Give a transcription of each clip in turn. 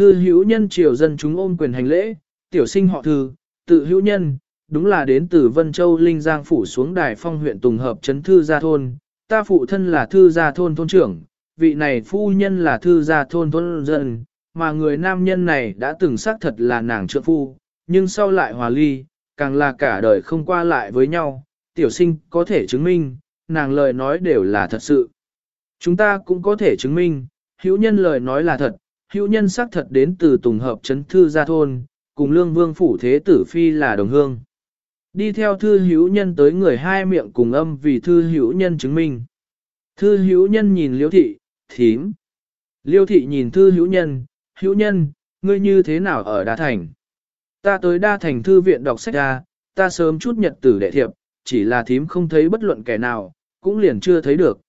Thư hữu nhân triều dân chúng ôm quyền hành lễ, tiểu sinh họ thư, tự hữu nhân, đúng là đến từ Vân Châu Linh Giang phủ xuống đài phong huyện Tùng Hợp Trấn Thư Gia Thôn, ta phụ thân là Thư Gia Thôn thôn trưởng, vị này phu nhân là Thư Gia Thôn thôn dân, mà người nam nhân này đã từng xác thật là nàng trượng phu, nhưng sau lại hòa ly, càng là cả đời không qua lại với nhau, tiểu sinh có thể chứng minh, nàng lời nói đều là thật sự. Chúng ta cũng có thể chứng minh, hữu nhân lời nói là thật, hữu nhân xác thật đến từ Tùng Hợp Trấn Thư Gia Thôn, cùng Lương Vương Phủ Thế Tử Phi là đồng hương. Đi theo thư hữu nhân tới người hai miệng cùng âm vì thư hữu nhân chứng minh. Thư hữu nhân nhìn liêu thị, thím. Liêu thị nhìn thư hữu nhân, hữu nhân, ngươi như thế nào ở Đa Thành? Ta tới Đa Thành thư viện đọc sách ra, ta sớm chút nhật tử đệ thiệp, chỉ là thím không thấy bất luận kẻ nào, cũng liền chưa thấy được.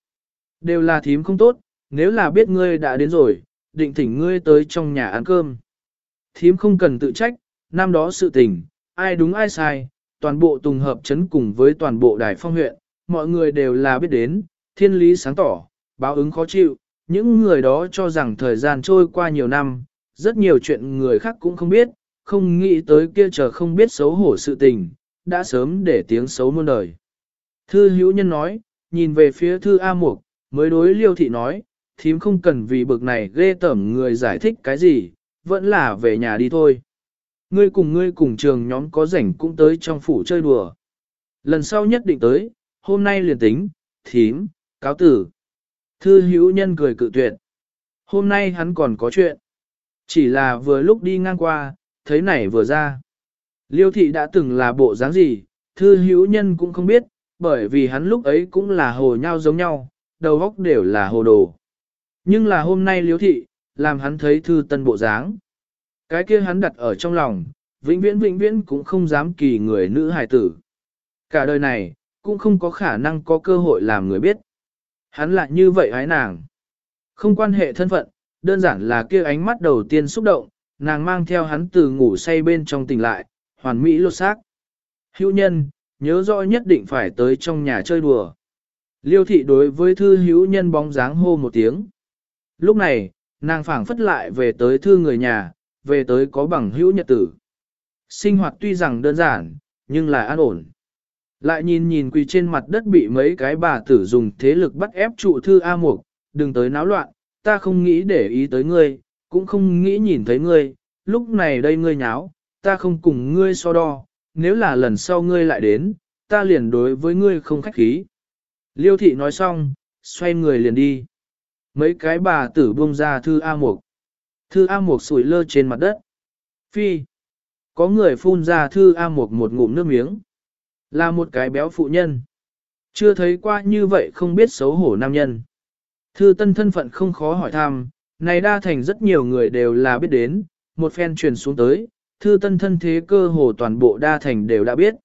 Đều là thím không tốt, nếu là biết ngươi đã đến rồi, định thỉnh ngươi tới trong nhà ăn cơm. Thím không cần tự trách, năm đó sự tình, ai đúng ai sai, toàn bộ tùng hợp chấn cùng với toàn bộ đài phong huyện, mọi người đều là biết đến, thiên lý sáng tỏ, báo ứng khó chịu, những người đó cho rằng thời gian trôi qua nhiều năm, rất nhiều chuyện người khác cũng không biết, không nghĩ tới kia chờ không biết xấu hổ sự tình, đã sớm để tiếng xấu muôn đời. Thư hữu nhân nói, nhìn về phía thư A Mục, mới đối liêu thị nói, thím không cần vì bực này ghê tẩm người giải thích cái gì, vẫn là về nhà đi thôi. Ngươi cùng ngươi cùng trường nhóm có rảnh cũng tới trong phủ chơi đùa. Lần sau nhất định tới, hôm nay liền tính, thím, cáo tử. Thư hữu nhân cười cự tuyệt. Hôm nay hắn còn có chuyện. Chỉ là vừa lúc đi ngang qua, thấy này vừa ra. Liêu thị đã từng là bộ dáng gì, thư hữu nhân cũng không biết, bởi vì hắn lúc ấy cũng là hồ nhau giống nhau, đầu óc đều là hồ đồ. Nhưng là hôm nay liếu thị, làm hắn thấy thư tân bộ dáng. Cái kia hắn đặt ở trong lòng, vĩnh viễn vĩnh viễn cũng không dám kỳ người nữ hài tử. Cả đời này, cũng không có khả năng có cơ hội làm người biết. Hắn lại như vậy hái nàng. Không quan hệ thân phận, đơn giản là kia ánh mắt đầu tiên xúc động, nàng mang theo hắn từ ngủ say bên trong tỉnh lại, hoàn mỹ lột xác. Hữu nhân, nhớ rõ nhất định phải tới trong nhà chơi đùa. Liêu thị đối với thư hữu nhân bóng dáng hô một tiếng. Lúc này, nàng phảng phất lại về tới thư người nhà, về tới có bằng hữu nhật tử. Sinh hoạt tuy rằng đơn giản, nhưng là an ổn. Lại nhìn nhìn quỳ trên mặt đất bị mấy cái bà tử dùng thế lực bắt ép trụ thư A Mục, đừng tới náo loạn, ta không nghĩ để ý tới ngươi, cũng không nghĩ nhìn thấy ngươi, lúc này đây ngươi nháo, ta không cùng ngươi so đo, nếu là lần sau ngươi lại đến, ta liền đối với ngươi không khách khí. Liêu thị nói xong, xoay người liền đi. Mấy cái bà tử buông ra thư A Mục. Thư A Mục sủi lơ trên mặt đất. Phi. Có người phun ra thư A Mục một ngụm nước miếng. Là một cái béo phụ nhân. Chưa thấy qua như vậy không biết xấu hổ nam nhân. Thư tân thân phận không khó hỏi thăm, này đa thành rất nhiều người đều là biết đến, một phen truyền xuống tới, thư tân thân thế cơ hồ toàn bộ đa thành đều đã biết.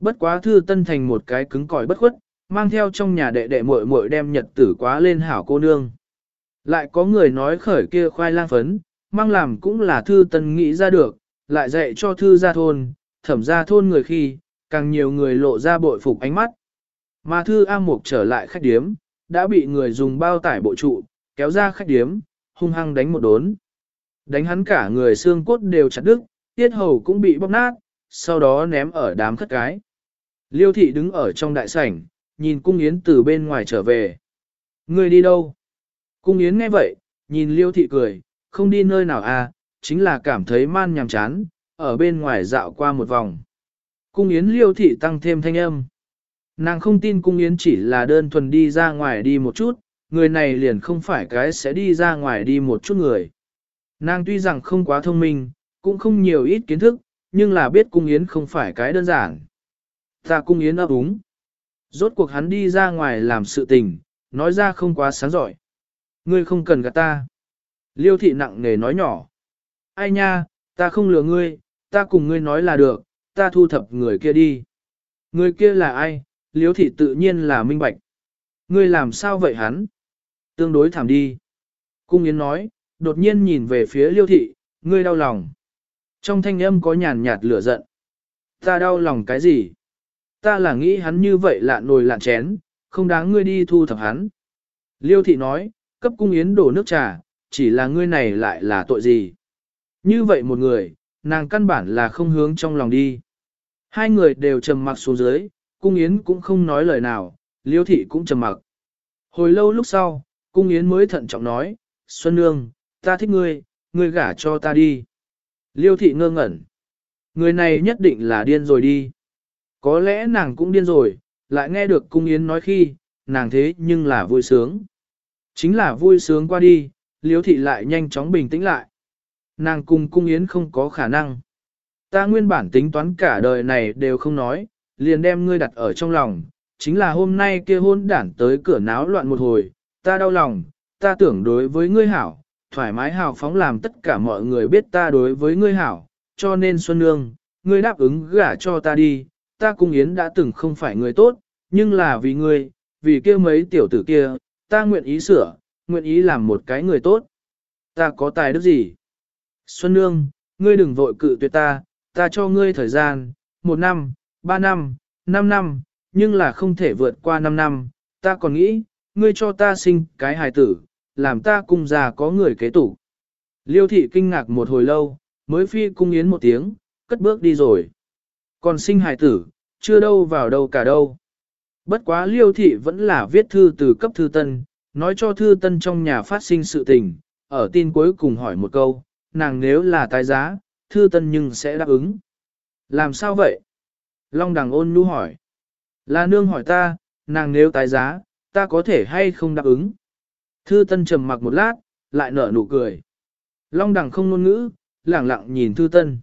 Bất quá thư tân thành một cái cứng cỏi bất khuất, mang theo trong nhà đệ đệ muội muội đem nhật tử quá lên hảo cô nương. Lại có người nói khởi kia khoai lang phấn, mang làm cũng là thư tân nghĩ ra được, lại dạy cho thư gia thôn, thẩm gia thôn người khi, càng nhiều người lộ ra bội phục ánh mắt. Mà thư A Mục trở lại khách điếm, đã bị người dùng bao tải bộ trụ, kéo ra khách điếm, hung hăng đánh một đốn. Đánh hắn cả người xương cốt đều chặt đứt, tiết hầu cũng bị bóc nát, sau đó ném ở đám khất cái. Liêu thị đứng ở trong đại sảnh, nhìn cung yến từ bên ngoài trở về. Ngươi đi đâu? Cung yến nghe vậy, nhìn liêu thị cười, không đi nơi nào à, chính là cảm thấy man nhàm chán, ở bên ngoài dạo qua một vòng. Cung yến liêu thị tăng thêm thanh âm. Nàng không tin cung yến chỉ là đơn thuần đi ra ngoài đi một chút, người này liền không phải cái sẽ đi ra ngoài đi một chút người. Nàng tuy rằng không quá thông minh, cũng không nhiều ít kiến thức, nhưng là biết cung yến không phải cái đơn giản. Ta cung yến ấp úng. Rốt cuộc hắn đi ra ngoài làm sự tình, nói ra không quá sáng giỏi. Ngươi không cần gạt ta. Liêu thị nặng nề nói nhỏ. Ai nha, ta không lừa ngươi, ta cùng ngươi nói là được, ta thu thập người kia đi. Người kia là ai, liêu thị tự nhiên là minh bạch. Ngươi làm sao vậy hắn? Tương đối thảm đi. Cung Yến nói, đột nhiên nhìn về phía liêu thị, ngươi đau lòng. Trong thanh âm có nhàn nhạt lửa giận. Ta đau lòng cái gì? Ta là nghĩ hắn như vậy lạ nồi lạn chén, không đáng ngươi đi thu thập hắn. Liêu thị nói, cấp cung yến đổ nước trà, chỉ là ngươi này lại là tội gì? Như vậy một người, nàng căn bản là không hướng trong lòng đi. Hai người đều trầm mặc xuống dưới, cung yến cũng không nói lời nào, liêu thị cũng trầm mặc. Hồi lâu lúc sau, cung yến mới thận trọng nói, Xuân Nương, ta thích ngươi, ngươi gả cho ta đi. Liêu thị ngơ ngẩn. Người này nhất định là điên rồi đi. Có lẽ nàng cũng điên rồi, lại nghe được cung yến nói khi, nàng thế nhưng là vui sướng. Chính là vui sướng qua đi, liếu thị lại nhanh chóng bình tĩnh lại. Nàng cùng cung yến không có khả năng. Ta nguyên bản tính toán cả đời này đều không nói, liền đem ngươi đặt ở trong lòng, chính là hôm nay kia hôn đản tới cửa náo loạn một hồi, ta đau lòng, ta tưởng đối với ngươi hảo, thoải mái hào phóng làm tất cả mọi người biết ta đối với ngươi hảo, cho nên Xuân Nương, ngươi đáp ứng gả cho ta đi, ta cung yến đã từng không phải người tốt, nhưng là vì ngươi, vì kia mấy tiểu tử kia, ta nguyện ý sửa, nguyện ý làm một cái người tốt. Ta có tài đức gì? Xuân Nương, ngươi đừng vội cự tuyệt ta, ta cho ngươi thời gian, một năm, ba năm, năm năm, nhưng là không thể vượt qua năm năm, ta còn nghĩ, ngươi cho ta sinh cái hài tử, làm ta cung già có người kế tủ. Liêu thị kinh ngạc một hồi lâu, mới phi cung yến một tiếng, cất bước đi rồi. Còn sinh hài tử, chưa đâu vào đâu cả đâu. Bất quá liêu thị vẫn là viết thư từ cấp thư tân, nói cho thư tân trong nhà phát sinh sự tình, ở tin cuối cùng hỏi một câu, nàng nếu là tái giá, thư tân nhưng sẽ đáp ứng. Làm sao vậy? Long đằng ôn nhu hỏi. Là nương hỏi ta, nàng nếu tái giá, ta có thể hay không đáp ứng? Thư tân trầm mặc một lát, lại nở nụ cười. Long đằng không ngôn ngữ, lẳng lặng nhìn thư tân.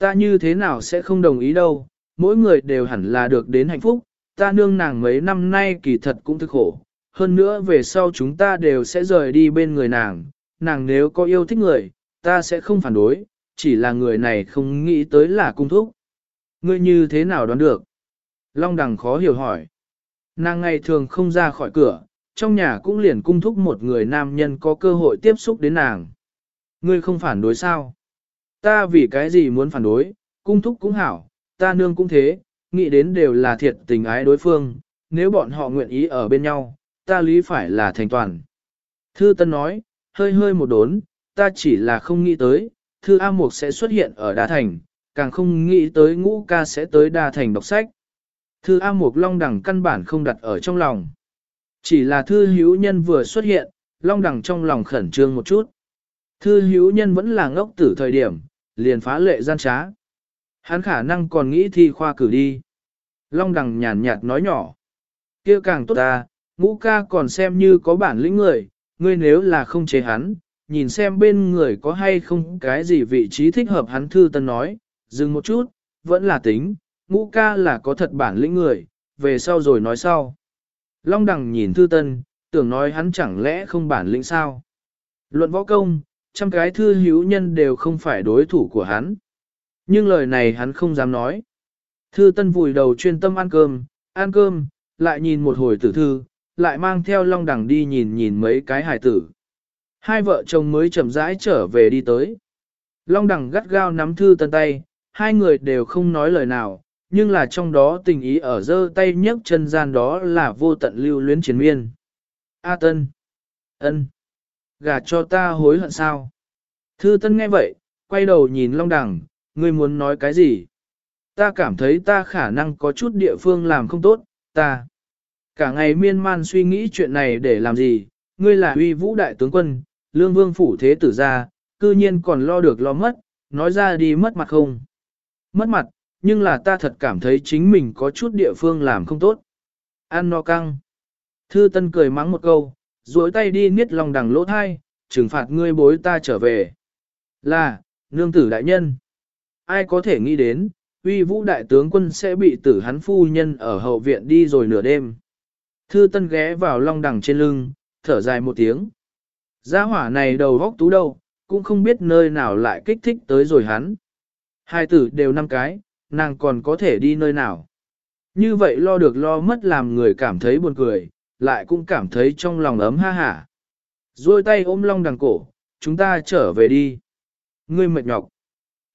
Ta như thế nào sẽ không đồng ý đâu, mỗi người đều hẳn là được đến hạnh phúc, ta nương nàng mấy năm nay kỳ thật cũng thức khổ. Hơn nữa về sau chúng ta đều sẽ rời đi bên người nàng, nàng nếu có yêu thích người, ta sẽ không phản đối, chỉ là người này không nghĩ tới là cung thúc. Ngươi như thế nào đoán được? Long đằng khó hiểu hỏi. Nàng ngày thường không ra khỏi cửa, trong nhà cũng liền cung thúc một người nam nhân có cơ hội tiếp xúc đến nàng. Ngươi không phản đối sao? Ta vì cái gì muốn phản đối, cung thúc cũng hảo, ta nương cũng thế, nghĩ đến đều là thiệt tình ái đối phương, nếu bọn họ nguyện ý ở bên nhau, ta lý phải là thành toàn. Thư Tân nói, hơi hơi một đốn, ta chỉ là không nghĩ tới, Thư A Mục sẽ xuất hiện ở đa Thành, càng không nghĩ tới ngũ ca sẽ tới đa Thành đọc sách. Thư A Mục Long đẳng căn bản không đặt ở trong lòng. Chỉ là thư hữu nhân vừa xuất hiện, Long đẳng trong lòng khẩn trương một chút. Thư hữu nhân vẫn là ngốc tử thời điểm, liền phá lệ gian trá. Hắn khả năng còn nghĩ thi khoa cử đi. Long Đằng nhàn nhạt nói nhỏ. kia càng tốt ta, ngũ ca còn xem như có bản lĩnh người, ngươi nếu là không chế hắn, nhìn xem bên người có hay không cái gì vị trí thích hợp hắn thư tân nói, dừng một chút, vẫn là tính, ngũ ca là có thật bản lĩnh người, về sau rồi nói sau. Long đằng nhìn thư tân, tưởng nói hắn chẳng lẽ không bản lĩnh sao. Luận võ công, trăm cái thư hữu nhân đều không phải đối thủ của hắn. Nhưng lời này hắn không dám nói. Thư tân vùi đầu chuyên tâm ăn cơm, ăn cơm, lại nhìn một hồi tử thư, lại mang theo long đằng đi nhìn nhìn mấy cái hài tử. Hai vợ chồng mới chậm rãi trở về đi tới. Long đằng gắt gao nắm thư tân tay, hai người đều không nói lời nào, nhưng là trong đó tình ý ở dơ tay nhấc chân gian đó là vô tận lưu luyến chiến miên. A tân, ân, gà cho ta hối hận sao? Thư tân nghe vậy, quay đầu nhìn long đằng, ngươi muốn nói cái gì? Ta cảm thấy ta khả năng có chút địa phương làm không tốt, ta. Cả ngày miên man suy nghĩ chuyện này để làm gì, ngươi là uy vũ đại tướng quân, lương vương phủ thế tử gia, cư nhiên còn lo được lo mất, nói ra đi mất mặt không. Mất mặt, nhưng là ta thật cảm thấy chính mình có chút địa phương làm không tốt. Ăn no căng. Thư Tân cười mắng một câu, duỗi tay đi niết lòng đằng lỗ thai, trừng phạt ngươi bối ta trở về. Là, nương tử đại nhân. Ai có thể nghĩ đến, uy vũ đại tướng quân sẽ bị tử hắn phu nhân ở hậu viện đi rồi nửa đêm. Thư Tân ghé vào long đằng trên lưng, thở dài một tiếng. Gia hỏa này đầu góc tú đâu, cũng không biết nơi nào lại kích thích tới rồi hắn. Hai tử đều năm cái, nàng còn có thể đi nơi nào. Như vậy lo được lo mất làm người cảm thấy buồn cười, lại cũng cảm thấy trong lòng ấm ha hả. Rồi tay ôm long đằng cổ, chúng ta trở về đi. Ngươi mệt nhọc.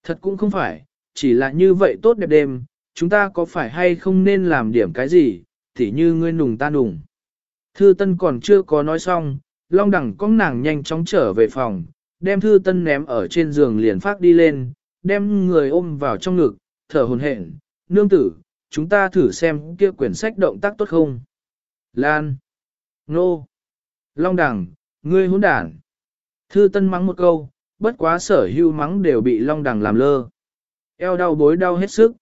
Thật cũng không phải, chỉ là như vậy tốt đẹp đêm, chúng ta có phải hay không nên làm điểm cái gì, thì như ngươi nùng ta nùng. Thư Tân còn chưa có nói xong, Long Đẳng con nàng nhanh chóng trở về phòng, đem thư tân ném ở trên giường liền phát đi lên, đem người ôm vào trong ngực, thở hồn hển, nương tử, chúng ta thử xem kia quyển sách động tác tốt không. Lan. Nô. Long đẳng, ngươi hỗn đản. Thư tân mắng một câu, bất quá sở hưu mắng đều bị long đẳng làm lơ. Eo đau bối đau hết sức.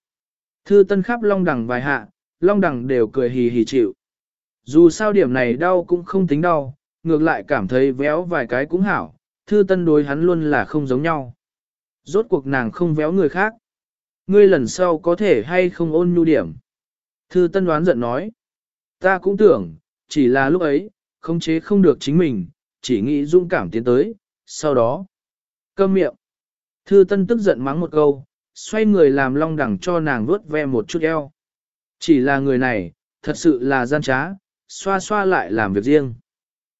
Thư tân khắp long đẳng vài hạ, long đẳng đều cười hì hì chịu. Dù sao điểm này đau cũng không tính đau, ngược lại cảm thấy véo vài cái cũng hảo, thư tân đối hắn luôn là không giống nhau. Rốt cuộc nàng không véo người khác. Ngươi lần sau có thể hay không ôn nhu điểm. Thư tân đoán giận nói. Ta cũng tưởng, chỉ là lúc ấy, không chế không được chính mình, chỉ nghĩ dung cảm tiến tới, sau đó. Câm miệng. Thư tân tức giận mắng một câu, xoay người làm long đẳng cho nàng vuốt ve một chút eo. Chỉ là người này, thật sự là gian trá, xoa xoa lại làm việc riêng.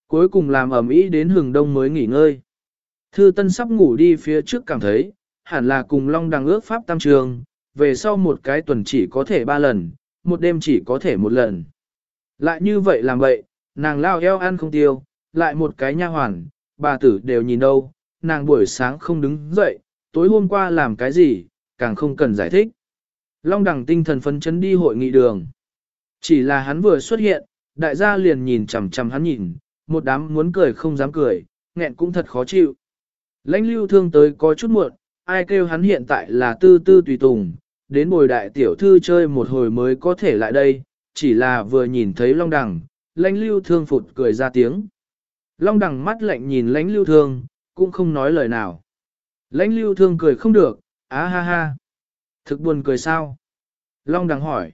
Cuối cùng làm ẩm ý đến hừng đông mới nghỉ ngơi. Thư Tân sắp ngủ đi phía trước cảm thấy, hẳn là cùng Long Đằng ước pháp tam trường, về sau một cái tuần chỉ có thể ba lần, một đêm chỉ có thể một lần. Lại như vậy làm vậy, nàng lao eo ăn không tiêu, lại một cái nha hoàn, bà tử đều nhìn đâu, nàng buổi sáng không đứng dậy, tối hôm qua làm cái gì, càng không cần giải thích. Long đẳng tinh thần phấn chấn đi hội nghị đường. Chỉ là hắn vừa xuất hiện, đại gia liền nhìn chằm chằm hắn nhìn, một đám muốn cười không dám cười, nghẹn cũng thật khó chịu. Lãnh lưu thương tới có chút muộn, ai kêu hắn hiện tại là tư tư tùy tùng, đến bồi đại tiểu thư chơi một hồi mới có thể lại đây, chỉ là vừa nhìn thấy long đằng, lãnh lưu thương phụt cười ra tiếng. Long đằng mắt lạnh nhìn lãnh lưu thương, cũng không nói lời nào. Lãnh lưu thương cười không được, á ha ha. Thực buồn cười sao? Long đằng hỏi.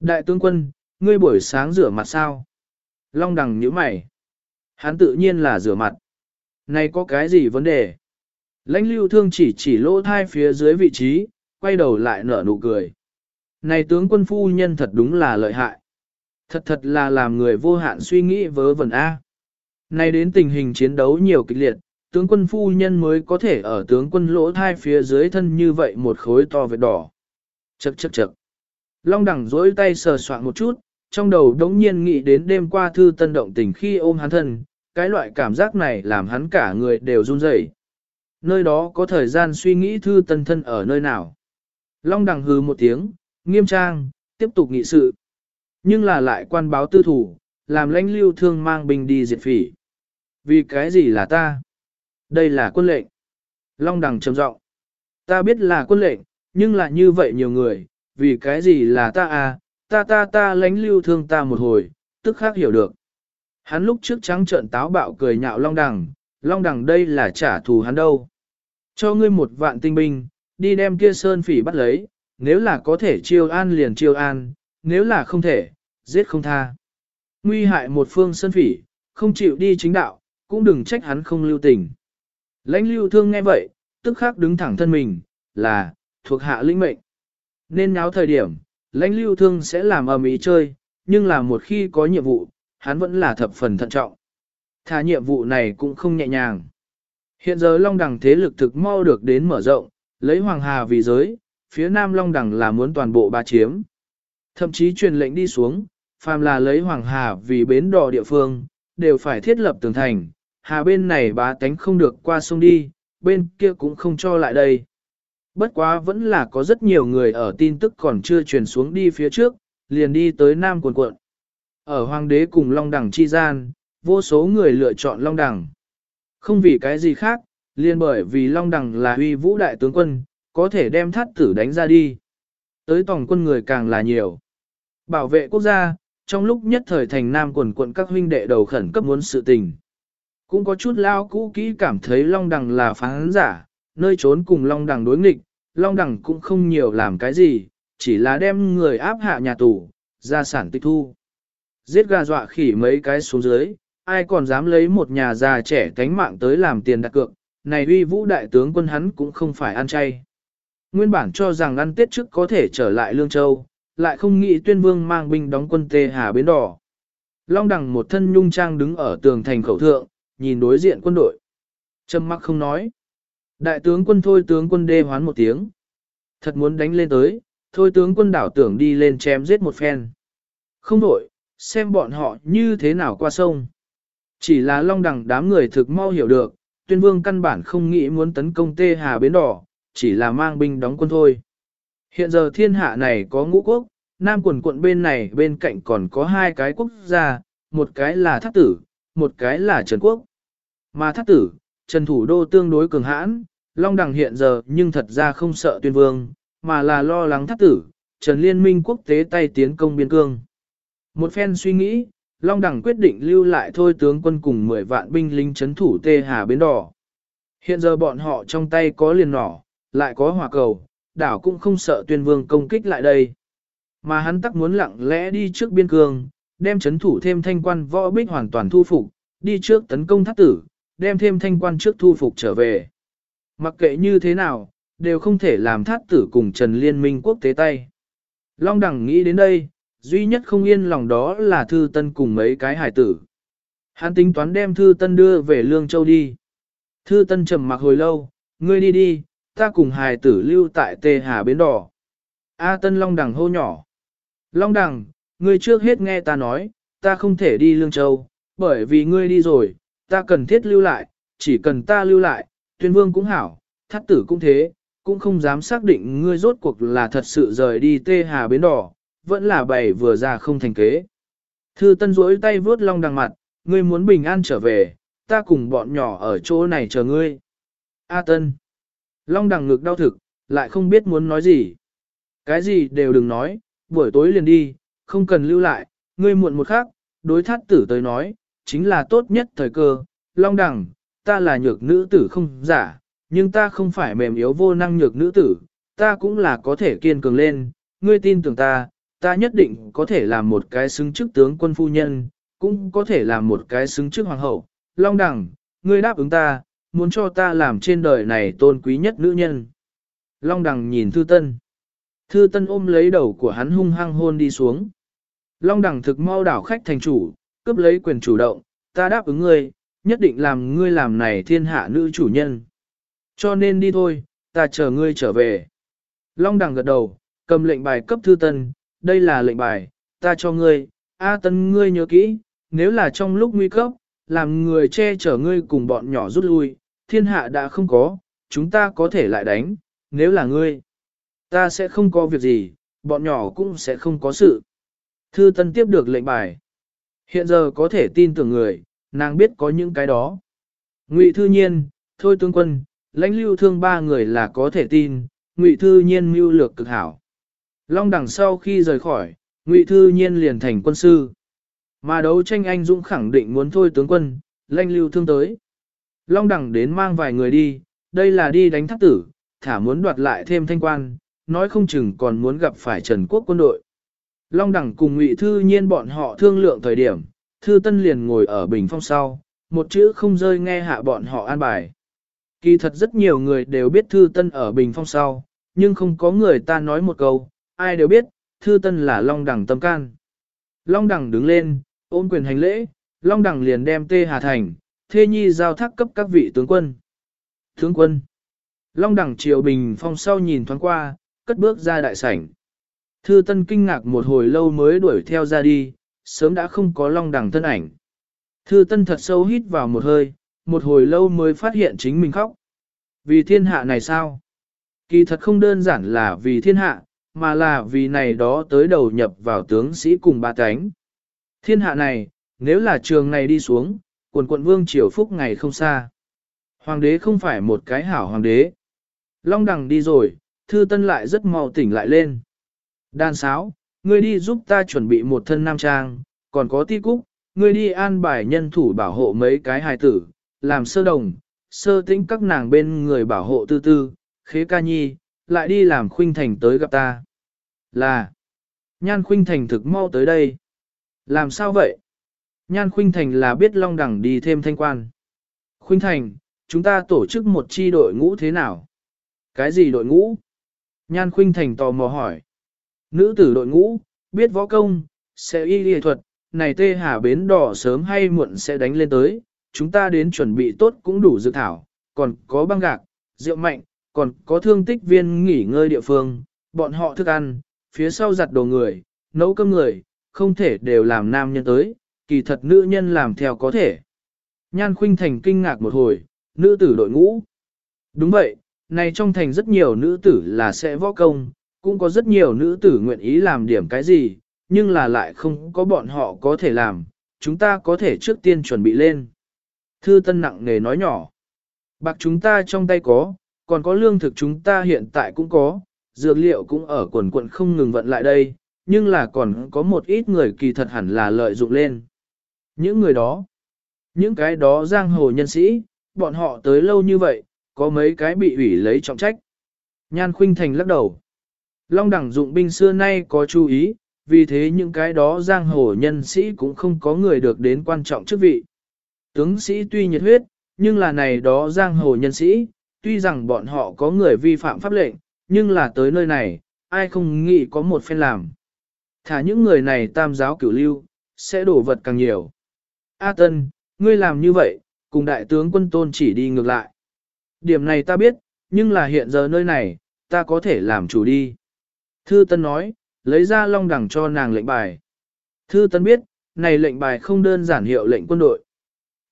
Đại tướng quân, ngươi buổi sáng rửa mặt sao? Long đằng nhíu mày. Hắn tự nhiên là rửa mặt. Này có cái gì vấn đề? Lãnh lưu thương chỉ chỉ lỗ thai phía dưới vị trí, quay đầu lại nở nụ cười. Này tướng quân phu nhân thật đúng là lợi hại. Thật thật là làm người vô hạn suy nghĩ vớ vẩn A. Này đến tình hình chiến đấu nhiều kịch liệt, tướng quân phu nhân mới có thể ở tướng quân lỗ thai phía dưới thân như vậy một khối to vệt đỏ. Chậc chậc chậc. Long đẳng dối tay sờ soạn một chút, trong đầu đống nhiên nghĩ đến đêm qua thư tân động tình khi ôm hắn thân, cái loại cảm giác này làm hắn cả người đều run rẩy. Nơi đó có thời gian suy nghĩ thư tân thân ở nơi nào. Long đằng hừ một tiếng, nghiêm trang, tiếp tục nghị sự. Nhưng là lại quan báo tư thủ, làm lãnh lưu thương mang binh đi diệt phỉ. Vì cái gì là ta? Đây là quân lệnh. Long đằng trầm giọng. Ta biết là quân lệnh, nhưng là như vậy nhiều người, vì cái gì là ta à, ta ta ta lãnh lưu thương ta một hồi, tức khác hiểu được. Hắn lúc trước trắng trợn táo bạo cười nhạo Long Đằng, Long Đằng đây là trả thù hắn đâu. Cho ngươi một vạn tinh binh, đi đem kia sơn phỉ bắt lấy, nếu là có thể chiêu an liền chiêu an, nếu là không thể, giết không tha. Nguy hại một phương sân phỉ, không chịu đi chính đạo, cũng đừng trách hắn không lưu tình. Lãnh lưu thương nghe vậy, tức khắc đứng thẳng thân mình, là, thuộc hạ lĩnh mệnh. Nên náo thời điểm, lãnh lưu thương sẽ làm ầm ý chơi, nhưng là một khi có nhiệm vụ, hắn vẫn là thập phần thận trọng. Thà nhiệm vụ này cũng không nhẹ nhàng. Hiện giờ Long Đằng thế lực thực mau được đến mở rộng, lấy Hoàng Hà vì giới, phía Nam Long Đằng là muốn toàn bộ ba chiếm. Thậm chí truyền lệnh đi xuống, phàm là lấy Hoàng Hà vì bến đò địa phương, đều phải thiết lập tường thành, hà bên này bá tánh không được qua sông đi, bên kia cũng không cho lại đây. Bất quá vẫn là có rất nhiều người ở tin tức còn chưa truyền xuống đi phía trước, liền đi tới Nam quần quận. Ở hoàng đế cùng Long Đẳng chi gian, vô số người lựa chọn Long Đẳng. Không vì cái gì khác, liền bởi vì Long Đẳng là huy vũ đại tướng quân, có thể đem thắt tử đánh ra đi. Tới tổng quân người càng là nhiều. Bảo vệ quốc gia, trong lúc nhất thời thành Nam quần quận các huynh đệ đầu khẩn cấp muốn sự tình. Cũng có chút lao cũ kỹ cảm thấy Long Đằng là phán giả, nơi trốn cùng Long Đằng đối nghịch, Long Đằng cũng không nhiều làm cái gì, chỉ là đem người áp hạ nhà tù, gia sản tịch thu. Giết gà dọa khỉ mấy cái xuống dưới, ai còn dám lấy một nhà già trẻ cánh mạng tới làm tiền đặt cược, này uy vũ đại tướng quân hắn cũng không phải ăn chay. Nguyên bản cho rằng ăn tết trước có thể trở lại Lương Châu, lại không nghĩ tuyên vương mang binh đóng quân tê hà bến đỏ. Long đằng một thân nhung trang đứng ở tường thành khẩu thượng, nhìn đối diện quân đội. Trầm mắc không nói. Đại tướng quân thôi tướng quân đê hoán một tiếng. Thật muốn đánh lên tới, thôi tướng quân đảo tưởng đi lên chém giết một phen. Không đổi, xem bọn họ như thế nào qua sông. Chỉ là long đẳng đám người thực mau hiểu được, tuyên vương căn bản không nghĩ muốn tấn công tê hà bến đỏ, chỉ là mang binh đóng quân thôi. Hiện giờ thiên hạ này có ngũ quốc, Nam quần quận bên này bên cạnh còn có hai cái quốc gia, một cái là thác tử, một cái là Trần Quốc. Mà thác tử, Trần Thủ Đô tương đối cường hãn, Long Đằng hiện giờ nhưng thật ra không sợ tuyên vương, mà là lo lắng thác tử, Trần Liên minh quốc tế tay tiến công biên cương. Một phen suy nghĩ, Long Đằng quyết định lưu lại thôi tướng quân cùng 10 vạn binh lính chấn thủ Tê Hà Bến Đỏ. Hiện giờ bọn họ trong tay có liền nỏ, lại có hỏa cầu, đảo cũng không sợ tuyên vương công kích lại đây. Mà hắn tắc muốn lặng lẽ đi trước biên cương, đem chấn thủ thêm thanh quan võ bích hoàn toàn thu phục, đi trước tấn công thác tử, đem thêm thanh quan trước thu phục trở về. Mặc kệ như thế nào, đều không thể làm thác tử cùng Trần Liên minh quốc tế tay. Long đẳng nghĩ đến đây, duy nhất không yên lòng đó là Thư Tân cùng mấy cái hải tử. Hắn tính toán đem Thư Tân đưa về Lương Châu đi. Thư Tân trầm mặc hồi lâu, ngươi đi đi, ta cùng hài tử lưu tại Tê Hà Bến Đỏ. A Tân Long Đằng hô nhỏ. Long Đằng, ngươi trước hết nghe ta nói, ta không thể đi Lương Châu, bởi vì ngươi đi rồi, ta cần thiết lưu lại, chỉ cần ta lưu lại, tuyên vương cũng hảo, thắt tử cũng thế, cũng không dám xác định ngươi rốt cuộc là thật sự rời đi tê hà bến đỏ, vẫn là bày vừa ra không thành kế. Thư tân duỗi tay vướt long đằng mặt, ngươi muốn bình an trở về, ta cùng bọn nhỏ ở chỗ này chờ ngươi. A tân. Long đằng ngực đau thực, lại không biết muốn nói gì. Cái gì đều đừng nói, buổi tối liền đi, không cần lưu lại, ngươi muộn một khắc, đối thát tử tới nói, chính là tốt nhất thời cơ. Long đằng, ta là nhược nữ tử không giả, nhưng ta không phải mềm yếu vô năng nhược nữ tử, ta cũng là có thể kiên cường lên, ngươi tin tưởng ta, ta nhất định có thể làm một cái xứng chức tướng quân phu nhân, cũng có thể làm một cái xứng chức hoàng hậu. Long đẳng, ngươi đáp ứng ta, muốn cho ta làm trên đời này tôn quý nhất nữ nhân. Long Đằng nhìn Thư Tân. Thư Tân ôm lấy đầu của hắn hung hăng hôn đi xuống. Long Đằng thực mau đảo khách thành chủ, cướp lấy quyền chủ động, ta đáp ứng ngươi, nhất định làm ngươi làm này thiên hạ nữ chủ nhân. Cho nên đi thôi, ta chờ ngươi trở về. Long đằng gật đầu, cầm lệnh bài cấp thư tân, đây là lệnh bài, ta cho ngươi, A tân ngươi nhớ kỹ, nếu là trong lúc nguy cấp, làm người che chở ngươi cùng bọn nhỏ rút lui, thiên hạ đã không có, chúng ta có thể lại đánh, nếu là ngươi, ta sẽ không có việc gì, bọn nhỏ cũng sẽ không có sự. Thư tân tiếp được lệnh bài. Hiện giờ có thể tin tưởng người, nàng biết có những cái đó. Ngụy thư nhiên, thôi tướng quân, lãnh lưu thương ba người là có thể tin, ngụy thư nhiên mưu lược cực hảo. Long đằng sau khi rời khỏi, ngụy thư nhiên liền thành quân sư. Mà đấu tranh anh dũng khẳng định muốn thôi tướng quân, lãnh lưu thương tới. Long đằng đến mang vài người đi, đây là đi đánh thác tử, thả muốn đoạt lại thêm thanh quan, nói không chừng còn muốn gặp phải Trần Quốc quân đội. Long đẳng cùng Ngụy Thư Nhiên bọn họ thương lượng thời điểm, Thư Tân liền ngồi ở bình phong sau, một chữ không rơi nghe hạ bọn họ an bài. Kỳ thật rất nhiều người đều biết Thư Tân ở bình phong sau, nhưng không có người ta nói một câu, ai đều biết, Thư Tân là Long đẳng tâm can. Long đẳng đứng lên, ôm quyền hành lễ, Long đẳng liền đem Tê Hà Thành, Thê Nhi giao thác cấp các vị tướng quân. Tướng quân. Long đẳng triều bình phong sau nhìn thoáng qua, cất bước ra đại sảnh. Thư Tân kinh ngạc một hồi lâu mới đuổi theo ra đi, sớm đã không có long đẳng thân ảnh. Thư Tân thật sâu hít vào một hơi, một hồi lâu mới phát hiện chính mình khóc. Vì thiên hạ này sao? Kỳ thật không đơn giản là vì thiên hạ, mà là vì này đó tới đầu nhập vào tướng sĩ cùng ba cánh. Thiên hạ này, nếu là trường này đi xuống, quần quận vương triều phúc ngày không xa. Hoàng đế không phải một cái hảo hoàng đế. Long đằng đi rồi, thư tân lại rất mau tỉnh lại lên. Đàn sáo, ngươi đi giúp ta chuẩn bị một thân nam trang, còn có ti cúc, ngươi đi an bài nhân thủ bảo hộ mấy cái hài tử, làm sơ đồng, sơ tĩnh các nàng bên người bảo hộ tư tư, khế ca nhi, lại đi làm khuynh thành tới gặp ta. Là, nhan khuynh thành thực mau tới đây. Làm sao vậy? Nhan khuynh thành là biết long đẳng đi thêm thanh quan. Khuynh thành, chúng ta tổ chức một chi đội ngũ thế nào? Cái gì đội ngũ? Nhan khuynh thành tò mò hỏi. Nữ tử đội ngũ, biết võ công, sẽ y y thuật, này tê hà bến đỏ sớm hay muộn sẽ đánh lên tới, chúng ta đến chuẩn bị tốt cũng đủ dự thảo, còn có băng gạc, rượu mạnh, còn có thương tích viên nghỉ ngơi địa phương, bọn họ thức ăn, phía sau giặt đồ người, nấu cơm người, không thể đều làm nam nhân tới, kỳ thật nữ nhân làm theo có thể. Nhan Khuynh Thành kinh ngạc một hồi, nữ tử đội ngũ. Đúng vậy, này trong thành rất nhiều nữ tử là sẽ võ công, cũng có rất nhiều nữ tử nguyện ý làm điểm cái gì, nhưng là lại không có bọn họ có thể làm, chúng ta có thể trước tiên chuẩn bị lên. Thư Tân nặng nề nói nhỏ, bạc chúng ta trong tay có, còn có lương thực chúng ta hiện tại cũng có, dược liệu cũng ở quần quận không ngừng vận lại đây, nhưng là còn có một ít người kỳ thật hẳn là lợi dụng lên. Những người đó, những cái đó giang hồ nhân sĩ, bọn họ tới lâu như vậy, có mấy cái bị ủy lấy trọng trách. Nhan Khuynh Thành lắc đầu. Long đẳng dụng binh xưa nay có chú ý, vì thế những cái đó giang hồ nhân sĩ cũng không có người được đến quan trọng chức vị. Tướng sĩ tuy nhiệt huyết, nhưng là này đó giang hồ nhân sĩ, tuy rằng bọn họ có người vi phạm pháp lệnh, nhưng là tới nơi này, ai không nghĩ có một phen làm. Thả những người này tam giáo cửu lưu, sẽ đổ vật càng nhiều. A Tân, ngươi làm như vậy, cùng đại tướng quân tôn chỉ đi ngược lại. Điểm này ta biết, nhưng là hiện giờ nơi này, ta có thể làm chủ đi. Thư Tân nói, lấy ra long đẳng cho nàng lệnh bài. Thư Tân biết, này lệnh bài không đơn giản hiệu lệnh quân đội.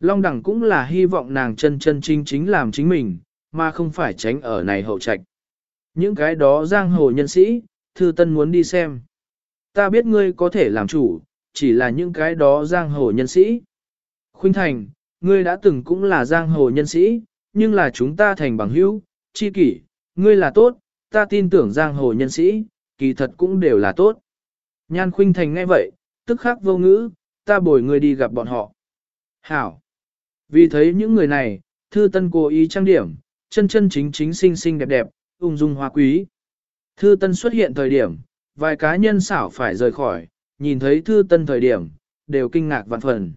Long đẳng cũng là hy vọng nàng chân chân chính chính làm chính mình, mà không phải tránh ở này hậu trạch. Những cái đó giang hồ nhân sĩ, Thư Tân muốn đi xem. Ta biết ngươi có thể làm chủ, chỉ là những cái đó giang hồ nhân sĩ. Khuynh Thành, ngươi đã từng cũng là giang hồ nhân sĩ, nhưng là chúng ta thành bằng hữu, chi kỷ, ngươi là tốt, ta tin tưởng giang hồ nhân sĩ, kỳ thật cũng đều là tốt. Nhan Khuynh Thành nghe vậy, tức khắc vô ngữ, ta bồi ngươi đi gặp bọn họ. Hảo! Vì thấy những người này, Thư Tân cố ý trang điểm, chân chân chính chính xinh xinh đẹp đẹp, ung dung hoa quý. Thư Tân xuất hiện thời điểm, vài cá nhân xảo phải rời khỏi, nhìn thấy Thư Tân thời điểm, đều kinh ngạc vạn phần.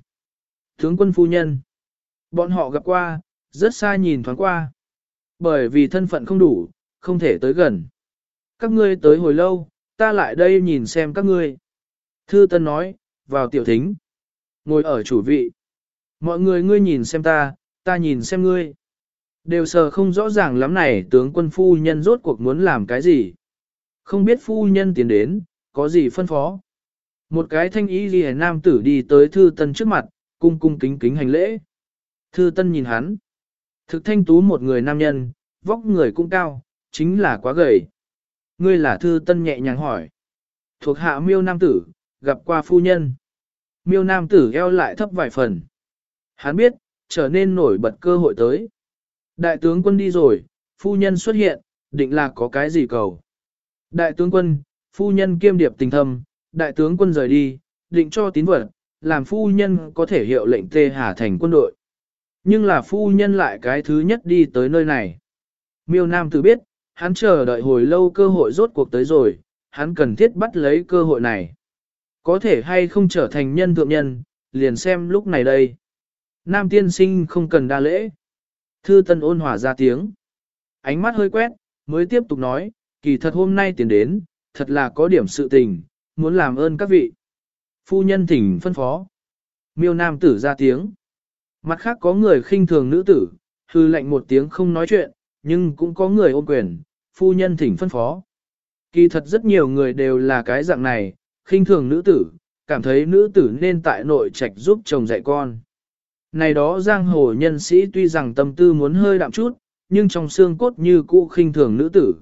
Tướng quân phu nhân. Bọn họ gặp qua, rất xa nhìn thoáng qua. Bởi vì thân phận không đủ, không thể tới gần. Các ngươi tới hồi lâu, ta lại đây nhìn xem các ngươi. Thư Tân nói, vào tiểu thính. Ngồi ở chủ vị. Mọi người ngươi nhìn xem ta, ta nhìn xem ngươi. Đều sờ không rõ ràng lắm này tướng quân phu nhân rốt cuộc muốn làm cái gì. Không biết phu nhân tiến đến, có gì phân phó. Một cái thanh ý ghi nam tử đi tới thư tân trước mặt, cung cung kính kính hành lễ. Thư tân nhìn hắn. Thực thanh tú một người nam nhân, vóc người cũng cao, chính là quá gầy. Ngươi là thư tân nhẹ nhàng hỏi. Thuộc hạ miêu nam tử, gặp qua phu nhân. Miêu nam tử eo lại thấp vài phần. Hắn biết, trở nên nổi bật cơ hội tới. Đại tướng quân đi rồi, phu nhân xuất hiện, định là có cái gì cầu. Đại tướng quân, phu nhân kiêm điệp tình thâm, đại tướng quân rời đi, định cho tín vật, làm phu nhân có thể hiệu lệnh tê hà thành quân đội. Nhưng là phu nhân lại cái thứ nhất đi tới nơi này. Miêu Nam tự biết, hắn chờ đợi hồi lâu cơ hội rốt cuộc tới rồi, hắn cần thiết bắt lấy cơ hội này. Có thể hay không trở thành nhân thượng nhân, liền xem lúc này đây. Nam tiên sinh không cần đa lễ. Thư tân ôn hòa ra tiếng. Ánh mắt hơi quét, mới tiếp tục nói, kỳ thật hôm nay tiến đến, thật là có điểm sự tình, muốn làm ơn các vị. Phu nhân thỉnh phân phó. Miêu nam tử ra tiếng. Mặt khác có người khinh thường nữ tử, hư lệnh một tiếng không nói chuyện, nhưng cũng có người ôm quyền, phu nhân thỉnh phân phó. Kỳ thật rất nhiều người đều là cái dạng này, khinh thường nữ tử, cảm thấy nữ tử nên tại nội trạch giúp chồng dạy con. Này đó giang hồ nhân sĩ tuy rằng tâm tư muốn hơi đạm chút, nhưng trong xương cốt như cũ khinh thường nữ tử.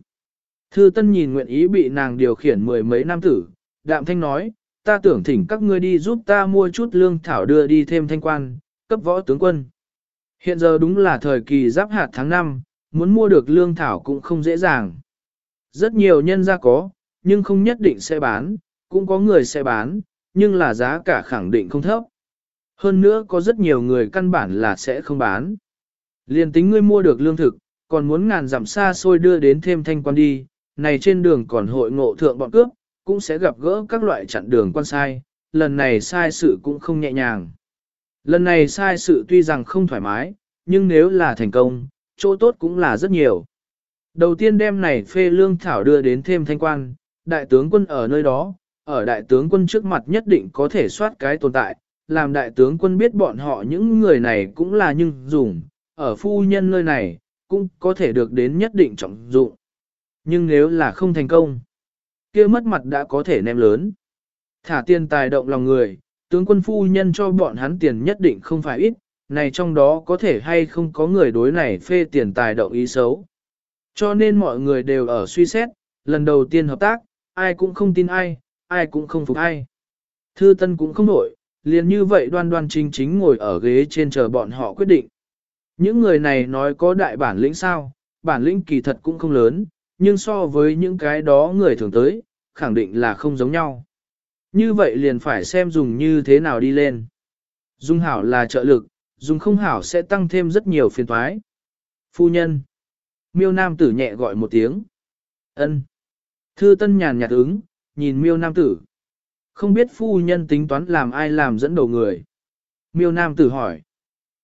Thư Tân nhìn nguyện ý bị nàng điều khiển mười mấy nam tử, đạm thanh nói, ta tưởng thỉnh các ngươi đi giúp ta mua chút lương thảo đưa đi thêm thanh quan, cấp võ tướng quân. Hiện giờ đúng là thời kỳ giáp hạt tháng 5, muốn mua được lương thảo cũng không dễ dàng. Rất nhiều nhân gia có, nhưng không nhất định sẽ bán, cũng có người sẽ bán, nhưng là giá cả khẳng định không thấp. Hơn nữa có rất nhiều người căn bản là sẽ không bán. Liên tính ngươi mua được lương thực, còn muốn ngàn dặm xa xôi đưa đến thêm thanh quan đi, này trên đường còn hội ngộ thượng bọn cướp, cũng sẽ gặp gỡ các loại chặn đường quan sai, lần này sai sự cũng không nhẹ nhàng. Lần này sai sự tuy rằng không thoải mái, nhưng nếu là thành công, chỗ tốt cũng là rất nhiều. Đầu tiên đem này phê lương thảo đưa đến thêm thanh quan, đại tướng quân ở nơi đó, ở đại tướng quân trước mặt nhất định có thể soát cái tồn tại, làm đại tướng quân biết bọn họ những người này cũng là nhưng dùng, ở phu nhân nơi này, cũng có thể được đến nhất định trọng dụng. Nhưng nếu là không thành công, kia mất mặt đã có thể ném lớn. Thả tiền tài động lòng người, tướng quân phu nhân cho bọn hắn tiền nhất định không phải ít, này trong đó có thể hay không có người đối này phê tiền tài động ý xấu. Cho nên mọi người đều ở suy xét, lần đầu tiên hợp tác, ai cũng không tin ai, ai cũng không phục ai. Thư Tân cũng không nổi, liền như vậy đoan đoan chính chính ngồi ở ghế trên chờ bọn họ quyết định. Những người này nói có đại bản lĩnh sao, bản lĩnh kỳ thật cũng không lớn, nhưng so với những cái đó người thường tới, khẳng định là không giống nhau. Như vậy liền phải xem dùng như thế nào đi lên. Dung hảo là trợ lực, dùng không hảo sẽ tăng thêm rất nhiều phiền toái. Phu nhân. Miêu nam tử nhẹ gọi một tiếng. ân Thư tân nhàn nhạt ứng, nhìn miêu nam tử. Không biết phu nhân tính toán làm ai làm dẫn đầu người. Miêu nam tử hỏi.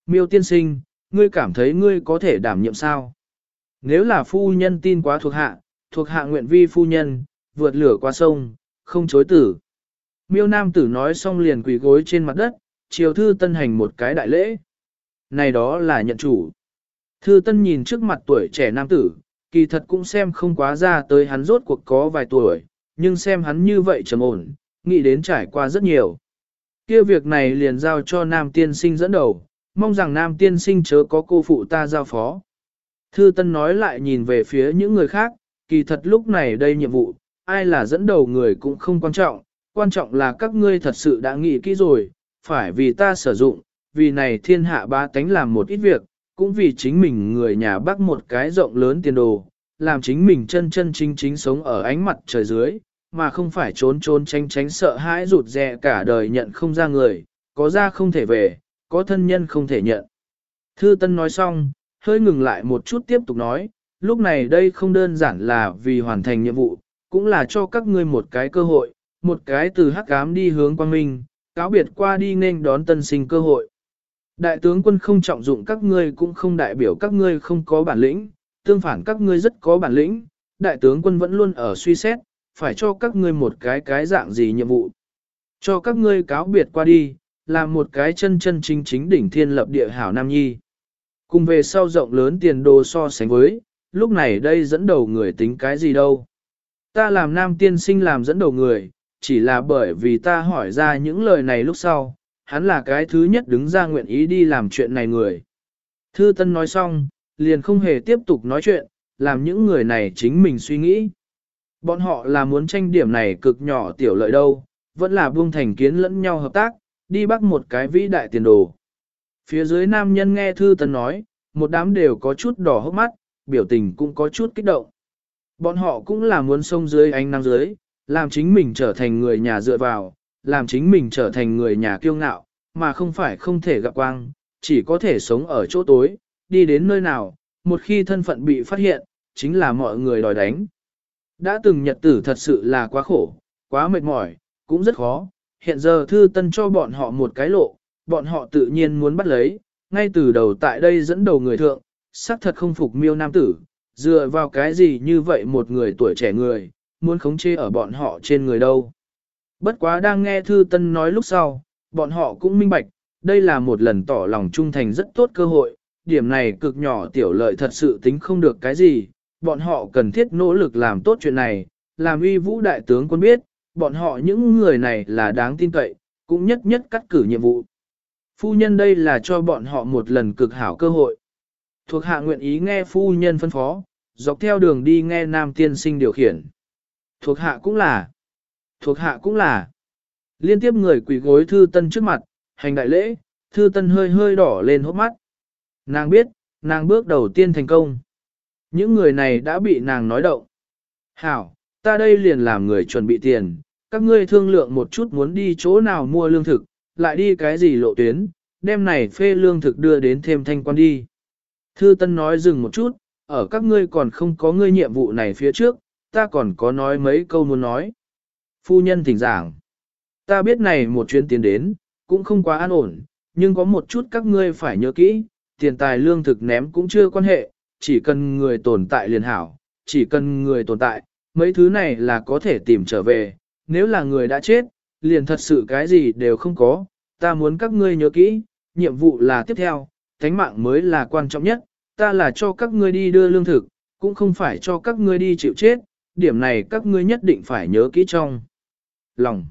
Miêu tiên sinh, ngươi cảm thấy ngươi có thể đảm nhiệm sao? Nếu là phu nhân tin quá thuộc hạ, thuộc hạ nguyện vi phu nhân, vượt lửa qua sông, không chối tử. Miêu nam tử nói xong liền quỳ gối trên mặt đất, chiều thư tân hành một cái đại lễ. Này đó là nhận chủ. Thư tân nhìn trước mặt tuổi trẻ nam tử, kỳ thật cũng xem không quá ra tới hắn rốt cuộc có vài tuổi, nhưng xem hắn như vậy trầm ổn, nghĩ đến trải qua rất nhiều. kia việc này liền giao cho nam tiên sinh dẫn đầu, mong rằng nam tiên sinh chớ có cô phụ ta giao phó. Thư Tân nói lại nhìn về phía những người khác, kỳ thật lúc này đây nhiệm vụ, ai là dẫn đầu người cũng không quan trọng, quan trọng là các ngươi thật sự đã nghĩ kỹ rồi, phải vì ta sử dụng, vì này thiên hạ ba tánh làm một ít việc, cũng vì chính mình người nhà bác một cái rộng lớn tiền đồ, làm chính mình chân chân chính chính sống ở ánh mặt trời dưới, mà không phải trốn trốn tránh tránh sợ hãi rụt rè cả đời nhận không ra người, có ra không thể về, có thân nhân không thể nhận. Thư Tân nói xong, hơi ngừng lại một chút tiếp tục nói, lúc này đây không đơn giản là vì hoàn thành nhiệm vụ, cũng là cho các ngươi một cái cơ hội, một cái từ hắc ám đi hướng quang minh, cáo biệt qua đi nên đón tân sinh cơ hội. Đại tướng quân không trọng dụng các ngươi cũng không đại biểu các ngươi không có bản lĩnh, tương phản các ngươi rất có bản lĩnh, đại tướng quân vẫn luôn ở suy xét, phải cho các ngươi một cái cái dạng gì nhiệm vụ. Cho các ngươi cáo biệt qua đi, làm một cái chân chân chính chính đỉnh thiên lập địa hảo nam nhi. Cùng về sau rộng lớn tiền đồ so sánh với, lúc này đây dẫn đầu người tính cái gì đâu. Ta làm nam tiên sinh làm dẫn đầu người, chỉ là bởi vì ta hỏi ra những lời này lúc sau, hắn là cái thứ nhất đứng ra nguyện ý đi làm chuyện này người. Thư Tân nói xong, liền không hề tiếp tục nói chuyện, làm những người này chính mình suy nghĩ. Bọn họ là muốn tranh điểm này cực nhỏ tiểu lợi đâu, vẫn là buông thành kiến lẫn nhau hợp tác, đi bắt một cái vĩ đại tiền đồ. Phía dưới nam nhân nghe Thư Tân nói, một đám đều có chút đỏ hốc mắt, biểu tình cũng có chút kích động. Bọn họ cũng là muốn sông dưới ánh nắng dưới, làm chính mình trở thành người nhà dựa vào, làm chính mình trở thành người nhà kiêu ngạo, mà không phải không thể gặp quang, chỉ có thể sống ở chỗ tối, đi đến nơi nào, một khi thân phận bị phát hiện, chính là mọi người đòi đánh. Đã từng nhật tử thật sự là quá khổ, quá mệt mỏi, cũng rất khó, hiện giờ thư tân cho bọn họ một cái lộ, bọn họ tự nhiên muốn bắt lấy, ngay từ đầu tại đây dẫn đầu người thượng, xác thật không phục miêu nam tử, dựa vào cái gì như vậy một người tuổi trẻ người, muốn khống chế ở bọn họ trên người đâu. Bất quá đang nghe Thư Tân nói lúc sau, bọn họ cũng minh bạch, đây là một lần tỏ lòng trung thành rất tốt cơ hội, điểm này cực nhỏ tiểu lợi thật sự tính không được cái gì, bọn họ cần thiết nỗ lực làm tốt chuyện này, làm uy vũ đại tướng quân biết, bọn họ những người này là đáng tin cậy, cũng nhất nhất cắt cử nhiệm vụ. Phu nhân đây là cho bọn họ một lần cực hảo cơ hội. Thuộc hạ nguyện ý nghe phu nhân phân phó, dọc theo đường đi nghe nam tiên sinh điều khiển. Thuộc hạ cũng là. Thuộc hạ cũng là. Liên tiếp người quỳ gối thư tân trước mặt, hành đại lễ, thư tân hơi hơi đỏ lên hốc mắt. Nàng biết, nàng bước đầu tiên thành công. Những người này đã bị nàng nói động. Hảo, ta đây liền làm người chuẩn bị tiền, các ngươi thương lượng một chút muốn đi chỗ nào mua lương thực, lại đi cái gì lộ tuyến, đem này phê lương thực đưa đến thêm thanh quan đi. Thư Tân nói dừng một chút, ở các ngươi còn không có ngươi nhiệm vụ này phía trước, ta còn có nói mấy câu muốn nói. Phu nhân thỉnh giảng, ta biết này một chuyến tiền đến, cũng không quá an ổn, nhưng có một chút các ngươi phải nhớ kỹ, tiền tài lương thực ném cũng chưa quan hệ, chỉ cần người tồn tại liền hảo, chỉ cần người tồn tại, mấy thứ này là có thể tìm trở về, nếu là người đã chết, liền thật sự cái gì đều không có, ta muốn các ngươi nhớ kỹ, nhiệm vụ là tiếp theo, thánh mạng mới là quan trọng nhất, ta là cho các ngươi đi đưa lương thực, cũng không phải cho các ngươi đi chịu chết, điểm này các ngươi nhất định phải nhớ kỹ trong lòng.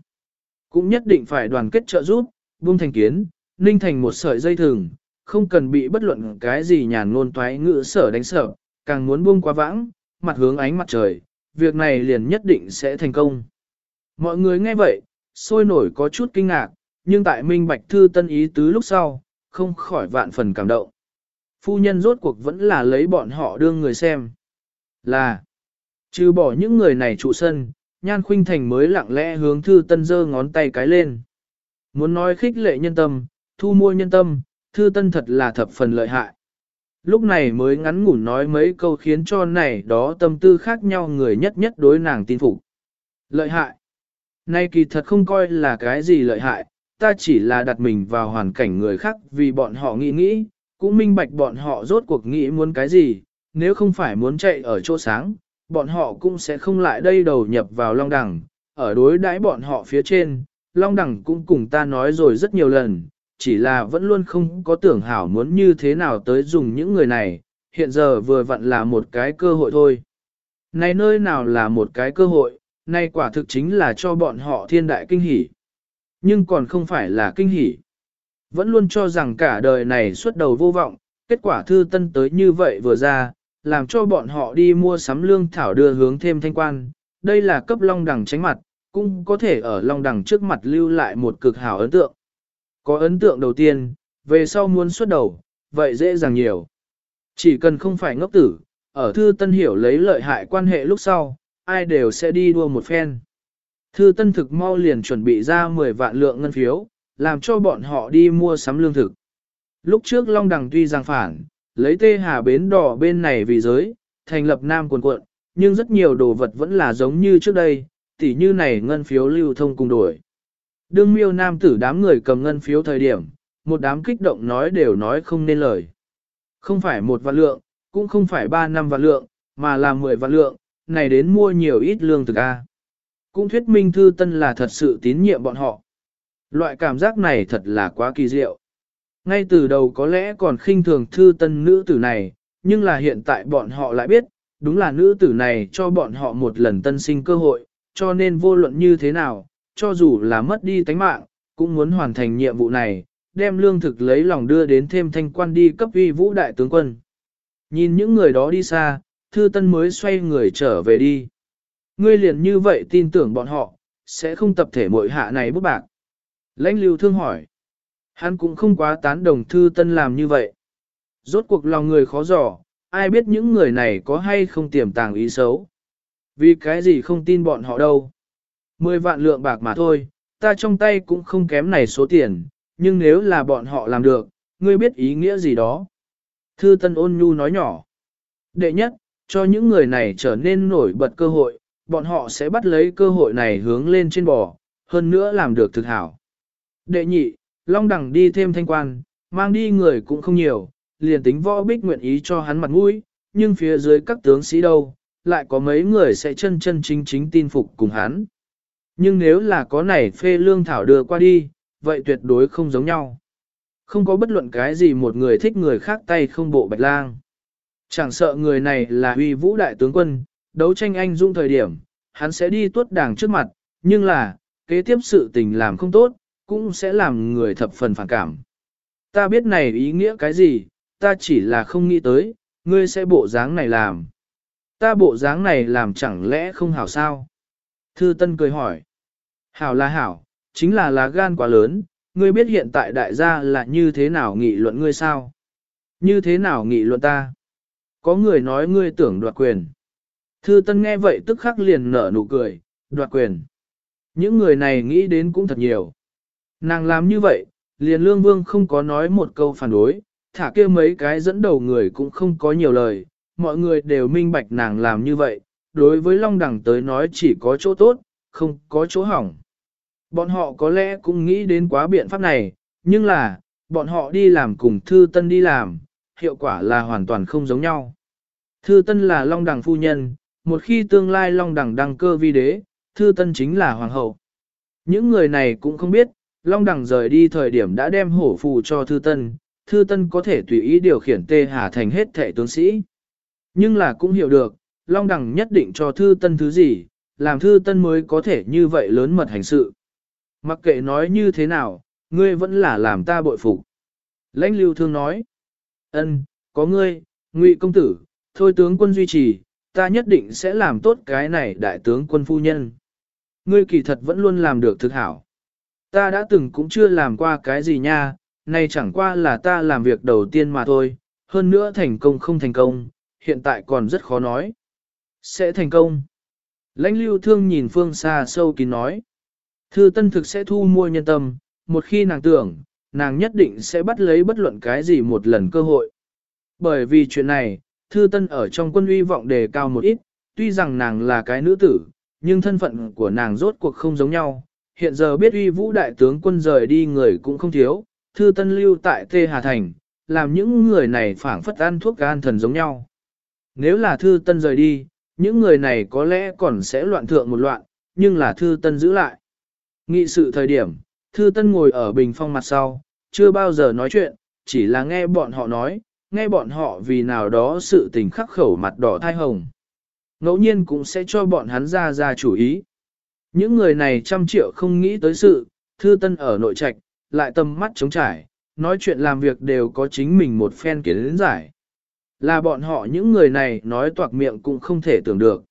Cũng nhất định phải đoàn kết trợ giúp, buông thành kiến, ninh thành một sợi dây thừng, không cần bị bất luận cái gì nhàn ngôn toái ngữ sở đánh sợ, càng muốn buông qua vãng, mặt hướng ánh mặt trời, việc này liền nhất định sẽ thành công. Mọi người nghe vậy, sôi nổi có chút kinh ngạc, nhưng tại minh bạch thư tân ý tứ lúc sau, không khỏi vạn phần cảm động. Phu nhân rốt cuộc vẫn là lấy bọn họ đương người xem. Là, trừ bỏ những người này trụ sân, Nhan Khuynh Thành mới lặng lẽ hướng Thư Tân giơ ngón tay cái lên. Muốn nói khích lệ nhân tâm, thu mua nhân tâm, Thư Tân thật là thập phần lợi hại. Lúc này mới ngắn ngủn nói mấy câu khiến cho này đó tâm tư khác nhau người nhất nhất đối nàng tin phục. Lợi hại. Nay kỳ thật không coi là cái gì lợi hại, ta chỉ là đặt mình vào hoàn cảnh người khác vì bọn họ nghĩ nghĩ, cũng minh bạch bọn họ rốt cuộc nghĩ muốn cái gì, nếu không phải muốn chạy ở chỗ sáng, bọn họ cũng sẽ không lại đây đầu nhập vào Long Đằng, ở đối đãi bọn họ phía trên, Long Đằng cũng cùng ta nói rồi rất nhiều lần, chỉ là vẫn luôn không có tưởng hảo muốn như thế nào tới dùng những người này, hiện giờ vừa vặn là một cái cơ hội thôi. Này nơi nào là một cái cơ hội, nay quả thực chính là cho bọn họ thiên đại kinh hỉ. Nhưng còn không phải là kinh hỉ. Vẫn luôn cho rằng cả đời này suốt đầu vô vọng, kết quả thư tân tới như vậy vừa ra, làm cho bọn họ đi mua sắm lương thảo đưa hướng thêm thanh quan. Đây là cấp long đằng tránh mặt, cũng có thể ở long đằng trước mặt lưu lại một cực hảo ấn tượng. Có ấn tượng đầu tiên, về sau muốn xuất đầu, vậy dễ dàng nhiều. Chỉ cần không phải ngốc tử, ở thư tân hiểu lấy lợi hại quan hệ lúc sau, ai đều sẽ đi đua một phen. Thư tân thực mau liền chuẩn bị ra 10 vạn lượng ngân phiếu, làm cho bọn họ đi mua sắm lương thực. Lúc trước Long Đằng tuy giang phản, lấy tê hà bến đỏ bên này vì giới, thành lập nam quần quận, nhưng rất nhiều đồ vật vẫn là giống như trước đây, tỉ như này ngân phiếu lưu thông cùng đổi. Đương miêu nam tử đám người cầm ngân phiếu thời điểm, một đám kích động nói đều nói không nên lời. Không phải một vạn lượng, cũng không phải ba năm vạn lượng, mà là mười vạn lượng, này đến mua nhiều ít lương thực A. Cũng thuyết minh thư tân là thật sự tín nhiệm bọn họ. Loại cảm giác này thật là quá kỳ diệu. Ngay từ đầu có lẽ còn khinh thường thư tân nữ tử này, nhưng là hiện tại bọn họ lại biết, đúng là nữ tử này cho bọn họ một lần tân sinh cơ hội, cho nên vô luận như thế nào, cho dù là mất đi tánh mạng, cũng muốn hoàn thành nhiệm vụ này, đem lương thực lấy lòng đưa đến thêm thanh quan đi cấp uy vũ đại tướng quân. Nhìn những người đó đi xa, thư tân mới xoay người trở về đi. Ngươi liền như vậy tin tưởng bọn họ, sẽ không tập thể mội hạ này bức bạc. Lãnh lưu thương hỏi. Hắn cũng không quá tán đồng thư tân làm như vậy. Rốt cuộc lòng người khó dò, ai biết những người này có hay không tiềm tàng ý xấu. Vì cái gì không tin bọn họ đâu. Mười vạn lượng bạc mà thôi, ta trong tay cũng không kém này số tiền, nhưng nếu là bọn họ làm được, ngươi biết ý nghĩa gì đó. Thư Tân ôn nhu nói nhỏ. Đệ nhất, cho những người này trở nên nổi bật cơ hội, bọn họ sẽ bắt lấy cơ hội này hướng lên trên bò, hơn nữa làm được thực hảo. Đệ nhị, Long Đằng đi thêm thanh quan, mang đi người cũng không nhiều, liền tính võ bích nguyện ý cho hắn mặt mũi, nhưng phía dưới các tướng sĩ đâu, lại có mấy người sẽ chân chân chính chính tin phục cùng hắn. Nhưng nếu là có này phê lương thảo đưa qua đi, vậy tuyệt đối không giống nhau. Không có bất luận cái gì một người thích người khác tay không bộ bạch lang. Chẳng sợ người này là huy vũ đại tướng quân, đấu tranh anh dung thời điểm, hắn sẽ đi tuốt đảng trước mặt, nhưng là, kế tiếp sự tình làm không tốt, cũng sẽ làm người thập phần phản cảm. Ta biết này ý nghĩa cái gì, ta chỉ là không nghĩ tới, ngươi sẽ bộ dáng này làm. Ta bộ dáng này làm chẳng lẽ không hảo sao? Thư Tân cười hỏi. Hảo là hảo, chính là lá gan quá lớn, ngươi biết hiện tại đại gia là như thế nào nghị luận ngươi sao? Như thế nào nghị luận ta? Có người nói ngươi tưởng đoạt quyền. Thư Tân nghe vậy tức khắc liền nở nụ cười, đoạt quyền. Những người này nghĩ đến cũng thật nhiều. Nàng làm như vậy, liền lương vương không có nói một câu phản đối, thả kia mấy cái dẫn đầu người cũng không có nhiều lời, mọi người đều minh bạch nàng làm như vậy, đối với Long đẳng tới nói chỉ có chỗ tốt, không có chỗ hỏng. Bọn họ có lẽ cũng nghĩ đến quá biện pháp này, nhưng là, bọn họ đi làm cùng Thư Tân đi làm, hiệu quả là hoàn toàn không giống nhau. Thư Tân là Long Đằng phu nhân, một khi tương lai Long Đằng đăng cơ vi đế, Thư Tân chính là hoàng hậu. Những người này cũng không biết, Long Đằng rời đi thời điểm đã đem hổ phù cho Thư Tân, Thư Tân có thể tùy ý điều khiển Tê Hà thành hết thể tướng sĩ. Nhưng là cũng hiểu được, Long Đằng nhất định cho Thư Tân thứ gì, làm Thư Tân mới có thể như vậy lớn mật hành sự. Mặc kệ nói như thế nào, ngươi vẫn là làm ta bội phục. Lãnh lưu thương nói, ân, có ngươi, ngụy công tử, thôi tướng quân duy trì, ta nhất định sẽ làm tốt cái này đại tướng quân phu nhân. Ngươi kỳ thật vẫn luôn làm được thực hảo. Ta đã từng cũng chưa làm qua cái gì nha, nay chẳng qua là ta làm việc đầu tiên mà thôi, hơn nữa thành công không thành công, hiện tại còn rất khó nói. Sẽ thành công. Lãnh lưu thương nhìn phương xa sâu kín nói. Thư tân thực sẽ thu mua nhân tâm, một khi nàng tưởng, nàng nhất định sẽ bắt lấy bất luận cái gì một lần cơ hội. Bởi vì chuyện này, thư tân ở trong quân uy vọng đề cao một ít, tuy rằng nàng là cái nữ tử, nhưng thân phận của nàng rốt cuộc không giống nhau. Hiện giờ biết uy vũ đại tướng quân rời đi người cũng không thiếu, thư tân lưu tại Tê Hà Thành, làm những người này phảng phất ăn thuốc gan thần giống nhau. Nếu là thư tân rời đi, những người này có lẽ còn sẽ loạn thượng một loạn, nhưng là thư tân giữ lại. Nghị sự thời điểm, thư tân ngồi ở bình phong mặt sau, chưa bao giờ nói chuyện, chỉ là nghe bọn họ nói, nghe bọn họ vì nào đó sự tình khắc khẩu mặt đỏ thai hồng. Ngẫu nhiên cũng sẽ cho bọn hắn ra ra chủ ý. Những người này trăm triệu không nghĩ tới sự, thư tân ở nội trạch, lại tâm mắt trống trải, nói chuyện làm việc đều có chính mình một phen kiến giải. Là bọn họ những người này nói toạc miệng cũng không thể tưởng được.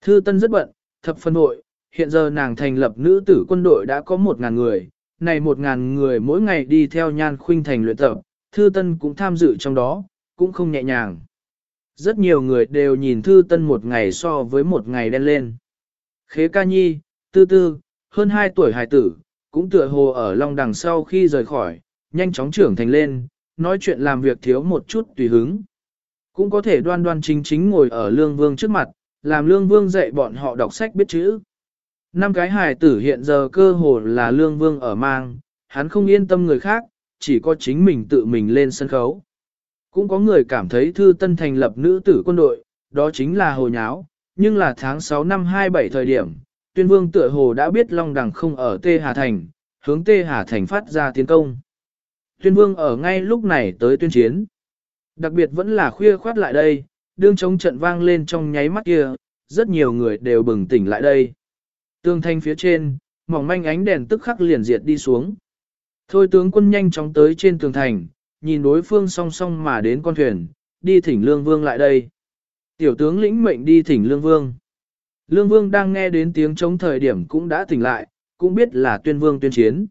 Thư Tân rất bận, thập phân hội, hiện giờ nàng thành lập nữ tử quân đội đã có một ngàn người, này một ngàn người mỗi ngày đi theo nhan khuynh thành luyện tập, Thư Tân cũng tham dự trong đó, cũng không nhẹ nhàng. Rất nhiều người đều nhìn Thư Tân một ngày so với một ngày đen lên. Khế ca nhi, tư tư, hơn 2 tuổi hài tử, cũng tựa hồ ở Long Đằng sau khi rời khỏi, nhanh chóng trưởng thành lên, nói chuyện làm việc thiếu một chút tùy hứng. Cũng có thể đoan đoan chính chính ngồi ở lương vương trước mặt, làm lương vương dạy bọn họ đọc sách biết chữ. Năm cái hài tử hiện giờ cơ hồ là lương vương ở mang, hắn không yên tâm người khác, chỉ có chính mình tự mình lên sân khấu. Cũng có người cảm thấy thư tân thành lập nữ tử quân đội, đó chính là hồ nháo, nhưng là tháng 6 năm 27 thời điểm, tuyên vương tựa hồ đã biết Long Đằng không ở Tê Hà Thành, hướng Tê Hà Thành phát ra tiến công. Tuyên vương ở ngay lúc này tới tuyên chiến. Đặc biệt vẫn là khuya khoát lại đây, đương chống trận vang lên trong nháy mắt kia, rất nhiều người đều bừng tỉnh lại đây. Tương thanh phía trên, mỏng manh ánh đèn tức khắc liền diệt đi xuống. Thôi tướng quân nhanh chóng tới trên tường thành, nhìn đối phương song song mà đến con thuyền, đi thỉnh Lương Vương lại đây. Tiểu tướng lĩnh mệnh đi thỉnh Lương Vương. Lương Vương đang nghe đến tiếng chống thời điểm cũng đã tỉnh lại, cũng biết là tuyên vương tuyên chiến.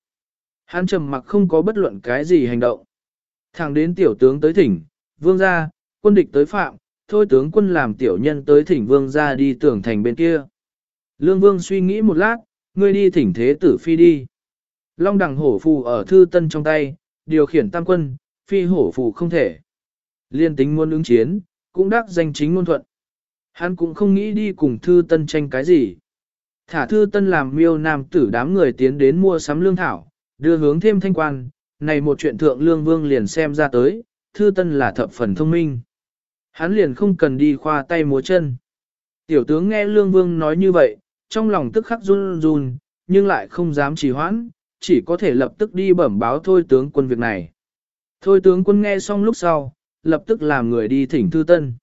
Hắn trầm mặc không có bất luận cái gì hành động. Thẳng đến tiểu tướng tới thỉnh, vương gia, quân địch tới phạm, thôi tướng quân làm tiểu nhân tới thỉnh vương gia đi tưởng thành bên kia. Lương vương suy nghĩ một lát, ngươi đi thỉnh thế tử phi đi. Long đằng hổ phù ở thư tân trong tay, điều khiển tam quân, phi hổ phù không thể. Liên tính muốn ứng chiến, cũng đắc danh chính ngôn thuận. Hắn cũng không nghĩ đi cùng thư tân tranh cái gì. Thả thư tân làm miêu nam tử đám người tiến đến mua sắm lương thảo, đưa hướng thêm thanh quan, này một chuyện thượng lương vương liền xem ra tới, thư tân là thập phần thông minh. Hắn liền không cần đi khoa tay múa chân. Tiểu tướng nghe lương vương nói như vậy, trong lòng tức khắc run run, nhưng lại không dám trì hoãn, chỉ có thể lập tức đi bẩm báo thôi tướng quân việc này. Thôi tướng quân nghe xong lúc sau, lập tức làm người đi thỉnh thư tân.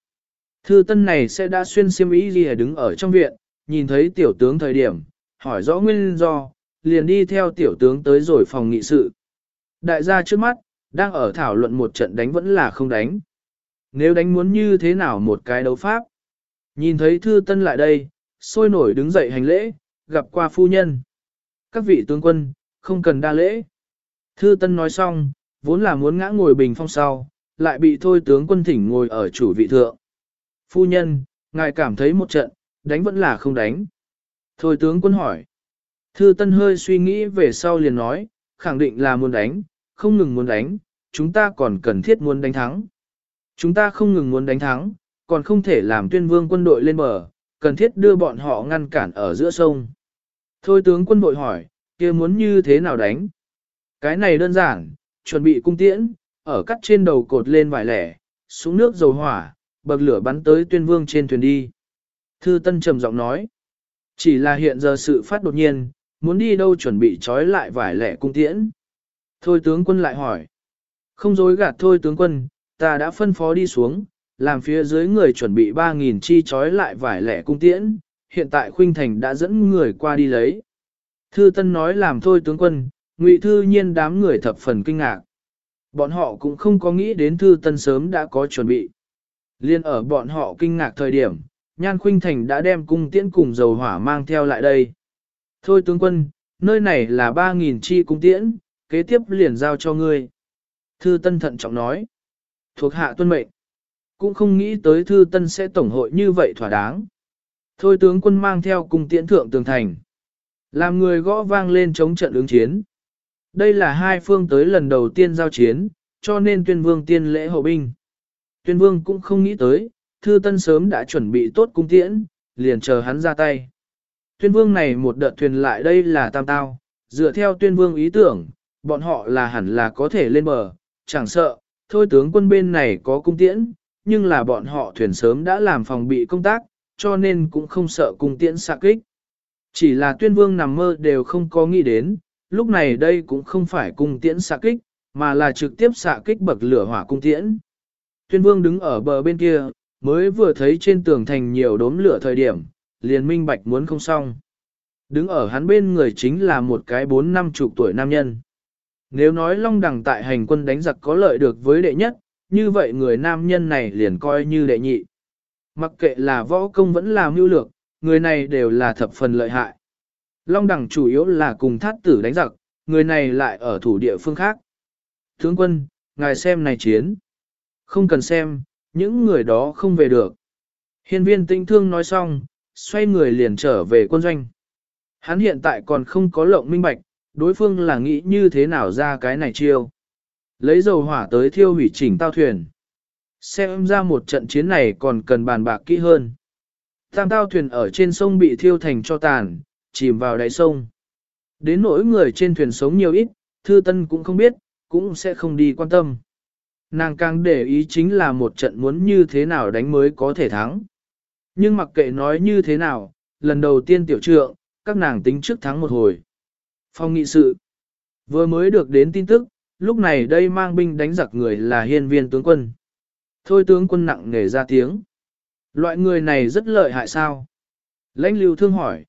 Thư tân này sẽ đã xuyên xiêm ý gì đứng ở trong viện, nhìn thấy tiểu tướng thời điểm, hỏi rõ nguyên do, liền đi theo tiểu tướng tới rồi phòng nghị sự. Đại gia trước mắt, đang ở thảo luận một trận đánh vẫn là không đánh. Nếu đánh muốn như thế nào một cái đấu pháp. Nhìn thấy thư tân lại đây, sôi nổi đứng dậy hành lễ, gặp qua phu nhân. Các vị tướng quân, không cần đa lễ. Thư tân nói xong, vốn là muốn ngã ngồi bình phong sau, lại bị thôi tướng quân thỉnh ngồi ở chủ vị thượng. Phu nhân, ngài cảm thấy một trận, đánh vẫn là không đánh. Thôi tướng quân hỏi. Thư Tân hơi suy nghĩ về sau liền nói, khẳng định là muốn đánh, không ngừng muốn đánh, chúng ta còn cần thiết muốn đánh thắng. Chúng ta không ngừng muốn đánh thắng, còn không thể làm tuyên vương quân đội lên bờ, cần thiết đưa bọn họ ngăn cản ở giữa sông. Thôi tướng quân đội hỏi, kia muốn như thế nào đánh? Cái này đơn giản, chuẩn bị cung tiễn, ở cắt trên đầu cột lên vài lẻ, xuống nước dầu hỏa, bậc lửa bắn tới tuyên vương trên thuyền đi. Thư Tân trầm giọng nói, chỉ là hiện giờ sự phát đột nhiên, muốn đi đâu chuẩn bị trói lại vải lẻ cung tiễn. Thôi tướng quân lại hỏi, không dối gạt thôi tướng quân, ta đã phân phó đi xuống, làm phía dưới người chuẩn bị 3.000 chi trói lại vải lẻ cung tiễn, hiện tại Khuynh Thành đã dẫn người qua đi lấy. Thư Tân nói làm thôi tướng quân, Ngụy Thư Nhiên đám người thập phần kinh ngạc. Bọn họ cũng không có nghĩ đến thư tân sớm đã có chuẩn bị. Liên ở bọn họ kinh ngạc thời điểm, Nhan Khuynh Thành đã đem cung tiễn cùng dầu hỏa mang theo lại đây. Thôi tướng quân, nơi này là 3.000 chi cung tiễn, kế tiếp liền giao cho ngươi. Thư Tân thận trọng nói. Thuộc hạ tuân mệnh. Cũng không nghĩ tới Thư Tân sẽ tổng hội như vậy thỏa đáng. Thôi tướng quân mang theo cung tiễn thượng tường thành. Làm người gõ vang lên chống trận ứng chiến. Đây là hai phương tới lần đầu tiên giao chiến, cho nên tuyên vương tiên lễ hậu binh. Tuyên vương cũng không nghĩ tới, thư tân sớm đã chuẩn bị tốt cung tiễn, liền chờ hắn ra tay. Tuyên vương này một đợt thuyền lại đây là tam tao, dựa theo tuyên vương ý tưởng, bọn họ là hẳn là có thể lên bờ, chẳng sợ, thôi tướng quân bên này có cung tiễn, nhưng là bọn họ thuyền sớm đã làm phòng bị công tác, cho nên cũng không sợ cung tiễn xạ kích. Chỉ là tuyên vương nằm mơ đều không có nghĩ đến, lúc này đây cũng không phải cung tiễn xạ kích, mà là trực tiếp xạ kích bậc lửa hỏa cung tiễn. Tuyên vương đứng ở bờ bên kia, mới vừa thấy trên tường thành nhiều đốm lửa thời điểm, liền minh bạch muốn không xong. Đứng ở hắn bên người chính là một cái bốn năm chục tuổi nam nhân. Nếu nói Long Đằng tại hành quân đánh giặc có lợi được với đệ nhất, như vậy người nam nhân này liền coi như đệ nhị. Mặc kệ là võ công vẫn là mưu lược, người này đều là thập phần lợi hại. Long đẳng chủ yếu là cùng thát tử đánh giặc, người này lại ở thủ địa phương khác. Tướng quân, ngài xem này chiến. Không cần xem, những người đó không về được. Hiên viên tinh thương nói xong, xoay người liền trở về quân doanh. Hắn hiện tại còn không có lộng minh bạch, đối phương là nghĩ như thế nào ra cái này chiêu. Lấy dầu hỏa tới thiêu hủy chỉnh tao thuyền. Xem ra một trận chiến này còn cần bàn bạc kỹ hơn. Tam tao thuyền ở trên sông bị thiêu thành cho tàn, chìm vào đáy sông. Đến nỗi người trên thuyền sống nhiều ít, thư tân cũng không biết, cũng sẽ không đi quan tâm. Nàng càng để ý chính là một trận muốn như thế nào đánh mới có thể thắng. Nhưng mặc kệ nói như thế nào, lần đầu tiên tiểu trượng, các nàng tính trước thắng một hồi. Phong nghị sự. Vừa mới được đến tin tức, lúc này đây mang binh đánh giặc người là hiên viên tướng quân. Thôi tướng quân nặng nề ra tiếng. Loại người này rất lợi hại sao? Lãnh lưu thương hỏi.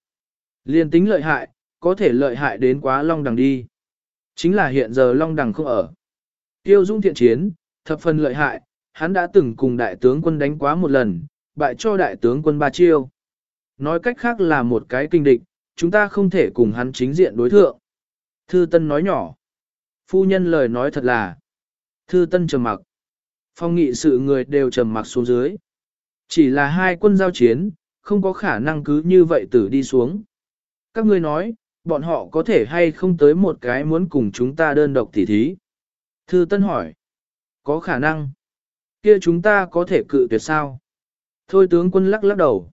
Liên tính lợi hại, có thể lợi hại đến quá long đằng đi. Chính là hiện giờ long đằng không ở. Tiêu dung thiện chiến, thập phần lợi hại, hắn đã từng cùng đại tướng quân đánh quá một lần, bại cho đại tướng quân ba chiêu. Nói cách khác là một cái kinh địch, chúng ta không thể cùng hắn chính diện đối thượng. Thư Tân nói nhỏ. Phu nhân lời nói thật là. Thư Tân trầm mặc. Phong nghị sự người đều trầm mặc xuống dưới. Chỉ là hai quân giao chiến, không có khả năng cứ như vậy tử đi xuống. Các ngươi nói, bọn họ có thể hay không tới một cái muốn cùng chúng ta đơn độc tỉ thí? Thư Tân hỏi. Có khả năng. Kia chúng ta có thể cự tuyệt sao? Thôi tướng quân lắc lắc đầu.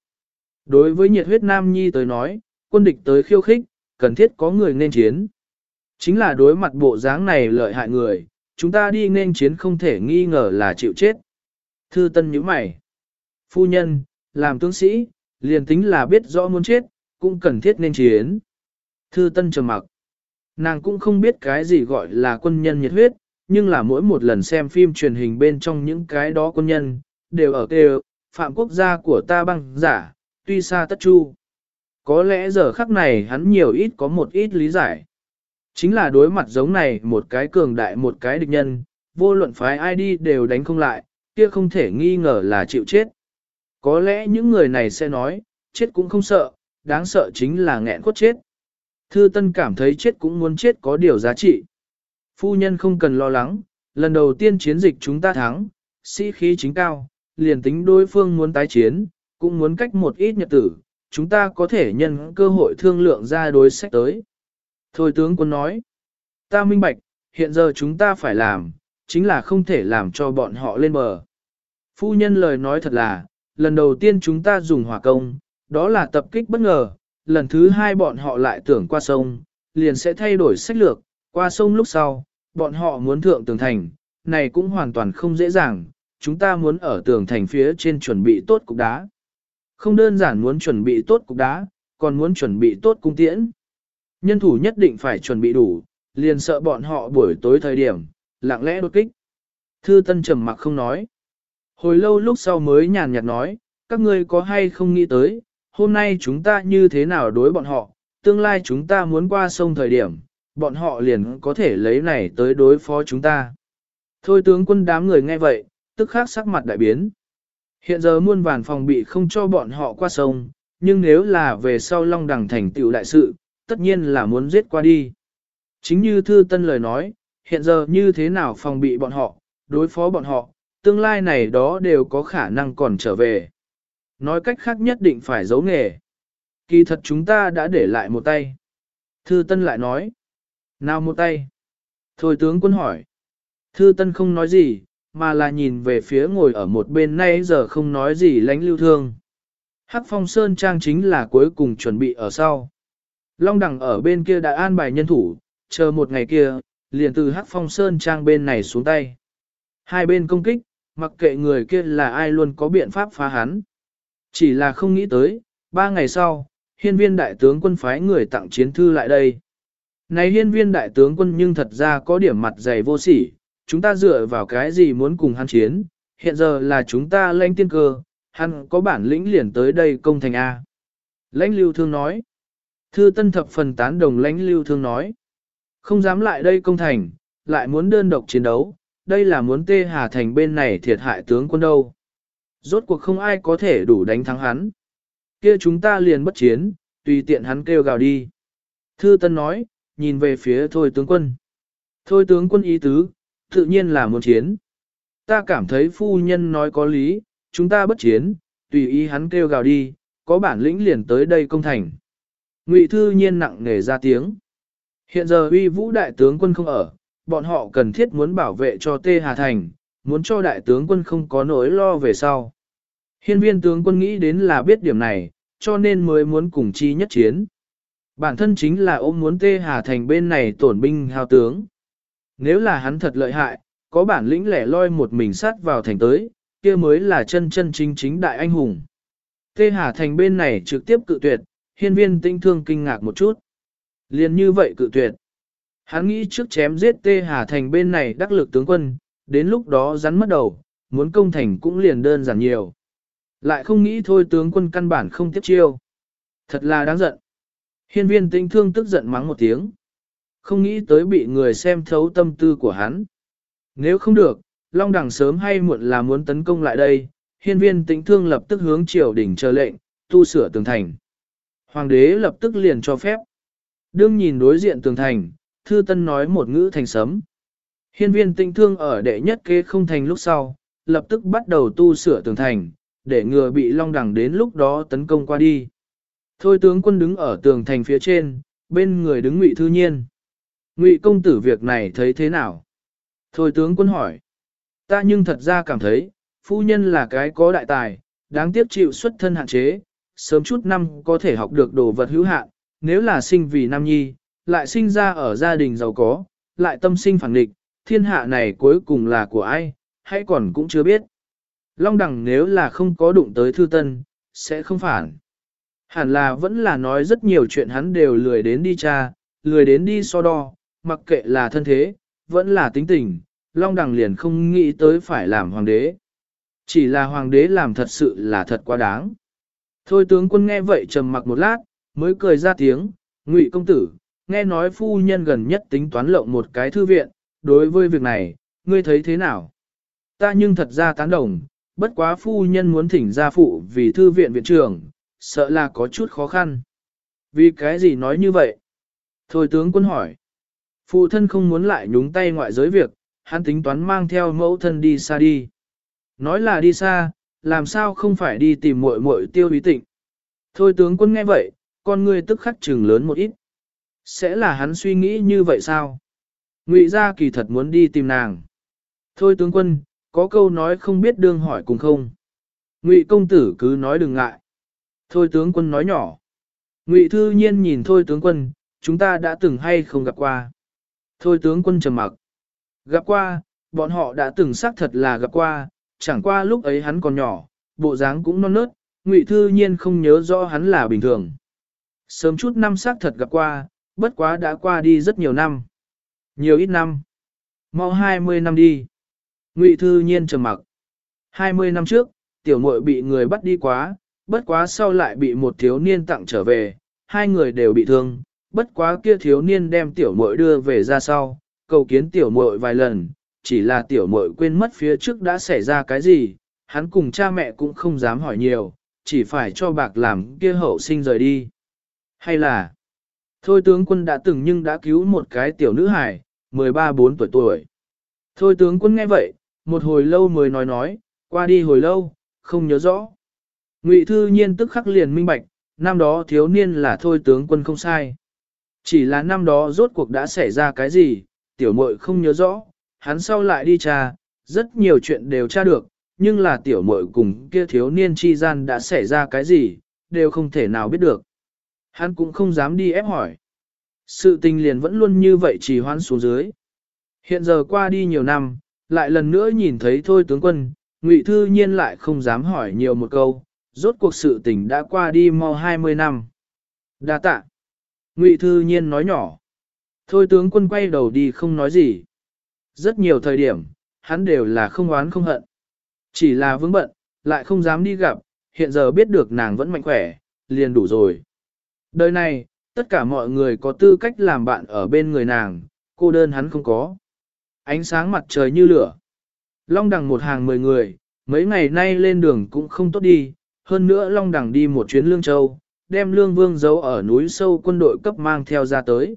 Đối với nhiệt huyết nam nhi tới nói, quân địch tới khiêu khích, cần thiết có người nên chiến. Chính là đối mặt bộ dáng này lợi hại người, chúng ta đi nên chiến không thể nghi ngờ là chịu chết. Thư tân nhíu mày. Phu nhân, làm tướng sĩ, liền tính là biết rõ muốn chết, cũng cần thiết nên chiến. Thư tân trầm mặc. Nàng cũng không biết cái gì gọi là quân nhân nhiệt huyết, nhưng là mỗi một lần xem phim truyền hình bên trong những cái đó quân nhân, đều ở kêu, phạm quốc gia của ta băng giả, tuy xa tất chu. Có lẽ giờ khắc này hắn nhiều ít có một ít lý giải. Chính là đối mặt giống này một cái cường đại một cái địch nhân, vô luận phái ai đi đều đánh không lại, kia không thể nghi ngờ là chịu chết. Có lẽ những người này sẽ nói, chết cũng không sợ, đáng sợ chính là nghẹn quất chết. Thư Tân cảm thấy chết cũng muốn chết có điều giá trị. Phu nhân không cần lo lắng, lần đầu tiên chiến dịch chúng ta thắng, sĩ khí chính cao, liền tính đối phương muốn tái chiến, cũng muốn cách một ít nhật tử, chúng ta có thể nhân cơ hội thương lượng ra đối sách tới. Thôi tướng quân nói, ta minh bạch, hiện giờ chúng ta phải làm, chính là không thể làm cho bọn họ lên bờ. Phu nhân lời nói thật là, lần đầu tiên chúng ta dùng hỏa công, đó là tập kích bất ngờ, lần thứ hai bọn họ lại tưởng qua sông, liền sẽ thay đổi sách lược, qua sông lúc sau, bọn họ muốn thượng tường thành, này cũng hoàn toàn không dễ dàng, chúng ta muốn ở tường thành phía trên chuẩn bị tốt cục đá. Không đơn giản muốn chuẩn bị tốt cục đá, còn muốn chuẩn bị tốt cung tiễn. Nhân thủ nhất định phải chuẩn bị đủ, liền sợ bọn họ buổi tối thời điểm, lặng lẽ đột kích. Thư Tân trầm mặc không nói. Hồi lâu lúc sau mới nhàn nhạt nói, các ngươi có hay không nghĩ tới, hôm nay chúng ta như thế nào đối bọn họ, tương lai chúng ta muốn qua sông thời điểm, bọn họ liền có thể lấy này tới đối phó chúng ta. Thôi tướng quân đám người nghe vậy, tức khắc sắc mặt đại biến. Hiện giờ muôn vàn phòng bị không cho bọn họ qua sông, nhưng nếu là về sau Long Đằng thành tựu đại sự, tất nhiên là muốn giết qua đi. Chính như Thư Tân lời nói, hiện giờ như thế nào phòng bị bọn họ, đối phó bọn họ, tương lai này đó đều có khả năng còn trở về. Nói cách khác nhất định phải giấu nghề. Kỳ thật chúng ta đã để lại một tay. Thư Tân lại nói. Nào một tay? Thôi tướng quân hỏi. Thư Tân không nói gì, mà là nhìn về phía ngồi ở một bên nay giờ không nói gì lánh lưu thương. Hắc phong sơn trang chính là cuối cùng chuẩn bị ở sau. Long đẳng ở bên kia đã an bài nhân thủ, chờ một ngày kia, liền từ Hắc phong sơn trang bên này xuống tay. Hai bên công kích, mặc kệ người kia là ai luôn có biện pháp phá hắn. Chỉ là không nghĩ tới, ba ngày sau, hiên viên đại tướng quân phái người tặng chiến thư lại đây. Này hiên viên đại tướng quân nhưng thật ra có điểm mặt dày vô sỉ, chúng ta dựa vào cái gì muốn cùng hắn chiến, hiện giờ là chúng ta lãnh tiên cơ, hắn có bản lĩnh liền tới đây công thành A. Lãnh lưu thương nói. Thư tân thập phần tán đồng lãnh lưu thương nói. Không dám lại đây công thành, lại muốn đơn độc chiến đấu, đây là muốn tê hà thành bên này thiệt hại tướng quân đâu. Rốt cuộc không ai có thể đủ đánh thắng hắn. kia chúng ta liền bất chiến, tùy tiện hắn kêu gào đi. Thư Tân nói, nhìn về phía thôi tướng quân. Thôi tướng quân ý tứ, tự nhiên là muốn chiến. Ta cảm thấy phu nhân nói có lý, chúng ta bất chiến, tùy ý hắn kêu gào đi, có bản lĩnh liền tới đây công thành. Ngụy thư nhiên nặng nề ra tiếng. Hiện giờ uy vũ đại tướng quân không ở, bọn họ cần thiết muốn bảo vệ cho Tê Hà Thành, muốn cho đại tướng quân không có nỗi lo về sau. Hiên viên tướng quân nghĩ đến là biết điểm này, cho nên mới muốn cùng chi nhất chiến. Bản thân chính là ôm muốn Tê Hà Thành bên này tổn binh hao tướng. Nếu là hắn thật lợi hại, có bản lĩnh lẻ loi một mình sát vào thành tới, kia mới là chân chân chính chính đại anh hùng. Tê Hà Thành bên này trực tiếp cự tuyệt, hiên viên tinh thương kinh ngạc một chút. Liền như vậy cự tuyệt. Hắn nghĩ trước chém giết Tê Hà Thành bên này đắc lực tướng quân, đến lúc đó rắn mất đầu, muốn công thành cũng liền đơn giản nhiều. Lại không nghĩ thôi tướng quân căn bản không tiếp chiêu. Thật là đáng giận. Hiên viên tinh thương tức giận mắng một tiếng. Không nghĩ tới bị người xem thấu tâm tư của hắn. Nếu không được, Long Đằng sớm hay muộn là muốn tấn công lại đây, hiên viên tĩnh thương lập tức hướng triều đỉnh chờ lệnh, tu sửa tường thành. Hoàng đế lập tức liền cho phép. Đương nhìn đối diện tường thành, thư tân nói một ngữ thành sấm. Hiên viên tinh thương ở đệ nhất kế không thành lúc sau, lập tức bắt đầu tu sửa tường thành, để ngừa bị Long Đằng đến lúc đó tấn công qua đi. Thôi tướng quân đứng ở tường thành phía trên, bên người đứng ngụy thư nhiên. Ngụy công tử việc này thấy thế nào? Thôi tướng quân hỏi. Ta nhưng thật ra cảm thấy, phu nhân là cái có đại tài, đáng tiếc chịu xuất thân hạn chế, sớm chút năm có thể học được đồ vật hữu hạn, nếu là sinh vì nam nhi, lại sinh ra ở gia đình giàu có, lại tâm sinh phản địch, thiên hạ này cuối cùng là của ai, hay còn cũng chưa biết. Long đẳng nếu là không có đụng tới thư tân, sẽ không phản. Hẳn là vẫn là nói rất nhiều chuyện hắn đều lười đến đi tra, lười đến đi so đo, mặc kệ là thân thế, vẫn là tính tình, Long Đằng liền không nghĩ tới phải làm hoàng đế. Chỉ là hoàng đế làm thật sự là thật quá đáng. Thôi tướng quân nghe vậy trầm mặc một lát, mới cười ra tiếng, ngụy công tử, nghe nói phu nhân gần nhất tính toán lộng một cái thư viện, đối với việc này, ngươi thấy thế nào? Ta nhưng thật ra tán đồng, bất quá phu nhân muốn thỉnh gia phụ vì thư viện viện trưởng, sợ là có chút khó khăn. Vì cái gì nói như vậy? Thôi tướng quân hỏi. Phụ thân không muốn lại nhúng tay ngoại giới việc, hắn tính toán mang theo mẫu thân đi xa đi. Nói là đi xa, làm sao không phải đi tìm muội muội tiêu ý tịnh. Thôi tướng quân nghe vậy, con ngươi tức khắc trừng lớn một ít. Sẽ là hắn suy nghĩ như vậy sao? Ngụy gia kỳ thật muốn đi tìm nàng. Thôi tướng quân, có câu nói không biết đương hỏi cùng không. Ngụy công tử cứ nói đừng ngại. Thôi tướng quân nói nhỏ. Ngụy thư nhiên nhìn thôi tướng quân, chúng ta đã từng hay không gặp qua. Thôi tướng quân trầm mặc. Gặp qua, bọn họ đã từng xác thật là gặp qua, chẳng qua lúc ấy hắn còn nhỏ, bộ dáng cũng non nớt, Ngụy Thư Nhiên không nhớ rõ hắn là bình thường. Sớm chút năm xác thật gặp qua, bất quá đã qua đi rất nhiều năm. Nhiều ít năm. Mau 20 năm đi. Ngụy Thư Nhiên trầm mặc. 20 năm trước, tiểu muội bị người bắt đi quá, bất quá sau lại bị một thiếu niên tặng trở về, hai người đều bị thương, bất quá kia thiếu niên đem tiểu muội đưa về ra sau, cầu kiến tiểu muội vài lần, chỉ là tiểu muội quên mất phía trước đã xảy ra cái gì, hắn cùng cha mẹ cũng không dám hỏi nhiều, chỉ phải cho bạc làm kia hậu sinh rời đi. Hay là, thôi tướng quân đã từng nhưng đã cứu một cái tiểu nữ hài, 13-4 tuổi tuổi. Thôi tướng quân nghe vậy, một hồi lâu mới nói nói, qua đi hồi lâu, không nhớ rõ. Ngụy thư nhiên tức khắc liền minh bạch, năm đó thiếu niên là thôi tướng quân không sai. Chỉ là năm đó rốt cuộc đã xảy ra cái gì, tiểu muội không nhớ rõ, hắn sau lại đi tra, rất nhiều chuyện đều tra được, nhưng là tiểu muội cùng kia thiếu niên chi gian đã xảy ra cái gì, đều không thể nào biết được. Hắn cũng không dám đi ép hỏi. Sự tình liền vẫn luôn như vậy trì hoãn xuống dưới. Hiện giờ qua đi nhiều năm, lại lần nữa nhìn thấy thôi tướng quân, Ngụy Thư Nhiên lại không dám hỏi nhiều một câu, rốt cuộc sự tình đã qua đi mau 20 năm. Đa tạ. Ngụy Thư Nhiên nói nhỏ. Thôi tướng quân quay đầu đi không nói gì. Rất nhiều thời điểm, hắn đều là không oán không hận. Chỉ là vướng bận, lại không dám đi gặp, hiện giờ biết được nàng vẫn mạnh khỏe, liền đủ rồi. Đời này, tất cả mọi người có tư cách làm bạn ở bên người nàng, cô đơn hắn không có. Ánh sáng mặt trời như lửa. Long đằng một hàng mười người, mấy ngày nay lên đường cũng không tốt đi, hơn nữa Long đằng đi một chuyến Lương Châu, đem Lương Vương giấu ở núi sâu quân đội cấp mang theo ra tới.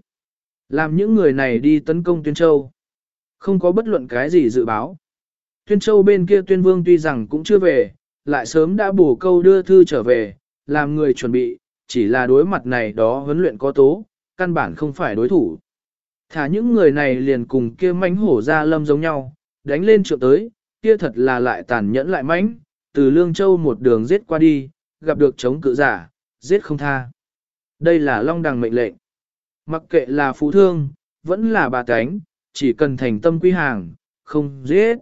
Làm những người này đi tấn công Tuyên Châu. Không có bất luận cái gì dự báo. Tuyên Châu bên kia Tuyên Vương tuy rằng cũng chưa về, lại sớm đã bổ câu đưa thư trở về, làm người chuẩn bị, chỉ là đối mặt này đó huấn luyện có tố, căn bản không phải đối thủ. Thả những người này liền cùng kia mánh hổ ra lâm giống nhau, đánh lên trượng tới, kia thật là lại tàn nhẫn lại mánh. từ Lương Châu một đường giết qua đi, gặp được chống cự giả, giết không tha. Đây là long đằng mệnh lệnh. Mặc kệ là phú thương, vẫn là bà cánh, chỉ cần thành tâm quy hàng, không giết.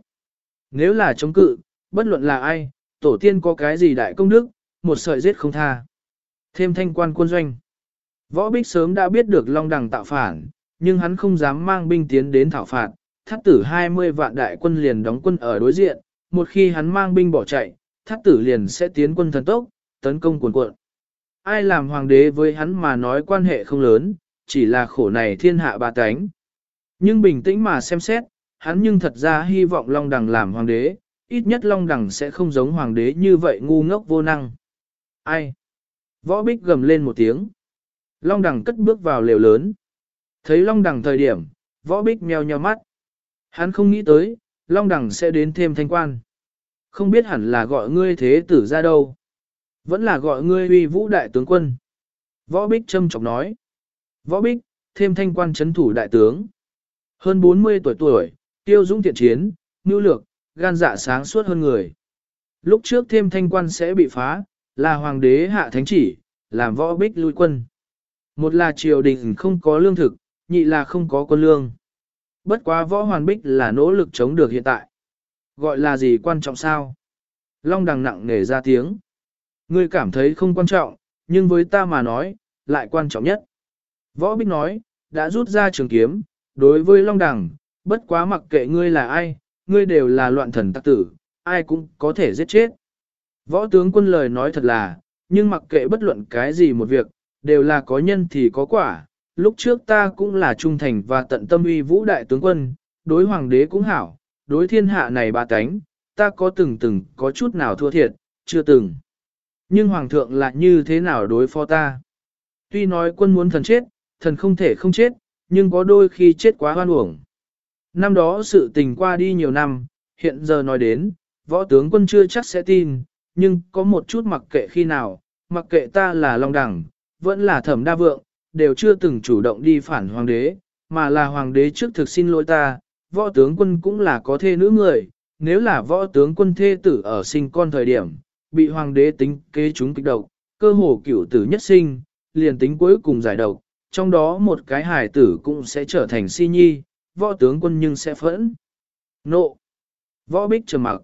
Nếu là chống cự, bất luận là ai, tổ tiên có cái gì đại công đức, một sợi giết không tha. Thêm thanh quan quân doanh. Võ Bích sớm đã biết được Long Đằng tạo phản, nhưng hắn không dám mang binh tiến đến thảo phạt. Thắt tử 20 vạn đại quân liền đóng quân ở đối diện, một khi hắn mang binh bỏ chạy, thắt tử liền sẽ tiến quân thần tốc, tấn công cuồn cuộn. Ai làm hoàng đế với hắn mà nói quan hệ không lớn, chỉ là khổ này thiên hạ ba cánh. Nhưng bình tĩnh mà xem xét, hắn nhưng thật ra hy vọng Long Đằng làm hoàng đế, ít nhất Long Đằng sẽ không giống hoàng đế như vậy ngu ngốc vô năng. Ai? Võ Bích gầm lên một tiếng. Long Đằng cất bước vào lều lớn. Thấy Long Đằng thời điểm, Võ Bích meo nheo mắt. Hắn không nghĩ tới, Long Đằng sẽ đến thêm thanh quan. Không biết hẳn là gọi ngươi thế tử ra đâu. Vẫn là gọi ngươi uy vũ đại tướng quân. Võ Bích châm chọc nói. Võ Bích, thêm thanh quan chấn thủ đại tướng. Hơn 40 tuổi tuổi, tiêu dũng thiện chiến, nưu lược, gan dạ sáng suốt hơn người. Lúc trước thêm thanh quan sẽ bị phá, là hoàng đế hạ thánh chỉ, làm võ bích lui quân. Một là triều đình không có lương thực, nhị là không có quân lương. Bất quá võ hoàn bích là nỗ lực chống được hiện tại. Gọi là gì quan trọng sao? Long đằng nặng nề ra tiếng. Ngươi cảm thấy không quan trọng, nhưng với ta mà nói, lại quan trọng nhất. Võ bích nói, đã rút ra trường kiếm, đối với long đằng, bất quá mặc kệ ngươi là ai, ngươi đều là loạn thần tắc tử, ai cũng có thể giết chết. Võ tướng quân lời nói thật là, nhưng mặc kệ bất luận cái gì một việc, đều là có nhân thì có quả. Lúc trước ta cũng là trung thành và tận tâm uy vũ đại tướng quân, đối hoàng đế cũng hảo, đối thiên hạ này ba cánh, ta có từng từng có chút nào thua thiệt, chưa từng. Nhưng hoàng thượng lại như thế nào đối phó ta? Tuy nói quân muốn thần chết, thần không thể không chết, nhưng có đôi khi chết quá hoan uổng. Năm đó sự tình qua đi nhiều năm, hiện giờ nói đến, võ tướng quân chưa chắc sẽ tin, nhưng có một chút mặc kệ khi nào, mặc kệ ta là Long Đẳng, vẫn là thẩm đa vượng, đều chưa từng chủ động đi phản hoàng đế, mà là hoàng đế trước thực xin lỗi ta, võ tướng quân cũng là có thê nữ người, nếu là võ tướng quân thê tử ở sinh con thời điểm, bị hoàng đế tính kế chúng kích độc, cơ hồ cửu tử nhất sinh, liền tính cuối cùng giải độc, trong đó một cái hài tử cũng sẽ trở thành si nhi, võ tướng quân nhưng sẽ phẫn. Nộ! Võ bích trầm mặc.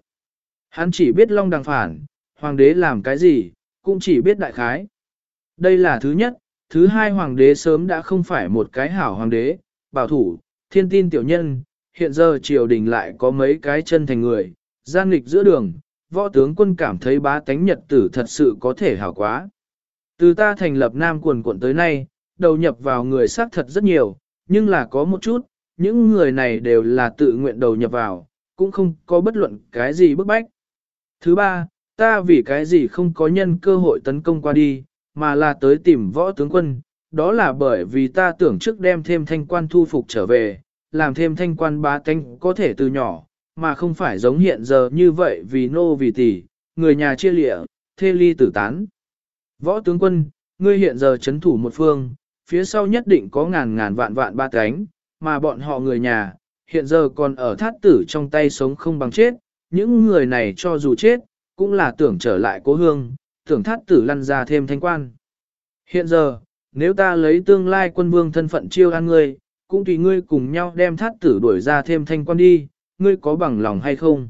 Hắn chỉ biết long đằng phản, hoàng đế làm cái gì, cũng chỉ biết đại khái. Đây là thứ nhất, thứ hai hoàng đế sớm đã không phải một cái hảo hoàng đế, bảo thủ, thiên tin tiểu nhân, hiện giờ triều đình lại có mấy cái chân thành người, gian nghịch giữa đường, võ tướng quân cảm thấy bá tánh nhật tử thật sự có thể hảo quá. Từ ta thành lập Nam quần quận tới nay, đầu nhập vào người xác thật rất nhiều, nhưng là có một chút, những người này đều là tự nguyện đầu nhập vào, cũng không có bất luận cái gì bức bách. Thứ ba, ta vì cái gì không có nhân cơ hội tấn công qua đi, mà là tới tìm võ tướng quân, đó là bởi vì ta tưởng trước đem thêm thanh quan thu phục trở về, làm thêm thanh quan bá tánh có thể từ nhỏ, mà không phải giống hiện giờ như vậy vì nô vì tỷ, người nhà chia lịa, thê ly tử tán. Võ tướng quân, ngươi hiện giờ chấn thủ một phương, phía sau nhất định có ngàn ngàn vạn vạn ba cánh, mà bọn họ người nhà, hiện giờ còn ở thát tử trong tay sống không bằng chết, những người này cho dù chết, cũng là tưởng trở lại cố hương, tưởng thát tử lăn ra thêm thanh quan. Hiện giờ, nếu ta lấy tương lai quân vương thân phận chiêu an ngươi, cũng tùy ngươi cùng nhau đem thát tử đuổi ra thêm thanh quan đi, ngươi có bằng lòng hay không?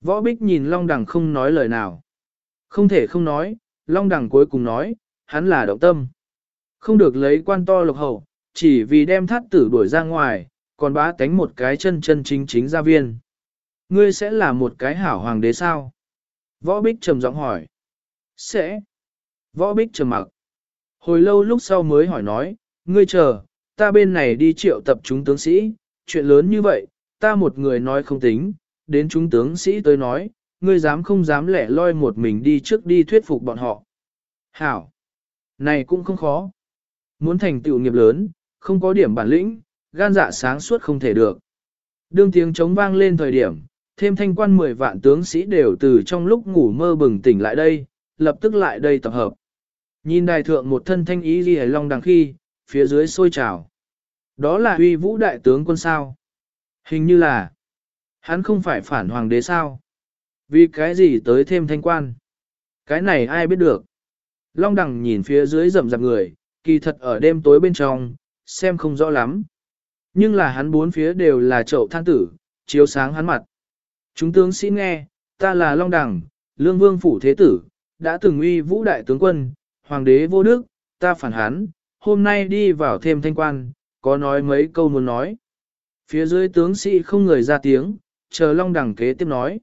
Võ Bích nhìn Long Đằng không nói lời nào. Không thể không nói, Long Đằng cuối cùng nói, hắn là động tâm. Không được lấy quan to lộc hậu, chỉ vì đem thát tử đuổi ra ngoài, còn bá tánh một cái chân chân chính chính gia viên. Ngươi sẽ là một cái hảo hoàng đế sao? Võ Bích trầm giọng hỏi. Sẽ. Võ Bích trầm mặc. Hồi lâu lúc sau mới hỏi nói, ngươi chờ, ta bên này đi triệu tập chúng tướng sĩ, chuyện lớn như vậy, ta một người nói không tính, đến chúng tướng sĩ tới nói, ngươi dám không dám lẻ loi một mình đi trước đi thuyết phục bọn họ. Hảo! Này cũng không khó. Muốn thành tựu nghiệp lớn, không có điểm bản lĩnh, gan dạ sáng suốt không thể được. Đương tiếng trống vang lên thời điểm, thêm thanh quan 10 vạn tướng sĩ đều từ trong lúc ngủ mơ bừng tỉnh lại đây, lập tức lại đây tập hợp. Nhìn đài thượng một thân thanh ý ghi long đằng khi, phía dưới sôi trào. Đó là uy vũ đại tướng quân sao. Hình như là, hắn không phải phản hoàng đế sao. Vì cái gì tới thêm thanh quan? Cái này ai biết được? Long đằng nhìn phía dưới rầm rạp người, kỳ thật ở đêm tối bên trong, xem không rõ lắm. Nhưng là hắn bốn phía đều là chậu than tử, chiếu sáng hắn mặt. Chúng tướng sĩ nghe, ta là Long Đằng, Lương Vương Phủ Thế Tử, đã từng uy vũ đại tướng quân, Hoàng đế vô đức, ta phản hắn, hôm nay đi vào thêm thanh quan, có nói mấy câu muốn nói. Phía dưới tướng sĩ không người ra tiếng, chờ Long Đằng kế tiếp nói.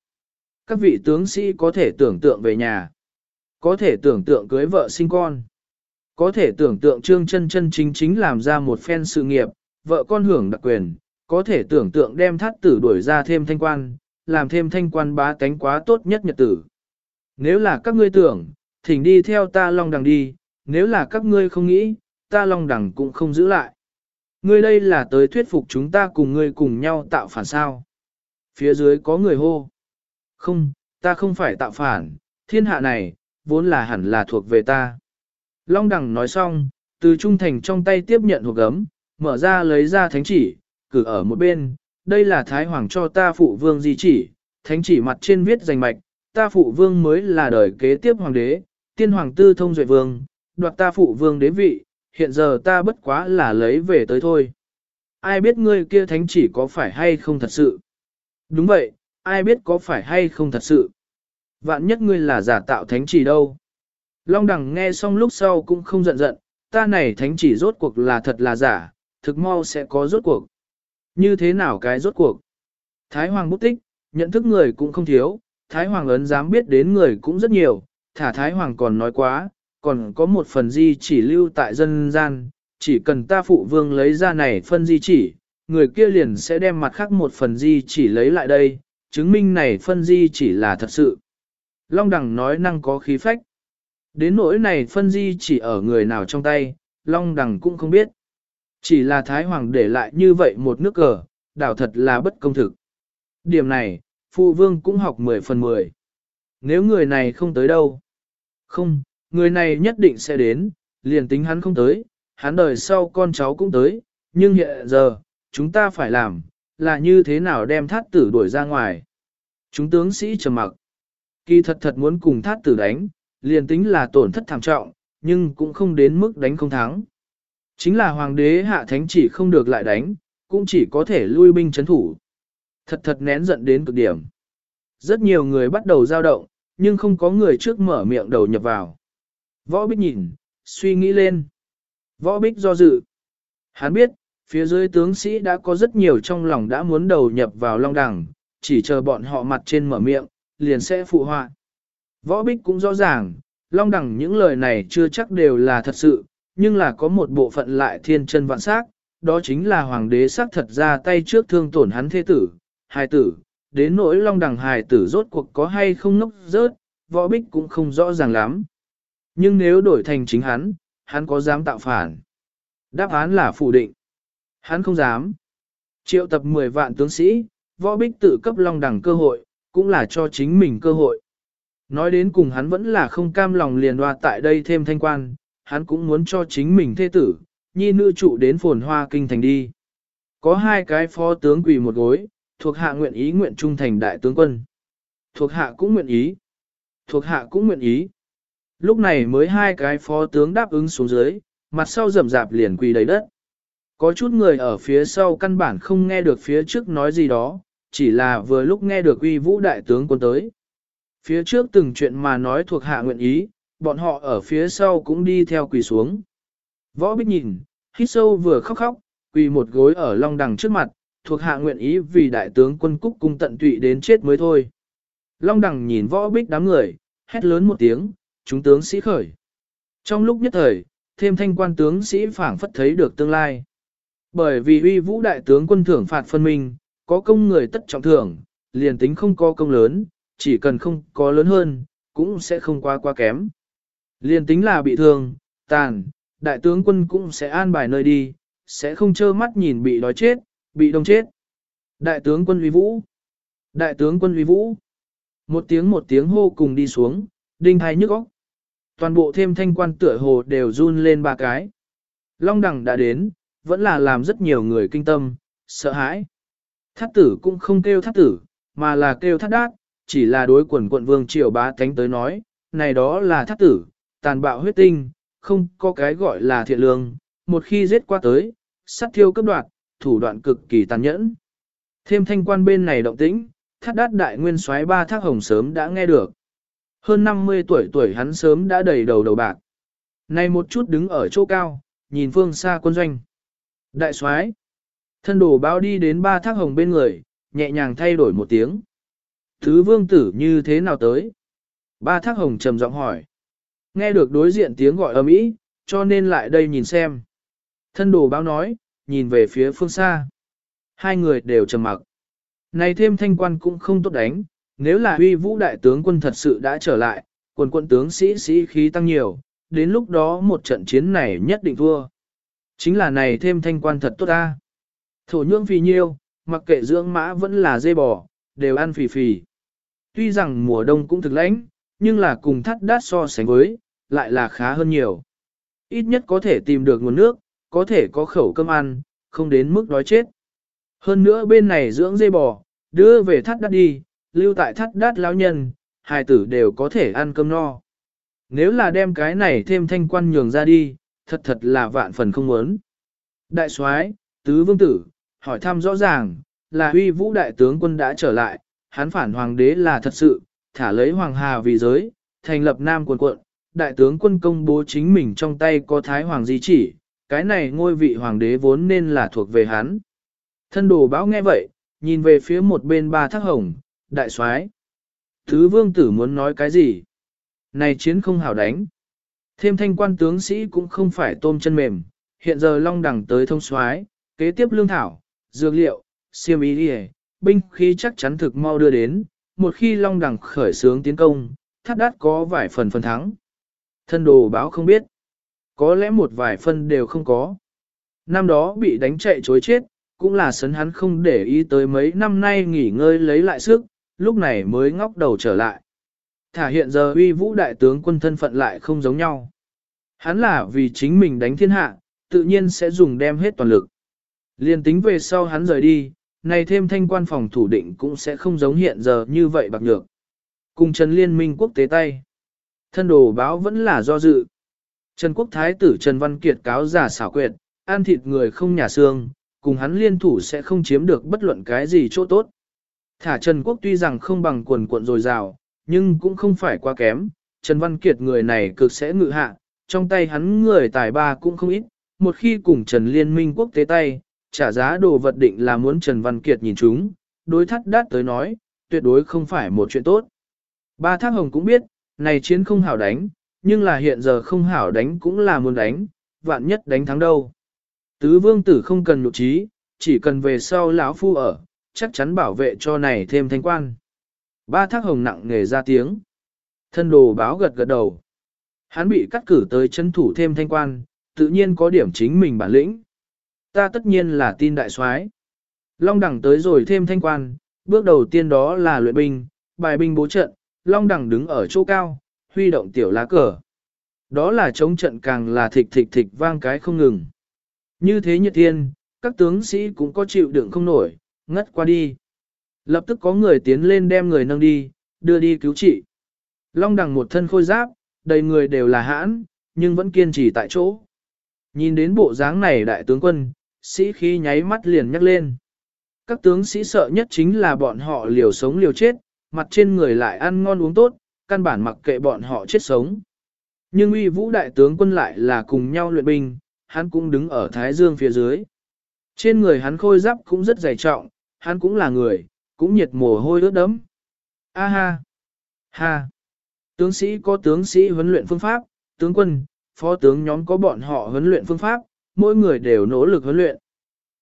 Các vị tướng sĩ có thể tưởng tượng về nhà, có thể tưởng tượng cưới vợ sinh con, có thể tưởng tượng trương chân chân chính chính làm ra một phen sự nghiệp, vợ con hưởng đặc quyền, có thể tưởng tượng đem thắt tử đuổi ra thêm thanh quan, làm thêm thanh quan bá tánh quá tốt nhất nhật tử. Nếu là các ngươi tưởng, thỉnh đi theo ta long đằng đi, nếu là các ngươi không nghĩ, ta long đằng cũng không giữ lại. Ngươi đây là tới thuyết phục chúng ta cùng ngươi cùng nhau tạo phản sao. Phía dưới có người hô. Không, ta không phải tạo phản, thiên hạ này, vốn là hẳn là thuộc về ta. Long đằng nói xong, từ trung thành trong tay tiếp nhận hộp gấm, mở ra lấy ra thánh chỉ, cử ở một bên, đây là Thái Hoàng cho ta phụ vương di chỉ, thánh chỉ mặt trên viết danh mạch, ta phụ vương mới là đời kế tiếp hoàng đế, tiên hoàng tư thông duệ vương, đoạt ta phụ vương đế vị, hiện giờ ta bất quá là lấy về tới thôi. Ai biết ngươi kia thánh chỉ có phải hay không thật sự? Đúng vậy, ai biết có phải hay không thật sự? Vạn nhất ngươi là giả tạo thánh chỉ đâu? Long đằng nghe xong lúc sau cũng không giận giận, ta này thánh chỉ rốt cuộc là thật là giả, thực mau sẽ có rốt cuộc. Như thế nào cái rốt cuộc? Thái Hoàng bút tích, nhận thức người cũng không thiếu, Thái Hoàng ấn dám biết đến người cũng rất nhiều, thả Thái Hoàng còn nói quá, còn có một phần di chỉ lưu tại dân gian, chỉ cần ta phụ vương lấy ra này phân di chỉ, người kia liền sẽ đem mặt khác một phần di chỉ lấy lại đây, chứng minh này phân di chỉ là thật sự. Long Đằng nói năng có khí phách. Đến nỗi này phân di chỉ ở người nào trong tay, Long Đằng cũng không biết. Chỉ là Thái Hoàng để lại như vậy một nước cờ, đảo thật là bất công thực. Điểm này, Phụ Vương cũng học 10 phần 10. Nếu người này không tới đâu? Không, người này nhất định sẽ đến, liền tính hắn không tới, hắn đời sau con cháu cũng tới, nhưng hiện giờ, chúng ta phải làm, là như thế nào đem thát tử đuổi ra ngoài. Chúng tướng sĩ trầm mặc. Kỳ thật thật muốn cùng thát tử đánh, liền tính là tổn thất thảm trọng, nhưng cũng không đến mức đánh không thắng. Chính là hoàng đế hạ thánh chỉ không được lại đánh, cũng chỉ có thể lui binh chấn thủ. Thật thật nén giận đến cực điểm. Rất nhiều người bắt đầu dao động, nhưng không có người trước mở miệng đầu nhập vào. Võ Bích nhìn, suy nghĩ lên. Võ Bích do dự. Hắn biết, phía dưới tướng sĩ đã có rất nhiều trong lòng đã muốn đầu nhập vào long đẳng, chỉ chờ bọn họ mặt trên mở miệng, liền sẽ phụ họa. Võ Bích cũng rõ ràng, long đẳng những lời này chưa chắc đều là thật sự, nhưng là có một bộ phận lại thiên chân vạn sắc, đó chính là hoàng đế xác thật ra tay trước thương tổn hắn thế tử, hài tử, đến nỗi long đằng hài tử rốt cuộc có hay không ngốc rớt, võ bích cũng không rõ ràng lắm. Nhưng nếu đổi thành chính hắn, hắn có dám tạo phản? Đáp án là phủ định. Hắn không dám. Triệu tập 10 vạn tướng sĩ, võ bích tự cấp long đẳng cơ hội, cũng là cho chính mình cơ hội. Nói đến cùng hắn vẫn là không cam lòng liền hoa tại đây thêm thanh quan, hắn cũng muốn cho chính mình thê tử, nhi nữ trụ đến phồn hoa kinh thành đi. Có hai cái phó tướng quỳ một gối, thuộc hạ nguyện ý nguyện trung thành đại tướng quân. Thuộc hạ cũng nguyện ý. Thuộc hạ cũng nguyện ý. Lúc này mới hai cái phó tướng đáp ứng xuống dưới, mặt sau rầm rạp liền quỳ đầy đất. Có chút người ở phía sau căn bản không nghe được phía trước nói gì đó, chỉ là vừa lúc nghe được uy vũ đại tướng quân tới. Phía trước từng chuyện mà nói thuộc hạ nguyện ý, bọn họ ở phía sau cũng đi theo quỳ xuống. Võ Bích nhìn, hít sâu vừa khóc khóc, quỳ một gối ở long đằng trước mặt, thuộc hạ nguyện ý vì đại tướng quân cúc cung tận tụy đến chết mới thôi. Long đằng nhìn võ bích đám người, hét lớn một tiếng, chúng tướng sĩ khởi. Trong lúc nhất thời, thêm thanh quan tướng sĩ phảng phất thấy được tương lai. Bởi vì uy vũ đại tướng quân thưởng phạt phân minh, có công người tất trọng thưởng, liền tính không có công lớn, chỉ cần không có lớn hơn, cũng sẽ không quá quá kém. Liền tính là bị thương, tàn, đại tướng quân cũng sẽ an bài nơi đi, sẽ không trơ mắt nhìn bị đói chết, bị đông chết. Đại tướng quân uy vũ. Đại tướng quân uy vũ. Một tiếng một tiếng hô cùng đi xuống, đinh hai nhức óc. Toàn bộ thêm thanh quan tựa hồ đều run lên ba cái. Long đẳng đã đến, vẫn là làm rất nhiều người kinh tâm, sợ hãi. Thát tử cũng không kêu thát tử, mà là kêu thát đát, chỉ là đối quần quận vương triều bá thánh tới nói, này đó là thác tử, tàn bạo huyết tinh, không có cái gọi là thiện lương, một khi giết qua tới, sát thiêu cấp đoạt, thủ đoạn cực kỳ tàn nhẫn. Thêm thanh quan bên này động tĩnh, thác đát đại nguyên soái ba thác hồng sớm đã nghe được. Hơn 50 tuổi tuổi hắn sớm đã đầy đầu đầu bạc. Này một chút đứng ở chỗ cao, nhìn phương xa quân doanh. Đại soái thân đồ báo đi đến ba thác hồng bên người, nhẹ nhàng thay đổi một tiếng. Thứ vương tử như thế nào tới? Ba thác hồng trầm giọng hỏi. Nghe được đối diện tiếng gọi ầm ĩ, cho nên lại đây nhìn xem. Thân đồ báo nói, nhìn về phía phương xa. Hai người đều trầm mặc. Này thêm thanh quan cũng không tốt đánh, nếu là huy vũ đại tướng quân thật sự đã trở lại, quần quân tướng sĩ sĩ khí tăng nhiều, đến lúc đó một trận chiến này nhất định thua. Chính là này thêm thanh quan thật tốt ta. Thổ nhưỡng phì nhiêu, mặc kệ dưỡng mã vẫn là dê bò, đều ăn phì phì. Tuy rằng mùa đông cũng thực lãnh, nhưng là cùng thắt đát so sánh với, lại là khá hơn nhiều. Ít nhất có thể tìm được nguồn nước, có thể có khẩu cơm ăn, không đến mức đói chết. Hơn nữa bên này dưỡng dê bò, đưa về thắt đát đi, lưu tại thắt đát lão nhân, hài tử đều có thể ăn cơm no. Nếu là đem cái này thêm thanh quan nhường ra đi, thật thật là vạn phần không muốn. Đại soái, tứ vương tử, hỏi thăm rõ ràng, là huy vũ đại tướng quân đã trở lại, hắn phản hoàng đế là thật sự, thả lấy hoàng hà vì giới, thành lập nam quần quận, đại tướng quân công bố chính mình trong tay có thái hoàng di chỉ, cái này ngôi vị hoàng đế vốn nên là thuộc về hắn. Thân đồ báo nghe vậy, nhìn về phía một bên ba thác hồng, đại soái Thứ vương tử muốn nói cái gì? Này chiến không hảo đánh. Thêm thanh quan tướng sĩ cũng không phải tôm chân mềm, hiện giờ long đẳng tới thông soái kế tiếp lương thảo, dược liệu, siêm ý đi binh khí chắc chắn thực mau đưa đến, một khi long Đằng khởi sướng tiến công, thắt đát có vài phần phần thắng. Thân đồ báo không biết, có lẽ một vài phân đều không có. Năm đó bị đánh chạy chối chết, cũng là sấn hắn không để ý tới mấy năm nay nghỉ ngơi lấy lại sức, lúc này mới ngóc đầu trở lại. Thả hiện giờ uy vũ đại tướng quân thân phận lại không giống nhau. Hắn là vì chính mình đánh thiên hạ, tự nhiên sẽ dùng đem hết toàn lực. Liên tính về sau hắn rời đi, này thêm thanh quan phòng thủ định cũng sẽ không giống hiện giờ như vậy bạc nhược. Cùng Trần Liên minh quốc tế tay. Thân đồ báo vẫn là do dự. Trần Quốc Thái tử Trần Văn Kiệt cáo giả xảo quyệt, ăn thịt người không nhà xương, cùng hắn liên thủ sẽ không chiếm được bất luận cái gì chỗ tốt. Thả Trần Quốc tuy rằng không bằng quần cuộn dồi dào, nhưng cũng không phải quá kém. Trần Văn Kiệt người này cực sẽ ngự hạ, trong tay hắn người tài ba cũng không ít. Một khi cùng Trần Liên minh quốc tế tay, trả giá đồ vật định là muốn Trần Văn Kiệt nhìn chúng, đối thắt đát tới nói, tuyệt đối không phải một chuyện tốt. Ba Thác Hồng cũng biết, này chiến không hảo đánh, nhưng là hiện giờ không hảo đánh cũng là muốn đánh, vạn nhất đánh thắng đâu. Tứ vương tử không cần nhục trí, chỉ cần về sau lão phu ở, chắc chắn bảo vệ cho này thêm thanh quan. Ba thác hồng nặng nghề ra tiếng. Thân đồ báo gật gật đầu. Hắn bị cắt cử tới chân thủ thêm thanh quan, tự nhiên có điểm chính mình bản lĩnh. Ta tất nhiên là tin đại soái. Long đẳng tới rồi thêm thanh quan, bước đầu tiên đó là luyện binh, bài binh bố trận, Long đẳng đứng ở chỗ cao, huy động tiểu lá cờ. Đó là chống trận càng là thịch thịch thịch vang cái không ngừng. Như thế nhiệt thiên, các tướng sĩ cũng có chịu đựng không nổi, ngất qua đi. Lập tức có người tiến lên đem người nâng đi, đưa đi cứu trị. Long đằng một thân khôi giáp, đầy người đều là hãn, nhưng vẫn kiên trì tại chỗ. Nhìn đến bộ dáng này đại tướng quân, sĩ khí nháy mắt liền nhắc lên. Các tướng sĩ sợ nhất chính là bọn họ liều sống liều chết, mặt trên người lại ăn ngon uống tốt, căn bản mặc kệ bọn họ chết sống. Nhưng uy vũ đại tướng quân lại là cùng nhau luyện binh, hắn cũng đứng ở Thái Dương phía dưới. Trên người hắn khôi giáp cũng rất dày trọng, hắn cũng là người, cũng nhiệt mồ hôi ướt đấm. A ha! Ha! Tướng sĩ có tướng sĩ huấn luyện phương pháp, tướng quân, phó tướng nhóm có bọn họ huấn luyện phương pháp, mỗi người đều nỗ lực huấn luyện.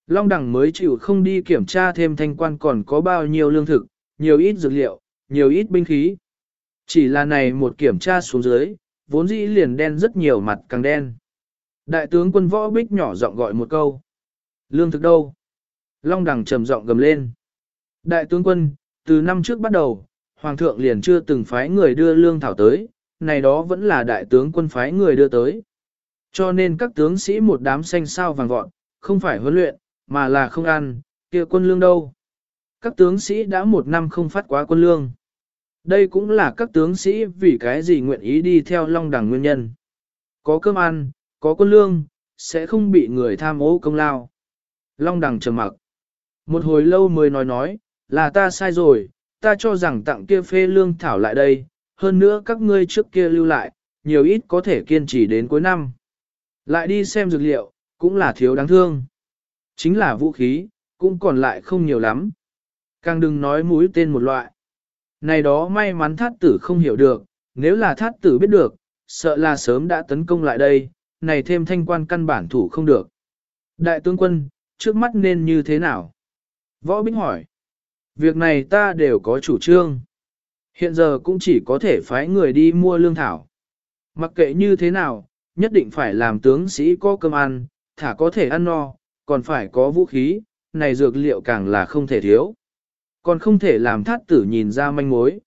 Long đẳng mới chịu không đi kiểm tra thêm thanh quan còn có bao nhiêu lương thực, nhiều ít dược liệu, nhiều ít binh khí. Chỉ là này một kiểm tra xuống dưới, vốn dĩ liền đen rất nhiều mặt càng đen. Đại tướng quân võ bích nhỏ giọng gọi một câu. Lương thực đâu? Long đẳng trầm giọng gầm lên. Đại tướng quân, từ năm trước bắt đầu, Hoàng thượng liền chưa từng phái người đưa lương thảo tới, này đó vẫn là đại tướng quân phái người đưa tới. Cho nên các tướng sĩ một đám xanh sao vàng vọt, không phải huấn luyện, mà là không ăn, kia quân lương đâu. Các tướng sĩ đã một năm không phát quá quân lương. Đây cũng là các tướng sĩ vì cái gì nguyện ý đi theo long đẳng nguyên nhân. Có cơm ăn, có quân lương, sẽ không bị người tham ô công lao. Long đẳng trầm mặc. Một hồi lâu mới nói nói, là ta sai rồi, ta cho rằng tặng kia phê lương thảo lại đây, hơn nữa các ngươi trước kia lưu lại, nhiều ít có thể kiên trì đến cuối năm. Lại đi xem dược liệu, cũng là thiếu đáng thương. Chính là vũ khí, cũng còn lại không nhiều lắm. Càng đừng nói mũi tên một loại. Này đó may mắn thát tử không hiểu được, nếu là thát tử biết được, sợ là sớm đã tấn công lại đây, này thêm thanh quan căn bản thủ không được. Đại tướng quân, trước mắt nên như thế nào? Võ Binh hỏi. Việc này ta đều có chủ trương. Hiện giờ cũng chỉ có thể phái người đi mua lương thảo. Mặc kệ như thế nào, nhất định phải làm tướng sĩ có cơm ăn, thả có thể ăn no, còn phải có vũ khí, này dược liệu càng là không thể thiếu. Còn không thể làm thát tử nhìn ra manh mối.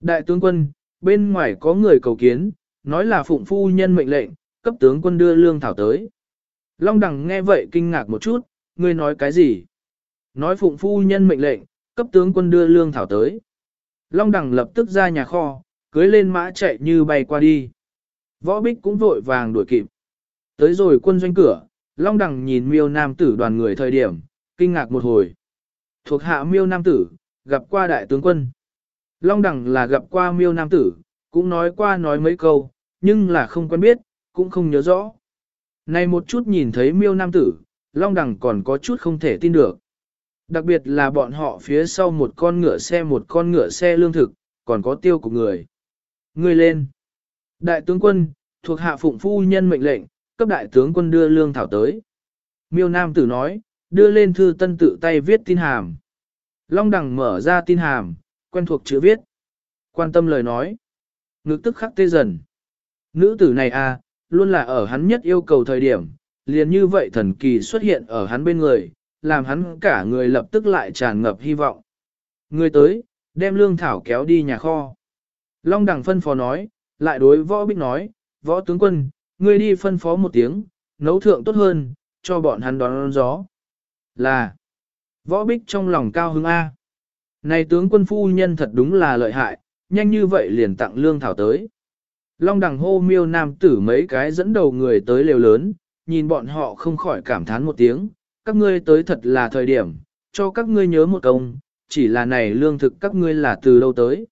Đại tướng quân, bên ngoài có người cầu kiến, nói là phụng phu nhân mệnh lệnh, cấp tướng quân đưa lương thảo tới. Long đằng nghe vậy kinh ngạc một chút, ngươi nói cái gì? Nói phụng phu nhân mệnh lệnh, cấp tướng quân đưa lương thảo tới. Long đằng lập tức ra nhà kho, cưới lên mã chạy như bay qua đi. Võ bích cũng vội vàng đuổi kịp. Tới rồi quân doanh cửa, Long đằng nhìn miêu nam tử đoàn người thời điểm, kinh ngạc một hồi. Thuộc hạ miêu nam tử, gặp qua đại tướng quân. Long đằng là gặp qua miêu nam tử, cũng nói qua nói mấy câu, nhưng là không quen biết, cũng không nhớ rõ. Này một chút nhìn thấy miêu nam tử, Long đằng còn có chút không thể tin được. Đặc biệt là bọn họ phía sau một con ngựa xe một con ngựa xe lương thực, còn có tiêu của người. Người lên. Đại tướng quân, thuộc hạ phụng phu nhân mệnh lệnh, cấp đại tướng quân đưa lương thảo tới. Miêu Nam tử nói, đưa lên thư tân tự tay viết tin hàm. Long đằng mở ra tin hàm, quen thuộc chữ viết. Quan tâm lời nói. Ngực tức khắc tê dần. Nữ tử này à, luôn là ở hắn nhất yêu cầu thời điểm, liền như vậy thần kỳ xuất hiện ở hắn bên người, làm hắn cả người lập tức lại tràn ngập hy vọng. Người tới, đem lương thảo kéo đi nhà kho. Long đằng phân phó nói, lại đối võ bích nói, võ tướng quân, ngươi đi phân phó một tiếng, nấu thượng tốt hơn, cho bọn hắn đón, gió. Là, võ bích trong lòng cao hứng A. Này tướng quân phu nhân thật đúng là lợi hại, nhanh như vậy liền tặng lương thảo tới. Long đằng hô miêu nam tử mấy cái dẫn đầu người tới lều lớn, nhìn bọn họ không khỏi cảm thán một tiếng, các ngươi tới thật là thời điểm, cho các ngươi nhớ một công, chỉ là này lương thực các ngươi là từ đâu tới.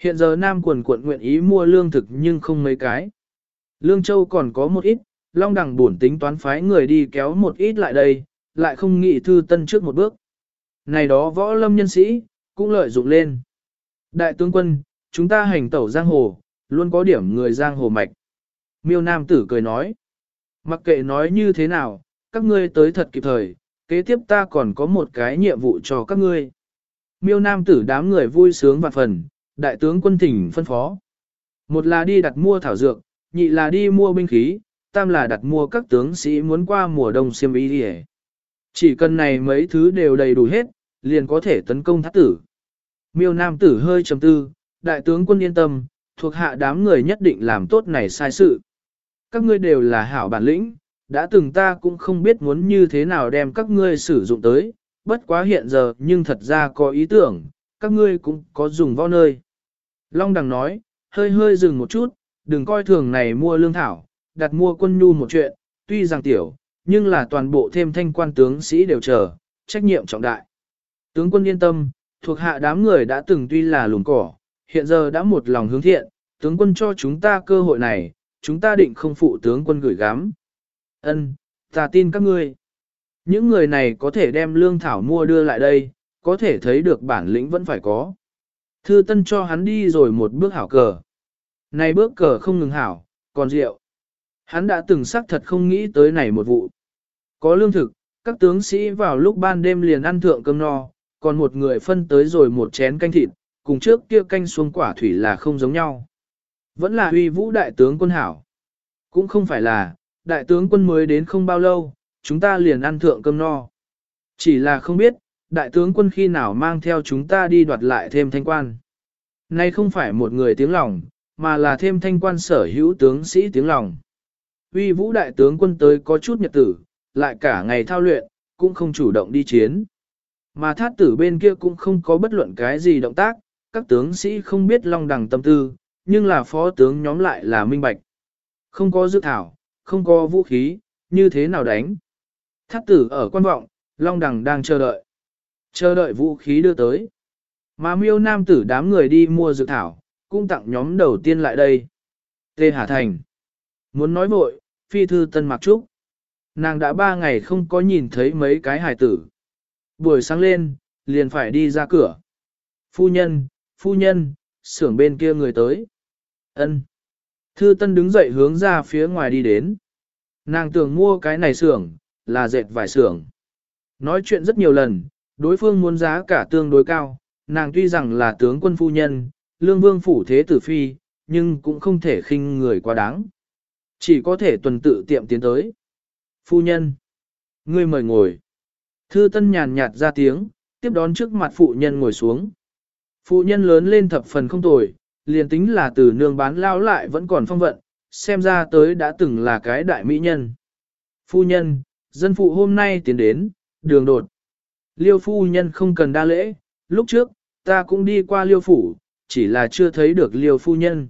Hiện giờ Nam quần quận nguyện ý mua lương thực nhưng không mấy cái. Lương Châu còn có một ít, Long Đằng buồn tính toán phái người đi kéo một ít lại đây, lại không nghĩ thư tân trước một bước. Này đó võ lâm nhân sĩ, cũng lợi dụng lên. Đại tướng quân, chúng ta hành tẩu giang hồ, luôn có điểm người giang hồ mạch. Miêu Nam tử cười nói. Mặc kệ nói như thế nào, các ngươi tới thật kịp thời, kế tiếp ta còn có một cái nhiệm vụ cho các ngươi. Miêu nam tử đám người vui sướng vạn phần, đại tướng quân thỉnh phân phó. Một là đi đặt mua thảo dược, nhị là đi mua binh khí, tam là đặt mua các tướng sĩ muốn qua mùa đông xiêm y đi Chỉ cần này mấy thứ đều đầy đủ hết, liền có thể tấn công thác tử. Miêu nam tử hơi trầm tư, đại tướng quân yên tâm, thuộc hạ đám người nhất định làm tốt này sai sự. Các ngươi đều là hảo bản lĩnh, đã từng ta cũng không biết muốn như thế nào đem các ngươi sử dụng tới, bất quá hiện giờ nhưng thật ra có ý tưởng, các ngươi cũng có dùng võ nơi. Long đằng nói, hơi hơi dừng một chút, đừng coi thường này mua lương thảo, đặt mua quân nhu một chuyện, tuy rằng tiểu, nhưng là toàn bộ thêm thanh quan tướng sĩ đều chờ, trách nhiệm trọng đại. Tướng quân yên tâm, thuộc hạ đám người đã từng tuy là lùn cỏ, hiện giờ đã một lòng hướng thiện, tướng quân cho chúng ta cơ hội này, chúng ta định không phụ tướng quân gửi gắm. Ân, ta tin các ngươi. Những người này có thể đem lương thảo mua đưa lại đây, có thể thấy được bản lĩnh vẫn phải có. Thư Tân cho hắn đi rồi một bước hảo cờ. Này bước cờ không ngừng hảo, còn rượu. Hắn đã từng xác thật không nghĩ tới này một vụ. Có lương thực, các tướng sĩ vào lúc ban đêm liền ăn thượng cơm no, còn một người phân tới rồi một chén canh thịt, cùng trước kia canh xuống quả thủy là không giống nhau. Vẫn là huy vũ đại tướng quân hảo. Cũng không phải là, đại tướng quân mới đến không bao lâu, chúng ta liền ăn thượng cơm no. Chỉ là không biết, đại tướng quân khi nào mang theo chúng ta đi đoạt lại thêm thanh quan. Nay không phải một người tiếng lòng, mà là thêm thanh quan sở hữu tướng sĩ tiếng lòng. Uy vũ đại tướng quân tới có chút nhật tử, lại cả ngày thao luyện, cũng không chủ động đi chiến. Mà thát tử bên kia cũng không có bất luận cái gì động tác, các tướng sĩ không biết long đằng tâm tư, nhưng là phó tướng nhóm lại là minh bạch. Không có dự thảo, không có vũ khí, như thế nào đánh. Thát tử ở quan vọng, long đằng đang chờ đợi. Chờ đợi vũ khí đưa tới. Mà miêu nam tử đám người đi mua dược thảo, cũng tặng nhóm đầu tiên lại đây. Tê Hà Thành. Muốn nói vội, phi thư tân mặc trúc. Nàng đã ba ngày không có nhìn thấy mấy cái hài tử. Buổi sáng lên, liền phải đi ra cửa. Phu nhân, phu nhân, xưởng bên kia người tới. ân Thư Tân đứng dậy hướng ra phía ngoài đi đến. Nàng tưởng mua cái này xưởng, là dệt vải xưởng. Nói chuyện rất nhiều lần, đối phương muốn giá cả tương đối cao, nàng tuy rằng là tướng quân phu nhân, lương vương phủ thế tử phi, nhưng cũng không thể khinh người quá đáng. Chỉ có thể tuần tự tiệm tiến tới. Phu nhân, ngươi mời ngồi. Thư Tân nhàn nhạt ra tiếng, tiếp đón trước mặt phụ nhân ngồi xuống. Phụ nhân lớn lên thập phần không tồi, liền tính là từ nương bán lao lại vẫn còn phong vận, xem ra tới đã từng là cái đại mỹ nhân. Phu nhân, dân phụ hôm nay tiến đến, đường đột. Liêu phu nhân không cần đa lễ, lúc trước, ta cũng đi qua liêu phủ, chỉ là chưa thấy được liêu phu nhân.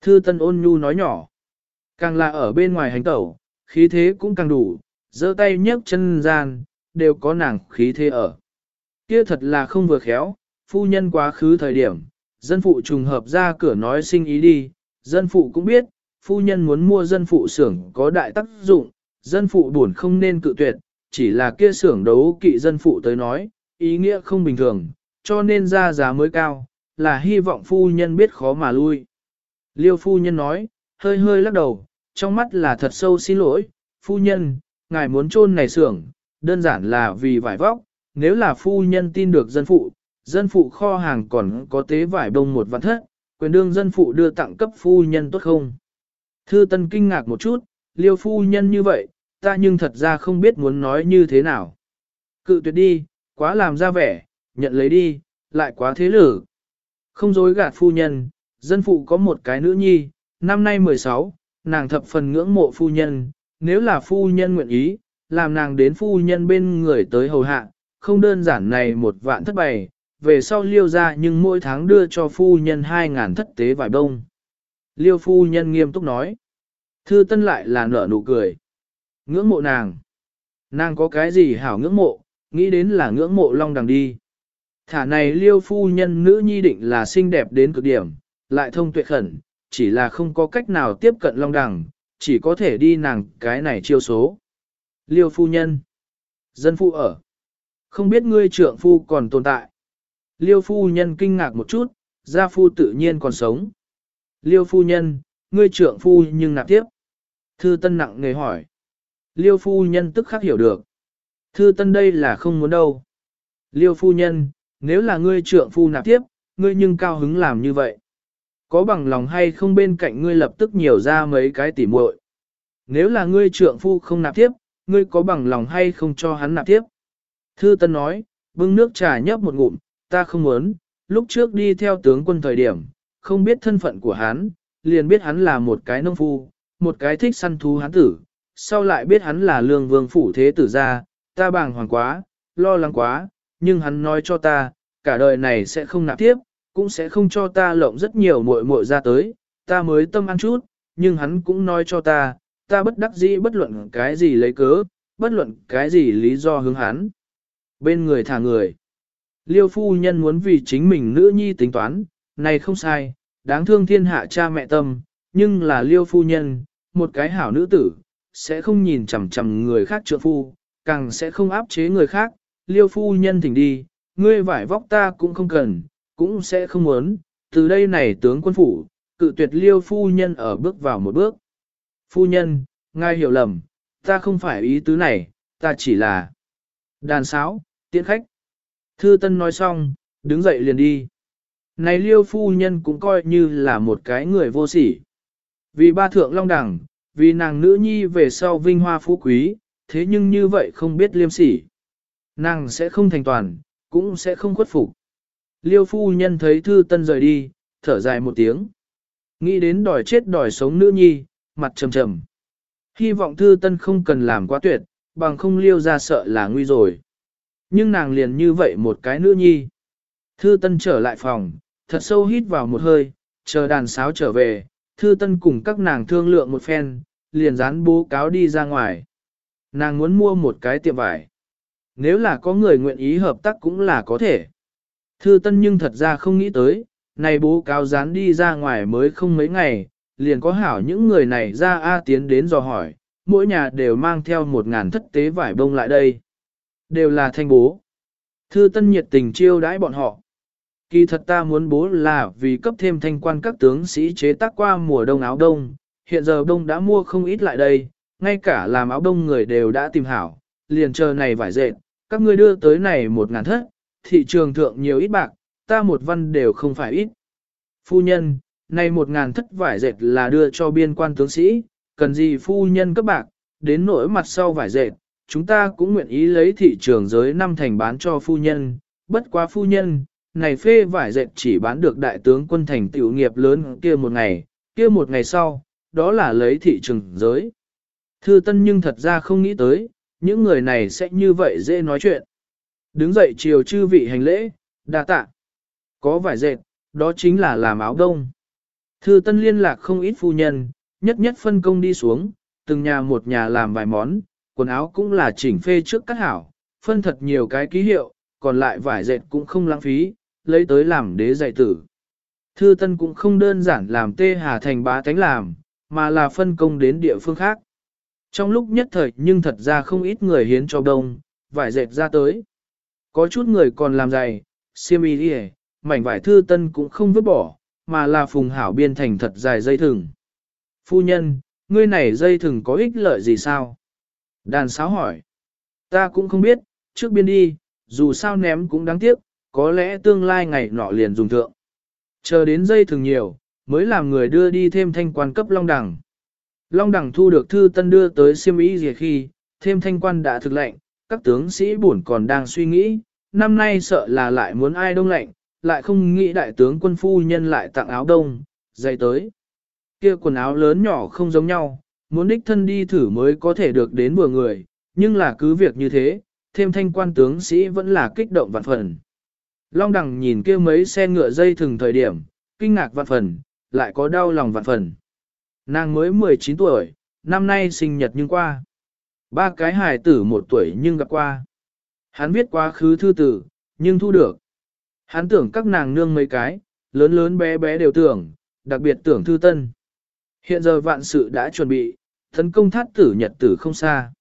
Thư tân ôn nhu nói nhỏ, càng là ở bên ngoài hành tẩu, khí thế cũng càng đủ, giơ tay nhấc chân gian, đều có nàng khí thế ở. Kia thật là không vừa khéo, phu nhân quá khứ thời điểm, dân phụ trùng hợp ra cửa nói sinh ý đi, dân phụ cũng biết, phu nhân muốn mua dân phụ xưởng có đại tác dụng, dân phụ buồn không nên cự tuyệt, chỉ là kia xưởng đấu kỵ dân phụ tới nói, ý nghĩa không bình thường, cho nên ra giá mới cao, là hy vọng phu nhân biết khó mà lui. Liêu phu nhân nói, hơi hơi lắc đầu, trong mắt là thật sâu xin lỗi, phu nhân, ngài muốn chôn này xưởng, đơn giản là vì vải vóc, nếu là phu nhân tin được dân phụ, dân phụ kho hàng còn có tế vải đông một vạn thất, quyền đương dân phụ đưa tặng cấp phu nhân tốt không? Thư Tân kinh ngạc một chút, liêu phu nhân như vậy, ta nhưng thật ra không biết muốn nói như thế nào. Cự tuyệt đi, quá làm ra vẻ, nhận lấy đi, lại quá thế lử. Không dối gạt phu nhân, dân phụ có một cái nữ nhi, năm nay 16, nàng thập phần ngưỡng mộ phu nhân, nếu là phu nhân nguyện ý, làm nàng đến phu nhân bên người tới hầu hạ, không đơn giản này một vạn thất bày, về sau liêu ra nhưng mỗi tháng đưa cho phu nhân hai ngàn thất tế vải đông. Liêu phu nhân nghiêm túc nói. Thư tân lại là nở nụ cười. Ngưỡng mộ nàng. Nàng có cái gì hảo ngưỡng mộ, nghĩ đến là ngưỡng mộ long đằng đi. Thả này liêu phu nhân nữ nhi định là xinh đẹp đến cực điểm, lại thông tuệ khẩn, chỉ là không có cách nào tiếp cận long đằng, chỉ có thể đi nàng cái này chiêu số. Liêu phu nhân. Dân phu ở. Không biết ngươi trượng phu còn tồn tại. Liêu phu nhân kinh ngạc một chút, gia phu tự nhiên còn sống. Liêu phu nhân, ngươi trượng phu nhưng nạp tiếp. Thư tân nặng người hỏi liêu phu nhân tức khắc hiểu được. Thư tân đây là không muốn đâu. Liêu phu nhân, nếu là ngươi trượng phu nạp tiếp, ngươi nhưng cao hứng làm như vậy. Có bằng lòng hay không bên cạnh ngươi lập tức nhiều ra mấy cái tỉ muội. Nếu là ngươi trượng phu không nạp tiếp, ngươi có bằng lòng hay không cho hắn nạp tiếp. Thư Tân nói, bưng nước trà nhấp một ngụm, ta không muốn, lúc trước đi theo tướng quân thời điểm, không biết thân phận của hắn, liền biết hắn là một cái nông phu, một cái thích săn thú hắn tử, sau lại biết hắn là lương vương phủ thế tử gia, ta bàng hoàng quá, lo lắng quá, nhưng hắn nói cho ta, cả đời này sẽ không nạp tiếp, cũng sẽ không cho ta lộng rất nhiều muội muội ra tới, ta mới tâm ăn chút, nhưng hắn cũng nói cho ta, ta bất đắc dĩ bất luận cái gì lấy cớ, bất luận cái gì lý do hướng hắn. Bên người thả người. Liêu phu nhân muốn vì chính mình nữ nhi tính toán, này không sai, đáng thương thiên hạ cha mẹ tâm, nhưng là liêu phu nhân, một cái hảo nữ tử, sẽ không nhìn chằm chằm người khác trượng phu, càng sẽ không áp chế người khác, liêu phu nhân thỉnh đi, ngươi vải vóc ta cũng không cần, cũng sẽ không muốn, từ đây này tướng quân phủ, cự tuyệt liêu phu nhân ở bước vào một bước. Phu nhân, ngài hiểu lầm, ta không phải ý tứ này, ta chỉ là đàn sáo, tiễn khách. Thư Tân nói xong, đứng dậy liền đi. Này liêu phu nhân cũng coi như là một cái người vô sỉ. Vì ba thượng long đẳng, vì nàng nữ nhi về sau vinh hoa phú quý, thế nhưng như vậy không biết liêm sỉ. Nàng sẽ không thành toàn, cũng sẽ không khuất phục. Liêu phu nhân thấy thư tân rời đi, thở dài một tiếng. Nghĩ đến đòi chết đòi sống nữ nhi, mặt trầm trầm. Hy vọng thư tân không cần làm quá tuyệt, bằng không liêu ra sợ là nguy rồi. Nhưng nàng liền như vậy một cái nữ nhi. Thư tân trở lại phòng, thật sâu hít vào một hơi, chờ đàn sáo trở về, thư tân cùng các nàng thương lượng một phen, liền dán bố cáo đi ra ngoài. Nàng muốn mua một cái tiệm vải. Nếu là có người nguyện ý hợp tác cũng là có thể. Thư tân nhưng thật ra không nghĩ tới, này bố cáo dán đi ra ngoài mới không mấy ngày, liền có hảo những người này ra A tiến đến dò hỏi, mỗi nhà đều mang theo một ngàn thất tế vải bông lại đây. Đều là thanh bố. Thư tân nhiệt tình chiêu đãi bọn họ. Kỳ thật ta muốn bố là vì cấp thêm thanh quan các tướng sĩ chế tác qua mùa đông áo đông, hiện giờ đông đã mua không ít lại đây, ngay cả làm áo đông người đều đã tìm hảo, liền chờ này vải dệt, các ngươi đưa tới này một ngàn thất, thị trường thượng nhiều ít bạc, ta một văn đều không phải ít. Phu nhân, này một ngàn thất vải dệt là đưa cho biên quan tướng sĩ, cần gì phu nhân cấp bạc, đến nỗi mặt sau vải dệt, chúng ta cũng nguyện ý lấy thị trường giới năm thành bán cho phu nhân, bất quá phu nhân, này phê vải dệt chỉ bán được đại tướng quân thành tiểu nghiệp lớn kia một ngày, kia một ngày sau, đó là lấy thị trường giới. Thư Tân nhưng thật ra không nghĩ tới, những người này sẽ như vậy dễ nói chuyện. Đứng dậy chiều chư vị hành lễ, đa tạ. Có vải dệt, đó chính là làm áo đông. Thư Tân liên lạc không ít phu nhân, nhất nhất phân công đi xuống, từng nhà một nhà làm vài món, quần áo cũng là chỉnh phê trước cắt hảo, phân thật nhiều cái ký hiệu, còn lại vải dệt cũng không lãng phí, lấy tới làm đế dạy tử. Thư Tân cũng không đơn giản làm tê hà thành bá tánh làm, mà là phân công đến địa phương khác. Trong lúc nhất thời nhưng thật ra không ít người hiến cho đông, vải dệt ra tới. Có chút người còn làm dày, xiêm y đi mảnh vải thư tân cũng không vứt bỏ, mà là phùng hảo biên thành thật dài dây thừng. Phu nhân, ngươi này dây thừng có ích lợi gì sao? Đàn sáo hỏi. Ta cũng không biết, trước biên đi, dù sao ném cũng đáng tiếc, có lẽ tương lai ngày nọ liền dùng thượng. Chờ đến dây thừng nhiều, mới làm người đưa đi thêm thanh quan cấp long Đằng. Long Đằng thu được thư tân đưa tới siêm ý gì khi, thêm thanh quan đã thực lệnh, các tướng sĩ buồn còn đang suy nghĩ, năm nay sợ là lại muốn ai đông lệnh, lại không nghĩ đại tướng quân phu nhân lại tặng áo đông, dày tới. kia quần áo lớn nhỏ không giống nhau, muốn đích thân đi thử mới có thể được đến vừa người, nhưng là cứ việc như thế, thêm thanh quan tướng sĩ vẫn là kích động vạn phần. Long đằng nhìn kia mấy xe ngựa dây thừng thời điểm, kinh ngạc vạn phần, lại có đau lòng vạn phần. Nàng mới 19 tuổi, năm nay sinh nhật nhưng qua. Ba cái hài tử một tuổi nhưng gặp qua. Hắn viết quá khứ thư tử, nhưng thu được. Hắn tưởng các nàng nương mấy cái, lớn lớn bé bé đều tưởng, đặc biệt tưởng thư tân. Hiện giờ vạn sự đã chuẩn bị, tấn công thát tử nhật tử không xa.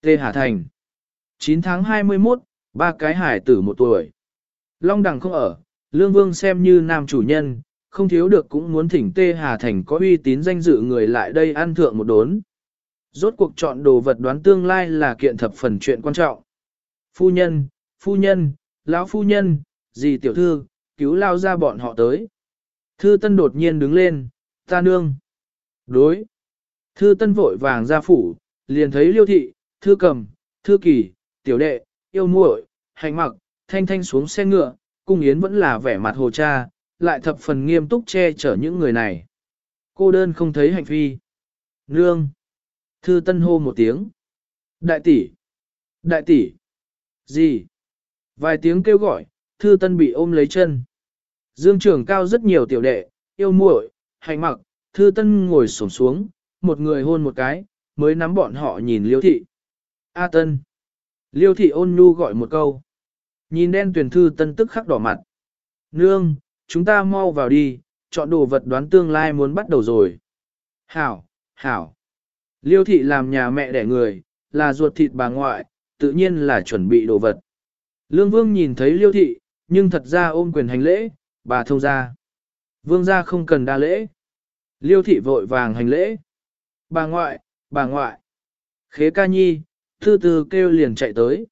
Tê Hà Thành 9 tháng 21, ba cái hải tử một tuổi. Long đằng không ở, Lương Vương xem như nam chủ nhân, không thiếu được cũng muốn thỉnh Tê Hà Thành có uy tín danh dự người lại đây ăn thượng một đốn. Rốt cuộc chọn đồ vật đoán tương lai là kiện thập phần chuyện quan trọng. Phu nhân, phu nhân, lão phu nhân, dì tiểu thư, cứu lao ra bọn họ tới. Thư tân đột nhiên đứng lên, ta nương. Đối. Thư tân vội vàng ra phủ, liền thấy liêu thị, thư cầm, thư kỳ, tiểu đệ, yêu muội, hành mặc, thanh thanh xuống xe ngựa, cung yến vẫn là vẻ mặt hồ cha, lại thập phần nghiêm túc che chở những người này. Cô đơn không thấy hạnh phi. Nương. Thư tân hô một tiếng. Đại tỷ. Đại tỷ. Gì? Vài tiếng kêu gọi, thư tân bị ôm lấy chân. Dương trưởng cao rất nhiều tiểu đệ, yêu muội, hành mặc, thư tân ngồi xổm xuống, một người hôn một cái, mới nắm bọn họ nhìn liêu thị. A tân. Liêu thị ôn nhu gọi một câu. Nhìn đen tuyển thư tân tức khắc đỏ mặt. Nương, chúng ta mau vào đi, chọn đồ vật đoán tương lai muốn bắt đầu rồi. Hảo, hảo. Liêu thị làm nhà mẹ đẻ người, là ruột thịt bà ngoại, tự nhiên là chuẩn bị đồ vật. Lương vương nhìn thấy liêu thị, nhưng thật ra ôm quyền hành lễ, bà thông ra. Vương gia không cần đa lễ. Liêu thị vội vàng hành lễ. Bà ngoại, bà ngoại. Khế ca nhi, thư từ kêu liền chạy tới.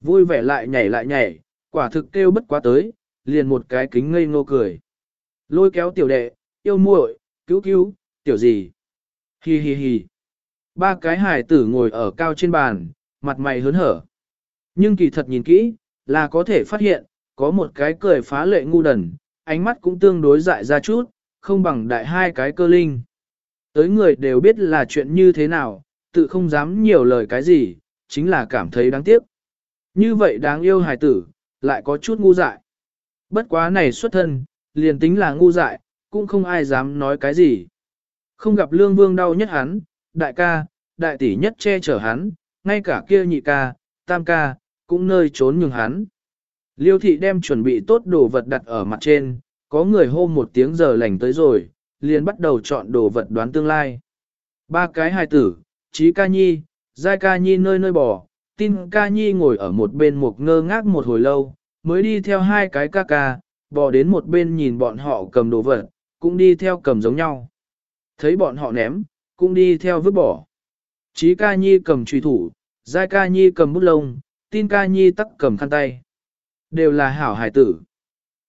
Vui vẻ lại nhảy lại nhảy, quả thực kêu bất quá tới, liền một cái kính ngây ngô cười. Lôi kéo tiểu đệ, yêu muội, cứu cứu, tiểu gì. Hi hi hi. Ba cái hải tử ngồi ở cao trên bàn, mặt mày hớn hở. Nhưng kỳ thật nhìn kỹ, là có thể phát hiện, có một cái cười phá lệ ngu đần, ánh mắt cũng tương đối dại ra chút, không bằng đại hai cái cơ linh. Tới người đều biết là chuyện như thế nào, tự không dám nhiều lời cái gì, chính là cảm thấy đáng tiếc. Như vậy đáng yêu hài tử, lại có chút ngu dại. Bất quá này xuất thân, liền tính là ngu dại, cũng không ai dám nói cái gì. Không gặp lương vương đau nhất hắn, đại ca, đại tỷ nhất che chở hắn, ngay cả kia nhị ca, tam ca, cũng nơi trốn nhường hắn. Liêu thị đem chuẩn bị tốt đồ vật đặt ở mặt trên, có người hô một tiếng giờ lành tới rồi, liền bắt đầu chọn đồ vật đoán tương lai. Ba cái hài tử, trí ca nhi, giai ca nhi nơi nơi bỏ, tin ca nhi ngồi ở một bên một ngơ ngác một hồi lâu, mới đi theo hai cái ca ca, bò đến một bên nhìn bọn họ cầm đồ vật, cũng đi theo cầm giống nhau. Thấy bọn họ ném, cũng đi theo vứt bỏ. Chí ca nhi cầm truy thủ, giai ca nhi cầm bút lông, tin ca nhi tắc cầm khăn tay. Đều là hảo hải tử.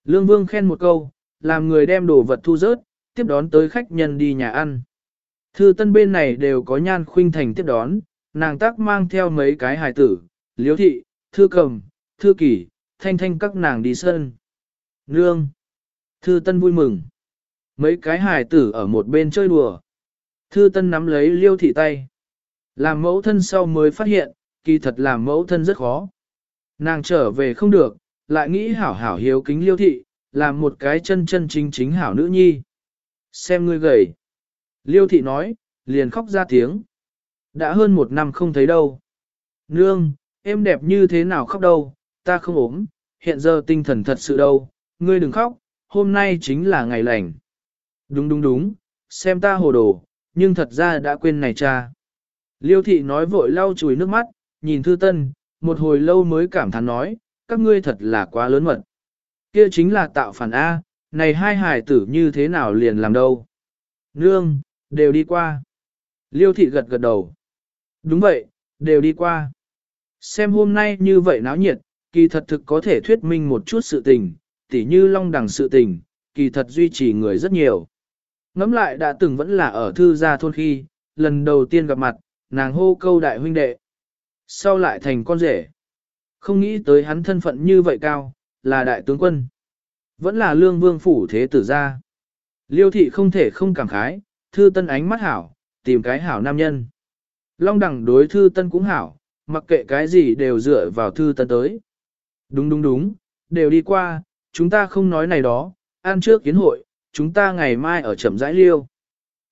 Lương Vương khen một câu, làm người đem đồ vật thu rớt, tiếp đón tới khách nhân đi nhà ăn. Thư tân bên này đều có nhan khuynh thành tiếp đón, nàng tác mang theo mấy cái hài tử, liếu thị, thư cầm, thư kỷ, thanh thanh các nàng đi sân. Nương! Thư tân vui mừng. Mấy cái hài tử ở một bên chơi đùa. Thư tân nắm lấy liêu thị tay. Làm mẫu thân sau mới phát hiện, kỳ thật làm mẫu thân rất khó. Nàng trở về không được, lại nghĩ hảo hảo hiếu kính liêu thị, làm một cái chân chân chính chính hảo nữ nhi. Xem ngươi gầy. Liêu thị nói, liền khóc ra tiếng. Đã hơn một năm không thấy đâu. Nương, em đẹp như thế nào khóc đâu, ta không ốm, hiện giờ tinh thần thật sự đâu, ngươi đừng khóc, hôm nay chính là ngày lành. Đúng đúng đúng, xem ta hồ đồ, nhưng thật ra đã quên này cha. Liêu thị nói vội lau chùi nước mắt, nhìn thư tân, một hồi lâu mới cảm thán nói, các ngươi thật là quá lớn mật. Kia chính là tạo phản A, này hai hài tử như thế nào liền làm đâu. Nương, đều đi qua. Liêu thị gật gật đầu. Đúng vậy, đều đi qua. Xem hôm nay như vậy náo nhiệt, kỳ thật thực có thể thuyết minh một chút sự tình, tỉ như long đằng sự tình, kỳ thật duy trì người rất nhiều. Ngắm lại đã từng vẫn là ở thư gia thôn khi, lần đầu tiên gặp mặt, nàng hô câu đại huynh đệ. Sau lại thành con rể. Không nghĩ tới hắn thân phận như vậy cao, là đại tướng quân. Vẫn là lương vương phủ thế tử gia. Liêu thị không thể không cảm khái, thư tân ánh mắt hảo, tìm cái hảo nam nhân. Long đẳng đối thư tân cũng hảo, mặc kệ cái gì đều dựa vào thư tân tới. Đúng đúng đúng, đều đi qua, chúng ta không nói này đó, ăn trước kiến hội, chúng ta ngày mai ở chậm rãi liêu.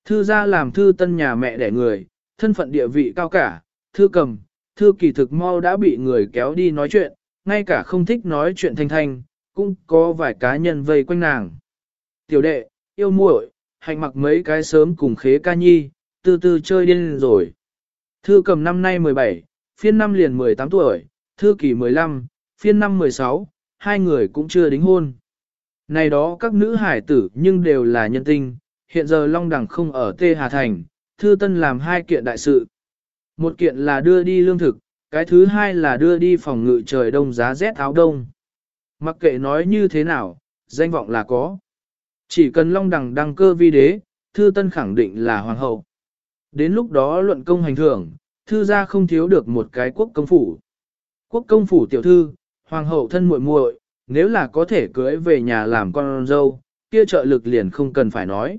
Thư gia làm thư tân nhà mẹ đẻ người, thân phận địa vị cao cả, thư cầm, thư kỳ thực mau đã bị người kéo đi nói chuyện, ngay cả không thích nói chuyện thanh thanh, cũng có vài cá nhân vây quanh nàng. Tiểu đệ, yêu muội, hành mặc mấy cái sớm cùng khế ca nhi, từ từ chơi điên rồi. Thư cầm năm nay 17, phiên năm liền 18 tuổi, thư kỳ 15, phiên năm 16, hai người cũng chưa đính hôn. Này đó các nữ hải tử nhưng đều là nhân tinh, hiện giờ Long Đằng không ở Tê Hà Thành, Thư Tân làm hai kiện đại sự, Một kiện là đưa đi lương thực, cái thứ hai là đưa đi phòng ngự trời đông giá rét áo đông. Mặc kệ nói như thế nào, danh vọng là có. Chỉ cần long đằng đăng cơ vi đế, thư tân khẳng định là hoàng hậu. Đến lúc đó luận công hành thưởng, thư gia không thiếu được một cái quốc công phủ. Quốc công phủ tiểu thư, hoàng hậu thân muội muội, nếu là có thể cưới về nhà làm con dâu, kia trợ lực liền không cần phải nói.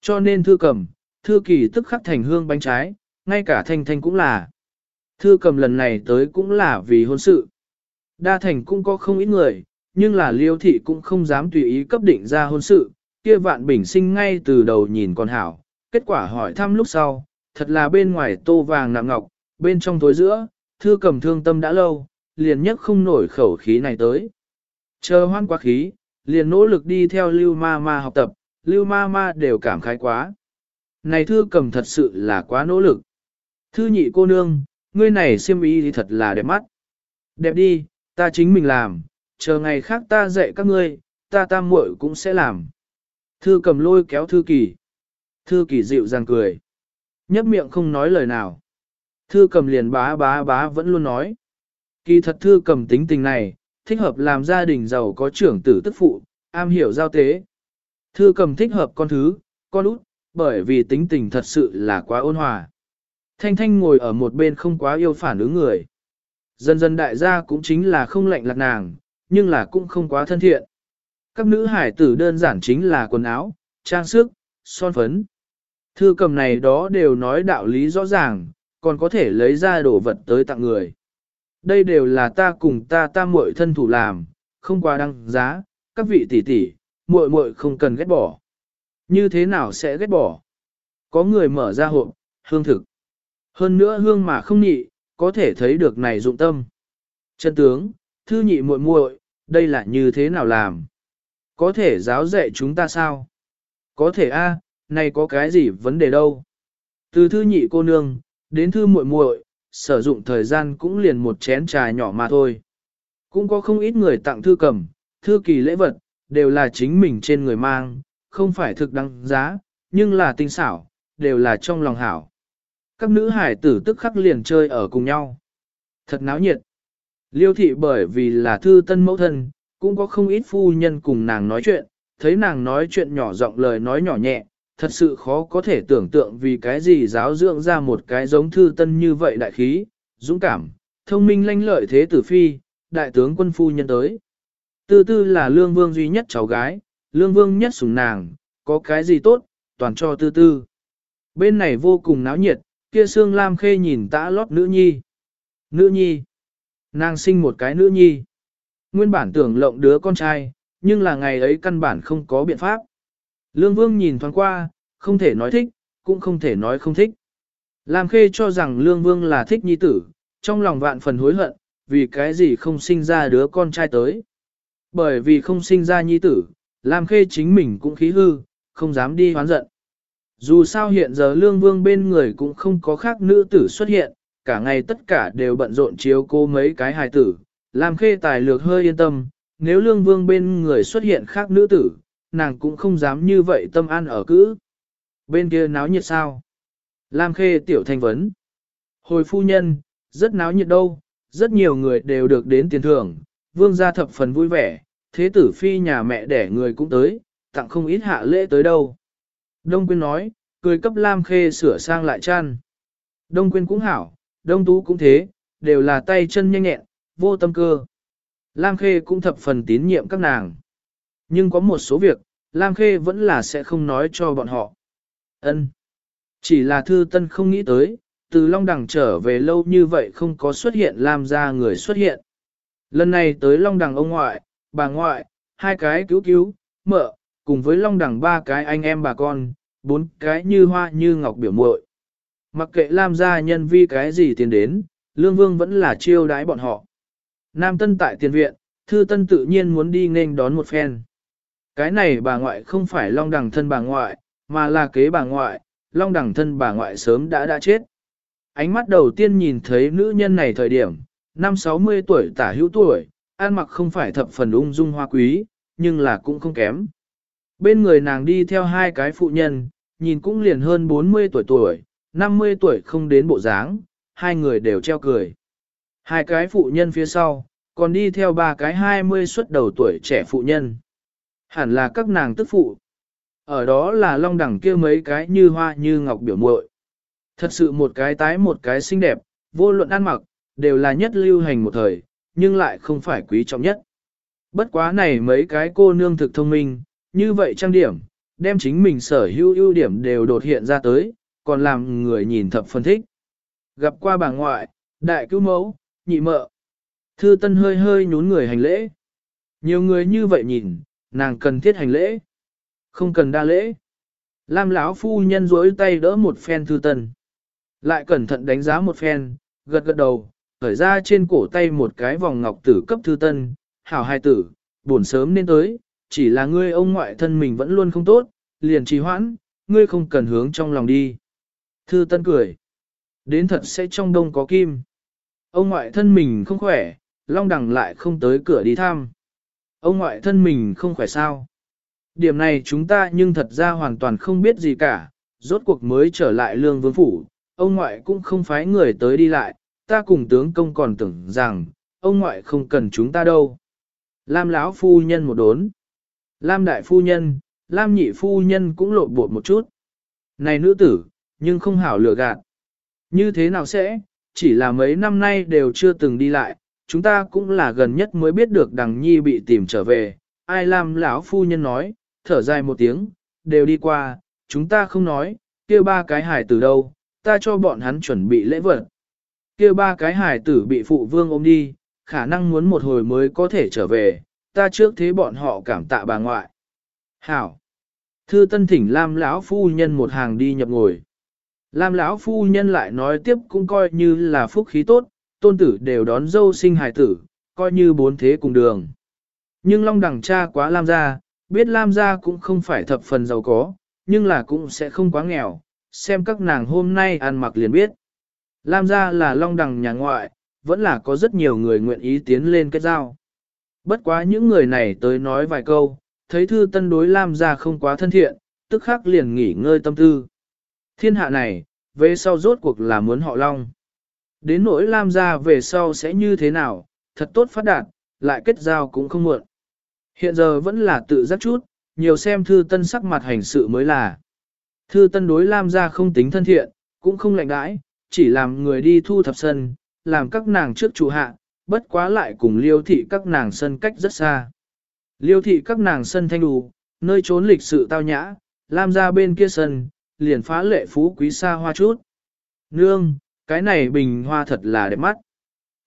Cho nên thư cầm, thư kỳ tức khắc thành hương bánh trái, ngay cả thanh thanh cũng là. Thư cầm lần này tới cũng là vì hôn sự. Đa thành cũng có không ít người, nhưng là liêu thị cũng không dám tùy ý cấp định ra hôn sự, kia vạn bình sinh ngay từ đầu nhìn con hảo, kết quả hỏi thăm lúc sau, thật là bên ngoài tô vàng nặng ngọc, bên trong tối giữa, thư cầm thương tâm đã lâu, liền nhất không nổi khẩu khí này tới. Chờ hoan quá khí, liền nỗ lực đi theo lưu ma ma học tập, lưu ma ma đều cảm khái quá. Này thư cầm thật sự là quá nỗ lực. Thư nhị cô nương, ngươi này siêm ý thì thật là đẹp mắt. Đẹp đi, ta chính mình làm, chờ ngày khác ta dạy các ngươi, ta tam muội cũng sẽ làm. Thư cầm lôi kéo thư kỳ. Thư kỳ dịu dàng cười. Nhấp miệng không nói lời nào. Thư cầm liền bá bá bá vẫn luôn nói. Kỳ thật thư cầm tính tình này, thích hợp làm gia đình giàu có trưởng tử tức phụ, am hiểu giao tế. Thư cầm thích hợp con thứ, con út, bởi vì tính tình thật sự là quá ôn hòa. Thanh Thanh ngồi ở một bên không quá yêu phản ứng người. Dần dần đại gia cũng chính là không lạnh lạc nàng, nhưng là cũng không quá thân thiện. Các nữ hải tử đơn giản chính là quần áo, trang sức, son phấn. Thư cầm này đó đều nói đạo lý rõ ràng, còn có thể lấy ra đồ vật tới tặng người. Đây đều là ta cùng ta ta muội thân thủ làm, không quá đăng giá, các vị tỷ tỷ, muội muội không cần ghét bỏ. Như thế nào sẽ ghét bỏ? Có người mở ra hộp, hương thực. Hơn nữa hương mà không nhị, có thể thấy được này dụng tâm. Chân tướng, thư nhị muội muội, đây là như thế nào làm? Có thể giáo dạy chúng ta sao? Có thể a, này có cái gì vấn đề đâu? Từ thư nhị cô nương, đến thư muội muội, sử dụng thời gian cũng liền một chén trà nhỏ mà thôi. Cũng có không ít người tặng thư cầm, thư kỳ lễ vật, đều là chính mình trên người mang, không phải thực đăng giá, nhưng là tinh xảo, đều là trong lòng hảo. Các nữ hải tử tức khắc liền chơi ở cùng nhau. Thật náo nhiệt. Liêu thị bởi vì là thư tân mẫu thân, cũng có không ít phu nhân cùng nàng nói chuyện, thấy nàng nói chuyện nhỏ giọng lời nói nhỏ nhẹ, thật sự khó có thể tưởng tượng vì cái gì giáo dưỡng ra một cái giống thư tân như vậy đại khí, dũng cảm, thông minh lanh lợi thế tử phi, đại tướng quân phu nhân tới. Tư tư là lương vương duy nhất cháu gái, lương vương nhất sủng nàng, có cái gì tốt, toàn cho tư tư. Bên này vô cùng náo nhiệt, kia xương lam khê nhìn tã lót nữ nhi. Nữ nhi. Nàng sinh một cái nữ nhi. Nguyên bản tưởng lộng đứa con trai, nhưng là ngày ấy căn bản không có biện pháp. Lương Vương nhìn thoáng qua, không thể nói thích, cũng không thể nói không thích. Lam Khê cho rằng Lương Vương là thích nhi tử, trong lòng vạn phần hối hận, vì cái gì không sinh ra đứa con trai tới. Bởi vì không sinh ra nhi tử, Lam Khê chính mình cũng khí hư, không dám đi hoán giận. Dù sao hiện giờ Lương Vương bên người cũng không có khác nữ tử xuất hiện, cả ngày tất cả đều bận rộn chiếu cô mấy cái hài tử, Lam Khê tài lược hơi yên tâm, nếu Lương Vương bên người xuất hiện khác nữ tử, nàng cũng không dám như vậy tâm an ở cữ. Bên kia náo nhiệt sao? Lam Khê tiểu thanh vấn. Hồi phu nhân, rất náo nhiệt đâu, rất nhiều người đều được đến tiền thưởng, vương gia thập phần vui vẻ, thế tử phi nhà mẹ đẻ người cũng tới, tặng không ít hạ lễ tới đâu. Đông Quyên nói, cười cấp Lam Khê sửa sang lại chăn. Đông Quyên cũng hảo, Đông Tú cũng thế, đều là tay chân nhanh nhẹn, vô tâm cơ. Lam Khê cũng thập phần tín nhiệm các nàng. Nhưng có một số việc, Lam Khê vẫn là sẽ không nói cho bọn họ. Ân, Chỉ là thư tân không nghĩ tới, từ Long Đằng trở về lâu như vậy không có xuất hiện Lam ra người xuất hiện. Lần này tới Long Đằng ông ngoại, bà ngoại, hai cái cứu cứu, mợ, cùng với Long Đằng ba cái anh em bà con, bốn cái như hoa như ngọc biểu muội. Mặc kệ Lam gia nhân vi cái gì tiền đến, Lương Vương vẫn là chiêu đái bọn họ. Nam Tân tại tiền viện, Thư Tân tự nhiên muốn đi nên đón một phen. Cái này bà ngoại không phải long đẳng thân bà ngoại, mà là kế bà ngoại, long đẳng thân bà ngoại sớm đã đã chết. Ánh mắt đầu tiên nhìn thấy nữ nhân này thời điểm, năm 60 tuổi tả hữu tuổi, ăn mặc không phải thập phần ung dung hoa quý, nhưng là cũng không kém. Bên người nàng đi theo hai cái phụ nhân, nhìn cũng liền hơn 40 tuổi tuổi, 50 tuổi không đến bộ dáng, hai người đều treo cười. Hai cái phụ nhân phía sau, còn đi theo ba cái hai mươi xuất đầu tuổi trẻ phụ nhân. Hẳn là các nàng tức phụ. Ở đó là long đẳng kia mấy cái như hoa như ngọc biểu muội. Thật sự một cái tái một cái xinh đẹp, vô luận ăn mặc, đều là nhất lưu hành một thời, nhưng lại không phải quý trọng nhất. Bất quá này mấy cái cô nương thực thông minh, như vậy trang điểm, đem chính mình sở hữu ưu điểm đều đột hiện ra tới, còn làm người nhìn thập phân thích. Gặp qua bà ngoại, đại cứu mẫu, nhị mợ. Thư Tân hơi hơi nhún người hành lễ. Nhiều người như vậy nhìn, nàng cần thiết hành lễ. Không cần đa lễ. Lam lão phu nhân duỗi tay đỡ một phen Thư Tân. Lại cẩn thận đánh giá một phen, gật gật đầu, khởi ra trên cổ tay một cái vòng ngọc tử cấp Thư Tân, "Hảo hai tử, buồn sớm nên tới, chỉ là ngươi ông ngoại thân mình vẫn luôn không tốt, liền trì hoãn, ngươi không cần hướng trong lòng đi." Thư Tân cười. Đến thật sẽ trong đông có kim. Ông ngoại thân mình không khỏe, Long Đằng lại không tới cửa đi thăm. Ông ngoại thân mình không khỏe sao? Điểm này chúng ta nhưng thật ra hoàn toàn không biết gì cả, rốt cuộc mới trở lại lương vương phủ, ông ngoại cũng không phái người tới đi lại, ta cùng tướng công còn tưởng rằng, ông ngoại không cần chúng ta đâu. Lam lão phu nhân một đốn. Lam đại phu nhân, Lam nhị phu nhân cũng lộ bột một chút. Này nữ tử, nhưng không hảo lừa gạt. Như thế nào sẽ, chỉ là mấy năm nay đều chưa từng đi lại, chúng ta cũng là gần nhất mới biết được đằng nhi bị tìm trở về. Ai làm lão phu nhân nói, thở dài một tiếng, đều đi qua, chúng ta không nói, kia ba cái hải tử đâu, ta cho bọn hắn chuẩn bị lễ vật. Kia ba cái hải tử bị phụ vương ôm đi, khả năng muốn một hồi mới có thể trở về, ta trước thế bọn họ cảm tạ bà ngoại. Hảo! Thư tân thỉnh Lam lão phu nhân một hàng đi nhập ngồi. Lam lão phu nhân lại nói tiếp cũng coi như là phúc khí tốt, tôn tử đều đón dâu sinh hài tử, coi như bốn thế cùng đường. Nhưng Long đẳng cha quá Lam gia, biết Lam gia cũng không phải thập phần giàu có, nhưng là cũng sẽ không quá nghèo, xem các nàng hôm nay ăn mặc liền biết. Lam gia là Long đẳng nhà ngoại, vẫn là có rất nhiều người nguyện ý tiến lên kết giao. Bất quá những người này tới nói vài câu, thấy thư tân đối Lam gia không quá thân thiện, tức khắc liền nghỉ ngơi tâm tư. Thiên hạ này, về sau rốt cuộc là muốn họ Long. Đến nỗi Lam gia về sau sẽ như thế nào, thật tốt phát đạt, lại kết giao cũng không muộn. Hiện giờ vẫn là tự giác chút, nhiều xem thư tân sắc mặt hành sự mới là. Thư tân đối Lam gia không tính thân thiện, cũng không lạnh đãi, chỉ làm người đi thu thập sân, làm các nàng trước chủ hạ, bất quá lại cùng liêu thị các nàng sân cách rất xa. Liêu thị các nàng sân thanh đủ, nơi trốn lịch sự tao nhã, Lam gia bên kia sân, liền phá lệ phú quý xa hoa chút. Nương, cái này bình hoa thật là đẹp mắt.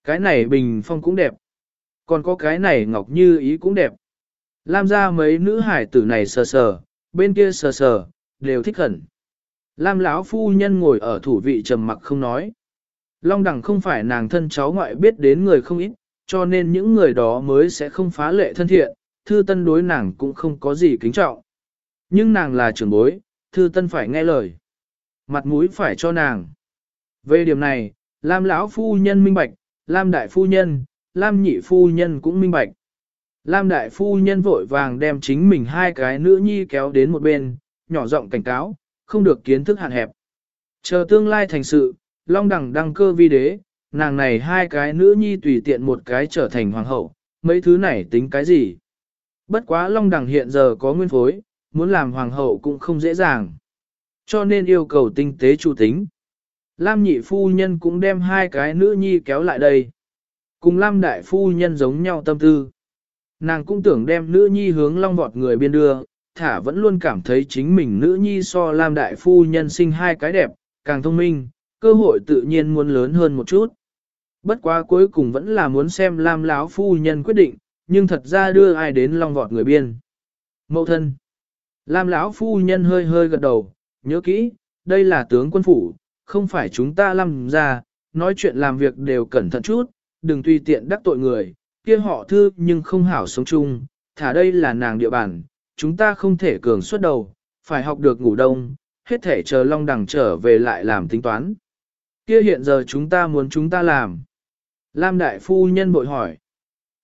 Cái này bình phong cũng đẹp. Còn có cái này ngọc như ý cũng đẹp. Lam ra mấy nữ hải tử này sờ sờ, bên kia sờ sờ, đều thích hẳn. Lam lão phu nhân ngồi ở thủ vị trầm mặc không nói. Long đẳng không phải nàng thân cháu ngoại biết đến người không ít, cho nên những người đó mới sẽ không phá lệ thân thiện, thư tân đối nàng cũng không có gì kính trọng. Nhưng nàng là trưởng bối, thư tân phải nghe lời. Mặt mũi phải cho nàng. Về điểm này, Lam lão phu nhân minh bạch, Lam đại phu nhân, Lam nhị phu nhân cũng minh bạch. Lam đại phu nhân vội vàng đem chính mình hai cái nữ nhi kéo đến một bên, nhỏ giọng cảnh cáo, không được kiến thức hạn hẹp. Chờ tương lai thành sự, long đẳng đăng cơ vi đế, nàng này hai cái nữ nhi tùy tiện một cái trở thành hoàng hậu, mấy thứ này tính cái gì. Bất quá long đẳng hiện giờ có nguyên phối, muốn làm hoàng hậu cũng không dễ dàng. Cho nên yêu cầu tinh tế chủ tính. Lam nhị phu nhân cũng đem hai cái nữ nhi kéo lại đây. Cùng Lam đại phu nhân giống nhau tâm tư. Nàng cũng tưởng đem nữ nhi hướng long vọt người biên đưa, thả vẫn luôn cảm thấy chính mình nữ nhi so Lam đại phu nhân sinh hai cái đẹp, càng thông minh, cơ hội tự nhiên muốn lớn hơn một chút. Bất quá cuối cùng vẫn là muốn xem Lam lão phu nhân quyết định, nhưng thật ra đưa ai đến long vọt người biên. Mậu thân. Lam lão phu nhân hơi hơi gật đầu, nhớ kỹ, đây là tướng quân phủ, không phải chúng ta làm ra, nói chuyện làm việc đều cẩn thận chút, đừng tùy tiện đắc tội người, kia họ thư nhưng không hảo sống chung, thả đây là nàng địa bàn, chúng ta không thể cường suốt đầu, phải học được ngủ đông, hết thể chờ long đằng trở về lại làm tính toán. Kia hiện giờ chúng ta muốn chúng ta làm. Lam đại phu nhân bội hỏi.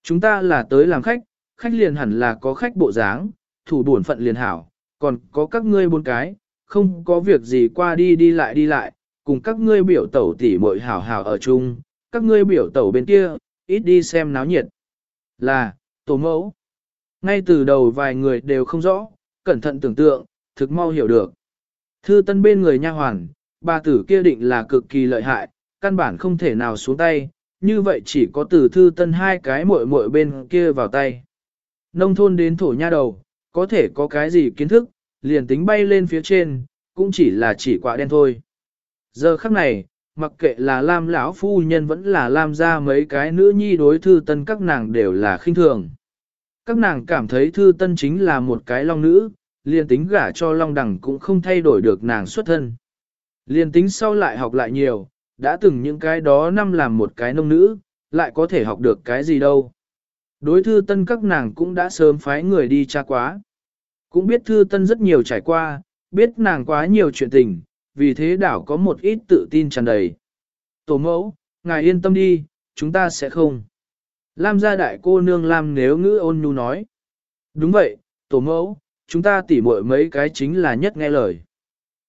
Chúng ta là tới làm khách, khách liền hẳn là có khách bộ dáng, thủ buồn phận liền hảo, còn có các ngươi bốn cái, không có việc gì qua đi đi lại đi lại, cùng các ngươi biểu tẩu tỉ muội hảo hảo ở chung, các ngươi biểu tẩu bên kia, ít đi xem náo nhiệt. Là, tổ mẫu. Ngay từ đầu vài người đều không rõ, cẩn thận tưởng tượng, thực mau hiểu được. Thư tân bên người nha hoàn, bà tử kia định là cực kỳ lợi hại, căn bản không thể nào xuống tay, như vậy chỉ có từ thư tân hai cái muội muội bên kia vào tay. Nông thôn đến thổ nha đầu, có thể có cái gì kiến thức, liền tính bay lên phía trên, cũng chỉ là chỉ quả đen thôi. Giờ khắc này, mặc kệ là Lam lão phu nhân vẫn là Lam ra mấy cái nữ nhi đối thư tân các nàng đều là khinh thường. Các nàng cảm thấy thư tân chính là một cái long nữ, liền tính gả cho long đẳng cũng không thay đổi được nàng xuất thân. Liền tính sau lại học lại nhiều, đã từng những cái đó năm làm một cái nông nữ, lại có thể học được cái gì đâu. Đối thư tân các nàng cũng đã sớm phái người đi tra quá. Cũng biết thư tân rất nhiều trải qua, biết nàng quá nhiều chuyện tình, vì thế đảo có một ít tự tin tràn đầy. Tổ mẫu, ngài yên tâm đi, chúng ta sẽ không. Lam gia đại cô nương Lam nếu ngữ ôn nhu nói. Đúng vậy, tổ mẫu, chúng ta tỉ muội mấy cái chính là nhất nghe lời.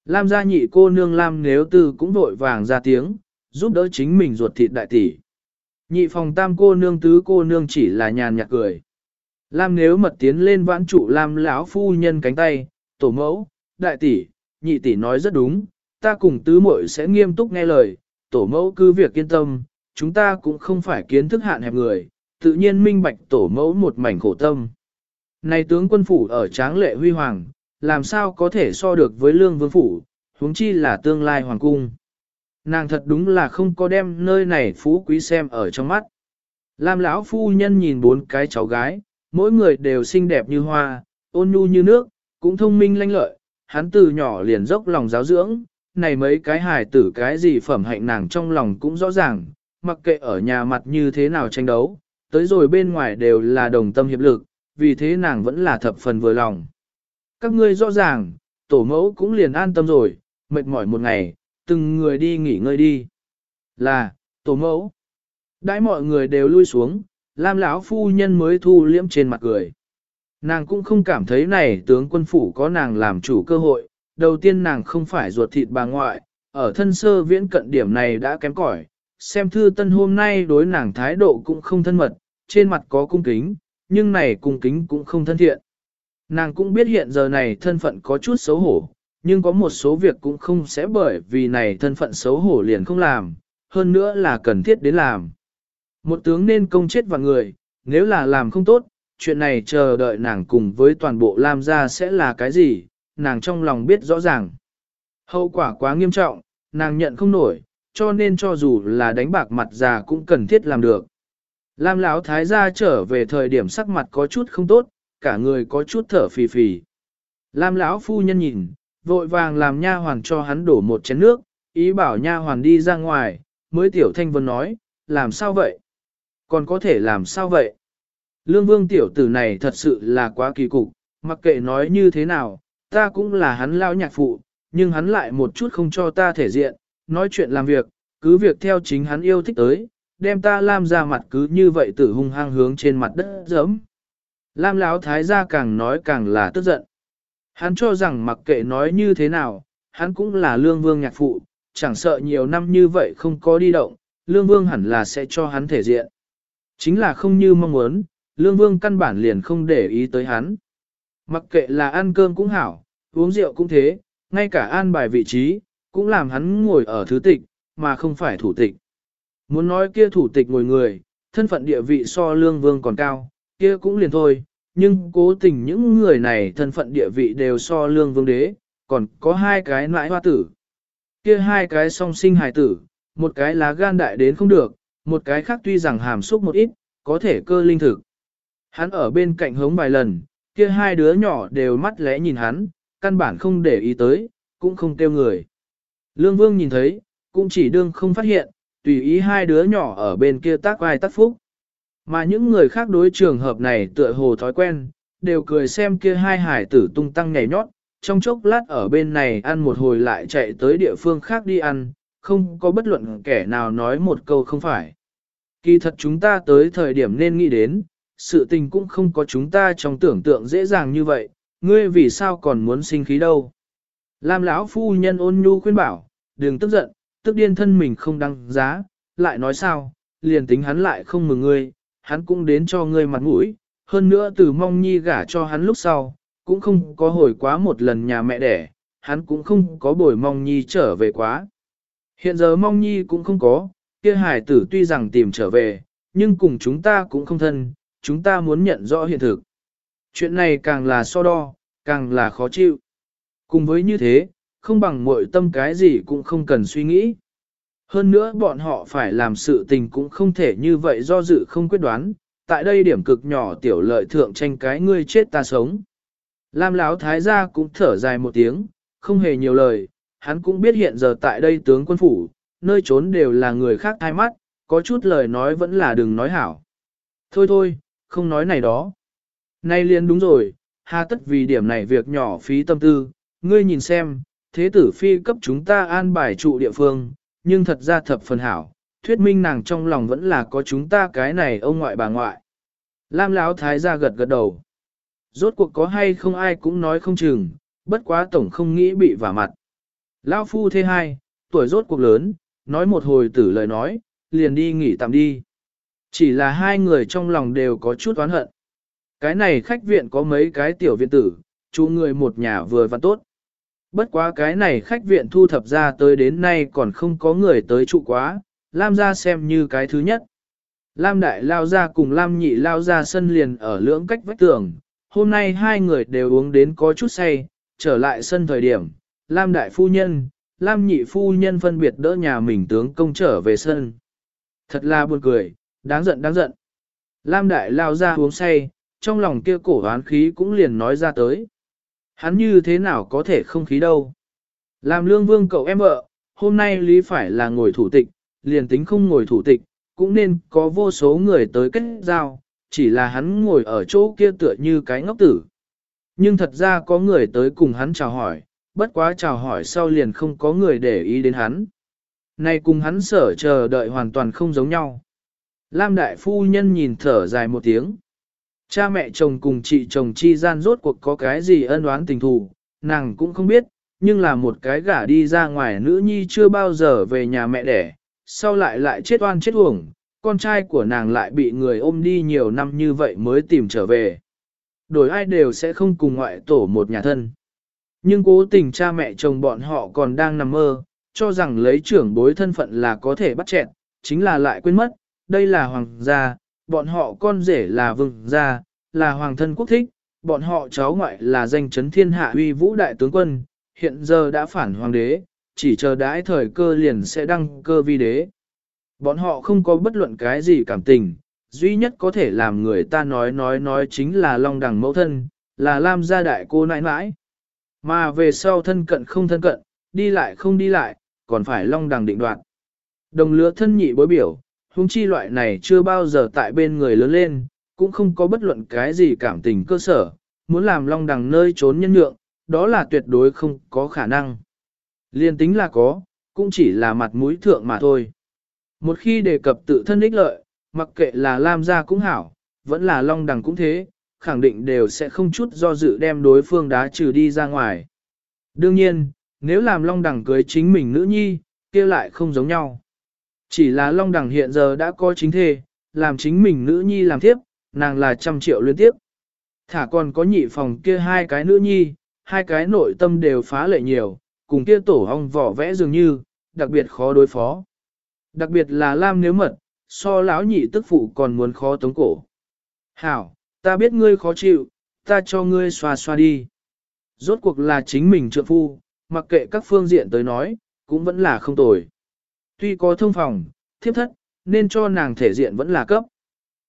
Lam gia nhị cô nương Lam nếu tư cũng vội vàng ra tiếng, giúp đỡ chính mình ruột thịt đại tỷ. Nhị phòng tam cô nương tứ cô nương chỉ là nhàn nhạt cười. Lam nếu mật tiến lên vãn trụ Lam lão phu nhân cánh tay, tổ mẫu, đại tỷ, nhị tỷ nói rất đúng, ta cùng tứ muội sẽ nghiêm túc nghe lời, tổ mẫu cứ việc yên tâm, chúng ta cũng không phải kiến thức hạn hẹp người, tự nhiên minh bạch tổ mẫu một mảnh khổ tâm. Này tướng quân phủ ở tráng lệ huy hoàng, làm sao có thể so được với lương vương phủ, huống chi là tương lai hoàng cung. Nàng thật đúng là không có đem nơi này phú quý xem ở trong mắt. Lam lão phu nhân nhìn bốn cái cháu gái, mỗi người đều xinh đẹp như hoa, ôn nhu như nước, cũng thông minh lanh lợi, hắn từ nhỏ liền dốc lòng giáo dưỡng, này mấy cái hài tử cái gì phẩm hạnh nàng trong lòng cũng rõ ràng, mặc kệ ở nhà mặt như thế nào tranh đấu, tới rồi bên ngoài đều là đồng tâm hiệp lực, vì thế nàng vẫn là thập phần vừa lòng. Các ngươi rõ ràng, tổ mẫu cũng liền an tâm rồi, mệt mỏi một ngày, từng người đi nghỉ ngơi đi. Là, tổ mẫu. Đãi mọi người đều lui xuống, Lam lão phu nhân mới thu liễm trên mặt cười. Nàng cũng không cảm thấy này tướng quân phủ có nàng làm chủ cơ hội, đầu tiên nàng không phải ruột thịt bà ngoại, ở thân sơ viễn cận điểm này đã kém cỏi, xem thư tân hôm nay đối nàng thái độ cũng không thân mật, trên mặt có cung kính, nhưng này cung kính cũng không thân thiện. Nàng cũng biết hiện giờ này thân phận có chút xấu hổ, nhưng có một số việc cũng không sẽ bởi vì này thân phận xấu hổ liền không làm, hơn nữa là cần thiết đến làm. Một tướng nên công chết vào người, nếu là làm không tốt, chuyện này chờ đợi nàng cùng với toàn bộ Lam gia sẽ là cái gì, nàng trong lòng biết rõ ràng. Hậu quả quá nghiêm trọng, nàng nhận không nổi, cho nên cho dù là đánh bạc mặt già cũng cần thiết làm được. Lam lão thái gia trở về thời điểm sắc mặt có chút không tốt, cả người có chút thở phì phì. Lam lão phu nhân nhìn, vội vàng làm nha hoàn cho hắn đổ một chén nước, ý bảo nha hoàn đi ra ngoài, mới tiểu thanh vân nói, làm sao vậy? Còn có thể làm sao vậy? Lương vương tiểu tử này thật sự là quá kỳ cục, mặc kệ nói như thế nào, ta cũng là hắn lao nhạc phụ, nhưng hắn lại một chút không cho ta thể diện, nói chuyện làm việc, cứ việc theo chính hắn yêu thích tới, đem ta Lam ra mặt cứ như vậy tử hung hăng hướng trên mặt đất giấm. Lam Lão thái gia càng nói càng là tức giận. Hắn cho rằng mặc kệ nói như thế nào, hắn cũng là lương vương nhạc phụ, chẳng sợ nhiều năm như vậy không có đi động, lương vương hẳn là sẽ cho hắn thể diện. Chính là không như mong muốn, lương vương căn bản liền không để ý tới hắn. Mặc kệ là ăn cơm cũng hảo, uống rượu cũng thế, ngay cả an bài vị trí, cũng làm hắn ngồi ở thứ tịch, mà không phải thủ tịch. Muốn nói kia thủ tịch ngồi người, thân phận địa vị so lương vương còn cao, kia cũng liền thôi, nhưng cố tình những người này thân phận địa vị đều so lương vương đế, còn có hai cái nãi hoa tử. Kia hai cái song sinh hài tử, một cái lá gan đại đến không được, một cái khác tuy rằng hàm xúc một ít, có thể cơ linh thực. Hắn ở bên cạnh hống vài lần, kia hai đứa nhỏ đều mắt lẽ nhìn hắn, căn bản không để ý tới, cũng không kêu người. Lương Vương nhìn thấy, cũng chỉ đương không phát hiện, tùy ý hai đứa nhỏ ở bên kia tác vai tác phúc. Mà những người khác đối trường hợp này tựa hồ thói quen, đều cười xem kia hai hải tử tung tăng nhảy nhót, trong chốc lát ở bên này ăn một hồi lại chạy tới địa phương khác đi ăn, không có bất luận kẻ nào nói một câu không phải. Kỳ thật chúng ta tới thời điểm nên nghĩ đến, sự tình cũng không có chúng ta trong tưởng tượng dễ dàng như vậy, ngươi vì sao còn muốn sinh khí đâu. Lam lão phu nhân ôn nhu khuyên bảo, đừng tức giận, tức điên thân mình không đăng giá, lại nói sao, liền tính hắn lại không mừng ngươi, hắn cũng đến cho ngươi mặt mũi, hơn nữa từ mong nhi gả cho hắn lúc sau, cũng không có hồi quá một lần nhà mẹ đẻ, hắn cũng không có bồi mong nhi trở về quá. Hiện giờ mong nhi cũng không có, kia hải tử tuy rằng tìm trở về, nhưng cùng chúng ta cũng không thân, chúng ta muốn nhận rõ hiện thực. Chuyện này càng là so đo, càng là khó chịu. Cùng với như thế, không bằng mọi tâm cái gì cũng không cần suy nghĩ. Hơn nữa bọn họ phải làm sự tình cũng không thể như vậy do dự không quyết đoán, tại đây điểm cực nhỏ tiểu lợi thượng tranh cái ngươi chết ta sống. Lam Lão thái gia cũng thở dài một tiếng, không hề nhiều lời, hắn cũng biết hiện giờ tại đây tướng quân phủ, nơi trốn đều là người khác thay mắt, có chút lời nói vẫn là đừng nói hảo. Thôi thôi, không nói này đó. Nay liền đúng rồi, hà tất vì điểm này việc nhỏ phí tâm tư, ngươi nhìn xem, thế tử phi cấp chúng ta an bài trụ địa phương, nhưng thật ra thập phần hảo, thuyết minh nàng trong lòng vẫn là có chúng ta cái này ông ngoại bà ngoại. Lam Lão thái gia gật gật đầu. Rốt cuộc có hay không ai cũng nói không chừng, bất quá tổng không nghĩ bị vả mặt. Lão phu thế hai, tuổi rốt cuộc lớn, nói một hồi tử lời nói, liền đi nghỉ tạm đi. Chỉ là hai người trong lòng đều có chút oán hận. Cái này khách viện có mấy cái tiểu viện tử, chú người một nhà vừa và tốt. Bất quá cái này khách viện thu thập ra tới đến nay còn không có người tới trụ quá, Lam ra xem như cái thứ nhất. Lam đại lao ra cùng Lam nhị lao ra sân liền ở lưỡng cách vách tường, hôm nay hai người đều uống đến có chút say, trở lại sân thời điểm, Lam đại phu nhân, Lam nhị phu nhân phân biệt đỡ nhà mình tướng công trở về sân. Thật là buồn cười, đáng giận đáng giận. Lam đại lao ra uống say, trong lòng kia cổ hoán khí cũng liền nói ra tới. Hắn như thế nào có thể không khí đâu. Làm lương vương cậu em vợ, hôm nay lý phải là ngồi thủ tịch, liền tính không ngồi thủ tịch, cũng nên có vô số người tới kết giao, chỉ là hắn ngồi ở chỗ kia tựa như cái ngốc tử. Nhưng thật ra có người tới cùng hắn chào hỏi, bất quá chào hỏi sau liền không có người để ý đến hắn. Này cùng hắn sở chờ đợi hoàn toàn không giống nhau. Lam đại phu nhân nhìn thở dài một tiếng. Cha mẹ chồng cùng chị chồng chi gian rốt cuộc có cái gì ân oán tình thù, nàng cũng không biết, nhưng là một cái gả đi ra ngoài nữ nhi chưa bao giờ về nhà mẹ đẻ, sau lại lại chết oan chết uổng, con trai của nàng lại bị người ôm đi nhiều năm như vậy mới tìm trở về. Đổi ai đều sẽ không cùng ngoại tổ một nhà thân. Nhưng cố tình cha mẹ chồng bọn họ còn đang nằm mơ, cho rằng lấy trưởng bối thân phận là có thể bắt chẹn, chính là lại quên mất, đây là hoàng gia, bọn họ con rể là vương gia, là hoàng thân quốc thích, bọn họ cháu ngoại là danh chấn thiên hạ uy vũ đại tướng quân, hiện giờ đã phản hoàng đế, chỉ chờ đãi thời cơ liền sẽ đăng cơ vi đế. Bọn họ không có bất luận cái gì cảm tình, duy nhất có thể làm người ta nói nói nói chính là long đằng mẫu thân, là Lam gia đại cô nãi nãi. Mà về sau thân cận không thân cận, đi lại không đi lại, còn phải long đằng định đoạt. Đồng lứa thân nhị bối biểu, huống chi loại này chưa bao giờ tại bên người lớn lên, cũng không có bất luận cái gì cảm tình cơ sở, muốn làm long đằng nơi trốn nhân nhượng, đó là tuyệt đối không có khả năng. Liên tính là có, cũng chỉ là mặt mũi thượng mà thôi. Một khi đề cập tự thân ích lợi, mặc kệ là Lam gia cũng hảo, vẫn là long đằng cũng thế, khẳng định đều sẽ không chút do dự đem đối phương đá trừ đi ra ngoài. Đương nhiên, nếu làm long đằng cưới chính mình nữ nhi, kia lại không giống nhau. Chỉ là long đằng hiện giờ đã có chính thê, làm chính mình nữ nhi làm tiếp, nàng là trăm triệu liên tiếp. Thả còn có nhị phòng kia hai cái nữ nhi, hai cái nội tâm đều phá lệ nhiều, cùng kia tổ hong vỏ vẽ dường như, đặc biệt khó đối phó. Đặc biệt là Lam nếu mật, so lão nhị tức phụ còn muốn khó tống cổ. Hảo, ta biết ngươi khó chịu, ta cho ngươi xoa xoa đi. Rốt cuộc là chính mình trượng phu, mặc kệ các phương diện tới nói, cũng vẫn là không tồi. Tuy có thông phòng, thiếp thất, nên cho nàng thể diện vẫn là cấp.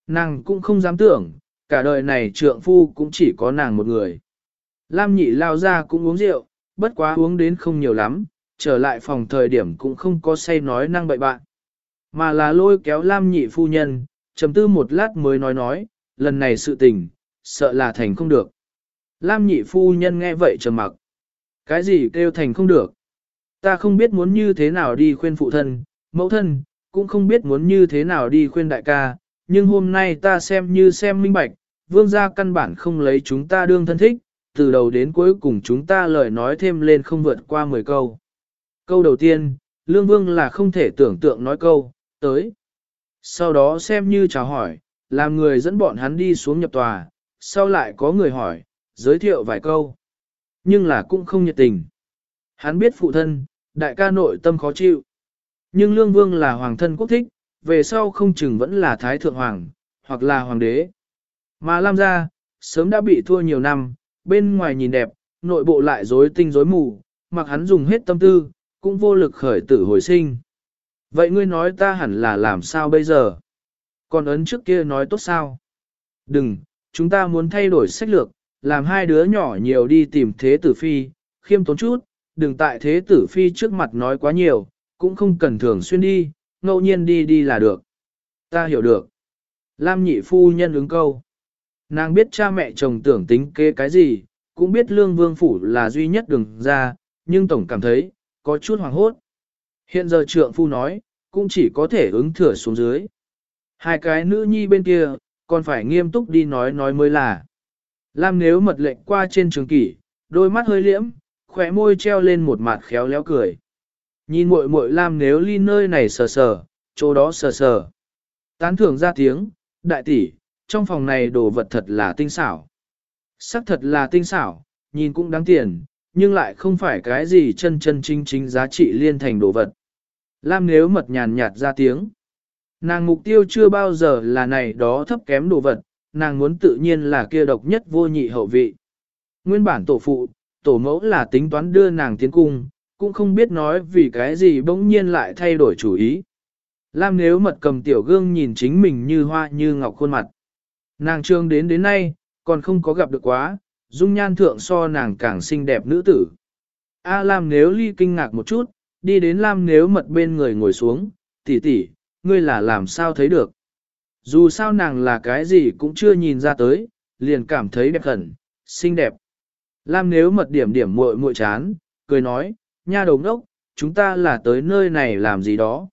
Nàng cũng không dám tưởng, cả đời này trượng phu cũng chỉ có nàng một người. Lam nhị lao ra cũng uống rượu, bất quá uống đến không nhiều lắm, trở lại phòng thời điểm cũng không có say nói năng bậy bạn. Mà là lôi kéo Lam nhị phu nhân, trầm tư một lát mới nói nói, lần này sự tình, sợ là thành không được. Lam nhị phu nhân nghe vậy trầm mặc. Cái gì kêu thành không được? Ta không biết muốn như thế nào đi khuyên phụ thân, mẫu thân, cũng không biết muốn như thế nào đi khuyên đại ca, nhưng hôm nay ta xem như xem minh bạch, vương gia căn bản không lấy chúng ta đương thân thích, từ đầu đến cuối cùng chúng ta lời nói thêm lên không vượt qua 10 câu. Câu đầu tiên, Lương Vương là không thể tưởng tượng nói câu, tới. Sau đó xem như chào hỏi, làm người dẫn bọn hắn đi xuống nhập tòa, sau lại có người hỏi, giới thiệu vài câu. Nhưng là cũng không nhiệt tình. Hắn biết phụ thân, đại ca nội tâm khó chịu. Nhưng Lương Vương là hoàng thân quốc thích, về sau không chừng vẫn là Thái Thượng Hoàng, hoặc là Hoàng đế. Mà Lam gia, sớm đã bị thua nhiều năm, bên ngoài nhìn đẹp, nội bộ lại rối tinh rối mù, mặc hắn dùng hết tâm tư, cũng vô lực khởi tử hồi sinh. Vậy ngươi nói ta hẳn là làm sao bây giờ? Còn ấn trước kia nói tốt sao? Đừng, chúng ta muốn thay đổi sách lược, làm hai đứa nhỏ nhiều đi tìm thế tử phi, khiêm tốn chút, đừng tại thế tử phi trước mặt nói quá nhiều, cũng không cần thường xuyên đi, ngẫu nhiên đi đi là được. Ta hiểu được. Lam nhị phu nhân ứng câu. Nàng biết cha mẹ chồng tưởng tính kế cái gì, cũng biết lương vương phủ là duy nhất đường ra, nhưng tổng cảm thấy, có chút hoàng hốt. Hiện giờ trượng phu nói, cũng chỉ có thể ứng thừa xuống dưới. Hai cái nữ nhi bên kia, còn phải nghiêm túc đi nói nói mới là. Lam nếu mật lệnh qua trên trường kỷ, đôi mắt hơi liễm, khỏe môi treo lên một mặt khéo léo cười. Nhìn muội muội Lam nếu ly nơi này sờ sờ, chỗ đó sờ sờ. Tán thưởng ra tiếng, đại tỷ, trong phòng này đồ vật thật là tinh xảo. Sắc thật là tinh xảo, nhìn cũng đáng tiền, nhưng lại không phải cái gì chân chân chính chính giá trị liên thành đồ vật. Lam nếu mật nhàn nhạt ra tiếng. Nàng mục tiêu chưa bao giờ là này đó thấp kém đồ vật, nàng muốn tự nhiên là kia độc nhất vô nhị hậu vị. Nguyên bản tổ phụ, tổ mẫu là tính toán đưa nàng tiến cung, cũng không biết nói vì cái gì bỗng nhiên lại thay đổi chủ ý. Lam nếu mật cầm tiểu gương nhìn chính mình như hoa như ngọc khuôn mặt. Nàng trương đến đến nay, còn không có gặp được quá, dung nhan thượng so nàng càng xinh đẹp nữ tử. A Lam nếu ly kinh ngạc một chút, đi đến Lam nếu mật bên người ngồi xuống, tỷ tỷ, ngươi là làm sao thấy được. Dù sao nàng là cái gì cũng chưa nhìn ra tới, liền cảm thấy đẹp khẩn, xinh đẹp. Lam nếu mật điểm điểm muội muội chán, cười nói, nha đồng đốc, chúng ta là tới nơi này làm gì đó.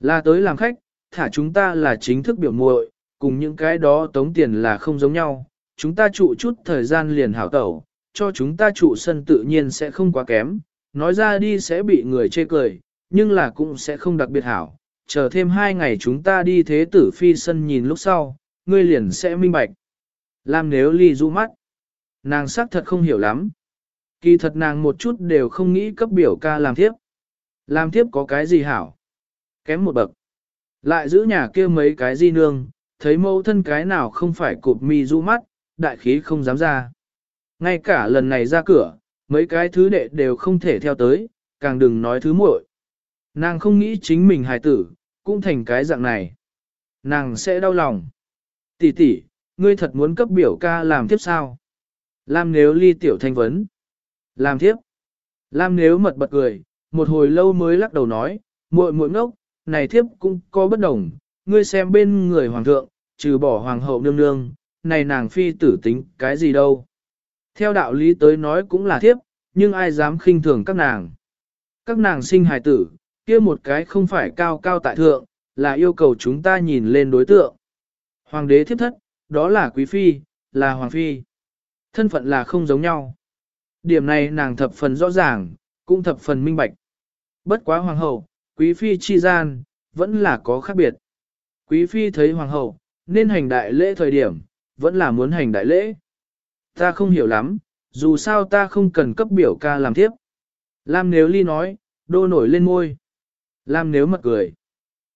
Là tới làm khách, thả chúng ta là chính thức biểu muội, cùng những cái đó tống tiền là không giống nhau. Chúng ta trụ chút thời gian liền hảo tẩu, cho chúng ta trụ sân tự nhiên sẽ không quá kém, nói ra đi sẽ bị người chê cười, nhưng là cũng sẽ không đặc biệt hảo. Chờ thêm hai ngày chúng ta đi thế tử phi sân nhìn lúc sau, ngươi liền sẽ minh bạch. Lam nếu ly du mắt, nàng xác thật không hiểu lắm. Kỳ thật nàng một chút đều không nghĩ cấp biểu ca làm thiếp. Làm thiếp có cái gì hảo? Kém một bậc. Lại giữ nhà kia mấy cái di nương, thấy mẫu thân cái nào không phải cụp mi du mắt, đại khí không dám ra. Ngay cả lần này ra cửa, mấy cái thứ đệ đều không thể theo tới, càng đừng nói thứ muội. Nàng không nghĩ chính mình hài tử, cũng thành cái dạng này. Nàng sẽ đau lòng. Tỷ tỷ, ngươi thật muốn cấp biểu ca làm tiếp sao? Lam nếu ly tiểu thanh vấn. Làm thiếp. Lam nếu mật bật cười, một hồi lâu mới lắc đầu nói, muội muội ngốc, này thiếp cũng có bất đồng, ngươi xem bên người hoàng thượng, trừ bỏ hoàng hậu nương nương, này nàng phi tử tính cái gì đâu. Theo đạo lý tới nói cũng là thiếp, nhưng ai dám khinh thường các nàng. Các nàng sinh hài tử, kia một cái không phải cao cao tại thượng, là yêu cầu chúng ta nhìn lên đối tượng. Hoàng đế thiếp thất, đó là quý phi, là hoàng phi. Thân phận là không giống nhau. Điểm này nàng thập phần rõ ràng, cũng thập phần minh bạch. Bất quá hoàng hậu, quý phi chi gian, vẫn là có khác biệt. Quý phi thấy hoàng hậu, nên hành đại lễ thời điểm, vẫn là muốn hành đại lễ. Ta không hiểu lắm, dù sao ta không cần cấp biểu ca làm tiếp. Lam nếu ly nói, đô nổi lên môi. Lam nếu mật cười.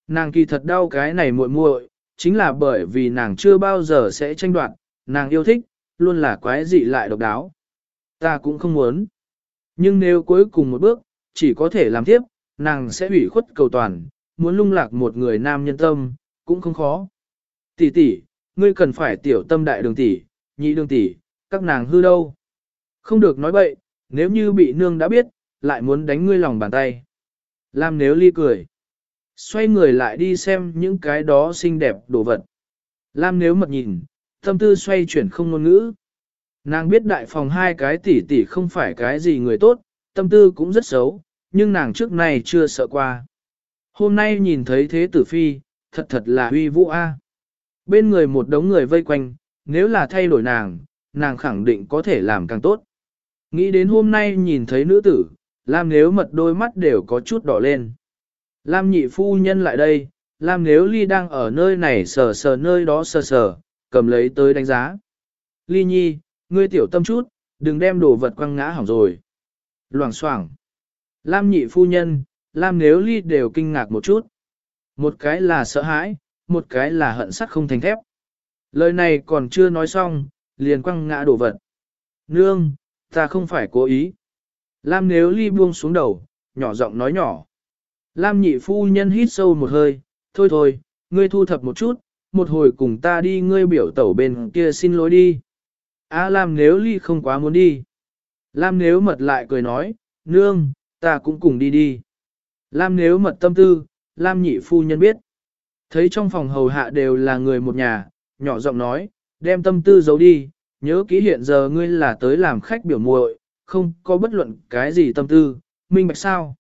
Nàng kỳ thật đau cái này muội muội, chính là bởi vì nàng chưa bao giờ sẽ tranh đoạt, nàng yêu thích, luôn là quái dị lại độc đáo. Ta cũng không muốn. Nhưng nếu cuối cùng một bước, chỉ có thể làm tiếp, nàng sẽ hủy khuất cầu toàn, muốn lung lạc một người nam nhân tâm, cũng không khó. Tỷ tỷ, ngươi cần phải tiểu tâm đại đường tỷ, nhị đường tỷ, các nàng hư đâu. Không được nói bậy, nếu như bị nương đã biết, lại muốn đánh ngươi lòng bàn tay. Lam nếu ly cười. Xoay người lại đi xem những cái đó xinh đẹp đồ vật. Lam nếu mật nhìn, tâm tư xoay chuyển không ngôn ngữ. Nàng biết đại phòng hai cái tỷ tỷ không phải cái gì người tốt, tâm tư cũng rất xấu, nhưng nàng trước này chưa sợ qua. Hôm nay nhìn thấy thế tử phi, thật thật là huy vũ a. Bên người một đống người vây quanh, nếu là thay đổi nàng, nàng khẳng định có thể làm càng tốt. Nghĩ đến hôm nay nhìn thấy nữ tử, Lam nếu mật đôi mắt đều có chút đỏ lên. Lam nhị phu nhân lại đây, Lam nếu ly đang ở nơi này sờ sờ nơi đó sờ sờ, cầm lấy tới đánh giá. Ly nhi, ngươi tiểu tâm chút, đừng đem đồ vật quăng ngã hỏng rồi. Loảng xoảng. Lam nhị phu nhân, Lam nếu ly đều kinh ngạc một chút. Một cái là sợ hãi, một cái là hận sắt không thành thép. Lời này còn chưa nói xong, liền quăng ngã đồ vật. Nương, ta không phải cố ý. Lam nếu ly buông xuống đầu, nhỏ giọng nói nhỏ. Lam nhị phu nhân hít sâu một hơi, thôi thôi, ngươi thu thập một chút, một hồi cùng ta đi ngươi biểu tẩu bên kia xin lỗi đi. A Lam nếu ly không quá muốn đi. Lam nếu mật lại cười nói, nương, ta cũng cùng đi đi. Lam nếu mật tâm tư, Lam nhị phu nhân biết. Thấy trong phòng hầu hạ đều là người một nhà, nhỏ giọng nói, đem tâm tư giấu đi, nhớ kỹ hiện giờ ngươi là tới làm khách biểu muội, không có bất luận cái gì tâm tư, minh bạch sao.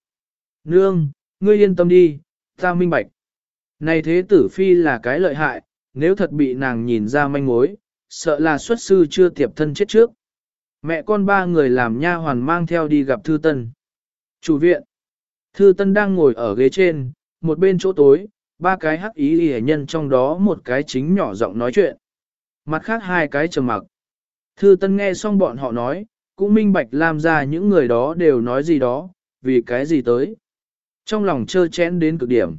Nương, ngươi yên tâm đi, ta minh bạch. Này thế tử phi là cái lợi hại, nếu thật bị nàng nhìn ra manh mối, sợ là xuất sư chưa tiệp thân chết trước. Mẹ con ba người làm nha hoàn mang theo đi gặp Thư Tân. Chủ viện. Thư Tân đang ngồi ở ghế trên, một bên chỗ tối, ba cái hắc ý hề nhân trong đó một cái chính nhỏ giọng nói chuyện. Mặt khác hai cái trầm mặc. Thư Tân nghe xong bọn họ nói, cũng minh bạch làm ra những người đó đều nói gì đó, vì cái gì tới. Trong lòng chơ chén đến cực điểm.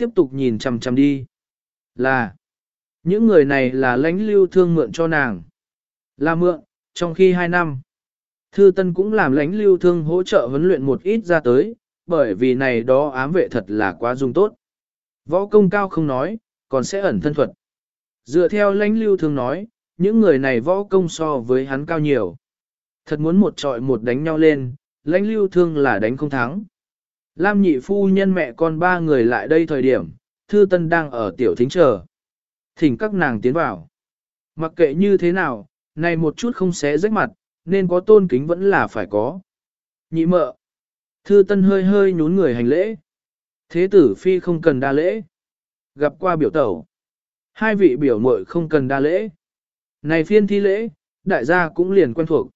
Tiếp tục nhìn chằm chằm đi. Là, những người này là lãnh lưu thương mượn cho nàng. Là mượn, trong khi hai năm. Thư Tân cũng làm lãnh lưu thương hỗ trợ huấn luyện một ít ra tới, bởi vì này đó ám vệ thật là quá dung tốt. Võ công cao không nói, còn sẽ ẩn thân thuật. Dựa theo lãnh lưu thương nói, những người này võ công so với hắn cao nhiều. Thật muốn một trọi một đánh nhau lên, lãnh lưu thương là đánh không thắng. Lam nhị phu nhân mẹ con ba người lại đây thời điểm, thư tân đang ở tiểu thính chờ. Thỉnh các nàng tiến vào. Mặc kệ như thế nào, này một chút không xé rách mặt, nên có tôn kính vẫn là phải có. Nhị mợ. Thư tân hơi hơi nhún người hành lễ. Thế tử phi không cần đa lễ. Gặp qua biểu tẩu. Hai vị biểu muội không cần đa lễ. Này phiên thi lễ, đại gia cũng liền quen thuộc.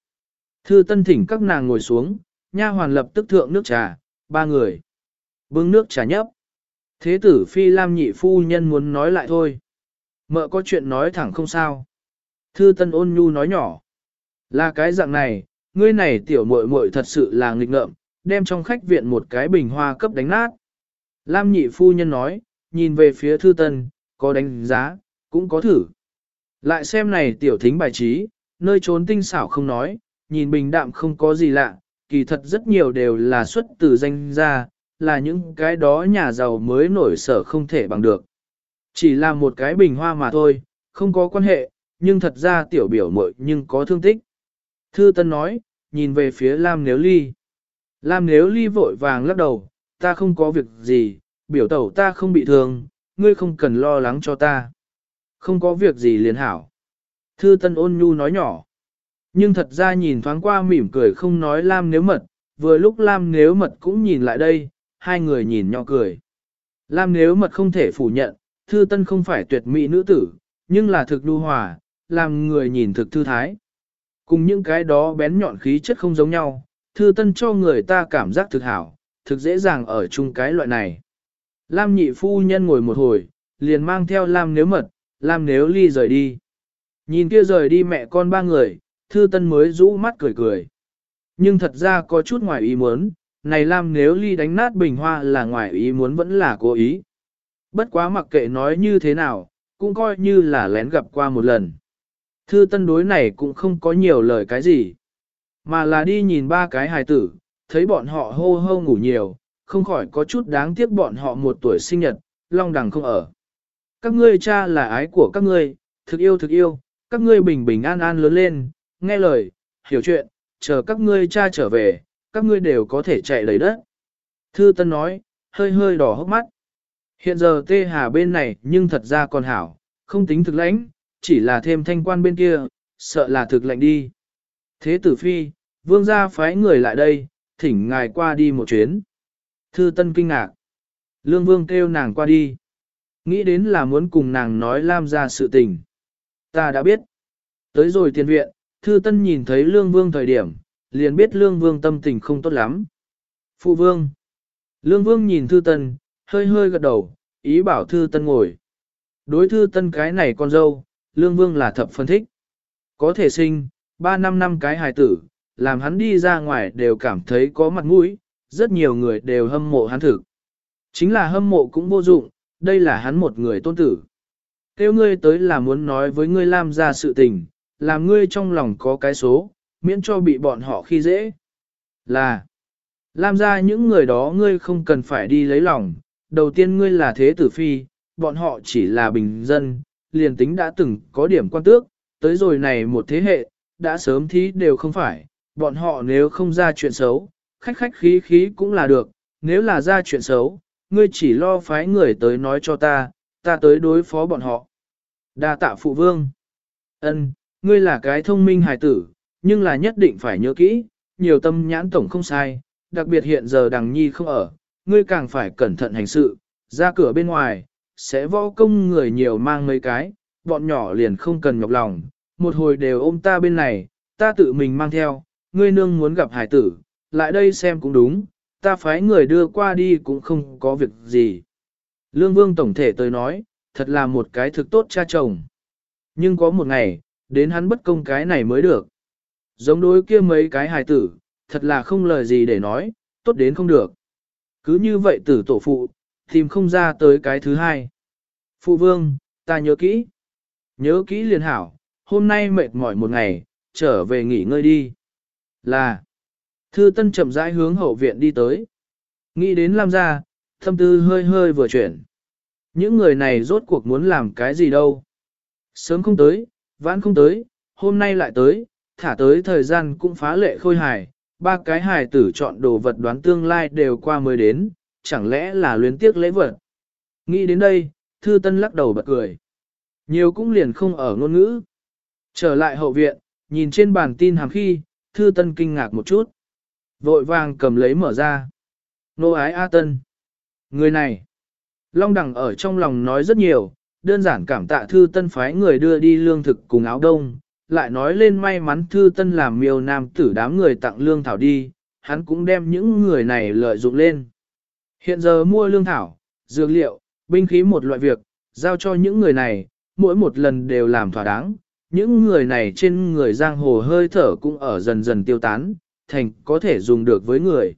Thư tân thỉnh các nàng ngồi xuống, nha hoàn lập tức thượng nước trà, ba người. Bưng nước trà nhấp. Thế tử phi lam nhị phu nhân muốn nói lại thôi. Mợ có chuyện nói thẳng không sao. Thư tân ôn nhu nói nhỏ. Là cái dạng này, ngươi này tiểu muội muội thật sự là nghịch ngợm, đem trong khách viện một cái bình hoa cấp đánh nát. Lam nhị phu nhân nói, nhìn về phía thư tân, có đánh giá, cũng có thử. Lại xem này tiểu thính bài trí, nơi trốn tinh xảo không nói, nhìn bình đạm không có gì lạ, kỳ thật rất nhiều đều là xuất từ danh gia, là những cái đó nhà giàu mới nổi sở không thể bằng được. Chỉ là một cái bình hoa mà thôi, không có quan hệ, nhưng thật ra tiểu biểu mội nhưng có thương tích. Thư Tân nói, nhìn về phía Lam Nếu Ly. Lam Nếu Ly vội vàng lắc đầu, ta không có việc gì, biểu tẩu ta không bị thương, ngươi không cần lo lắng cho ta. Không có việc gì liền hảo. Thư Tân ôn nhu nói nhỏ. Nhưng thật ra nhìn thoáng qua mỉm cười không nói Lam Nếu Mật, vừa lúc Lam Nếu Mật cũng nhìn lại đây, hai người nhìn nhỏ cười. Lam Nếu Mật không thể phủ nhận, Thư Tân không phải tuyệt mỹ nữ tử, nhưng là thực đu hòa, làm người nhìn thực thư thái. Cùng những cái đó bén nhọn khí chất không giống nhau, Thư Tân cho người ta cảm giác thực hảo, thực dễ dàng ở chung cái loại này. Lam nhị phu nhân ngồi một hồi, liền mang theo Lam nếu mật, Lam nếu ly rời đi. Nhìn kia rời đi mẹ con ba người, thư tân mới rũ mắt cười cười. Nhưng thật ra có chút ngoài ý muốn, này Lam nếu ly đánh nát bình hoa là ngoài ý muốn vẫn là cố ý. Bất quá mặc kệ nói như thế nào, cũng coi như là lén gặp qua một lần. Thư tân đối này cũng không có nhiều lời cái gì, mà là đi nhìn ba cái hài tử, thấy bọn họ hô hô ngủ nhiều, không khỏi có chút đáng tiếc bọn họ một tuổi sinh nhật, long đằng không ở. Các ngươi cha là ái của các ngươi, thực yêu thực yêu, các ngươi bình bình an an lớn lên, nghe lời, hiểu chuyện, chờ các ngươi cha trở về, các ngươi đều có thể chạy lấy đất. Thư Tân nói, hơi hơi đỏ hốc mắt. Hiện giờ tê hà bên này nhưng thật ra còn hảo, không tính thực lãnh, chỉ là thêm thanh quan bên kia, sợ là thực lạnh đi. Thế tử phi, vương gia phái người lại đây, thỉnh ngài qua đi một chuyến. Thư Tân kinh ngạc. Lương Vương kêu nàng qua đi. Nghĩ đến là muốn cùng nàng nói Lam ra sự tình. Ta đã biết. Tới rồi tiền viện, Thư Tân nhìn thấy Lương Vương thời điểm, liền biết Lương Vương tâm tình không tốt lắm. Phụ Vương. Lương Vương nhìn Thư Tân, hơi hơi gật đầu, ý bảo thư tân ngồi. Đối thư tân cái này con dâu, lương vương là thập phân thích. Có thể sinh, ba năm năm cái hài tử, làm hắn đi ra ngoài đều cảm thấy có mặt mũi, rất nhiều người đều hâm mộ hắn thực. Chính là hâm mộ cũng vô dụng, đây là hắn một người tôn tử. Kêu ngươi tới là muốn nói với ngươi làm ra sự tình, làm ngươi trong lòng có cái số, miễn cho bị bọn họ khi dễ. Là, làm ra những người đó ngươi không cần phải đi lấy lòng, đầu tiên ngươi là thế tử phi, bọn họ chỉ là bình dân, liền tính đã từng có điểm quan tước, tới rồi này một thế hệ, đã sớm thí đều không phải, bọn họ nếu không ra chuyện xấu, khách khách khí khí cũng là được, nếu là ra chuyện xấu, ngươi chỉ lo phái người tới nói cho ta, ta tới đối phó bọn họ. Đa tạ phụ vương. Ân, ngươi là cái thông minh hài tử, nhưng là nhất định phải nhớ kỹ, nhiều tâm nhãn tổng không sai, đặc biệt hiện giờ đằng nhi không ở, ngươi càng phải cẩn thận hành sự, ra cửa bên ngoài, sẽ võ công người nhiều mang mấy cái, bọn nhỏ liền không cần nhọc lòng, một hồi đều ôm ta bên này, ta tự mình mang theo, ngươi nương muốn gặp hải tử, lại đây xem cũng đúng, ta phái người đưa qua đi cũng không có việc gì. Lương Vương tổng thể tới nói, thật là một cái thực tốt cha chồng. Nhưng có một ngày, đến hắn bất công cái này mới được. Giống đối kia mấy cái hài tử, thật là không lời gì để nói, tốt đến không được. Cứ như vậy tử tổ phụ, tìm không ra tới cái thứ hai. Phụ vương, ta nhớ kỹ. Nhớ kỹ liền hảo, hôm nay mệt mỏi một ngày, trở về nghỉ ngơi đi. Là, thư tân chậm rãi hướng hậu viện đi tới. Nghĩ đến làm ra, thâm tư hơi hơi vừa chuyển. Những người này rốt cuộc muốn làm cái gì đâu. Sớm không tới, vãn không tới, hôm nay lại tới, thả tới thời gian cũng phá lệ khôi hài, ba cái hài tử chọn đồ vật đoán tương lai đều qua mới đến, chẳng lẽ là luyến tiếc lễ vật. Nghĩ đến đây, thư tân lắc đầu bật cười. Nhiều cũng liền không ở ngôn ngữ. Trở lại hậu viện, nhìn trên bản tin hàm khi, thư tân kinh ngạc một chút. Vội vàng cầm lấy mở ra. Nô ái A Tân. Người này. Long đẳng ở trong lòng nói rất nhiều, đơn giản cảm tạ thư tân phái người đưa đi lương thực cùng áo đông, lại nói lên may mắn thư tân làm miêu nam tử đám người tặng lương thảo đi, hắn cũng đem những người này lợi dụng lên. Hiện giờ mua lương thảo, dược liệu, binh khí một loại việc, giao cho những người này, mỗi một lần đều làm thỏa đáng, những người này trên người giang hồ hơi thở cũng ở dần dần tiêu tán, thành có thể dùng được với người.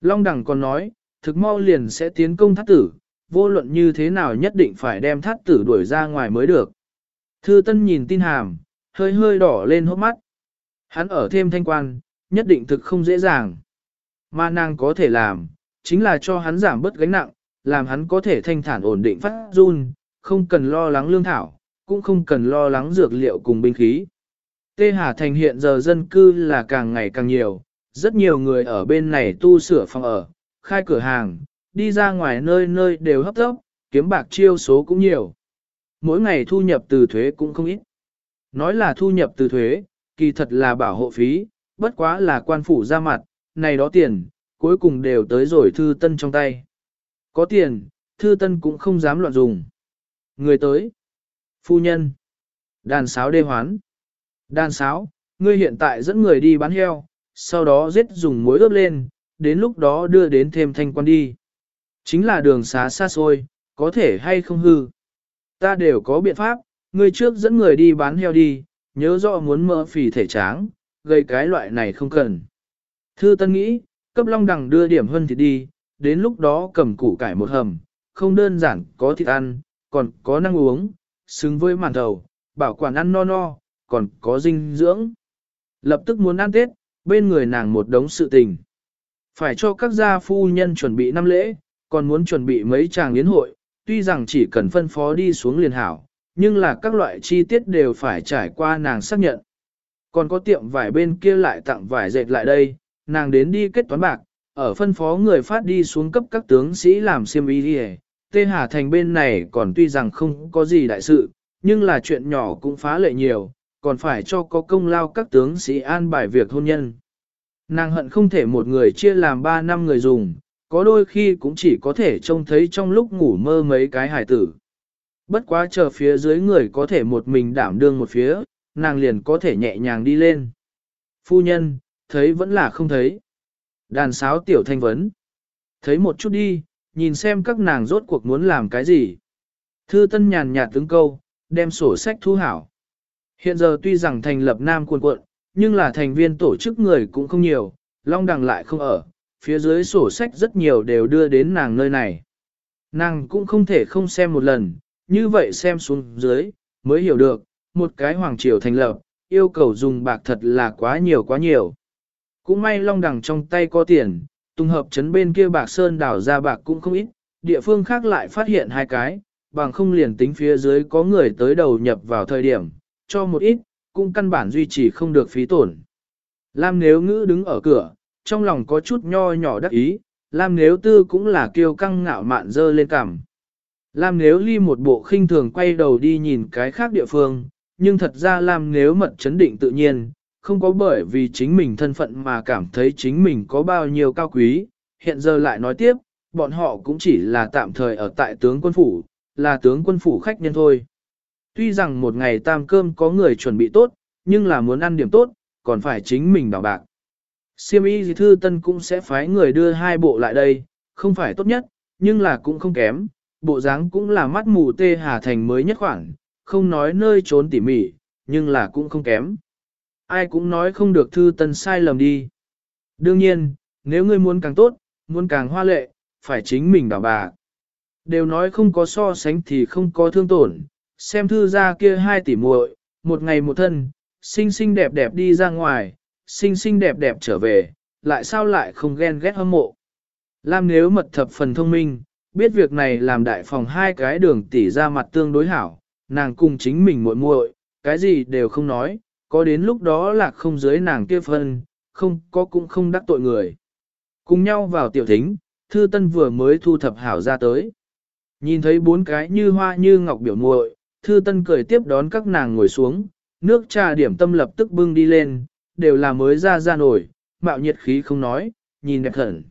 Long Đằng còn nói, thực mau liền sẽ tiến công thắt tử, vô luận như thế nào nhất định phải đem thắt tử đuổi ra ngoài mới được. Thư Tân nhìn tin hàm, hơi hơi đỏ lên hốc mắt. Hắn ở thêm thanh quan, nhất định thực không dễ dàng. Mà nàng có thể làm, chính là cho hắn giảm bớt gánh nặng, làm hắn có thể thanh thản ổn định phát run, không cần lo lắng lương thảo, cũng không cần lo lắng dược liệu cùng binh khí. Tê Hà Thành hiện giờ dân cư là càng ngày càng nhiều, rất nhiều người ở bên này tu sửa phòng ở, khai cửa hàng, đi ra ngoài nơi nơi đều hấp tốc, kiếm bạc chiêu số cũng nhiều. Mỗi ngày thu nhập từ thuế cũng không ít. Nói là thu nhập từ thuế, kỳ thật là bảo hộ phí, bất quá là quan phủ ra mặt, này đó tiền, cuối cùng đều tới rồi thư tân trong tay. Có tiền, thư tân cũng không dám loạn dùng. Người tới. Phu nhân. Đàn sáo đê hoán. Đàn sáo, ngươi hiện tại dẫn người đi bán heo, sau đó giết dùng muối ướp lên, đến lúc đó đưa đến thêm thanh quan đi. Chính là đường xá xa xôi, có thể hay không hư. Ta đều có biện pháp, người trước dẫn người đi bán heo đi, nhớ rõ muốn mỡ phì thể tráng, gây cái loại này không cần. Thư Tân nghĩ, cấp long đằng đưa điểm hơn thì đi, đến lúc đó cầm củ cải một hầm, không đơn giản có thịt ăn, còn có năng uống, xứng với màn thầu, bảo quản ăn no no, còn có dinh dưỡng. Lập tức muốn ăn Tết, bên người nàng một đống sự tình. Phải cho các gia phu nhân chuẩn bị năm lễ, còn muốn chuẩn bị mấy chàng yến hội, tuy rằng chỉ cần phân phó đi xuống liền hảo, nhưng là các loại chi tiết đều phải trải qua nàng xác nhận. Còn có tiệm vải bên kia lại tặng vải dệt lại đây, nàng đến đi kết toán bạc, ở phân phó người phát đi xuống cấp các tướng sĩ làm xiêm y đi Tê Hà Thành bên này còn tuy rằng không có gì đại sự, nhưng là chuyện nhỏ cũng phá lệ nhiều, còn phải cho có công lao các tướng sĩ an bài việc hôn nhân. Nàng hận không thể một người chia làm ba năm người dùng, có đôi khi cũng chỉ có thể trông thấy trong lúc ngủ mơ mấy cái hải tử. Bất quá chờ phía dưới người có thể một mình đảm đương một phía, nàng liền có thể nhẹ nhàng đi lên. Phu nhân, thấy vẫn là không thấy. Đàn sáo tiểu thanh vấn. Thấy một chút đi, nhìn xem các nàng rốt cuộc muốn làm cái gì. Thư Tân nhàn nhạt tướng câu, đem sổ sách thu hảo. Hiện giờ tuy rằng thành lập Nam quân quận, nhưng là thành viên tổ chức người cũng không nhiều, Long Đằng lại không ở, phía dưới sổ sách rất nhiều đều đưa đến nàng nơi này. Nàng cũng không thể không xem một lần, như vậy xem xuống dưới, mới hiểu được, một cái hoàng triều thành lập, yêu cầu dùng bạc thật là quá nhiều quá nhiều. Cũng may long đằng trong tay có tiền, tung hợp chấn bên kia bạc sơn đảo ra bạc cũng không ít, địa phương khác lại phát hiện hai cái, bằng không liền tính phía dưới có người tới đầu nhập vào thời điểm, cho một ít, cũng căn bản duy trì không được phí tổn. Lam nếu ngữ đứng ở cửa, trong lòng có chút nho nhỏ đắc ý, Lam nếu tư cũng là kiêu căng ngạo mạn dơ lên cằm. Lam nếu ly một bộ khinh thường quay đầu đi nhìn cái khác địa phương, nhưng thật ra Lam nếu mật chấn định tự nhiên, không có bởi vì chính mình thân phận mà cảm thấy chính mình có bao nhiêu cao quý, hiện giờ lại nói tiếp, bọn họ cũng chỉ là tạm thời ở tại tướng quân phủ, là tướng quân phủ khách nhân thôi. Tuy rằng một ngày tam cơm có người chuẩn bị tốt, nhưng là muốn ăn điểm tốt, còn phải chính mình bảo bạc. Siêm y thư tân cũng sẽ phái người đưa hai bộ lại đây, không phải tốt nhất, nhưng là cũng không kém, bộ dáng cũng là mắt mù tê hà thành mới nhất khoảng, không nói nơi trốn tỉ mỉ, nhưng là cũng không kém. Ai cũng nói không được thư tân sai lầm đi. Đương nhiên, nếu ngươi muốn càng tốt, muốn càng hoa lệ, phải chính mình bảo bà. Đều nói không có so sánh thì không có thương tổn, xem thư ra kia hai tỷ muội, một ngày một thân, xinh xinh đẹp đẹp đi ra ngoài, xinh xinh đẹp đẹp trở về, lại sao lại không ghen ghét hâm mộ. Lam nếu mật thập phần thông minh, biết việc này làm đại phòng hai cái đường tỷ ra mặt tương đối hảo, nàng cùng chính mình muội muội, cái gì đều không nói, có đến lúc đó là không dưới nàng kia phân, không có cũng không đắc tội người. Cùng nhau vào tiểu thính, thư tân vừa mới thu thập hảo ra tới. Nhìn thấy bốn cái như hoa như ngọc biểu muội, thư tân cười tiếp đón các nàng ngồi xuống, nước trà điểm tâm lập tức bưng đi lên, đều là mới ra ra nổi, mạo nhiệt khí không nói, nhìn đẹp thần.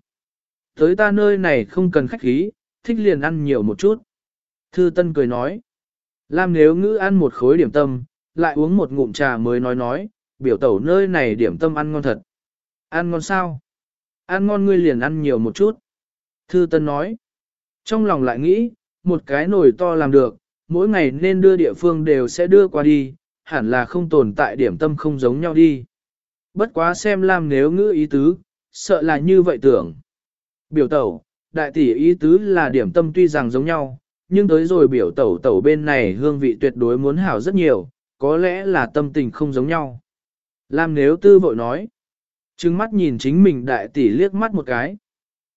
Tới ta nơi này không cần khách khí, thích liền ăn nhiều một chút. Thư Tân cười nói, Lam nếu ngữ ăn một khối điểm tâm, lại uống một ngụm trà mới nói nói, biểu tẩu nơi này điểm tâm ăn ngon thật. Ăn ngon sao? Ăn ngon ngươi liền ăn nhiều một chút. Thư Tân nói, trong lòng lại nghĩ, một cái nồi to làm được, mỗi ngày nên đưa địa phương đều sẽ đưa qua đi, hẳn là không tồn tại điểm tâm không giống nhau đi. Bất quá xem Lam nếu ngữ ý tứ, sợ là như vậy tưởng. Biểu tẩu, đại tỷ ý tứ là điểm tâm tuy rằng giống nhau, nhưng tới rồi biểu tẩu tẩu bên này hương vị tuyệt đối muốn hảo rất nhiều, có lẽ là tâm tình không giống nhau. Lam nếu tư vội nói, trừng mắt nhìn chính mình đại tỷ liếc mắt một cái,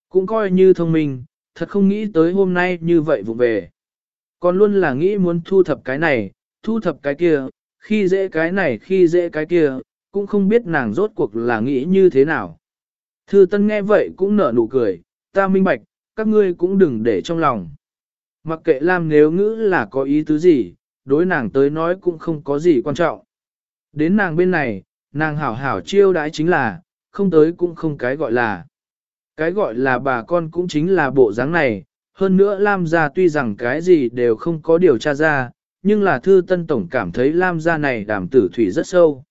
cũng coi như thông minh, thật không nghĩ tới hôm nay như vậy vụ về. Còn luôn là nghĩ muốn thu thập cái này, thu thập cái kia, khi dễ cái này khi dễ cái kia, cũng không biết nàng rốt cuộc là nghĩ như thế nào. Thư Tân nghe vậy cũng nở nụ cười, ta minh bạch, các ngươi cũng đừng để trong lòng. Mặc kệ Lam nếu ngữ là có ý tứ gì, đối nàng tới nói cũng không có gì quan trọng. Đến nàng bên này, nàng hảo hảo chiêu đãi chính là, không tới cũng không cái gọi là. Cái gọi là bà con cũng chính là bộ dáng này, hơn nữa Lam gia tuy rằng cái gì đều không có điều tra ra, nhưng là thư tân tổng cảm thấy Lam gia này đảm tử thủy rất sâu.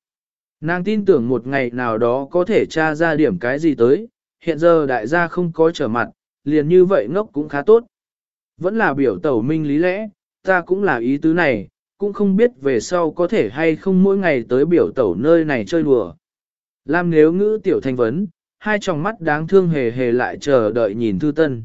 Nàng tin tưởng một ngày nào đó có thể tra ra điểm cái gì tới, hiện giờ đại gia không có trở mặt, liền như vậy ngốc cũng khá tốt. Vẫn là biểu tẩu minh lý lẽ, ta cũng là ý tứ này, cũng không biết về sau có thể hay không mỗi ngày tới biểu tẩu nơi này chơi đùa. Lam nếu ngữ tiểu thanh vấn, hai tròng mắt đáng thương hề hề lại chờ đợi nhìn thư tân.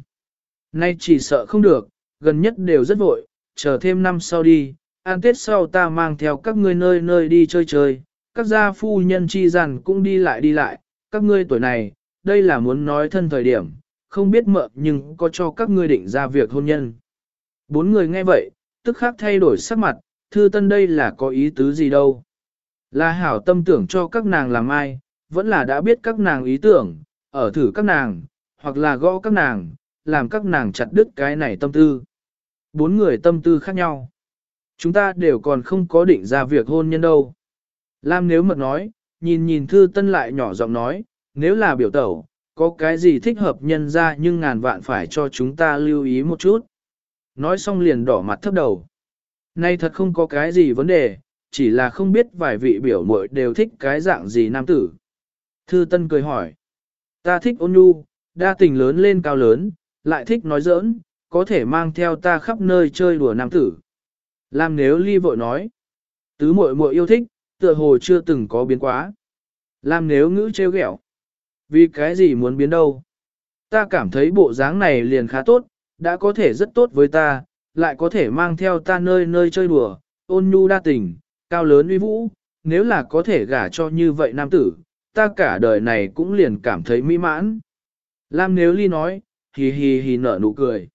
Nay chỉ sợ không được, gần nhất đều rất vội, chờ thêm năm sau đi, an tết sau ta mang theo các ngươi nơi nơi đi chơi chơi, các gia phu nhân chi rằng cũng đi lại đi lại, các ngươi tuổi này, đây là muốn nói thân thời điểm, không biết mợ nhưng có cho các ngươi định ra việc hôn nhân. Bốn người nghe vậy, tức khắc thay đổi sắc mặt, thư tân đây là có ý tứ gì đâu. Là hảo tâm tưởng cho các nàng làm ai, vẫn là đã biết các nàng ý tưởng, ở thử các nàng, hoặc là gõ các nàng, làm các nàng chặt đứt cái này tâm tư. Bốn người tâm tư khác nhau. Chúng ta đều còn không có định ra việc hôn nhân đâu. Lam nếu mật nói, nhìn nhìn thư tân lại nhỏ giọng nói, nếu là biểu tẩu, có cái gì thích hợp nhân ra nhưng ngàn vạn phải cho chúng ta lưu ý một chút. Nói xong liền đỏ mặt thấp đầu. Nay thật không có cái gì vấn đề, chỉ là không biết vài vị biểu muội đều thích cái dạng gì nam tử. Thư Tân cười hỏi. Ta thích ôn nhu, đa tình lớn lên cao lớn, lại thích nói giỡn, có thể mang theo ta khắp nơi chơi đùa nam tử. Lam nếu ly vội nói, tứ muội muội yêu thích, tựa hồ chưa từng có biến quá. Lam nếu ngữ trêu ghẹo, vì cái gì muốn biến đâu. Ta cảm thấy bộ dáng này liền khá tốt, đã có thể rất tốt với ta, lại có thể mang theo ta nơi nơi chơi đùa, ôn nhu đa tình, cao lớn uy vũ, nếu là có thể gả cho như vậy nam tử, ta cả đời này cũng liền cảm thấy mỹ mãn. Lam nếu ly nói, hì hì hì nở nụ cười.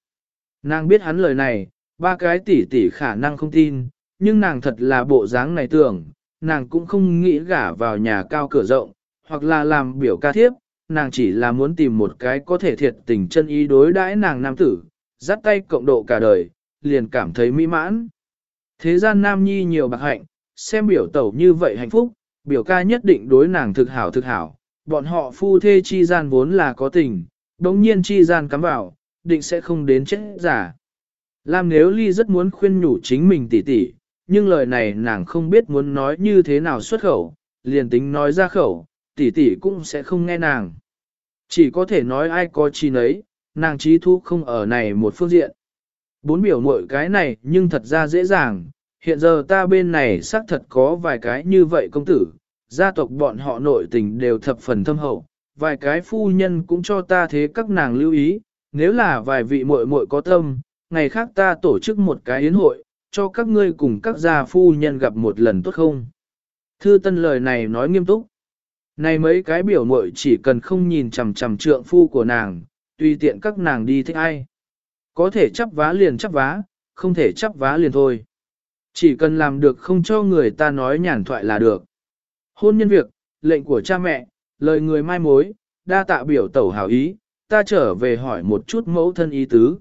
Nàng biết hắn lời này, ba cái tỷ tỷ khả năng không tin, nhưng nàng thật là bộ dáng này tưởng, nàng cũng không nghĩ gả vào nhà cao cửa rộng, hoặc là làm biểu ca thiếp, nàng chỉ là muốn tìm một cái có thể thiệt tình chân ý đối đãi nàng nam tử, dắt tay cộng độ cả đời, liền cảm thấy mỹ mãn. Thế gian nam nhi nhiều bạc hạnh, xem biểu tẩu như vậy hạnh phúc, biểu ca nhất định đối nàng thực hảo thực hảo, bọn họ phu thê chi gian vốn là có tình, đống nhiên chi gian cắm vào, định sẽ không đến chết giả. Lam nếu ly rất muốn khuyên nhủ chính mình tỉ tỉ, nhưng lời này nàng không biết muốn nói như thế nào xuất khẩu, liền tính nói ra khẩu, tỷ tỷ cũng sẽ không nghe nàng. Chỉ có thể nói ai có chi nấy, nàng trí thu không ở này một phương diện. Bốn biểu mội cái này nhưng thật ra dễ dàng, hiện giờ ta bên này xác thật có vài cái như vậy công tử, gia tộc bọn họ nội tình đều thập phần thâm hậu, vài cái phu nhân cũng cho ta thế các nàng lưu ý, nếu là vài vị muội muội có tâm, ngày khác ta tổ chức một cái yến hội, cho các ngươi cùng các gia phu nhân gặp một lần tốt không? Thư tân lời này nói nghiêm túc. Này mấy cái biểu muội chỉ cần không nhìn chằm chằm trượng phu của nàng, tùy tiện các nàng đi thích ai. Có thể chấp vá liền chấp vá, không thể chấp vá liền thôi. Chỉ cần làm được không cho người ta nói nhàn thoại là được. Hôn nhân việc, lệnh của cha mẹ, lời người mai mối, đa tạ biểu tẩu hảo ý, ta trở về hỏi một chút mẫu thân ý tứ.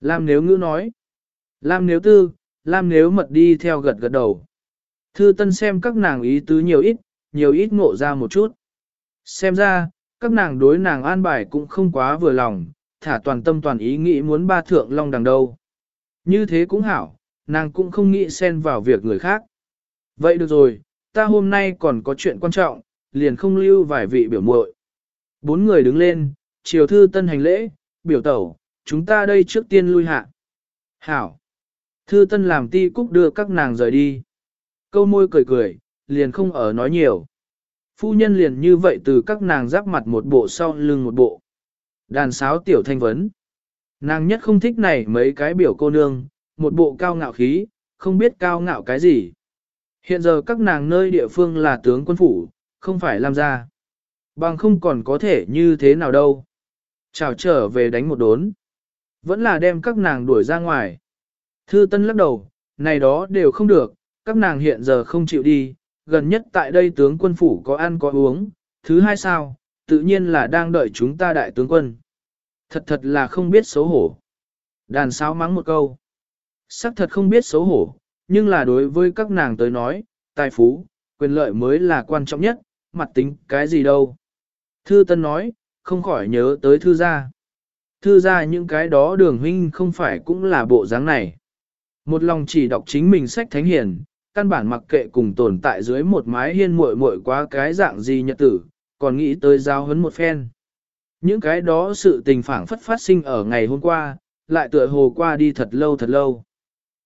Lam nếu ngữ nói. Lam nếu tư, Lam nếu mật đi theo gật gật đầu. Thư tân xem các nàng ý tứ nhiều ít, nhiều ít ngộ ra một chút. Xem ra, các nàng đối nàng an bài cũng không quá vừa lòng, thả toàn tâm toàn ý nghĩ muốn ba thượng long đằng đâu. Như thế cũng hảo, nàng cũng không nghĩ xen vào việc người khác. Vậy được rồi, ta hôm nay còn có chuyện quan trọng, liền không lưu vài vị biểu muội. Bốn người đứng lên, chiều thư tân hành lễ, biểu tẩu, chúng ta đây trước tiên lui hạ. Hảo. Thư tân làm ti cúc đưa các nàng rời đi. Câu môi cười cười, liền không ở nói nhiều. Phu nhân liền như vậy từ các nàng giáp mặt một bộ sau lưng một bộ. Đàn sáo tiểu thanh vấn. Nàng nhất không thích này mấy cái biểu cô nương, một bộ cao ngạo khí, không biết cao ngạo cái gì. Hiện giờ các nàng nơi địa phương là tướng quân phủ, không phải làm ra. Bằng không còn có thể như thế nào đâu. Chào trở về đánh một đốn. Vẫn là đem các nàng đuổi ra ngoài. Thư Tân lắc đầu, này đó đều không được, các nàng hiện giờ không chịu đi, gần nhất tại đây tướng quân phủ có ăn có uống, thứ hai sao, tự nhiên là đang đợi chúng ta đại tướng quân. Thật thật là không biết xấu hổ. Đàn sáo mắng một câu. Sắc thật không biết xấu hổ, nhưng là đối với các nàng tới nói, tài phú, quyền lợi mới là quan trọng nhất, mặt tính cái gì đâu. Thư Tân nói, không khỏi nhớ tới thư gia. Thư gia những cái đó đường huynh không phải cũng là bộ dáng này. Một lòng chỉ đọc chính mình sách thánh hiền, căn bản mặc kệ cùng tồn tại dưới một mái hiên muội muội quá cái dạng gì nhật tử, còn nghĩ tới giao hấn một phen. Những cái đó sự tình phản phất phát sinh ở ngày hôm qua, lại tựa hồ qua đi thật lâu thật lâu.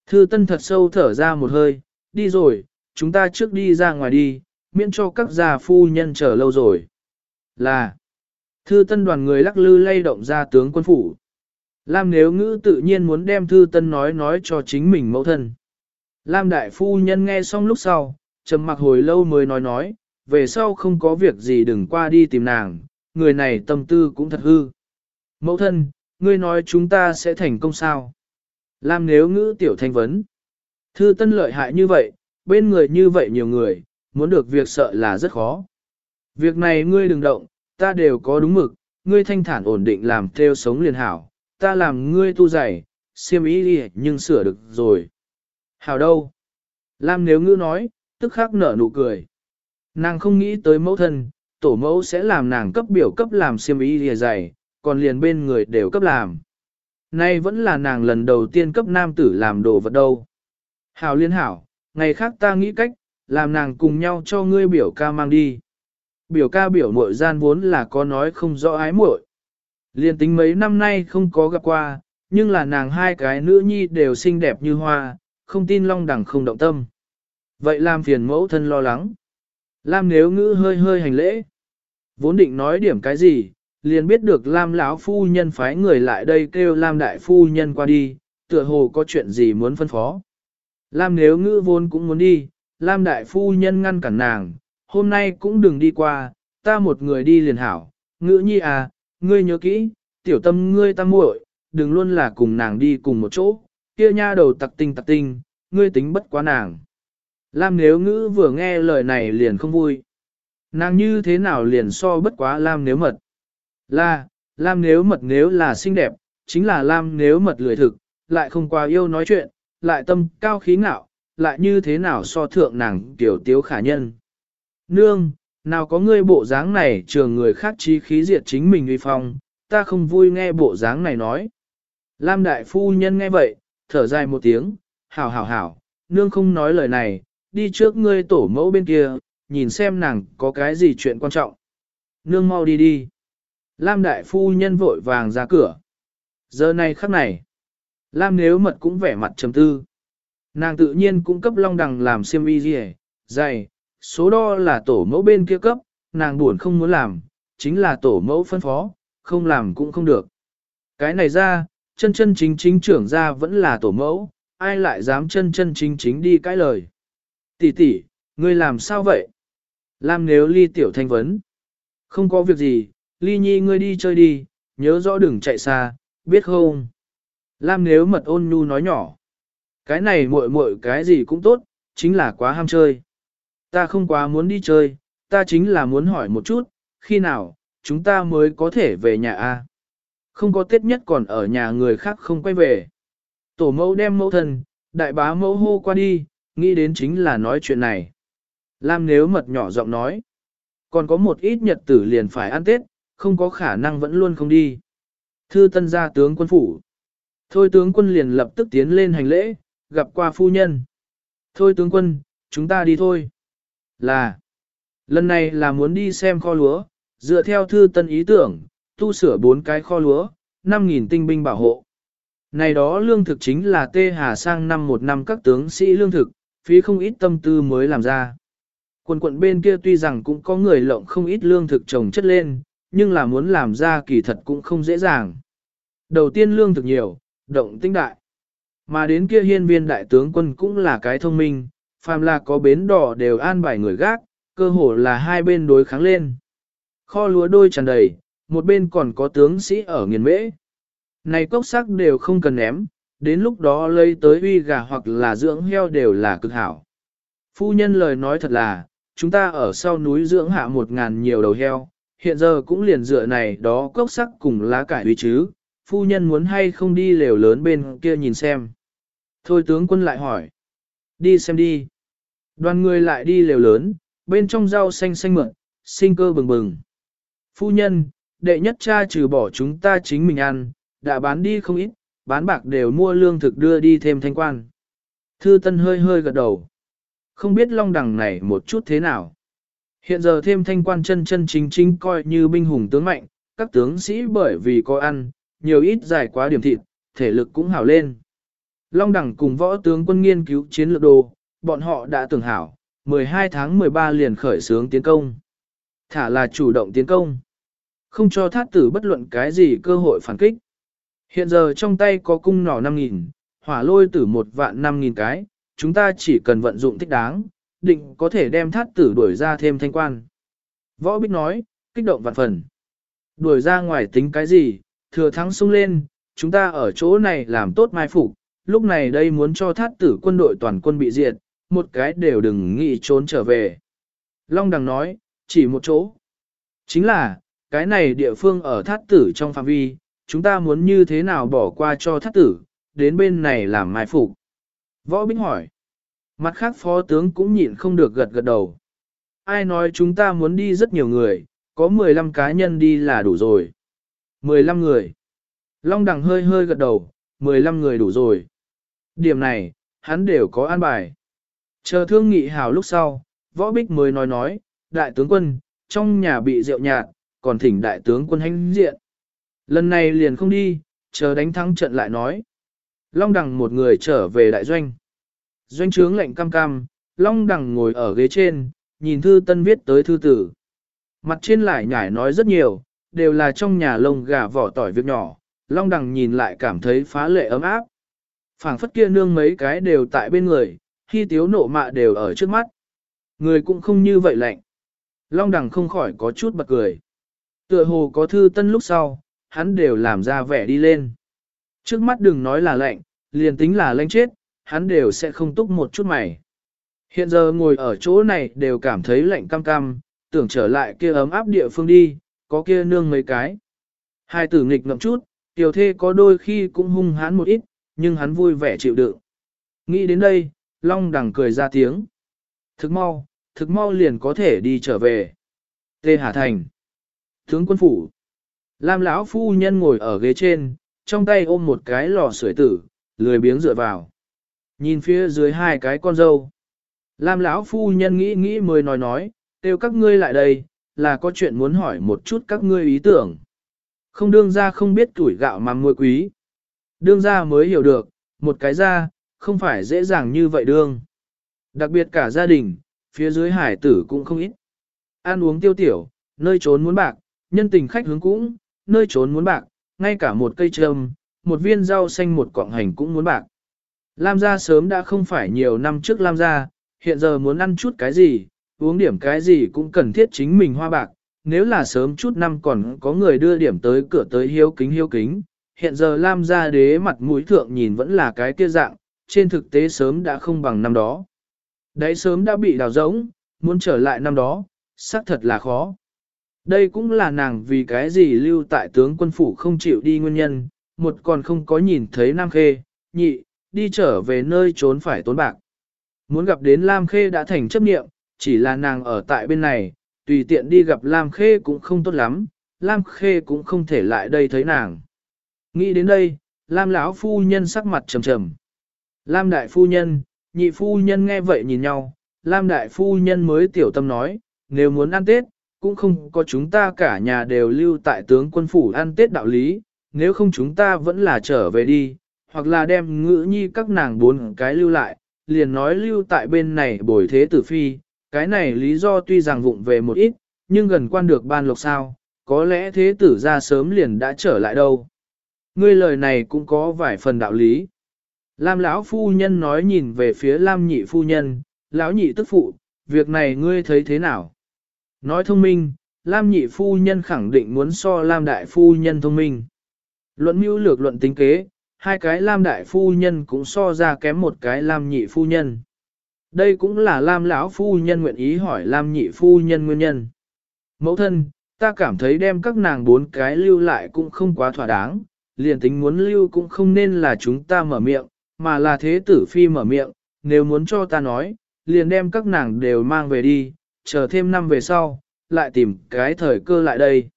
Thư Tân thật sâu thở ra một hơi, đi rồi, chúng ta trước đi ra ngoài đi, miễn cho các gia phu nhân chờ lâu rồi. Là, Thư Tân đoàn người lắc lư lay động ra tướng quân phủ. Lam nếu ngữ tự nhiên muốn đem Thư Tân nói nói cho chính mình mẫu thân. Lam đại phu nhân nghe xong lúc sau, trầm mặc hồi lâu mới nói nói, về sau không có việc gì đừng qua đi tìm nàng, người này tâm tư cũng thật hư. Mẫu thân, ngươi nói chúng ta sẽ thành công sao? Lam nếu ngữ tiểu thanh vấn. Thư tân lợi hại như vậy, bên người như vậy nhiều người, muốn được việc sợ là rất khó. Việc này ngươi đừng động, ta đều có đúng mực, ngươi thanh thản ổn định làm theo sống liền hảo, ta làm ngươi tu dày, siêm ý đi nhưng sửa được rồi. Hảo đâu? Lam nếu ngữ nói, tức khắc nở nụ cười. Nàng không nghĩ tới mẫu thân, tổ mẫu sẽ làm nàng cấp biểu cấp làm siêm ý lìa dày, còn liền bên người đều cấp làm. Nay vẫn là nàng lần đầu tiên cấp nam tử làm đồ vật đâu. Hảo liên hảo, ngày khác ta nghĩ cách, làm nàng cùng nhau cho ngươi biểu ca mang đi. Biểu ca biểu muội gian vốn là có nói không rõ ái muội. Liên tính mấy năm nay không có gặp qua, nhưng là nàng hai cái nữ nhi đều xinh đẹp như hoa, không tin long đẳng không động tâm. Vậy làm phiền mẫu thân lo lắng. Lam nếu ngữ hơi hơi hành lễ. Vốn định nói điểm cái gì, liền biết được Lam lão phu nhân phái người lại đây kêu Lam đại phu nhân qua đi, tựa hồ có chuyện gì muốn phân phó. Lam nếu ngữ vốn cũng muốn đi, Lam đại phu nhân ngăn cản nàng, hôm nay cũng đừng đi qua, ta một người đi liền hảo, ngữ nhi à, ngươi nhớ kỹ, tiểu tâm ngươi ta muội, đừng luôn là cùng nàng đi cùng một chỗ, kia nha đầu tặc tinh tặc tinh, ngươi tính bất quá nàng. Lam nếu ngữ vừa nghe lời này liền không vui. Nàng như thế nào liền so bất quá Lam nếu mật. Là, Lam nếu mật nếu là xinh đẹp, chính là Lam nếu mật lười thực, lại không qua yêu nói chuyện, lại tâm cao khí ngạo, lại như thế nào so thượng nàng tiểu tiếu khả nhân. Nương, nào có ngươi bộ dáng này trường người khác chi khí diệt chính mình uy phong, ta không vui nghe bộ dáng này nói. Lam đại phu nhân nghe vậy, thở dài một tiếng, hảo hảo hảo, nương không nói lời này, đi trước ngươi tổ mẫu bên kia, nhìn xem nàng có cái gì chuyện quan trọng. Nương mau đi đi. Lam đại phu nhân vội vàng ra cửa. Giờ này khắc này, Lam nếu mật cũng vẻ mặt trầm tư. Nàng tự nhiên cũng cấp long đằng làm xiêm y gì dày, số đo là tổ mẫu bên kia cấp, nàng buồn không muốn làm, chính là tổ mẫu phân phó, không làm cũng không được. Cái này ra, chân chân chính chính trưởng ra vẫn là tổ mẫu, ai lại dám chân chân chính chính đi cãi lời. Tỷ tỷ, ngươi làm sao vậy? Lam nếu ly tiểu thanh vấn. Không có việc gì, ly nhi ngươi đi chơi đi, nhớ rõ đừng chạy xa, biết không? Lam nếu mật ôn nhu nói nhỏ. Cái này muội muội cái gì cũng tốt, chính là quá ham chơi. Ta không quá muốn đi chơi, ta chính là muốn hỏi một chút, khi nào, chúng ta mới có thể về nhà a? Không có tết nhất còn ở nhà người khác không quay về. Tổ mẫu đem mẫu thân, đại bá mẫu hô qua đi, nghĩ đến chính là nói chuyện này. Lam nếu mật nhỏ giọng nói, còn có một ít nhật tử liền phải ăn Tết, không có khả năng vẫn luôn không đi. Thư tân gia tướng quân phủ. Thôi tướng quân liền lập tức tiến lên hành lễ, gặp qua phu nhân. Thôi tướng quân, chúng ta đi thôi. Là, lần này là muốn đi xem kho lúa, dựa theo thư tân ý tưởng, tu sửa bốn cái kho lúa, 5.000 tinh binh bảo hộ. Này đó lương thực chính là tê hà sang năm một năm các tướng sĩ lương thực, phí không ít tâm tư mới làm ra. Quần quận bên kia tuy rằng cũng có người lộng không ít lương thực trồng chất lên, nhưng là muốn làm ra kỳ thật cũng không dễ dàng. Đầu tiên lương thực nhiều, động tinh đại. Mà đến kia hiên viên đại tướng quân cũng là cái thông minh, phàm là có bến đỏ đều an bài người gác, cơ hồ là hai bên đối kháng lên. Kho lúa đôi tràn đầy, một bên còn có tướng sĩ ở nghiền mễ. Này cốc sắc đều không cần ném, đến lúc đó lấy tới uy gà hoặc là dưỡng heo đều là cực hảo. Phu nhân lời nói thật là, chúng ta ở sau núi dưỡng hạ một ngàn nhiều đầu heo, hiện giờ cũng liền dựa này đó cốc sắc cùng lá cải uy chứ, phu nhân muốn hay không đi lều lớn bên kia nhìn xem. Thôi tướng quân lại hỏi. Đi xem đi. Đoàn người lại đi lều lớn, bên trong rau xanh xanh mượn, sinh cơ bừng bừng. Phu nhân, đệ nhất cha trừ bỏ chúng ta chính mình ăn, đã bán đi không ít, bán bạc đều mua lương thực đưa đi thêm thanh quan. Thư Tân hơi hơi gật đầu. Không biết long đằng này một chút thế nào. Hiện giờ thêm thanh quan chân chân chính chính coi như binh hùng tướng mạnh, các tướng sĩ bởi vì có ăn, nhiều ít dài quá điểm thịt, thể lực cũng hảo lên. Long đẳng cùng võ tướng quân nghiên cứu chiến lược đồ, bọn họ đã tưởng hảo, 12 tháng 13 liền khởi xướng tiến công. Thả là chủ động tiến công. Không cho thát tử bất luận cái gì cơ hội phản kích. Hiện giờ trong tay có cung nỏ 5.000, hỏa lôi tử một vạn 5.000 cái, chúng ta chỉ cần vận dụng thích đáng, định có thể đem thát tử đuổi ra thêm thanh quan. Võ Bích nói, kích động vạn phần. Đuổi ra ngoài tính cái gì, thừa thắng sung lên, chúng ta ở chỗ này làm tốt mai phục, lúc này đây muốn cho thát tử quân đội toàn quân bị diệt, một cái đều đừng nghĩ trốn trở về. Long Đằng nói, chỉ một chỗ. Chính là, cái này địa phương ở thát tử trong phạm vi, chúng ta muốn như thế nào bỏ qua cho thát tử, đến bên này làm mai phục. Võ Binh hỏi. Mặt khác phó tướng cũng nhịn không được gật gật đầu. Ai nói chúng ta muốn đi rất nhiều người, có 15 cá nhân đi là đủ rồi. 15 người. Long đằng hơi hơi gật đầu, 15 người đủ rồi. Điểm này, hắn đều có an bài. Chờ thương nghị hào lúc sau, võ bích mới nói nói, đại tướng quân, trong nhà bị rượu nhạt, còn thỉnh đại tướng quân hành diện. Lần này liền không đi, chờ đánh thắng trận lại nói. Long đằng một người trở về đại doanh. Doanh trướng lệnh cam cam, Long đằng ngồi ở ghế trên, nhìn thư tân viết tới thư tử. Mặt trên lại nhải nói rất nhiều, đều là trong nhà lông gà vỏ tỏi việc nhỏ, Long đằng nhìn lại cảm thấy phá lệ ấm áp phảng phất kia nương mấy cái đều tại bên người, khi tiếu nộ mạ đều ở trước mắt. Người cũng không như vậy lạnh. Long đằng không khỏi có chút bật cười. Tựa hồ có thư tân lúc sau, hắn đều làm ra vẻ đi lên. Trước mắt đừng nói là lạnh, liền tính là lạnh chết, hắn đều sẽ không túc một chút mày. Hiện giờ ngồi ở chỗ này đều cảm thấy lạnh cam cam, tưởng trở lại kia ấm áp địa phương đi, có kia nương mấy cái. Hai tử nghịch ngậm chút, tiểu thê có đôi khi cũng hung hãn một ít, nhưng hắn vui vẻ chịu đựng. Nghĩ đến đây, Long đằng cười ra tiếng. Thực mau, thực mau liền có thể đi trở về. Tê Hà Thành. Tướng quân phủ. Lam lão phu nhân ngồi ở ghế trên, trong tay ôm một cái lò sưởi tử, lười biếng dựa vào. Nhìn phía dưới hai cái con dâu. Lam lão phu nhân nghĩ nghĩ mới nói nói, kêu các ngươi lại đây, là có chuyện muốn hỏi một chút các ngươi ý tưởng. Không đương ra không biết tuổi gạo mà muôi quý. Đương ra mới hiểu được, một cái ra, không phải dễ dàng như vậy đương. Đặc biệt cả gia đình, phía dưới hải tử cũng không ít. Ăn uống tiêu tiểu, nơi trốn muốn bạc, nhân tình khách hướng cũng, nơi trốn muốn bạc, ngay cả một cây trâm, một viên rau xanh một quạng hành cũng muốn bạc. Lam gia sớm đã không phải nhiều năm trước Lam gia, hiện giờ muốn ăn chút cái gì, uống điểm cái gì cũng cần thiết chính mình hoa bạc. Nếu là sớm chút năm còn có người đưa điểm tới cửa tới hiếu kính hiếu kính, hiện giờ Lam gia đế mặt mũi thượng nhìn vẫn là cái kia dạng, trên thực tế sớm đã không bằng năm đó. Đấy sớm đã bị đào rỗng, muốn trở lại năm đó, xác thật là khó. Đây cũng là nàng vì cái gì lưu tại tướng quân phủ không chịu đi nguyên nhân, một còn không có nhìn thấy Nam Khê, nhị, đi trở về nơi trốn phải tốn bạc. Muốn gặp đến Lam Khê đã thành chấp niệm, chỉ là nàng ở tại bên này, tùy tiện đi gặp Lam Khê cũng không tốt lắm, Lam Khê cũng không thể lại đây thấy nàng. Nghĩ đến đây, Lam lão phu nhân sắc mặt trầm trầm. Lam đại phu nhân, nhị phu nhân nghe vậy nhìn nhau, Lam đại phu nhân mới tiểu tâm nói, nếu muốn ăn Tết, cũng không có chúng ta cả nhà đều lưu tại tướng quân phủ ăn Tết đạo lý, nếu không chúng ta vẫn là trở về đi, hoặc là đem ngữ nhi các nàng bốn cái lưu lại, liền nói lưu tại bên này bồi thế tử phi, cái này lý do tuy rằng vụng về một ít, nhưng gần quan được ban lộc sao, có lẽ thế tử ra sớm liền đã trở lại đâu. Ngươi lời này cũng có vài phần đạo lý. Lam lão phu nhân nói nhìn về phía Lam nhị phu nhân, lão nhị tức phụ, việc này ngươi thấy thế nào? Nói thông minh, Lam nhị phu nhân khẳng định muốn so Lam đại phu nhân thông minh. Luận mưu lược luận tính kế, hai cái Lam đại phu nhân cũng so ra kém một cái Lam nhị phu nhân. Đây cũng là Lam lão phu nhân nguyện ý hỏi Lam nhị phu nhân nguyên nhân. Mẫu thân, ta cảm thấy đem các nàng bốn cái lưu lại cũng không quá thỏa đáng, liền tính muốn lưu cũng không nên là chúng ta mở miệng, mà là thế tử phi mở miệng, nếu muốn cho ta nói, liền đem các nàng đều mang về đi, chờ thêm năm về sau, lại tìm cái thời cơ lại đây.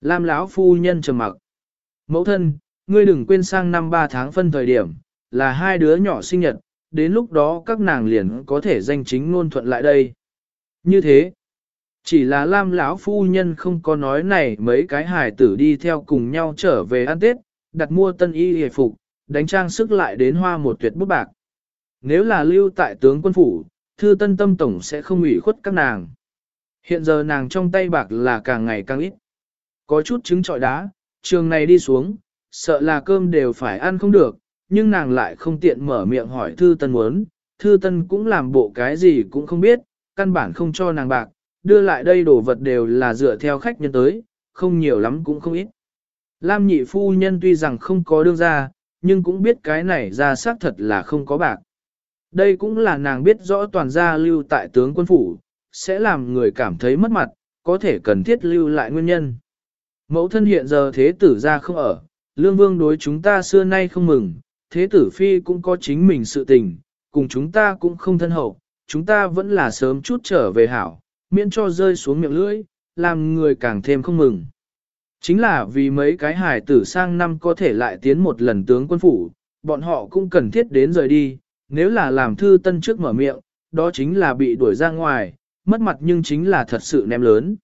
Lam lão phu nhân trầm mặc. Mẫu thân, ngươi đừng quên sang năm ba tháng phân thời điểm, là hai đứa nhỏ sinh nhật, đến lúc đó các nàng liền có thể danh chính ngôn thuận lại đây. Như thế, chỉ là Lam lão phu nhân không có nói này mấy cái hài tử đi theo cùng nhau trở về ăn Tết, đặt mua tân y hề phục, đánh trang sức lại đến hoa một tuyệt bút bạc. Nếu là lưu tại tướng quân phủ, thư tân tâm tổng sẽ không ủy khuất các nàng. Hiện giờ nàng trong tay bạc là càng ngày càng ít. Có chút trứng trọi đá, trường này đi xuống, sợ là cơm đều phải ăn không được, nhưng nàng lại không tiện mở miệng hỏi thư tân muốn. Thư tân cũng làm bộ cái gì cũng không biết, căn bản không cho nàng bạc, đưa lại đây đồ vật đều là dựa theo khách nhân tới, không nhiều lắm cũng không ít. Lam nhị phu nhân tuy rằng không có đương ra, nhưng cũng biết cái này ra xác thật là không có bạc. Đây cũng là nàng biết rõ toàn gia lưu tại tướng quân phủ, sẽ làm người cảm thấy mất mặt, có thể cần thiết lưu lại nguyên nhân. Mẫu thân hiện giờ thế tử ra không ở, lương vương đối chúng ta xưa nay không mừng, thế tử phi cũng có chính mình sự tình, cùng chúng ta cũng không thân hậu, chúng ta vẫn là sớm chút trở về hảo, miễn cho rơi xuống miệng lưỡi, làm người càng thêm không mừng. Chính là vì mấy cái hài tử sang năm có thể lại tiến một lần tướng quân phủ, bọn họ cũng cần thiết đến rời đi, nếu là làm thư tân trước mở miệng, đó chính là bị đuổi ra ngoài, mất mặt nhưng chính là thật sự ném lớn.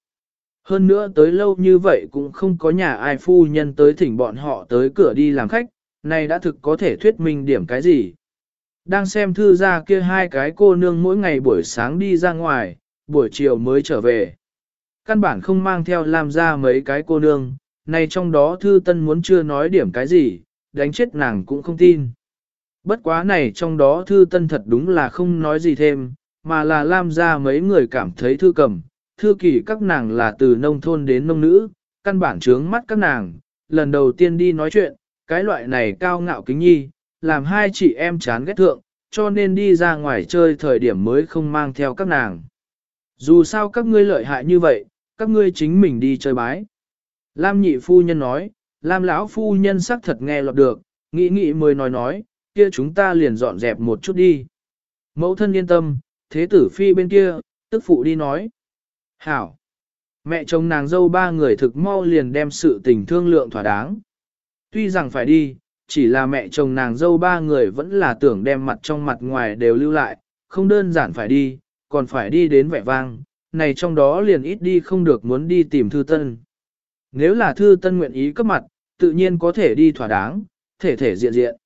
Hơn nữa tới lâu như vậy cũng không có nhà ai phu nhân tới thỉnh bọn họ tới cửa đi làm khách, này đã thực có thể thuyết minh điểm cái gì. Đang xem thư ra kia hai cái cô nương mỗi ngày buổi sáng đi ra ngoài, buổi chiều mới trở về. Căn bản không mang theo làm ra mấy cái cô nương, này trong đó thư tân muốn chưa nói điểm cái gì, đánh chết nàng cũng không tin. Bất quá này trong đó thư tân thật đúng là không nói gì thêm, mà là làm ra mấy người cảm thấy thư cầm, thư kỳ các nàng là từ nông thôn đến nông nữ, căn bản trướng mắt các nàng, lần đầu tiên đi nói chuyện, cái loại này cao ngạo kính nhi, làm hai chị em chán ghét thượng, cho nên đi ra ngoài chơi thời điểm mới không mang theo các nàng. Dù sao các ngươi lợi hại như vậy, các ngươi chính mình đi chơi bái. Lam nhị phu nhân nói, Lam lão phu nhân xác thật nghe lọt được, nghĩ nghĩ mới nói nói, kia chúng ta liền dọn dẹp một chút đi. Mẫu thân yên tâm, thế tử phi bên kia, tức phụ đi nói. Hảo! Mẹ chồng nàng dâu ba người thực mau liền đem sự tình thương lượng thỏa đáng. Tuy rằng phải đi, chỉ là mẹ chồng nàng dâu ba người vẫn là tưởng đem mặt trong mặt ngoài đều lưu lại, không đơn giản phải đi, còn phải đi đến vẻ vang, này trong đó liền ít đi không được muốn đi tìm thư tân. Nếu là thư tân nguyện ý cấp mặt, tự nhiên có thể đi thỏa đáng, thể thể diện diện.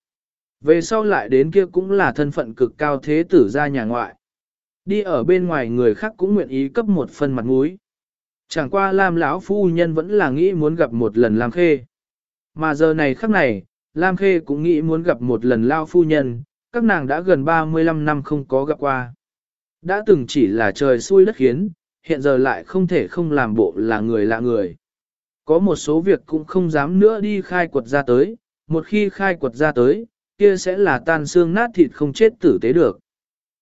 Về sau lại đến kia cũng là thân phận cực cao thế tử ra nhà ngoại. Đi ở bên ngoài người khác cũng nguyện ý cấp một phần mặt mũi. Chẳng qua Lam lão phu nhân vẫn là nghĩ muốn gặp một lần Lam Khê. Mà giờ này khắc này, Lam Khê cũng nghĩ muốn gặp một lần Lao phu nhân, các nàng đã gần 35 năm không có gặp qua. Đã từng chỉ là trời xui đất khiến, hiện giờ lại không thể không làm bộ là người lạ người. Có một số việc cũng không dám nữa đi khai quật ra tới, một khi khai quật ra tới, kia sẽ là tan xương nát thịt không chết tử tế được.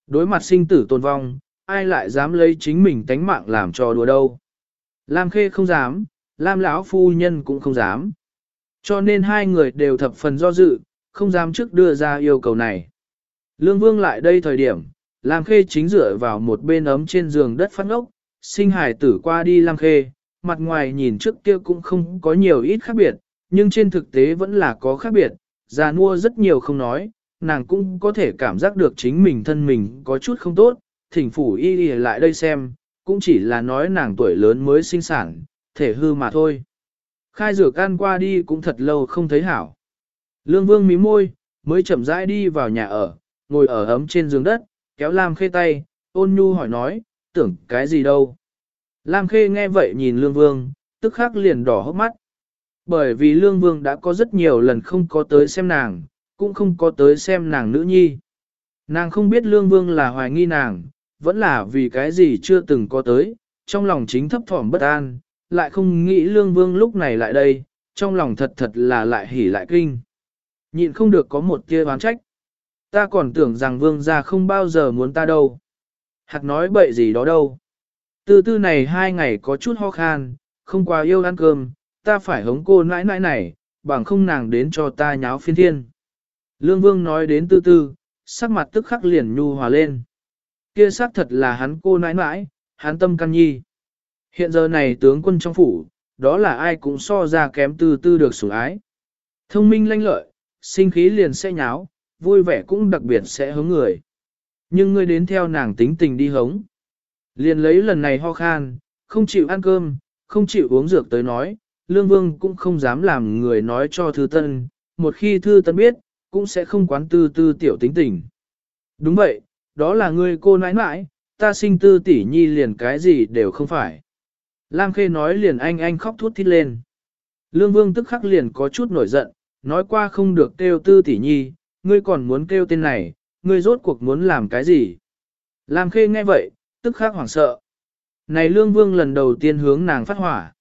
Đối mặt sinh tử tồn vong, ai lại dám lấy chính mình tánh mạng làm cho đùa đâu. Lam Khê không dám, Lam lão phu nhân cũng không dám. Cho nên hai người đều thập phần do dự, không dám trước đưa ra yêu cầu này. Lương Vương lại đây thời điểm, Lam Khê chính dựa vào một bên ấm trên giường đất phát ngốc, sinh hải tử qua đi Lam Khê, mặt ngoài nhìn trước kia cũng không có nhiều ít khác biệt, nhưng trên thực tế vẫn là có khác biệt, già nua rất nhiều không nói, nàng cũng có thể cảm giác được chính mình thân mình có chút không tốt, thỉnh phủ y y lại đây xem, cũng chỉ là nói nàng tuổi lớn mới sinh sản, thể hư mà thôi. Khai rửa can qua đi cũng thật lâu không thấy hảo. Lương Vương mí môi, mới chậm rãi đi vào nhà ở, ngồi ở ấm trên giường đất, kéo Lam Khê tay, ôn nhu hỏi nói, tưởng cái gì đâu. Lam Khê nghe vậy nhìn Lương Vương, tức khắc liền đỏ hốc mắt. Bởi vì Lương Vương đã có rất nhiều lần không có tới xem nàng, cũng không có tới xem nàng nữ nhi. Nàng không biết Lương Vương là hoài nghi nàng, vẫn là vì cái gì chưa từng có tới, trong lòng chính thấp thỏm bất an, lại không nghĩ Lương Vương lúc này lại đây, trong lòng thật thật là lại hỉ lại kinh. Nhịn không được có một tia oán trách. Ta còn tưởng rằng Vương gia không bao giờ muốn ta đâu. Hạt nói bậy gì đó đâu. Từ tư này hai ngày có chút ho khan, không qua yêu ăn cơm, ta phải hống cô nãi nãi này, bằng không nàng đến cho ta nháo phiên thiên. Lương Vương nói đến tư tư, sắc mặt tức khắc liền nhu hòa lên. Kia xác thật là hắn cô nãi nãi, hắn tâm căn nhi. Hiện giờ này tướng quân trong phủ, đó là ai cũng so ra kém tư tư được sủng ái. Thông minh lanh lợi, sinh khí liền sẽ nháo, vui vẻ cũng đặc biệt sẽ hướng người. Nhưng ngươi đến theo nàng tính tình đi hống. Liền lấy lần này ho khan, không chịu ăn cơm, không chịu uống dược tới nói, Lương Vương cũng không dám làm người nói cho Thư Tân, một khi Thư Tân biết, cũng sẽ không quán tư tư tiểu tính tình. Đúng vậy, đó là ngươi cô nãi nãi, ta sinh tư tỷ nhi liền cái gì đều không phải. Lam Khê nói liền anh anh khóc thút thít lên. Lương Vương tức khắc liền có chút nổi giận, nói qua không được kêu tư tỷ nhi, ngươi còn muốn kêu tên này, ngươi rốt cuộc muốn làm cái gì. Lam Khê nghe vậy, tức khắc hoảng sợ. Này Lương Vương lần đầu tiên hướng nàng phát hỏa.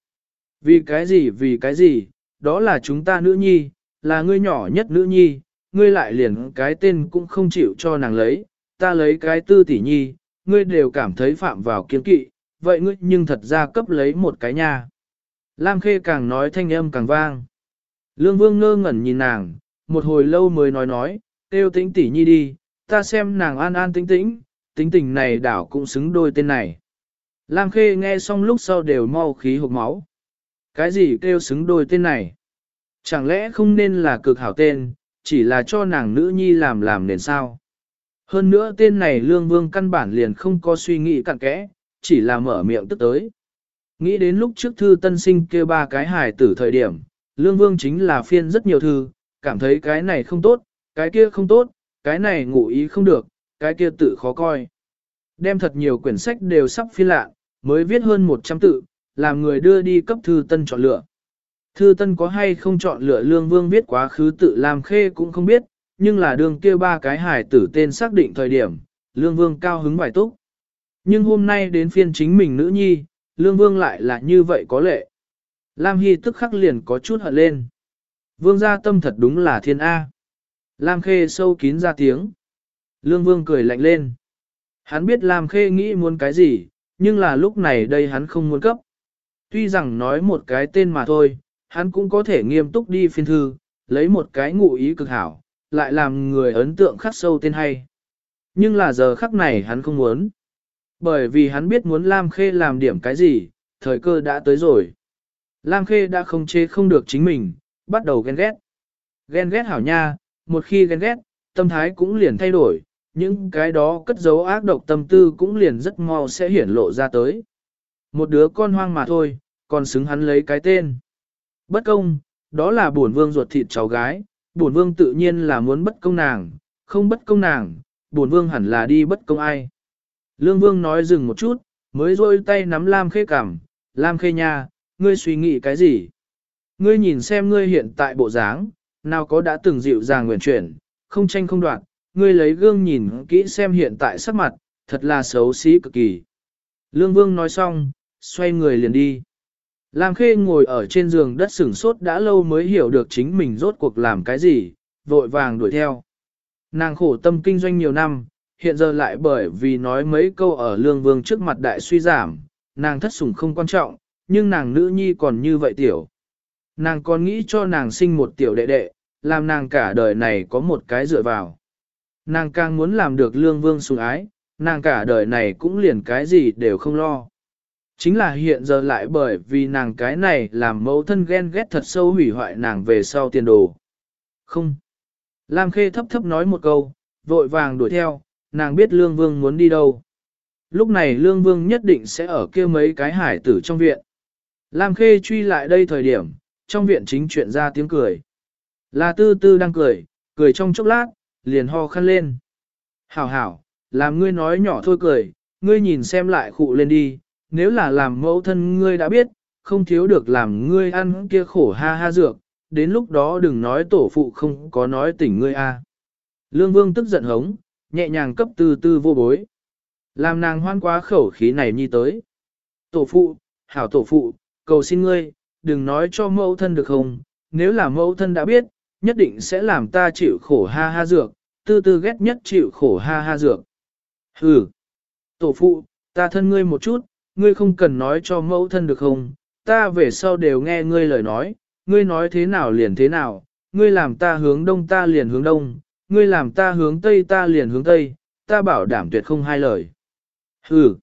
Vì cái gì vì cái gì, đó là chúng ta nữ nhi, là ngươi nhỏ nhất nữ nhi, ngươi lại liền cái tên cũng không chịu cho nàng lấy, ta lấy cái tư tỷ nhi, ngươi đều cảm thấy phạm vào kiến kỵ, vậy ngươi nhưng thật ra cấp lấy một cái nha. Lam Khê càng nói thanh âm càng vang. Lương Vương ngơ ngẩn nhìn nàng, một hồi lâu mới nói nói, Tiêu tĩnh tỷ nhi đi, ta xem nàng an an tĩnh tĩnh, tính tình này đảo cũng xứng đôi tên này. Lam Khê nghe xong lúc sau đều mau khí hộp máu. Cái gì kêu xứng đôi tên này? Chẳng lẽ không nên là cực hảo tên, chỉ là cho nàng nữ nhi làm làm nền sao? Hơn nữa tên này Lương Vương căn bản liền không có suy nghĩ cặn kẽ, chỉ là mở miệng tức tới. Nghĩ đến lúc trước thư tân sinh kêu ba cái hài tử thời điểm, Lương Vương chính là phiên rất nhiều thư, cảm thấy cái này không tốt, cái kia không tốt, cái này ngụ ý không được, cái kia tự khó coi. Đem thật nhiều quyển sách đều sắp phi lạ, mới viết hơn 100 tự, làm người đưa đi cấp thư tân chọn lựa. Thư tân có hay không chọn lựa lương vương viết quá khứ tự làm khê cũng không biết, nhưng là đường kia ba cái hải tử tên xác định thời điểm, lương vương cao hứng bài túc. Nhưng hôm nay đến phiên chính mình nữ nhi, lương vương lại là như vậy có lệ. Lam Hy tức khắc liền có chút hận lên. Vương gia tâm thật đúng là thiên A. Lam Khê sâu kín ra tiếng. Lương Vương cười lạnh lên. Hắn biết Lam Khê nghĩ muốn cái gì, nhưng là lúc này đây hắn không muốn cấp. Tuy rằng nói một cái tên mà thôi, hắn cũng có thể nghiêm túc đi phiên thư, lấy một cái ngụ ý cực hảo, lại làm người ấn tượng khắc sâu tên hay. Nhưng là giờ khắc này hắn không muốn. Bởi vì hắn biết muốn Lam Khê làm điểm cái gì, thời cơ đã tới rồi. Lam Khê đã không chế không được chính mình, bắt đầu ghen ghét. Ghen ghét hảo nha, một khi ghen ghét, tâm thái cũng liền thay đổi, những cái đó cất giấu ác độc tâm tư cũng liền rất mau sẽ hiển lộ ra tới. Một đứa con hoang mà thôi, còn xứng hắn lấy cái tên. Bất công, đó là bổn vương ruột thịt cháu gái, bổn vương tự nhiên là muốn bất công nàng, không bất công nàng, bổn vương hẳn là đi bất công ai. Lương vương nói dừng một chút, mới rôi tay nắm Lam khê cằm, Lam khê nha, ngươi suy nghĩ cái gì? Ngươi nhìn xem ngươi hiện tại bộ dáng, nào có đã từng dịu dàng nguyện chuyển, không tranh không đoạn, ngươi lấy gương nhìn kỹ xem hiện tại sắc mặt, thật là xấu xí cực kỳ. Lương Vương nói xong, xoay người liền đi. Lam Khê ngồi ở trên giường đất sửng sốt đã lâu mới hiểu được chính mình rốt cuộc làm cái gì, vội vàng đuổi theo. Nàng khổ tâm kinh doanh nhiều năm, hiện giờ lại bởi vì nói mấy câu ở Lương Vương trước mặt đại suy giảm, nàng thất sủng không quan trọng, nhưng nàng nữ nhi còn như vậy tiểu. Nàng còn nghĩ cho nàng sinh một tiểu đệ đệ, làm nàng cả đời này có một cái dựa vào. Nàng càng muốn làm được lương vương sủng ái, nàng cả đời này cũng liền cái gì đều không lo. Chính là hiện giờ lại bởi vì nàng cái này làm mẫu thân ghen ghét thật sâu hủy hoại nàng về sau tiền đồ. Không. Lam Khê thấp thấp nói một câu, vội vàng đuổi theo, nàng biết Lương Vương muốn đi đâu. Lúc này Lương Vương nhất định sẽ ở kia mấy cái hải tử trong viện. Lam Khê truy lại đây thời điểm, trong viện chính chuyện ra tiếng cười. Là tư tư đang cười, cười trong chốc lát, liền ho khăn lên. Hảo hảo, làm ngươi nói nhỏ thôi cười, ngươi nhìn xem lại khụ lên đi, nếu là làm mẫu thân ngươi đã biết, không thiếu được làm ngươi ăn kia khổ ha ha dược, đến lúc đó đừng nói tổ phụ không có nói tỉnh ngươi a. Lương Vương tức giận hống, nhẹ nhàng cấp tư tư vô bối. Làm nàng hoan quá khẩu khí này nhi tới. Tổ phụ, hảo tổ phụ, cầu xin ngươi, đừng nói cho mẫu thân được không, nếu là mẫu thân đã biết, nhất định sẽ làm ta chịu khổ ha ha dược, tư tư ghét nhất chịu khổ ha ha dược. Hừ, tổ phụ, ta thân ngươi một chút, ngươi không cần nói cho mẫu thân được không, ta về sau đều nghe ngươi lời nói, ngươi nói thế nào liền thế nào, ngươi làm ta hướng đông ta liền hướng đông, ngươi làm ta hướng tây ta liền hướng tây, ta bảo đảm tuyệt không hai lời. Hừ,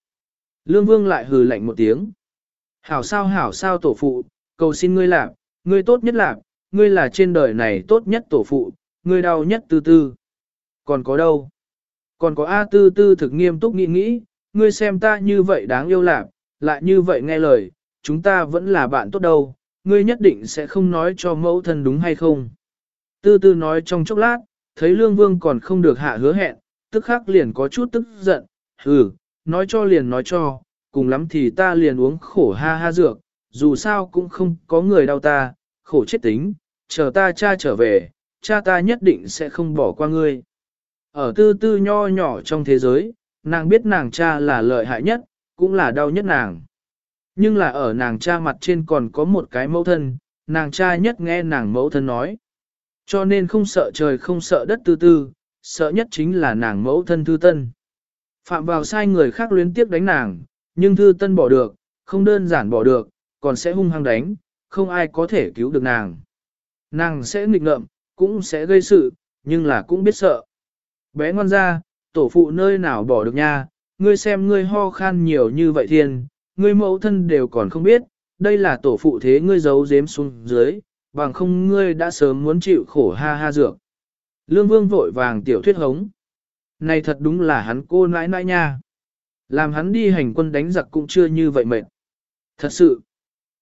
lương vương lại hừ lạnh một tiếng. Hảo sao hảo sao tổ phụ, cầu xin ngươi làm, ngươi tốt nhất làm, ngươi là trên đời này tốt nhất tổ phụ, ngươi đau nhất tư tư. Còn có đâu? Còn có A tư tư thực nghiêm túc nghĩ nghĩ, ngươi xem ta như vậy đáng yêu lạc, lại như vậy nghe lời, chúng ta vẫn là bạn tốt đâu, ngươi nhất định sẽ không nói cho mẫu thân đúng hay không. Tư tư nói trong chốc lát, thấy lương vương còn không được hạ hứa hẹn, tức khắc liền có chút tức giận, hừ, nói cho liền nói cho, cùng lắm thì ta liền uống khổ ha ha dược, dù sao cũng không có người đau ta, khổ chết tính, chờ ta cha trở về, cha ta nhất định sẽ không bỏ qua ngươi. Ở tư tư nho nhỏ trong thế giới, nàng biết nàng cha là lợi hại nhất, cũng là đau nhất nàng. Nhưng là ở nàng cha mặt trên còn có một cái mẫu thân, nàng cha nhất nghe nàng mẫu thân nói. Cho nên không sợ trời không sợ đất tư tư, sợ nhất chính là nàng mẫu thân thư tân. Phạm vào sai người khác luyến tiếp đánh nàng, nhưng thư tân bỏ được, không đơn giản bỏ được, còn sẽ hung hăng đánh, không ai có thể cứu được nàng. Nàng sẽ nghịch ngợm, cũng sẽ gây sự, nhưng là cũng biết sợ. Bé ngoan ra, tổ phụ nơi nào bỏ được nha, ngươi xem ngươi ho khan nhiều như vậy thiên, ngươi mẫu thân đều còn không biết, đây là tổ phụ thế ngươi giấu giếm xuống dưới, bằng không ngươi đã sớm muốn chịu khổ ha ha dược. Lương vương vội vàng tiểu thuyết hống. Này thật đúng là hắn cô nãi nãi nha. Làm hắn đi hành quân đánh giặc cũng chưa như vậy mệt. Thật sự,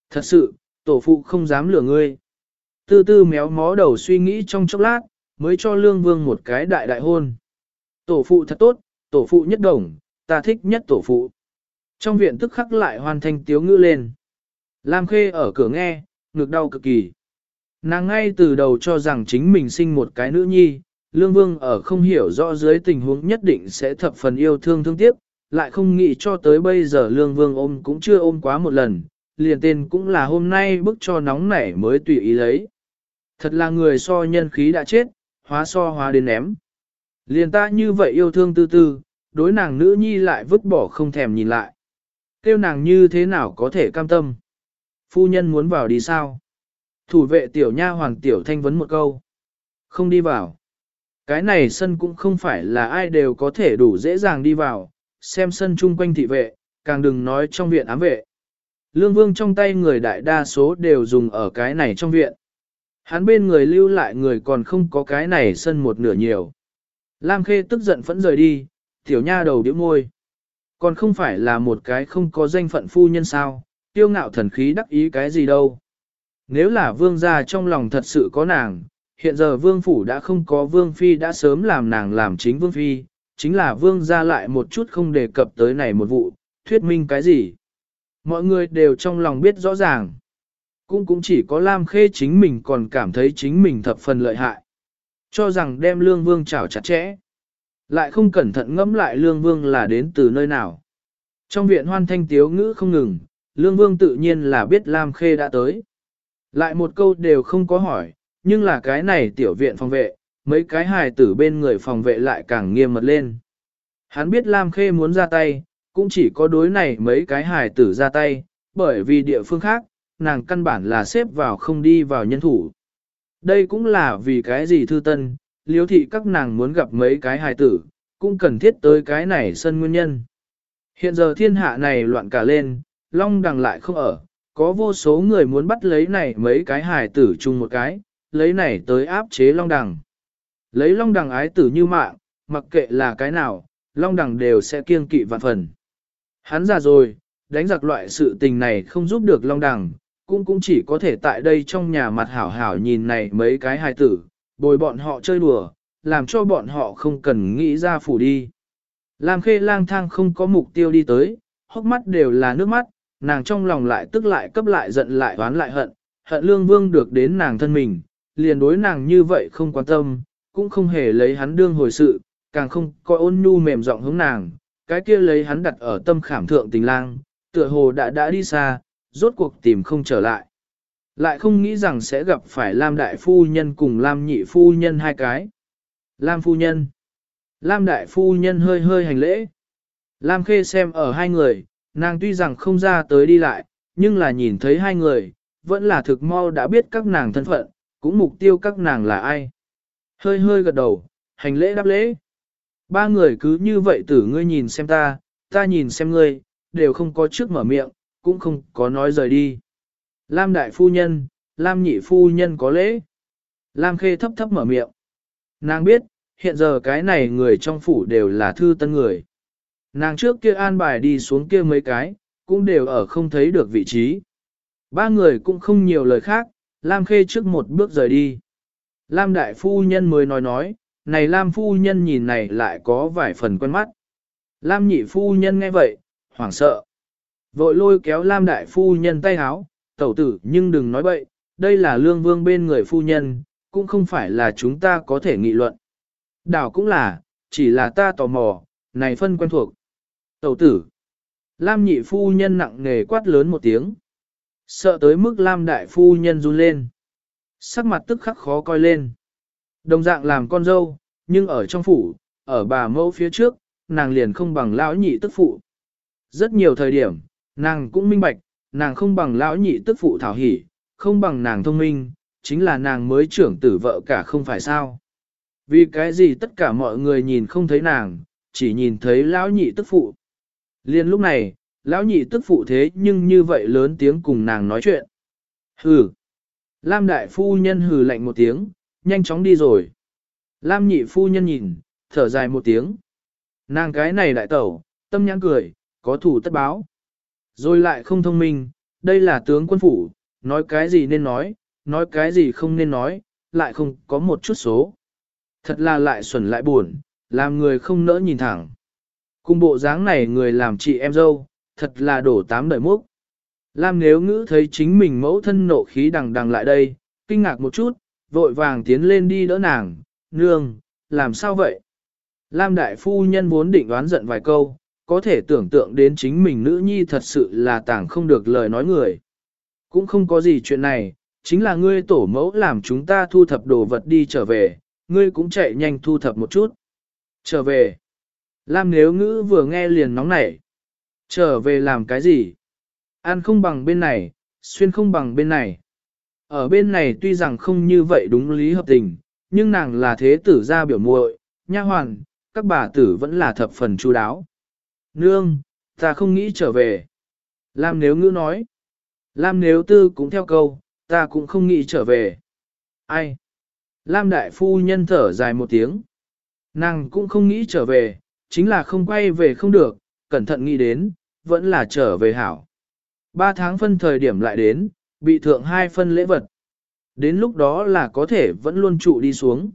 thật sự, tổ phụ không dám lừa ngươi. Tư tư méo mó đầu suy nghĩ trong chốc lát, mới cho lương vương một cái đại đại hôn. Tổ phụ thật tốt, tổ phụ nhất đồng, ta thích nhất tổ phụ. Trong viện tức khắc lại hoàn thành tiếu ngữ lên. Lam khê ở cửa nghe, ngực đau cực kỳ. Nàng ngay từ đầu cho rằng chính mình sinh một cái nữ nhi, lương vương ở không hiểu rõ dưới tình huống nhất định sẽ thập phần yêu thương thương tiếc, lại không nghĩ cho tới bây giờ lương vương ôm cũng chưa ôm quá một lần, liền tên cũng là hôm nay bức cho nóng nảy mới tùy ý lấy. Thật là người so nhân khí đã chết, hóa so hóa đến ném. Liền ta như vậy yêu thương tư tư, đối nàng nữ nhi lại vứt bỏ không thèm nhìn lại. Kêu nàng như thế nào có thể cam tâm. Phu nhân muốn vào đi sao? Thủ vệ tiểu nha hoàng tiểu thanh vấn một câu. Không đi vào. Cái này sân cũng không phải là ai đều có thể đủ dễ dàng đi vào, xem sân chung quanh thị vệ, càng đừng nói trong viện ám vệ. Lương vương trong tay người đại đa số đều dùng ở cái này trong viện. Hắn bên người lưu lại người còn không có cái này sân một nửa nhiều. Lam Khê tức giận phẫn rời đi, tiểu nha đầu điếu môi. Còn không phải là một cái không có danh phận phu nhân sao, tiêu ngạo thần khí đắc ý cái gì đâu. Nếu là vương gia trong lòng thật sự có nàng, hiện giờ vương phủ đã không có vương phi đã sớm làm nàng làm chính vương phi, chính là vương gia lại một chút không đề cập tới này một vụ, thuyết minh cái gì. Mọi người đều trong lòng biết rõ ràng. Cũng cũng chỉ có Lam Khê chính mình còn cảm thấy chính mình thập phần lợi hại. Cho rằng đem lương vương chảo chặt chẽ. Lại không cẩn thận ngẫm lại lương vương là đến từ nơi nào. Trong viện hoan thanh tiếu ngữ không ngừng, lương vương tự nhiên là biết Lam Khê đã tới. Lại một câu đều không có hỏi, nhưng là cái này tiểu viện phòng vệ, mấy cái hài tử bên người phòng vệ lại càng nghiêm mật lên. Hắn biết Lam Khê muốn ra tay, cũng chỉ có đối này mấy cái hài tử ra tay, bởi vì địa phương khác, nàng căn bản là xếp vào không đi vào nhân thủ. Đây cũng là vì cái gì thư tân, liếu thị các nàng muốn gặp mấy cái hài tử, cũng cần thiết tới cái này sân nguyên nhân. Hiện giờ thiên hạ này loạn cả lên, long đằng lại không ở, có vô số người muốn bắt lấy này mấy cái hài tử chung một cái, lấy này tới áp chế long đằng. Lấy long đằng ái tử như mạng, mặc kệ là cái nào, long đằng đều sẽ kiêng kỵ vạn phần. Hắn già rồi, đánh giặc loại sự tình này không giúp được long đằng, cũng cũng chỉ có thể tại đây trong nhà mặt hảo hảo nhìn này mấy cái hài tử, bồi bọn họ chơi đùa, làm cho bọn họ không cần nghĩ ra phủ đi. Lam khê lang thang không có mục tiêu đi tới, hốc mắt đều là nước mắt, nàng trong lòng lại tức lại cấp lại giận lại oán lại hận, hận lương vương được đến nàng thân mình, liền đối nàng như vậy không quan tâm, cũng không hề lấy hắn đương hồi sự, càng không coi ôn nhu mềm giọng hướng nàng, cái kia lấy hắn đặt ở tâm khảm thượng tình lang, tựa hồ đã đã đi xa, rốt cuộc tìm không trở lại. Lại không nghĩ rằng sẽ gặp phải Lam Đại Phu Nhân cùng Lam Nhị Phu Nhân hai cái. Lam Phu Nhân. Lam Đại Phu Nhân hơi hơi hành lễ. Lam Khê xem ở hai người, nàng tuy rằng không ra tới đi lại, nhưng là nhìn thấy hai người, vẫn là thực mau đã biết các nàng thân phận, cũng mục tiêu các nàng là ai. Hơi hơi gật đầu, hành lễ đáp lễ. Ba người cứ như vậy tử ngươi nhìn xem ta, ta nhìn xem ngươi, đều không có trước mở miệng, cũng không có nói rời đi. Lam đại phu nhân, Lam nhị phu nhân có lễ. Lam khê thấp thấp mở miệng. Nàng biết, hiện giờ cái này người trong phủ đều là thư tân người. Nàng trước kia an bài đi xuống kia mấy cái, cũng đều ở không thấy được vị trí. Ba người cũng không nhiều lời khác, Lam khê trước một bước rời đi. Lam đại phu nhân mới nói nói, này Lam phu nhân nhìn này lại có vài phần quen mắt. Lam nhị phu nhân nghe vậy, hoảng sợ. Vội lôi kéo Lam đại phu nhân tay háo, tẩu tử nhưng đừng nói bậy, đây là lương vương bên người phu nhân, cũng không phải là chúng ta có thể nghị luận. Đảo cũng là, chỉ là ta tò mò, này phân quen thuộc. Tẩu tử. Lam nhị phu nhân nặng nề quát lớn một tiếng. Sợ tới mức Lam đại phu nhân run lên. Sắc mặt tức khắc khó coi lên. Đồng dạng làm con dâu, nhưng ở trong phủ, ở bà mẫu phía trước, nàng liền không bằng lão nhị tức phụ. Rất nhiều thời điểm, nàng cũng minh bạch, nàng không bằng lão nhị tức phụ thảo hỉ, không bằng nàng thông minh, chính là nàng mới trưởng tử vợ cả không phải sao. Vì cái gì tất cả mọi người nhìn không thấy nàng, chỉ nhìn thấy lão nhị tức phụ. Liên lúc này, lão nhị tức phụ thế nhưng như vậy lớn tiếng cùng nàng nói chuyện. Hừ. Lam đại phu nhân hừ lạnh một tiếng, nhanh chóng đi rồi. Lam nhị phu nhân nhìn, thở dài một tiếng. Nàng cái này đại tẩu, tâm nhãn cười, có thủ tất báo. Rồi lại không thông minh, đây là tướng quân phủ, nói cái gì nên nói, nói cái gì không nên nói, lại không có một chút số. Thật là lại xuẩn lại buồn, làm người không nỡ nhìn thẳng. Cùng bộ dáng này người làm chị em dâu, thật là đổ tám đời múc. Lam nếu ngữ thấy chính mình mẫu thân nộ khí đằng đằng lại đây, kinh ngạc một chút, vội vàng tiến lên đi đỡ nàng, nương, làm sao vậy? Lam đại phu nhân vốn định đoán giận vài câu, có thể tưởng tượng đến chính mình nữ nhi thật sự là tảng không được lời nói người. Cũng không có gì chuyện này, chính là ngươi tổ mẫu làm chúng ta thu thập đồ vật đi trở về, ngươi cũng chạy nhanh thu thập một chút. Trở về. Lam nếu ngữ vừa nghe liền nóng nảy. Trở về làm cái gì? Ăn không bằng bên này, xuyên không bằng bên này. Ở bên này tuy rằng không như vậy đúng lý hợp tình, nhưng nàng là thế tử gia biểu muội, nha hoàn, các bà tử vẫn là thập phần chu đáo. Nương, ta không nghĩ trở về. Lam nếu ngữ nói. Lam nếu tư cũng theo câu, ta cũng không nghĩ trở về. Ai? Lam đại phu nhân thở dài một tiếng. Nàng cũng không nghĩ trở về, chính là không quay về không được, cẩn thận nghĩ đến, vẫn là trở về hảo. Ba tháng phân thời điểm lại đến, bị thượng hai phân lễ vật. Đến lúc đó là có thể vẫn luôn trụ đi xuống.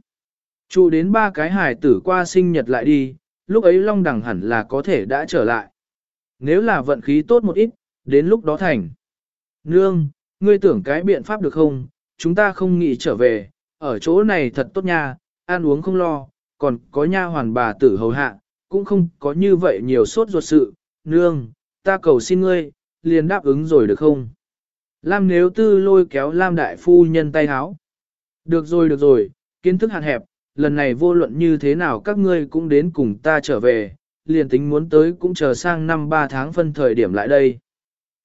Trụ đến ba cái hải tử qua sinh nhật lại đi, lúc ấy long đằng hẳn là có thể đã trở lại. Nếu là vận khí tốt một ít, đến lúc đó thành. Nương, ngươi tưởng cái biện pháp được không? Chúng ta không nghĩ trở về, ở chỗ này thật tốt nha, ăn uống không lo, còn có nha hoàn bà tử hầu hạ, cũng không có như vậy nhiều sốt ruột sự. Nương, ta cầu xin ngươi, liền đáp ứng rồi được không? Lam nếu tư lôi kéo Lam đại phu nhân tay háo. Được rồi được rồi, kiến thức hạn hẹp, lần này vô luận như thế nào các ngươi cũng đến cùng ta trở về, liền tính muốn tới cũng chờ sang năm ba tháng phân thời điểm lại đây.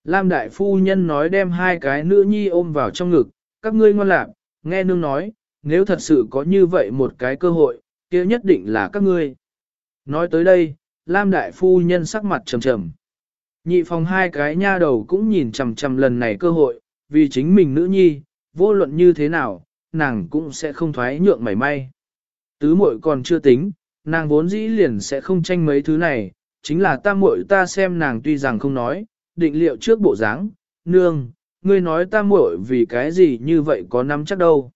Lam đại phu nhân nói đem hai cái nữ nhi ôm vào trong ngực, các ngươi ngoan lạc, nghe nương nói, nếu thật sự có như vậy một cái cơ hội, kia nhất định là các ngươi. Nói tới đây, Lam đại phu nhân sắc mặt trầm trầm. Nhị phòng hai cái nha đầu cũng nhìn chằm chằm lần này cơ hội, vì chính mình nữ nhi, vô luận như thế nào, nàng cũng sẽ không thoái nhượng mảy may. Tứ muội còn chưa tính, nàng vốn dĩ liền sẽ không tranh mấy thứ này, chính là tam muội ta xem nàng tuy rằng không nói, định liệu trước bộ dáng, nương, ngươi nói tam muội vì cái gì như vậy có nắm chắc đâu.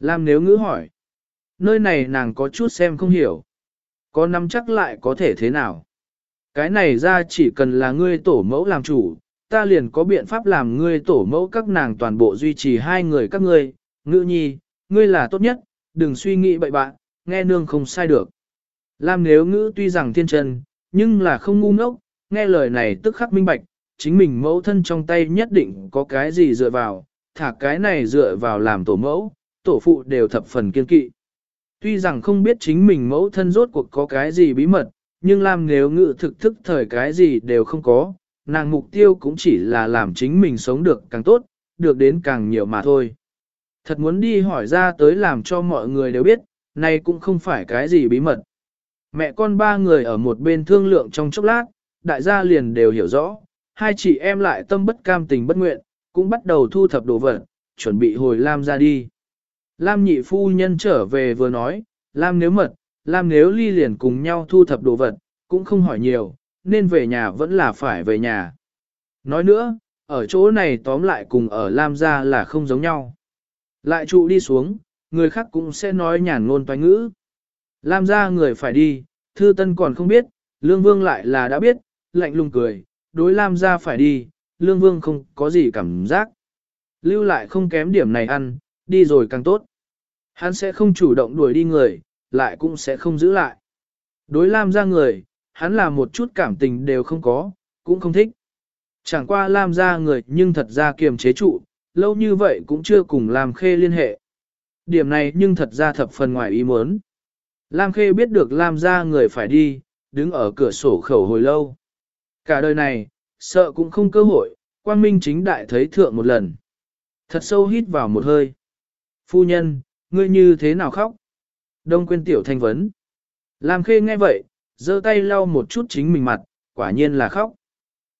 Lam nếu ngữ hỏi, nơi này nàng có chút xem không hiểu, có nắm chắc lại có thể thế nào. Cái này ra chỉ cần là ngươi tổ mẫu làm chủ, ta liền có biện pháp làm ngươi tổ mẫu các nàng toàn bộ duy trì hai người các ngươi, ngữ nhi, ngươi là tốt nhất, đừng suy nghĩ bậy bạn, nghe nương không sai được. Lam nếu ngữ tuy rằng thiên chân, nhưng là không ngu ngốc, nghe lời này tức khắc minh bạch, chính mình mẫu thân trong tay nhất định có cái gì dựa vào, thả cái này dựa vào làm tổ mẫu, tổ phụ đều thập phần kiên kỵ. Tuy rằng không biết chính mình mẫu thân rốt cuộc có cái gì bí mật, nhưng Lam nếu ngự thực thức thời cái gì đều không có, nàng mục tiêu cũng chỉ là làm chính mình sống được càng tốt, được đến càng nhiều mà thôi. Thật muốn đi hỏi ra tới làm cho mọi người đều biết, này cũng không phải cái gì bí mật. Mẹ con ba người ở một bên thương lượng trong chốc lát, đại gia liền đều hiểu rõ, hai chị em lại tâm bất cam tình bất nguyện, cũng bắt đầu thu thập đồ vật, chuẩn bị hồi Lam ra đi. Lam nhị phu nhân trở về vừa nói, Lam nếu mật, Lam nếu ly liền cùng nhau thu thập đồ vật, cũng không hỏi nhiều, nên về nhà vẫn là phải về nhà. Nói nữa, ở chỗ này tóm lại cùng ở Lam gia là không giống nhau. Lại trụ đi xuống, người khác cũng sẽ nói nhàn ngôn toái ngữ. Lam gia người phải đi, thư tân còn không biết, lương vương lại là đã biết, lạnh lùng cười, đối Lam gia phải đi, lương vương không có gì cảm giác. Lưu lại không kém điểm này ăn, đi rồi càng tốt. Hắn sẽ không chủ động đuổi đi người, lại cũng sẽ không giữ lại. Đối Lam gia người, hắn là một chút cảm tình đều không có, cũng không thích. Chẳng qua Lam gia người nhưng thật ra kiềm chế trụ, lâu như vậy cũng chưa cùng Lam Khê liên hệ. Điểm này nhưng thật ra thập phần ngoài ý muốn. Lam Khê biết được Lam gia người phải đi, đứng ở cửa sổ khẩu hồi lâu. Cả đời này, sợ cũng không cơ hội, quang minh chính đại thấy thượng một lần. Thật sâu hít vào một hơi. Phu nhân, ngươi như thế nào khóc? Đông quên tiểu thanh vấn. Lam Khê nghe vậy, giơ tay lau một chút chính mình mặt, quả nhiên là khóc.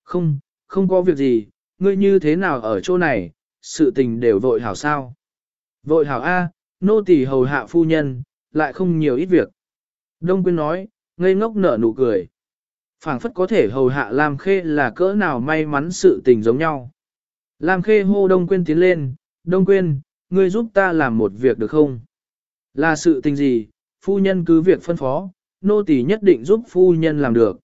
Không, không có việc gì, ngươi như thế nào ở chỗ này, sự tình đều vội hảo sao. Vội hảo A, nô tỳ hầu hạ phu nhân, lại không nhiều ít việc. Đông Quyên nói, ngây ngốc nở nụ cười. phảng phất có thể hầu hạ làm khê là cỡ nào may mắn sự tình giống nhau. Lam Khê hô Đông Quyên tiến lên, Đông Quyên, ngươi giúp ta làm một việc được không? Là sự tình gì, phu nhân cứ việc phân phó, nô tỳ nhất định giúp phu nhân làm được.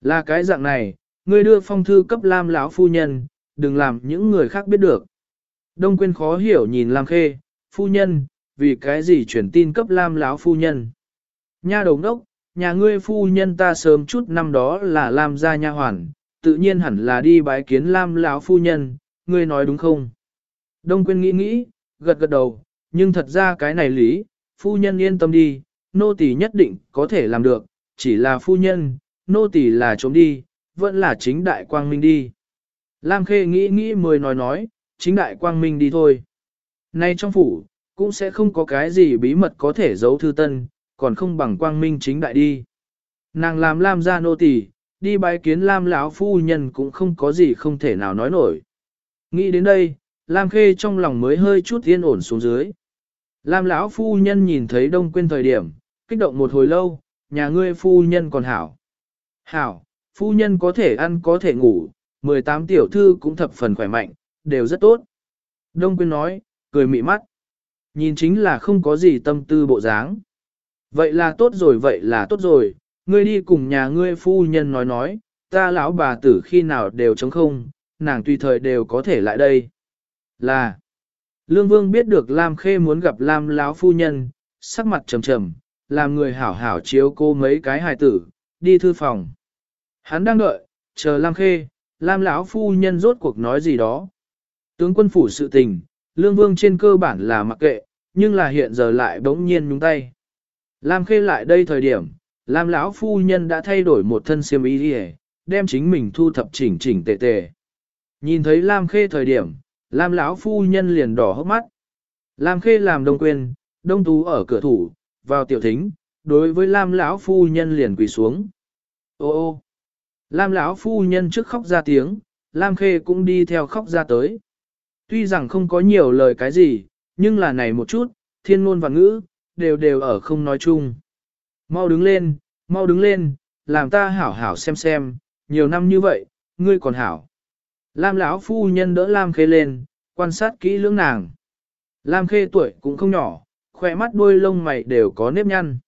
Là cái dạng này, ngươi đưa phong thư cấp Lam lão phu nhân, đừng làm những người khác biết được. Đông Quyên khó hiểu nhìn Lam Khê, phu nhân, vì cái gì chuyển tin cấp Lam lão phu nhân? Nha đồng đốc, nhà ngươi phu nhân ta sớm chút năm đó là Lam gia nha hoàn, tự nhiên hẳn là đi bái kiến Lam lão phu nhân, ngươi nói đúng không? Đông Quyên nghĩ nghĩ, gật gật đầu, nhưng thật ra cái này lý, phu nhân yên tâm đi, nô tỳ nhất định có thể làm được, chỉ là phu nhân, nô tỳ là trốn đi, vẫn là chính đại quang minh đi. Lam Khê nghĩ nghĩ mới nói nói, chính đại quang minh đi thôi. Nay trong phủ, cũng sẽ không có cái gì bí mật có thể giấu thư tân, còn không bằng quang minh chính đại đi. Nàng làm Lam gia nô tỳ, đi bái kiến Lam lão phu nhân cũng không có gì không thể nào nói nổi. Nghĩ đến đây, Lam Khê trong lòng mới hơi chút yên ổn xuống dưới. Lam lão phu nhân nhìn thấy Đông Quyên thời điểm, kích động một hồi lâu, nhà ngươi phu nhân còn hảo. Hảo, phu nhân có thể ăn có thể ngủ, 18 tiểu thư cũng thập phần khỏe mạnh, đều rất tốt. Đông Quyên nói, cười mị mắt. Nhìn chính là không có gì tâm tư bộ dáng. Vậy là tốt rồi, vậy là tốt rồi, ngươi đi cùng nhà ngươi phu nhân nói nói, ta lão bà tử khi nào đều trống không, nàng tùy thời đều có thể lại đây. Là, Lương Vương biết được Lam Khê muốn gặp Lam lão phu nhân, sắc mặt trầm trầm, làm người hảo hảo chiếu cô mấy cái hài tử, đi thư phòng. Hắn đang đợi, chờ Lam Khê, Lam lão phu nhân rốt cuộc nói gì đó. Tướng quân phủ sự tình, Lương Vương trên cơ bản là mặc kệ, nhưng là hiện giờ lại bỗng nhiên nhúng tay. Lam Khê lại đây thời điểm, Lam lão phu nhân đã thay đổi một thân xiêm y đi đem chính mình thu thập chỉnh chỉnh tề tề. Nhìn thấy Lam Khê thời điểm, Lam lão phu nhân liền đỏ hốc mắt. Lam Khê làm đông quên, đông tú ở cửa thủ, vào tiểu thính, đối với Lam lão phu nhân liền quỳ xuống. Ô ô! Lam lão phu nhân trước khóc ra tiếng, Lam Khê cũng đi theo khóc ra tới. Tuy rằng không có nhiều lời cái gì, nhưng là này một chút, thiên ngôn và ngữ, đều đều ở không nói chung. Mau đứng lên, mau đứng lên, làm ta hảo hảo xem xem, nhiều năm như vậy, ngươi còn hảo. Lam lão phu nhân đỡ Lam Khê lên, quan sát kỹ lưỡng nàng. Lam Khê tuổi cũng không nhỏ, khỏe mắt đuôi lông mày đều có nếp nhăn.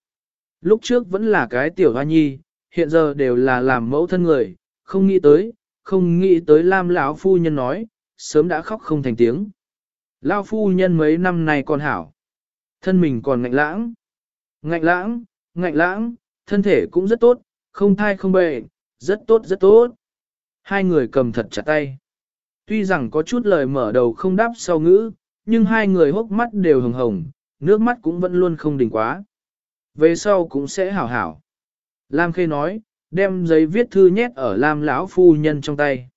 Lúc trước vẫn là cái tiểu hoa nhi, hiện giờ đều là làm mẫu thân người, không nghĩ tới, không nghĩ tới Lam lão phu nhân nói, sớm đã khóc không thành tiếng. Lão phu nhân mấy năm nay còn hảo, thân mình còn ngạnh lãng. Ngạnh lãng, ngạnh lãng, thân thể cũng rất tốt, không thai không bệnh, rất tốt rất tốt. Hai người cầm thật chặt tay. Tuy rằng có chút lời mở đầu không đáp sau ngữ, nhưng hai người hốc mắt đều hồng hồng, nước mắt cũng vẫn luôn không đỉnh quá. Về sau cũng sẽ hảo hảo. Lam Khê nói, đem giấy viết thư nhét ở Lam lão phu nhân trong tay.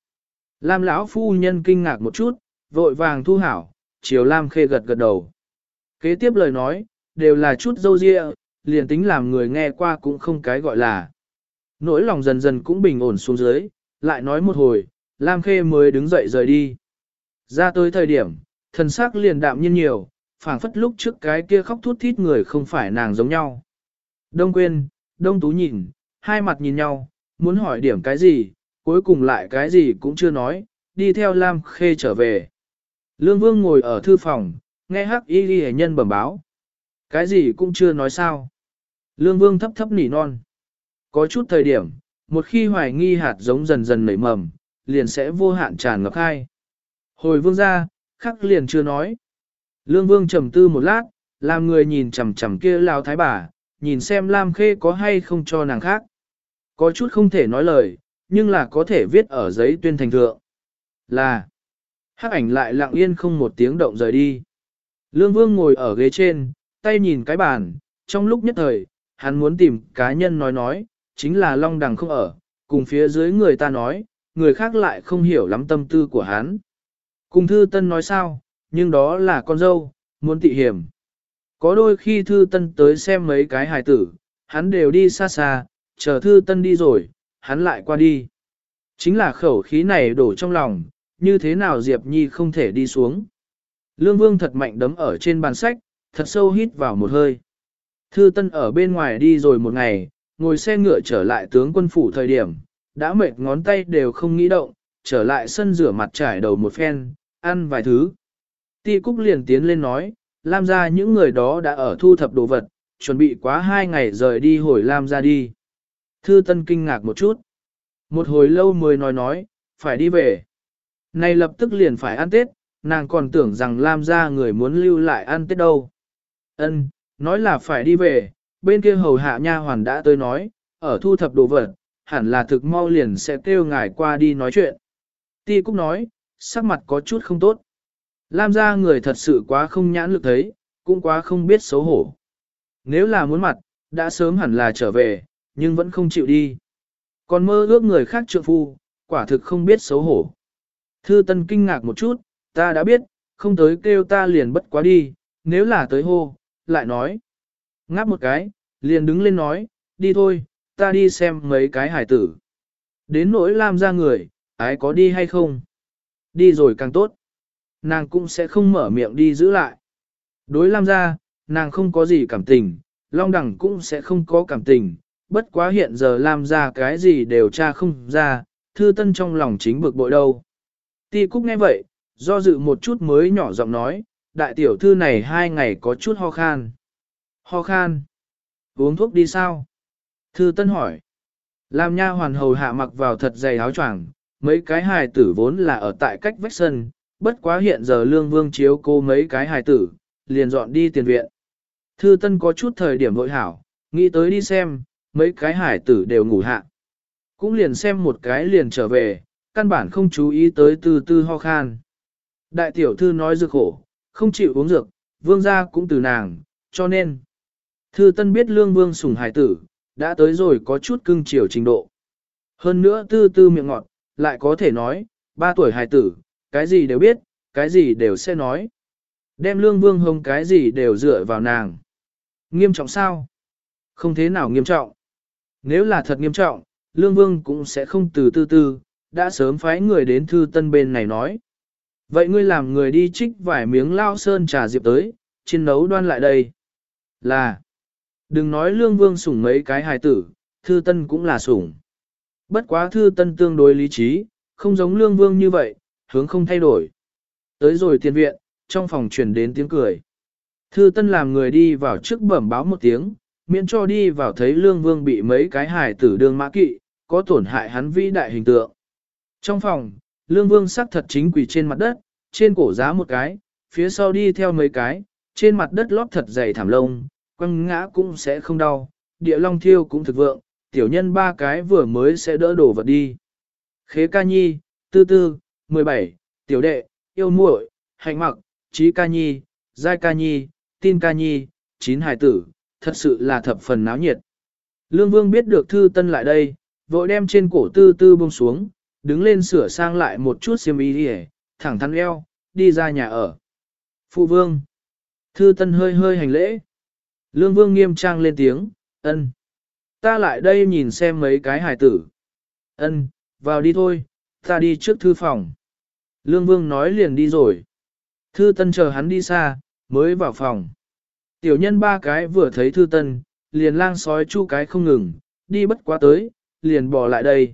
Lam lão phu nhân kinh ngạc một chút, vội vàng thu hảo, chiều Lam Khê gật gật đầu. Kế tiếp lời nói, đều là chút dâu dịa, liền tính làm người nghe qua cũng không cái gọi là. Nỗi lòng dần dần cũng bình ổn xuống dưới, lại nói một hồi, Lam Khê mới đứng dậy rời đi. Ra tới thời điểm, thần sắc liền đạm nhiên nhiều, phảng phất lúc trước cái kia khóc thút thít người không phải nàng giống nhau. Đông quên, đông tú nhìn, hai mặt nhìn nhau, muốn hỏi điểm cái gì, cuối cùng lại cái gì cũng chưa nói, đi theo Lam Khê trở về. Lương Vương ngồi ở thư phòng, nghe hắc y ghi nhân bẩm báo. Cái gì cũng chưa nói sao. Lương Vương thấp thấp nỉ non. Có chút thời điểm, một khi hoài nghi hạt giống dần dần nảy mầm, liền sẽ vô hạn tràn ngập hai. Hồi vương ra, khắc liền chưa nói. Lương vương trầm tư một lát, làm người nhìn chằm chằm kia lao thái bà, nhìn xem Lam Khê có hay không cho nàng khác. Có chút không thể nói lời, nhưng là có thể viết ở giấy tuyên thành thượng. Là, hắc ảnh lại lặng yên không một tiếng động rời đi. Lương vương ngồi ở ghế trên, tay nhìn cái bàn, trong lúc nhất thời, hắn muốn tìm cá nhân nói nói, chính là long đằng không ở, cùng phía dưới người ta nói, người khác lại không hiểu lắm tâm tư của hắn. Cùng thư tân nói sao, nhưng đó là con dâu, muốn tị hiểm. Có đôi khi thư tân tới xem mấy cái hài tử, hắn đều đi xa xa, chờ thư tân đi rồi, hắn lại qua đi. Chính là khẩu khí này đổ trong lòng, như thế nào Diệp Nhi không thể đi xuống. Lương Vương thật mạnh đấm ở trên bàn sách, thật sâu hít vào một hơi. Thư Tân ở bên ngoài đi rồi một ngày, ngồi xe ngựa trở lại tướng quân phủ thời điểm, đã mệt ngón tay đều không nghĩ động, trở lại sân rửa mặt trải đầu một phen, ăn vài thứ. Ti Cúc liền tiến lên nói, Lam ra những người đó đã ở thu thập đồ vật, chuẩn bị quá hai ngày rời đi hồi Lam ra đi. Thư Tân kinh ngạc một chút. Một hồi lâu mới nói nói, phải đi về. Này lập tức liền phải ăn Tết, nàng còn tưởng rằng Lam ra người muốn lưu lại ăn Tết đâu. Ân, nói là phải đi về, bên kia hầu hạ nha hoàn đã tới nói, ở thu thập đồ vật, hẳn là thực mau liền sẽ kêu ngài qua đi nói chuyện. Ti Cúc nói, sắc mặt có chút không tốt. Lam ra người thật sự quá không nhãn lực thấy, cũng quá không biết xấu hổ. Nếu là muốn mặt, đã sớm hẳn là trở về, nhưng vẫn không chịu đi. Còn mơ ước người khác trượng phu, quả thực không biết xấu hổ. Thư Tân kinh ngạc một chút, ta đã biết, không tới kêu ta liền bất quá đi, nếu là tới hô, lại nói. Ngáp một cái, liền đứng lên nói, đi thôi, ta đi xem mấy cái hải tử. Đến nỗi Lam ra người, ái có đi hay không? Đi rồi càng tốt. Nàng cũng sẽ không mở miệng đi giữ lại. Đối Lam gia, nàng không có gì cảm tình, Long Đẳng cũng sẽ không có cảm tình, bất quá hiện giờ Lam ra cái gì đều tra không ra, thư tân trong lòng chính bực bội đâu. Ti Cúc nghe vậy, do dự một chút mới nhỏ giọng nói, đại tiểu thư này hai ngày có chút ho khan. Ho khan? Uống thuốc đi sao? Thư Tân hỏi. Lam nha hoàn hầu hạ mặc vào thật dày áo choàng, mấy cái hài tử vốn là ở tại cách vách sân, bất quá hiện giờ lương vương chiếu cô mấy cái hài tử, liền dọn đi tiền viện. Thư Tân có chút thời điểm vội hảo, nghĩ tới đi xem, mấy cái hải tử đều ngủ hạ. Cũng liền xem một cái liền trở về, căn bản không chú ý tới từ từ ho khan. Đại tiểu thư nói dược khổ, không chịu uống dược, vương gia cũng từ nàng, cho nên. Thư Tân biết lương vương sủng hải tử, đã tới rồi có chút cưng chiều trình độ. Hơn nữa tư tư miệng ngọt, lại có thể nói, ba tuổi hài tử, cái gì đều biết, cái gì đều sẽ nói. Đem lương vương hồng cái gì đều dựa vào nàng. Nghiêm trọng sao? Không thế nào nghiêm trọng. Nếu là thật nghiêm trọng, lương vương cũng sẽ không từ tư tư, đã sớm phái người đến thư tân bên này nói. Vậy ngươi làm người đi trích vài miếng lao sơn trà diệp tới, chiên nấu đoan lại đây. Là, Đừng nói lương vương sủng mấy cái hài tử, thư tân cũng là sủng. Bất quá thư tân tương đối lý trí, không giống lương vương như vậy, hướng không thay đổi. Tới rồi tiền viện, trong phòng truyền đến tiếng cười. Thư tân làm người đi vào trước bẩm báo một tiếng, miễn cho đi vào thấy lương vương bị mấy cái hài tử đương mã kỵ, có tổn hại hắn vĩ đại hình tượng. Trong phòng, lương vương sắc thật chính quỳ trên mặt đất, trên cổ giá một cái, phía sau đi theo mấy cái, trên mặt đất lót thật dày thảm lông, quăng ngã cũng sẽ không đau, địa long thiêu cũng thực vượng, tiểu nhân ba cái vừa mới sẽ đỡ đổ vật đi. Khế ca nhi, tư tư, 17, tiểu đệ, yêu muội, hạnh mặc, trí ca nhi, giai ca nhi, tin ca nhi, chín hài tử, thật sự là thập phần náo nhiệt. Lương Vương biết được thư tân lại đây, vội đem trên cổ tư tư buông xuống, đứng lên sửa sang lại một chút xiêm y đi thẳng thắn eo, đi ra nhà ở. Phụ Vương. Thư tân hơi hơi hành lễ. Lương Vương nghiêm trang lên tiếng, ân. Ta lại đây nhìn xem mấy cái hài tử. Ân, vào đi thôi, ta đi trước thư phòng. Lương Vương nói liền đi rồi. Thư Tân chờ hắn đi xa, mới vào phòng. Tiểu nhân ba cái vừa thấy Thư Tân, liền lang sói chu cái không ngừng, đi bất quá tới, liền bỏ lại đây.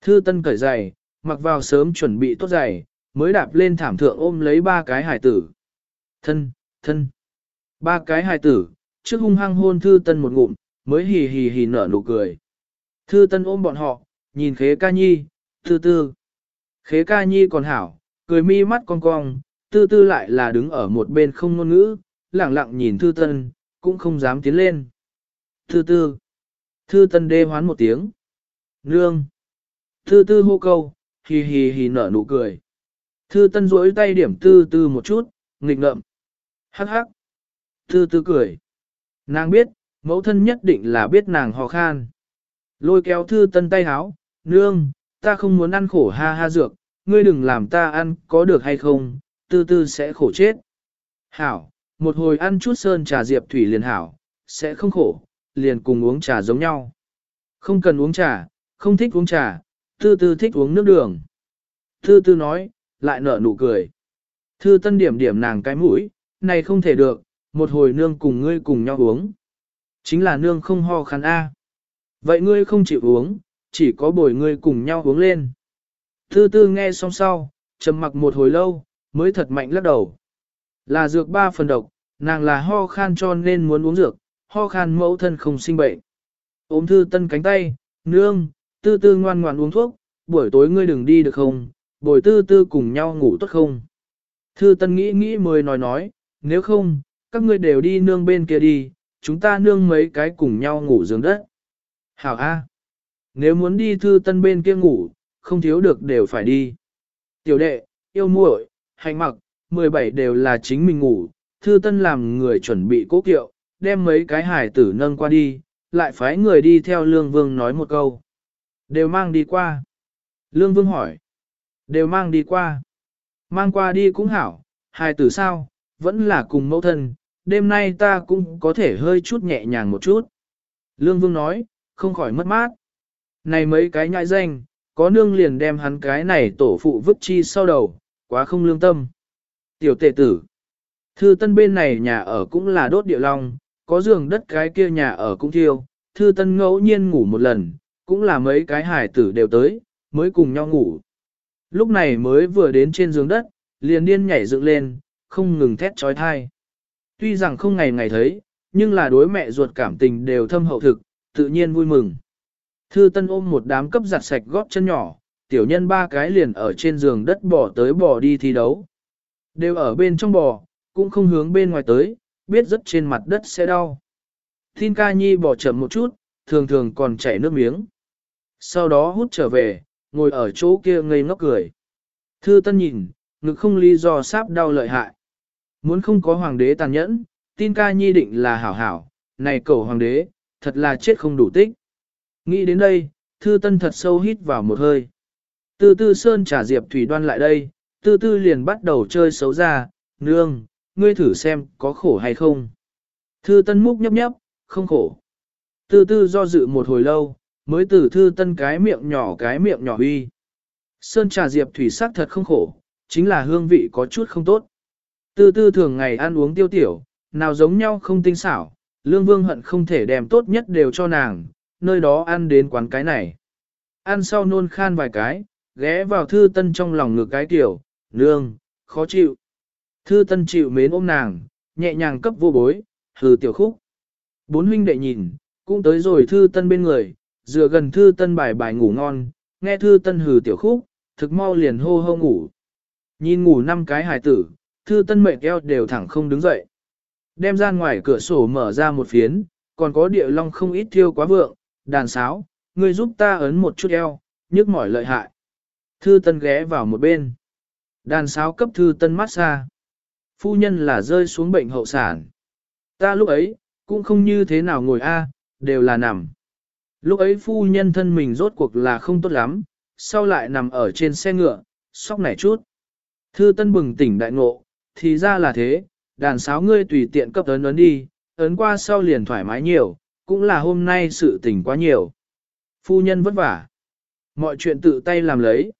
Thư Tân cởi giày, mặc vào sớm chuẩn bị tốt giày, mới đạp lên thảm thượng ôm lấy ba cái hài tử. Thân, thân. Ba cái hài tử, trước hung hăng hôn Thư Tân một ngụm, mới hì hì hì nở nụ cười. Thư Tân ôm bọn họ, nhìn Khế Ca Nhi, tư tư. Khế Ca Nhi còn hảo, cười mi mắt cong cong, tư tư lại là đứng ở một bên không ngôn ngữ, lặng lặng nhìn Thư Tân, cũng không dám tiến lên. Thư tư. Thư Tân đê hoán một tiếng. Nương. Thư tư hô câu, hì hì hì nở nụ cười. Thư Tân duỗi tay điểm tư tư một chút, nghịch ngợm. Hắc hắc. Tư tư cười. Nàng biết, mẫu thân nhất định là biết nàng ho khan. Lôi kéo thư tân tay háo, nương, ta không muốn ăn khổ ha ha dược, ngươi đừng làm ta ăn có được hay không, tư tư sẽ khổ chết. Hảo, một hồi ăn chút sơn trà diệp thủy liền hảo, sẽ không khổ, liền cùng uống trà giống nhau. Không cần uống trà, không thích uống trà, tư tư thích uống nước đường. Tư tư nói, lại nở nụ cười. Thư tân điểm điểm nàng cái mũi, này không thể được, một hồi nương cùng ngươi cùng nhau uống. Chính là nương không ho khăn A. Vậy ngươi không chịu uống, chỉ có bồi ngươi cùng nhau uống lên. Tư tư nghe xong sau, trầm mặc một hồi lâu, mới thật mạnh lắc đầu. Là dược ba phần độc, nàng là ho khan cho nên muốn uống dược, ho khan mẫu thân không sinh bệnh. Ôm thư tân cánh tay, nương, tư tư ngoan ngoan uống thuốc, buổi tối ngươi đừng đi được không, buổi tư tư cùng nhau ngủ tốt không. Thư tân nghĩ nghĩ mới nói nói, nếu không, các ngươi đều đi nương bên kia đi, chúng ta nương mấy cái cùng nhau ngủ giường đất. Hảo A. Nếu muốn đi thư tân bên kia ngủ, không thiếu được đều phải đi. Tiểu đệ, yêu muội, hành mặc, 17 đều là chính mình ngủ, thư tân làm người chuẩn bị cố kiệu, đem mấy cái hải tử nâng qua đi, lại phái người đi theo Lương Vương nói một câu. Đều mang đi qua. Lương Vương hỏi. Đều mang đi qua. Mang qua đi cũng hảo, hải tử sao, vẫn là cùng mẫu thân, đêm nay ta cũng có thể hơi chút nhẹ nhàng một chút. Lương Vương nói, không khỏi mất mát. Này mấy cái nhãi danh, có nương liền đem hắn cái này tổ phụ vứt chi sau đầu, quá không lương tâm. Tiểu tệ tử, thư tân bên này nhà ở cũng là đốt địa long, có giường đất cái kia nhà ở cũng thiêu, thư tân ngẫu nhiên ngủ một lần, cũng là mấy cái hải tử đều tới, mới cùng nhau ngủ. Lúc này mới vừa đến trên giường đất, liền điên nhảy dựng lên, không ngừng thét trói thai. Tuy rằng không ngày ngày thấy, nhưng là đối mẹ ruột cảm tình đều thâm hậu thực, tự nhiên vui mừng. Thư Tân ôm một đám cấp giặt sạch gót chân nhỏ, tiểu nhân ba cái liền ở trên giường đất bỏ tới bỏ đi thi đấu. Đều ở bên trong bò, cũng không hướng bên ngoài tới, biết rất trên mặt đất sẽ đau. Tin ca nhi bỏ chậm một chút, thường thường còn chảy nước miếng. Sau đó hút trở về, ngồi ở chỗ kia ngây ngốc cười. Thư Tân nhìn, ngực không lý do sáp đau lợi hại. Muốn không có hoàng đế tàn nhẫn, tin ca nhi định là hảo hảo, này cầu hoàng đế, thật là chết không đủ tích. Nghĩ đến đây, thư tân thật sâu hít vào một hơi. từ tư sơn trả diệp thủy đoan lại đây, tư tư liền bắt đầu chơi xấu ra, nương, ngươi thử xem có khổ hay không. Thư tân múc nhấp nhấp, không khổ. Tư tư do dự một hồi lâu, mới từ thư tân cái miệng nhỏ cái miệng nhỏ huy. Sơn trà diệp thủy sắc thật không khổ, chính là hương vị có chút không tốt. Tư tư thường ngày ăn uống tiêu tiểu, nào giống nhau không tinh xảo, lương vương hận không thể đem tốt nhất đều cho nàng, nơi đó ăn đến quán cái này. Ăn sau nôn khan vài cái, ghé vào thư tân trong lòng ngực cái tiểu, nương, khó chịu. Thư tân chịu mến ôm nàng, nhẹ nhàng cấp vô bối, hừ tiểu khúc. Bốn huynh đệ nhìn, cũng tới rồi thư tân bên người, dựa gần thư tân bài bài ngủ ngon, nghe thư tân hừ tiểu khúc, thực mau liền hô hô ngủ. Nhìn ngủ năm cái hài tử, thư tân mệt eo đều thẳng không đứng dậy. Đem ra ngoài cửa sổ mở ra một phiến, còn có địa long không ít thiêu quá vượng, đàn sáo, người giúp ta ấn một chút eo, nhức mỏi lợi hại. Thư tân ghé vào một bên. Đàn sáo cấp thư tân mát xa. Phu nhân là rơi xuống bệnh hậu sản. Ta lúc ấy, cũng không như thế nào ngồi a đều là nằm. Lúc ấy phu nhân thân mình rốt cuộc là không tốt lắm, sau lại nằm ở trên xe ngựa, sóc nảy chút. Thư tân bừng tỉnh đại ngộ, thì ra là thế, đàn sáo ngươi tùy tiện cấp ấn ấn đi, ấn qua sau liền thoải mái nhiều, cũng là hôm nay sự tình quá nhiều. Phu nhân vất vả. Mọi chuyện tự tay làm lấy.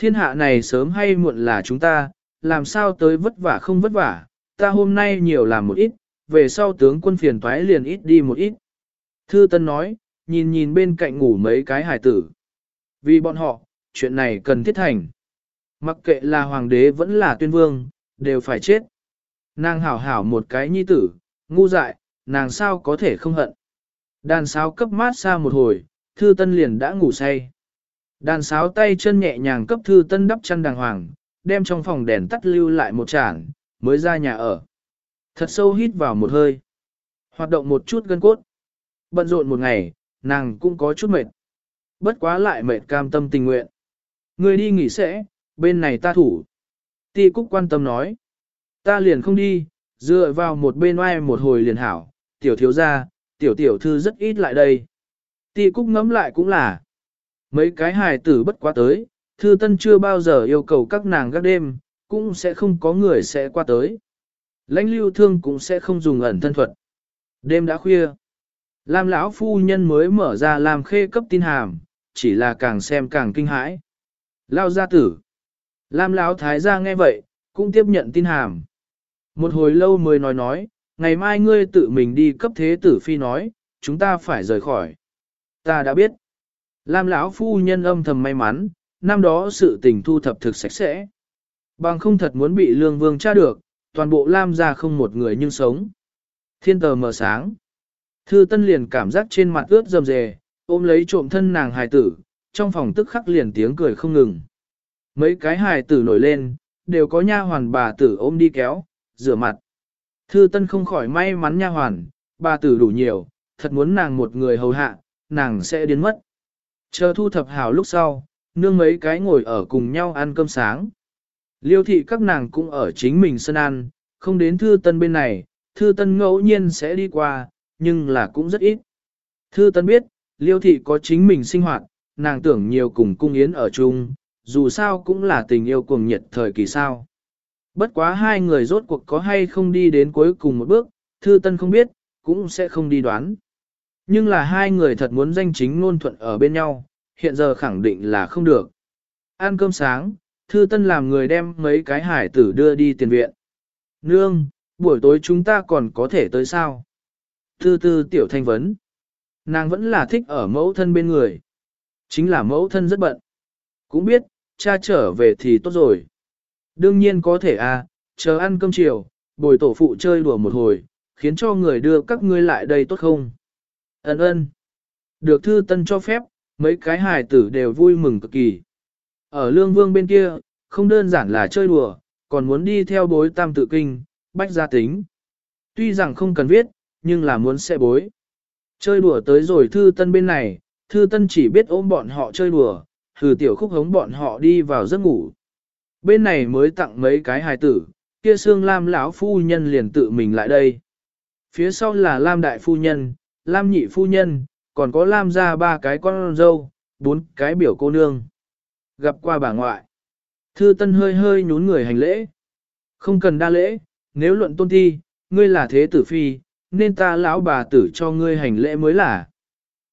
Thiên hạ này sớm hay muộn là chúng ta, làm sao tới vất vả không vất vả, ta hôm nay nhiều làm một ít, về sau tướng quân phiền toái liền ít đi một ít. Thư Tân nói, nhìn nhìn bên cạnh ngủ mấy cái hài tử. Vì bọn họ, chuyện này cần thiết thành. Mặc kệ là hoàng đế vẫn là tuyên vương, đều phải chết. Nàng hảo hảo một cái nhi tử, ngu dại, nàng sao có thể không hận. Đàn sáo cấp mát xa một hồi, thư tân liền đã ngủ say. Đàn sáo tay chân nhẹ nhàng cấp thư tân đắp chăn đàng hoàng, đem trong phòng đèn tắt lưu lại một chản, mới ra nhà ở. Thật sâu hít vào một hơi. Hoạt động một chút gân cốt. Bận rộn một ngày, nàng cũng có chút mệt. Bất quá lại mệt cam tâm tình nguyện. Người đi nghỉ sẽ, bên này ta thủ. Ti Cúc quan tâm nói. Ta liền không đi, dựa vào một bên oai một hồi liền hảo, tiểu thiếu gia, tiểu tiểu thư rất ít lại đây. Ti Cúc ngẫm lại cũng là. Mấy cái hài tử bất quá tới, thư tân chưa bao giờ yêu cầu các nàng gác đêm, cũng sẽ không có người sẽ qua tới. Lãnh lưu thương cũng sẽ không dùng ẩn thân thuật. Đêm đã khuya. Lam lão phu nhân mới mở ra làm khê cấp tin hàm, chỉ là càng xem càng kinh hãi. Lao gia tử. Lam lão thái gia nghe vậy, cũng tiếp nhận tin hàm. Một hồi lâu mới nói nói, ngày mai ngươi tự mình đi cấp thế tử phi nói, chúng ta phải rời khỏi. Ta đã biết. Lam lão phu nhân âm thầm may mắn, năm đó sự tình thu thập thực sạch sẽ. Bằng không thật muốn bị lương vương tra được, toàn bộ Lam gia không một người nhưng sống. Thiên tờ mở sáng. Thư Tân liền cảm giác trên mặt ướt rầm rề, ôm lấy trộm thân nàng hài tử, trong phòng tức khắc liền tiếng cười không ngừng. Mấy cái hài tử nổi lên, đều có nha hoàn bà tử ôm đi kéo, rửa mặt. Thư Tân không khỏi may mắn nha hoàn, bà tử đủ nhiều, thật muốn nàng một người hầu hạ, nàng sẽ điên mất. Chờ thu thập hảo lúc sau, nương mấy cái ngồi ở cùng nhau ăn cơm sáng. Liêu thị các nàng cũng ở chính mình sân ăn, không đến thư tân bên này, thư tân ngẫu nhiên sẽ đi qua, nhưng là cũng rất ít. Thư tân biết, liêu thị có chính mình sinh hoạt, nàng tưởng nhiều cùng cung yến ở chung, dù sao cũng là tình yêu cuồng nhiệt thời kỳ sao. Bất quá hai người rốt cuộc có hay không đi đến cuối cùng một bước, thư tân không biết, cũng sẽ không đi đoán. Nhưng là hai người thật muốn danh chính ngôn thuận ở bên nhau, hiện giờ khẳng định là không được. Ăn cơm sáng, thư tân làm người đem mấy cái hải tử đưa đi tiền viện. Nương, buổi tối chúng ta còn có thể tới sao? Thư tư tiểu thanh vấn. Nàng vẫn là thích ở mẫu thân bên người. Chính là mẫu thân rất bận. Cũng biết, cha trở về thì tốt rồi. Đương nhiên có thể à, chờ ăn cơm chiều, bồi tổ phụ chơi đùa một hồi, khiến cho người đưa các ngươi lại đây tốt không? Ấn ơn. Được thư tân cho phép, mấy cái hài tử đều vui mừng cực kỳ. Ở lương vương bên kia, không đơn giản là chơi đùa, còn muốn đi theo bối tam tự kinh, bách gia tính. Tuy rằng không cần viết, nhưng là muốn sẽ bối. Chơi đùa tới rồi thư tân bên này, thư tân chỉ biết ôm bọn họ chơi đùa, thử tiểu khúc hống bọn họ đi vào giấc ngủ. Bên này mới tặng mấy cái hài tử, kia xương lam lão phu nhân liền tự mình lại đây. Phía sau là lam đại phu nhân, lam nhị phu nhân, còn có lam ra ba cái con dâu, bốn cái biểu cô nương. Gặp qua bà ngoại. Thư tân hơi hơi nhún người hành lễ. Không cần đa lễ, nếu luận tôn thi, ngươi là thế tử phi, nên ta lão bà tử cho ngươi hành lễ mới là.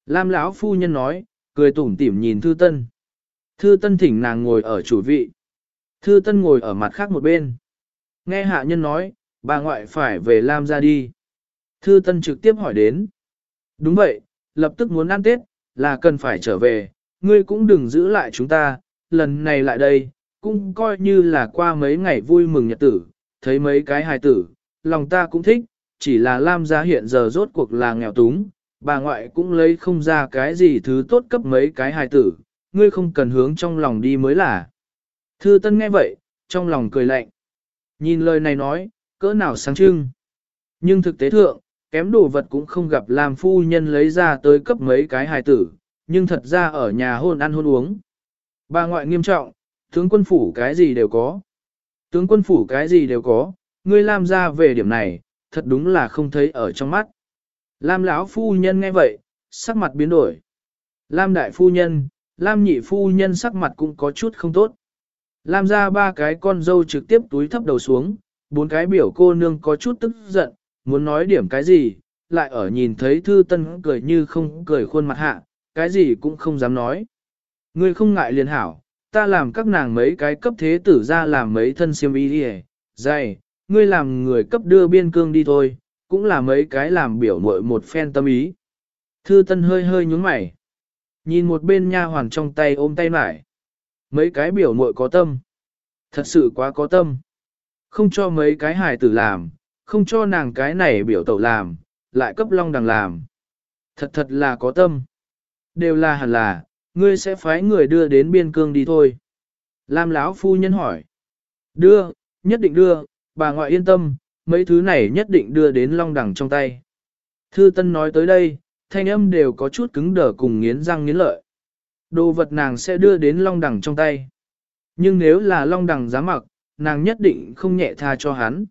Lam lão phu nhân nói, cười tủm tỉm nhìn Thư Tân. Thư Tân thỉnh nàng ngồi ở chủ vị. Thư Tân ngồi ở mặt khác một bên. Nghe hạ nhân nói, bà ngoại phải về Lam ra đi. Thư Tân trực tiếp hỏi đến. Đúng vậy, lập tức muốn ăn Tết, là cần phải trở về, ngươi cũng đừng giữ lại chúng ta, lần này lại đây, cũng coi như là qua mấy ngày vui mừng nhật tử, thấy mấy cái hài tử, lòng ta cũng thích, chỉ là Lam gia hiện giờ rốt cuộc là nghèo túng, bà ngoại cũng lấy không ra cái gì thứ tốt cấp mấy cái hài tử, ngươi không cần hướng trong lòng đi mới là. Thư Tân nghe vậy, trong lòng cười lạnh. Nhìn lời này nói, cỡ nào sáng trưng. Nhưng thực tế thượng, kém đồ vật cũng không gặp làm phu nhân lấy ra tới cấp mấy cái hài tử, nhưng thật ra ở nhà hôn ăn hôn uống. Bà ngoại nghiêm trọng, tướng quân phủ cái gì đều có. Tướng quân phủ cái gì đều có, ngươi làm ra về điểm này, thật đúng là không thấy ở trong mắt. Lam lão phu nhân nghe vậy, sắc mặt biến đổi. Lam đại phu nhân, Lam nhị phu nhân sắc mặt cũng có chút không tốt. Lam ra ba cái con dâu trực tiếp túi thấp đầu xuống, bốn cái biểu cô nương có chút tức giận, muốn nói điểm cái gì, lại ở nhìn thấy thư tân cười như không cười khuôn mặt hạ, cái gì cũng không dám nói. Ngươi không ngại liền hảo, ta làm các nàng mấy cái cấp thế tử ra làm mấy thân siêm y đi dày, ngươi làm người cấp đưa biên cương đi thôi, cũng là mấy cái làm biểu muội một phen tâm ý. Thư tân hơi hơi nhúng mày. Nhìn một bên nha hoàn trong tay ôm tay mải. Mấy cái biểu muội có tâm. Thật sự quá có tâm. Không cho mấy cái hài tử làm, không cho nàng cái này biểu tẩu làm, lại cấp long đằng làm. Thật thật là có tâm. Đều là hẳn là, ngươi sẽ phái người đưa đến biên cương đi thôi. Lam lão phu nhân hỏi. Đưa, nhất định đưa, bà ngoại yên tâm, mấy thứ này nhất định đưa đến long đằng trong tay. Thư Tân nói tới đây, thanh âm đều có chút cứng đờ cùng nghiến răng nghiến lợi. Đồ vật nàng sẽ đưa đến long đằng trong tay. Nhưng nếu là long đằng giá mặc, nàng nhất định không nhẹ tha cho hắn.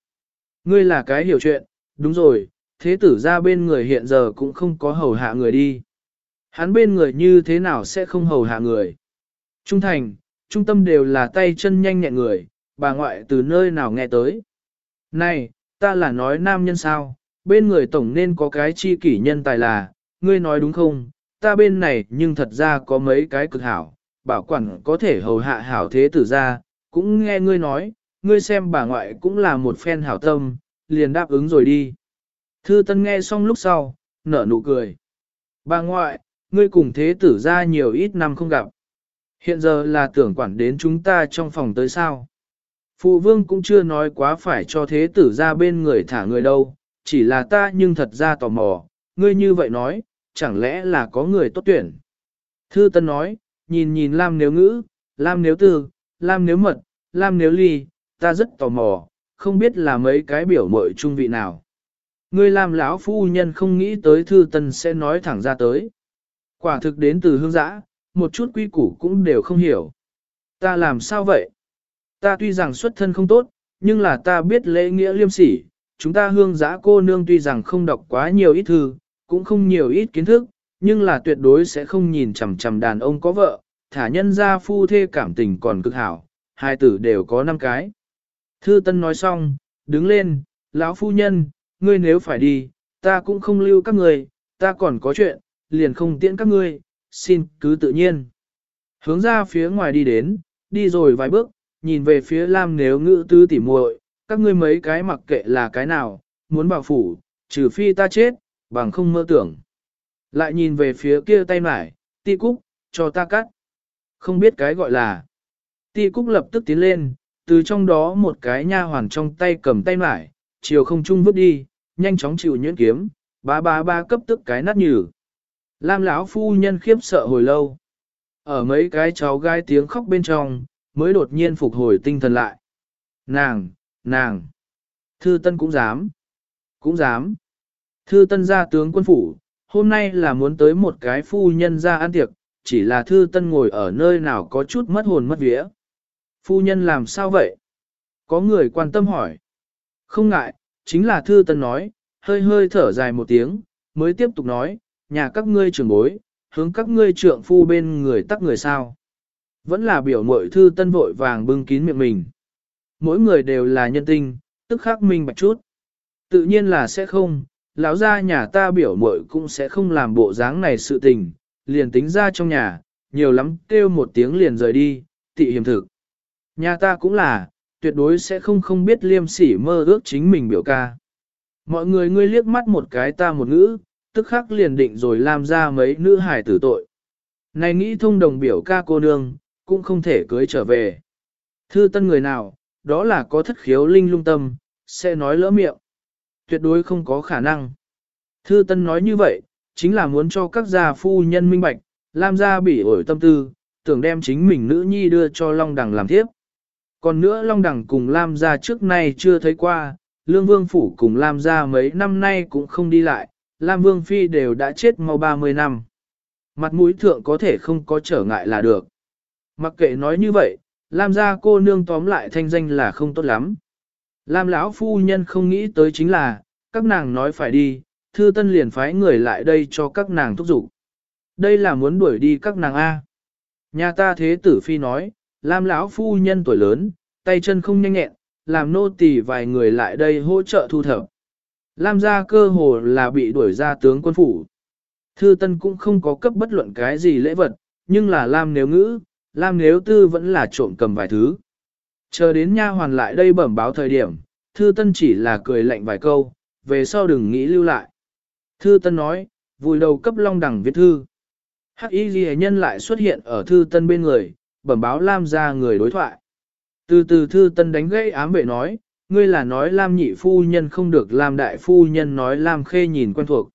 Ngươi là cái hiểu chuyện, đúng rồi, thế tử ra bên người hiện giờ cũng không có hầu hạ người đi. Hắn bên người như thế nào sẽ không hầu hạ người. Trung thành, trung tâm đều là tay chân nhanh nhẹn người, bà ngoại từ nơi nào nghe tới. Này, ta là nói nam nhân sao, bên người tổng nên có cái chi kỷ nhân tài là, ngươi nói đúng không, ta bên này nhưng thật ra có mấy cái cực hảo, bảo quản có thể hầu hạ hảo thế tử ra, cũng nghe ngươi nói, ngươi xem bà ngoại cũng là một phen hảo tâm, liền đáp ứng rồi đi. Thư Tân nghe xong lúc sau, nở nụ cười. Bà ngoại, ngươi cùng thế tử ra nhiều ít năm không gặp. Hiện giờ là tưởng quản đến chúng ta trong phòng tới sao. Phụ vương cũng chưa nói quá phải cho thế tử ra bên người thả người đâu, chỉ là ta nhưng thật ra tò mò, ngươi như vậy nói, chẳng lẽ là có người tốt tuyển. Thư Tân nói, nhìn nhìn Lam nếu ngữ, Lam nếu từ, Lam nếu mật, Lam nếu ly, ta rất tò mò, không biết là mấy cái biểu mội trung vị nào. Ngươi làm lão phu nhân không nghĩ tới Thư Tân sẽ nói thẳng ra tới. Quả thực đến từ hương giã, một chút quy củ cũng đều không hiểu. Ta làm sao vậy? Ta tuy rằng xuất thân không tốt, nhưng là ta biết lễ nghĩa liêm sỉ, chúng ta hương giã cô nương tuy rằng không đọc quá nhiều ít thư, cũng không nhiều ít kiến thức, nhưng là tuyệt đối sẽ không nhìn chằm chằm đàn ông có vợ, thả nhân ra phu thê cảm tình còn cực hảo, hai tử đều có năm cái. Thư Tân nói xong, đứng lên, lão phu nhân, ngươi nếu phải đi, ta cũng không lưu các người, ta còn có chuyện, liền không tiễn các ngươi, xin cứ tự nhiên. Hướng ra phía ngoài đi đến, đi rồi vài bước, nhìn về phía Lam nếu ngữ tư tỉ muội, các ngươi mấy cái mặc kệ là cái nào, muốn bảo phủ, trừ phi ta chết, bằng không mơ tưởng. Lại nhìn về phía kia tay mải, ti cúc, cho ta cắt. Không biết cái gọi là. Ti cúc lập tức tiến lên, từ trong đó một cái nha hoàn trong tay cầm tay lại chiều không trung vứt đi, nhanh chóng chịu nhuyễn kiếm, ba ba ba cấp tức cái nát nhừ. Lam lão phu nhân khiếp sợ hồi lâu. Ở mấy cái cháu gai tiếng khóc bên trong, mới đột nhiên phục hồi tinh thần lại. Nàng, nàng, thư tân cũng dám, cũng dám. Thư tân ra tướng quân phủ, hôm nay là muốn tới một cái phu nhân ra ăn tiệc, chỉ là thư tân ngồi ở nơi nào có chút mất hồn mất vía. Phu nhân làm sao vậy? Có người quan tâm hỏi. Không ngại, chính là thư tân nói, hơi hơi thở dài một tiếng, mới tiếp tục nói, nhà các ngươi trưởng bối, hướng các ngươi trượng phu bên người tắc người sao. Vẫn là biểu mội thư tân vội vàng bưng kín miệng mình. Mỗi người đều là nhân tinh, tức khắc minh bạch chút. Tự nhiên là sẽ không, lão gia nhà ta biểu mội cũng sẽ không làm bộ dáng này sự tình, liền tính ra trong nhà, nhiều lắm kêu một tiếng liền rời đi, tị hiểm thực. Nhà ta cũng là, tuyệt đối sẽ không không biết liêm sỉ mơ ước chính mình biểu ca. Mọi người ngươi liếc mắt một cái ta một ngữ, tức khắc liền định rồi làm ra mấy nữ hải tử tội. Này nghĩ thông đồng biểu ca cô nương, cũng không thể cưới trở về. Thư tân người nào, đó là có thất khiếu linh lung tâm, sẽ nói lỡ miệng. Tuyệt đối không có khả năng. Thư tân nói như vậy, chính là muốn cho các gia phu nhân minh bạch, làm ra bị ổi tâm tư, tưởng đem chính mình nữ nhi đưa cho Long Đằng làm tiếp. Còn nữa Long Đằng cùng Lam gia trước nay chưa thấy qua, Lương Vương Phủ cùng Lam gia mấy năm nay cũng không đi lại, Lam Vương Phi đều đã chết mau 30 năm. Mặt mũi thượng có thể không có trở ngại là được. Mặc kệ nói như vậy, Lam gia cô nương tóm lại thanh danh là không tốt lắm. Lam lão phu nhân không nghĩ tới chính là, các nàng nói phải đi, thư tân liền phái người lại đây cho các nàng thúc giục. Đây là muốn đuổi đi các nàng A. Nhà ta thế tử phi nói, Lam lão phu nhân tuổi lớn, tay chân không nhanh nhẹn, làm nô tỳ vài người lại đây hỗ trợ thu thập. Lam gia cơ hồ là bị đuổi ra tướng quân phủ. Thư Tân cũng không có cấp bất luận cái gì lễ vật, nhưng là Lam nếu ngữ, Lam nếu tư vẫn là trộm cầm vài thứ. Chờ đến nha hoàn lại đây bẩm báo thời điểm, Thư Tân chỉ là cười lạnh vài câu, về sau đừng nghĩ lưu lại. Thư Tân nói, vùi đầu cấp Long Đằng viết thư. Hắc Y Ghi nhân lại xuất hiện ở Thư Tân bên người, bẩm báo Lam gia người đối thoại. Từ từ Thư Tân đánh gãy ám vệ nói, ngươi là nói Lam nhị phu nhân không được Lam đại phu nhân nói Lam khê nhìn quen thuộc.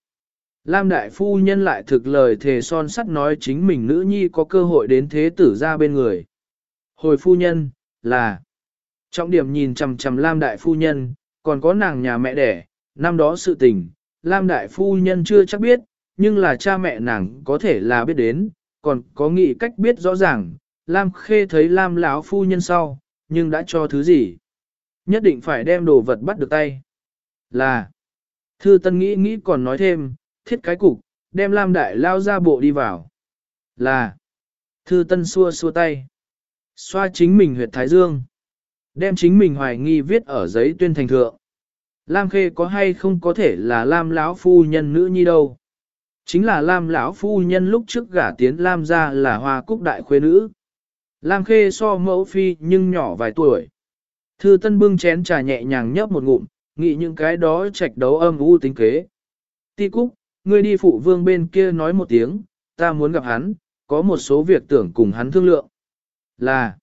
Lam đại phu nhân lại thực lời thề son sắt nói chính mình nữ nhi có cơ hội đến thế tử ra bên người. Hồi phu nhân, là trọng điểm nhìn chằm chằm Lam đại phu nhân, còn có nàng nhà mẹ đẻ, năm đó sự tình, Lam đại phu nhân chưa chắc biết, nhưng là cha mẹ nàng có thể là biết đến, còn có nghị cách biết rõ ràng, Lam khê thấy Lam lão phu nhân sau, nhưng đã cho thứ gì. Nhất định phải đem đồ vật bắt được tay. Là, thư tân nghĩ nghĩ còn nói thêm, thiết cái cục, đem Lam Đại lao ra bộ đi vào. Là, thư tân xua xua tay, xoa chính mình huyệt thái dương, đem chính mình hoài nghi viết ở giấy tuyên thành thượng. Lam Khê có hay không có thể là Lam lão phu nhân nữ nhi đâu? Chính là Lam lão phu nhân lúc trước gả tiến Lam ra là hoa cúc đại khuê nữ. Lam Khê so mẫu phi nhưng nhỏ vài tuổi. Thư Tân bưng chén trà nhẹ nhàng nhấp một ngụm, nghĩ những cái đó trạch đấu âm u tính kế. Ti Cúc, ngươi đi phụ vương bên kia nói một tiếng, ta muốn gặp hắn, có một số việc tưởng cùng hắn thương lượng. Là,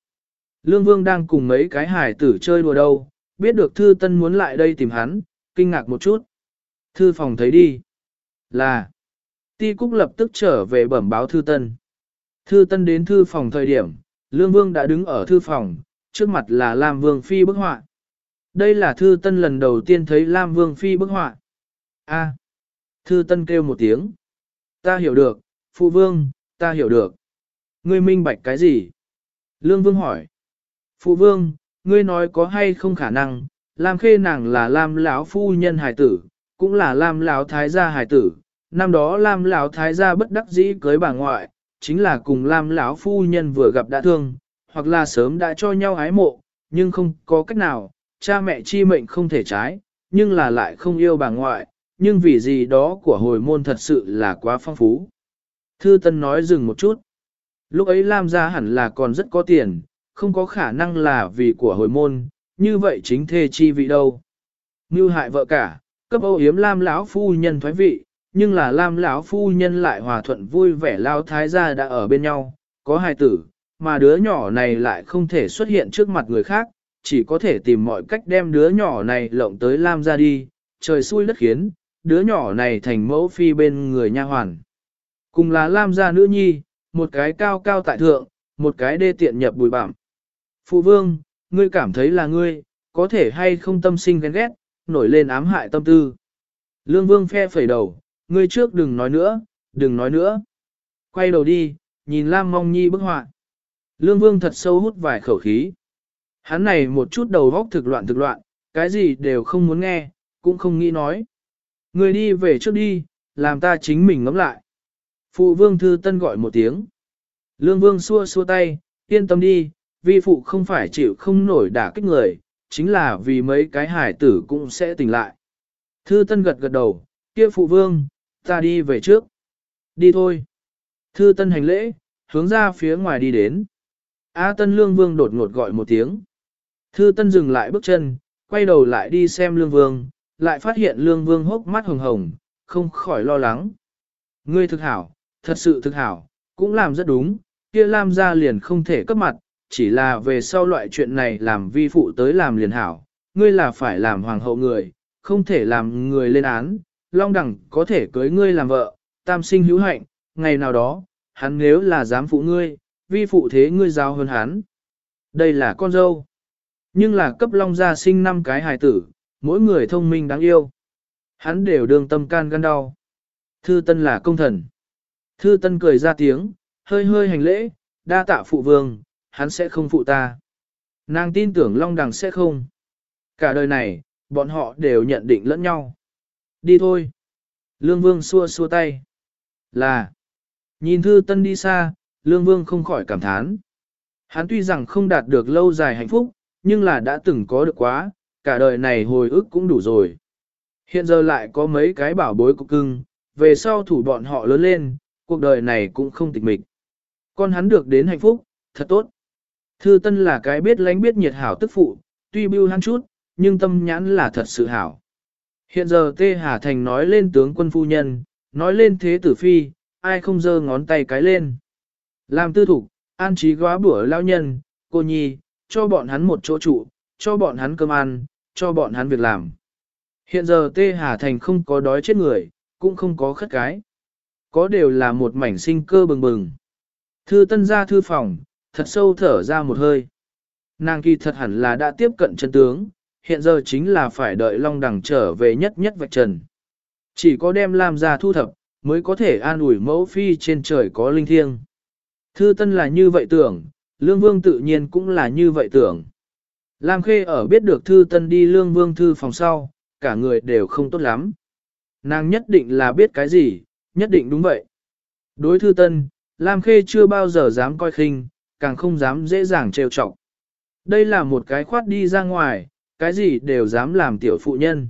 Lương Vương đang cùng mấy cái hải tử chơi đùa đâu, biết được Thư Tân muốn lại đây tìm hắn, kinh ngạc một chút. Thư phòng thấy đi. Là. Ti Cúc lập tức trở về bẩm báo Thư Tân. Thư Tân đến thư phòng thời điểm, Lương Vương đã đứng ở thư phòng, trước mặt là Lam Vương Phi bức họa. Đây là Thư Tân lần đầu tiên thấy Lam Vương Phi bức họa. A. À, thư Tân kêu một tiếng. Ta hiểu được, Phụ Vương, ta hiểu được. Ngươi minh bạch cái gì? Lương Vương hỏi. Phụ Vương, ngươi nói có hay không khả năng, Lam Khê nàng là Lam lão phu nhân hài tử, cũng là Lam lão thái gia hài tử. Năm đó Lam lão thái gia bất đắc dĩ cưới bà ngoại, chính là cùng Lam lão phu nhân vừa gặp đã thương, hoặc là sớm đã cho nhau ái mộ, nhưng không có cách nào, cha mẹ chi mệnh không thể trái, nhưng là lại không yêu bà ngoại, nhưng vì gì đó của hồi môn thật sự là quá phong phú. Thư Tân nói dừng một chút. Lúc ấy Lam gia hẳn là còn rất có tiền, không có khả năng là vì của hồi môn, như vậy chính thê chi vị đâu. Như hại vợ cả, cấp âu yếm Lam lão phu nhân thoái vị, nhưng là Lam lão phu nhân lại hòa thuận vui vẻ lao thái gia đã ở bên nhau, có hài tử, mà đứa nhỏ này lại không thể xuất hiện trước mặt người khác, chỉ có thể tìm mọi cách đem đứa nhỏ này lộng tới Lam ra đi, trời xui đất khiến, đứa nhỏ này thành mẫu phi bên người nha hoàn. Cùng là Lam gia nữ nhi, một cái cao cao tại thượng, một cái đê tiện nhập bùi bặm. Phụ vương, ngươi cảm thấy là ngươi, có thể hay không tâm sinh ghen ghét, nổi lên ám hại tâm tư. Lương vương phe phẩy đầu, ngươi trước đừng nói nữa, đừng nói nữa. Quay đầu đi, nhìn Lam Mong Nhi bức họa. Lương vương thật sâu hút vài khẩu khí. Hắn này một chút đầu vóc thực loạn thực loạn, cái gì đều không muốn nghe, cũng không nghĩ nói. Ngươi đi về trước đi, làm ta chính mình ngắm lại. Phụ vương thư tân gọi một tiếng. Lương vương xua xua tay, yên tâm đi, vi phụ không phải chịu không nổi đả kích người, chính là vì mấy cái hải tử cũng sẽ tỉnh lại. Thư tân gật gật đầu, kia phụ vương, ta đi về trước. Đi thôi. Thư tân hành lễ, hướng ra phía ngoài đi đến. A tân lương vương đột ngột gọi một tiếng. Thư tân dừng lại bước chân, quay đầu lại đi xem lương vương, lại phát hiện lương vương hốc mắt hồng hồng, không khỏi lo lắng. Ngươi thực hảo, thật sự thực hảo, cũng làm rất đúng, kia Lam gia liền không thể cấp mặt, chỉ là về sau loại chuyện này làm vi phụ tới làm liền hảo, ngươi là phải làm hoàng hậu người, không thể làm người lên án, long đẳng có thể cưới ngươi làm vợ, tam sinh hữu hạnh, ngày nào đó, hắn nếu là dám phụ ngươi, vi phụ thế ngươi giao hơn hắn. Đây là con dâu. Nhưng là cấp long gia sinh năm cái hài tử, mỗi người thông minh đáng yêu. Hắn đều đương tâm can gan đau. Thư Tân là công thần. Thư Tân cười ra tiếng, hơi hơi hành lễ, đa tạ phụ vương, hắn sẽ không phụ ta. Nàng tin tưởng Long Đằng sẽ không. Cả đời này, bọn họ đều nhận định lẫn nhau. Đi thôi. Lương Vương xua xua tay. Là. Nhìn Thư Tân đi xa, Lương Vương không khỏi cảm thán. Hắn tuy rằng không đạt được lâu dài hạnh phúc, nhưng là đã từng có được quá, cả đời này hồi ức cũng đủ rồi. Hiện giờ lại có mấy cái bảo bối cục cưng, về sau thủ bọn họ lớn lên, cuộc đời này cũng không tịch mịch. Con hắn được đến hạnh phúc, thật tốt. Thư Tân là cái biết lánh biết nhiệt hảo tức phụ, tuy bưu hắn chút, nhưng tâm nhãn là thật sự hảo. Hiện giờ Tê Hà Thành nói lên tướng quân phu nhân, nói lên thế tử phi, ai không giơ ngón tay cái lên. Làm tư thủ, an trí góa bữa lao nhân, cô nhi, cho bọn hắn một chỗ trụ, cho bọn hắn cơm ăn, cho bọn hắn việc làm. Hiện giờ Tê Hà Thành không có đói chết người, cũng không có khất cái. Có đều là một mảnh sinh cơ bừng bừng. Thư tân ra thư phòng, thật sâu thở ra một hơi. Nàng kỳ thật hẳn là đã tiếp cận chân tướng, hiện giờ chính là phải đợi Long Đằng trở về nhất nhất vạch trần. Chỉ có đem làm ra thu thập, mới có thể an ủi mẫu phi trên trời có linh thiêng. Thư Tân là như vậy tưởng, Lương Vương tự nhiên cũng là như vậy tưởng. Lam Khê ở biết được Thư Tân đi Lương Vương thư phòng sau, cả người đều không tốt lắm. Nàng nhất định là biết cái gì, nhất định đúng vậy. Đối Thư Tân, Lam Khê chưa bao giờ dám coi khinh, càng không dám dễ dàng trêu chọc. Đây là một cái khoát đi ra ngoài, cái gì đều dám làm tiểu phụ nhân.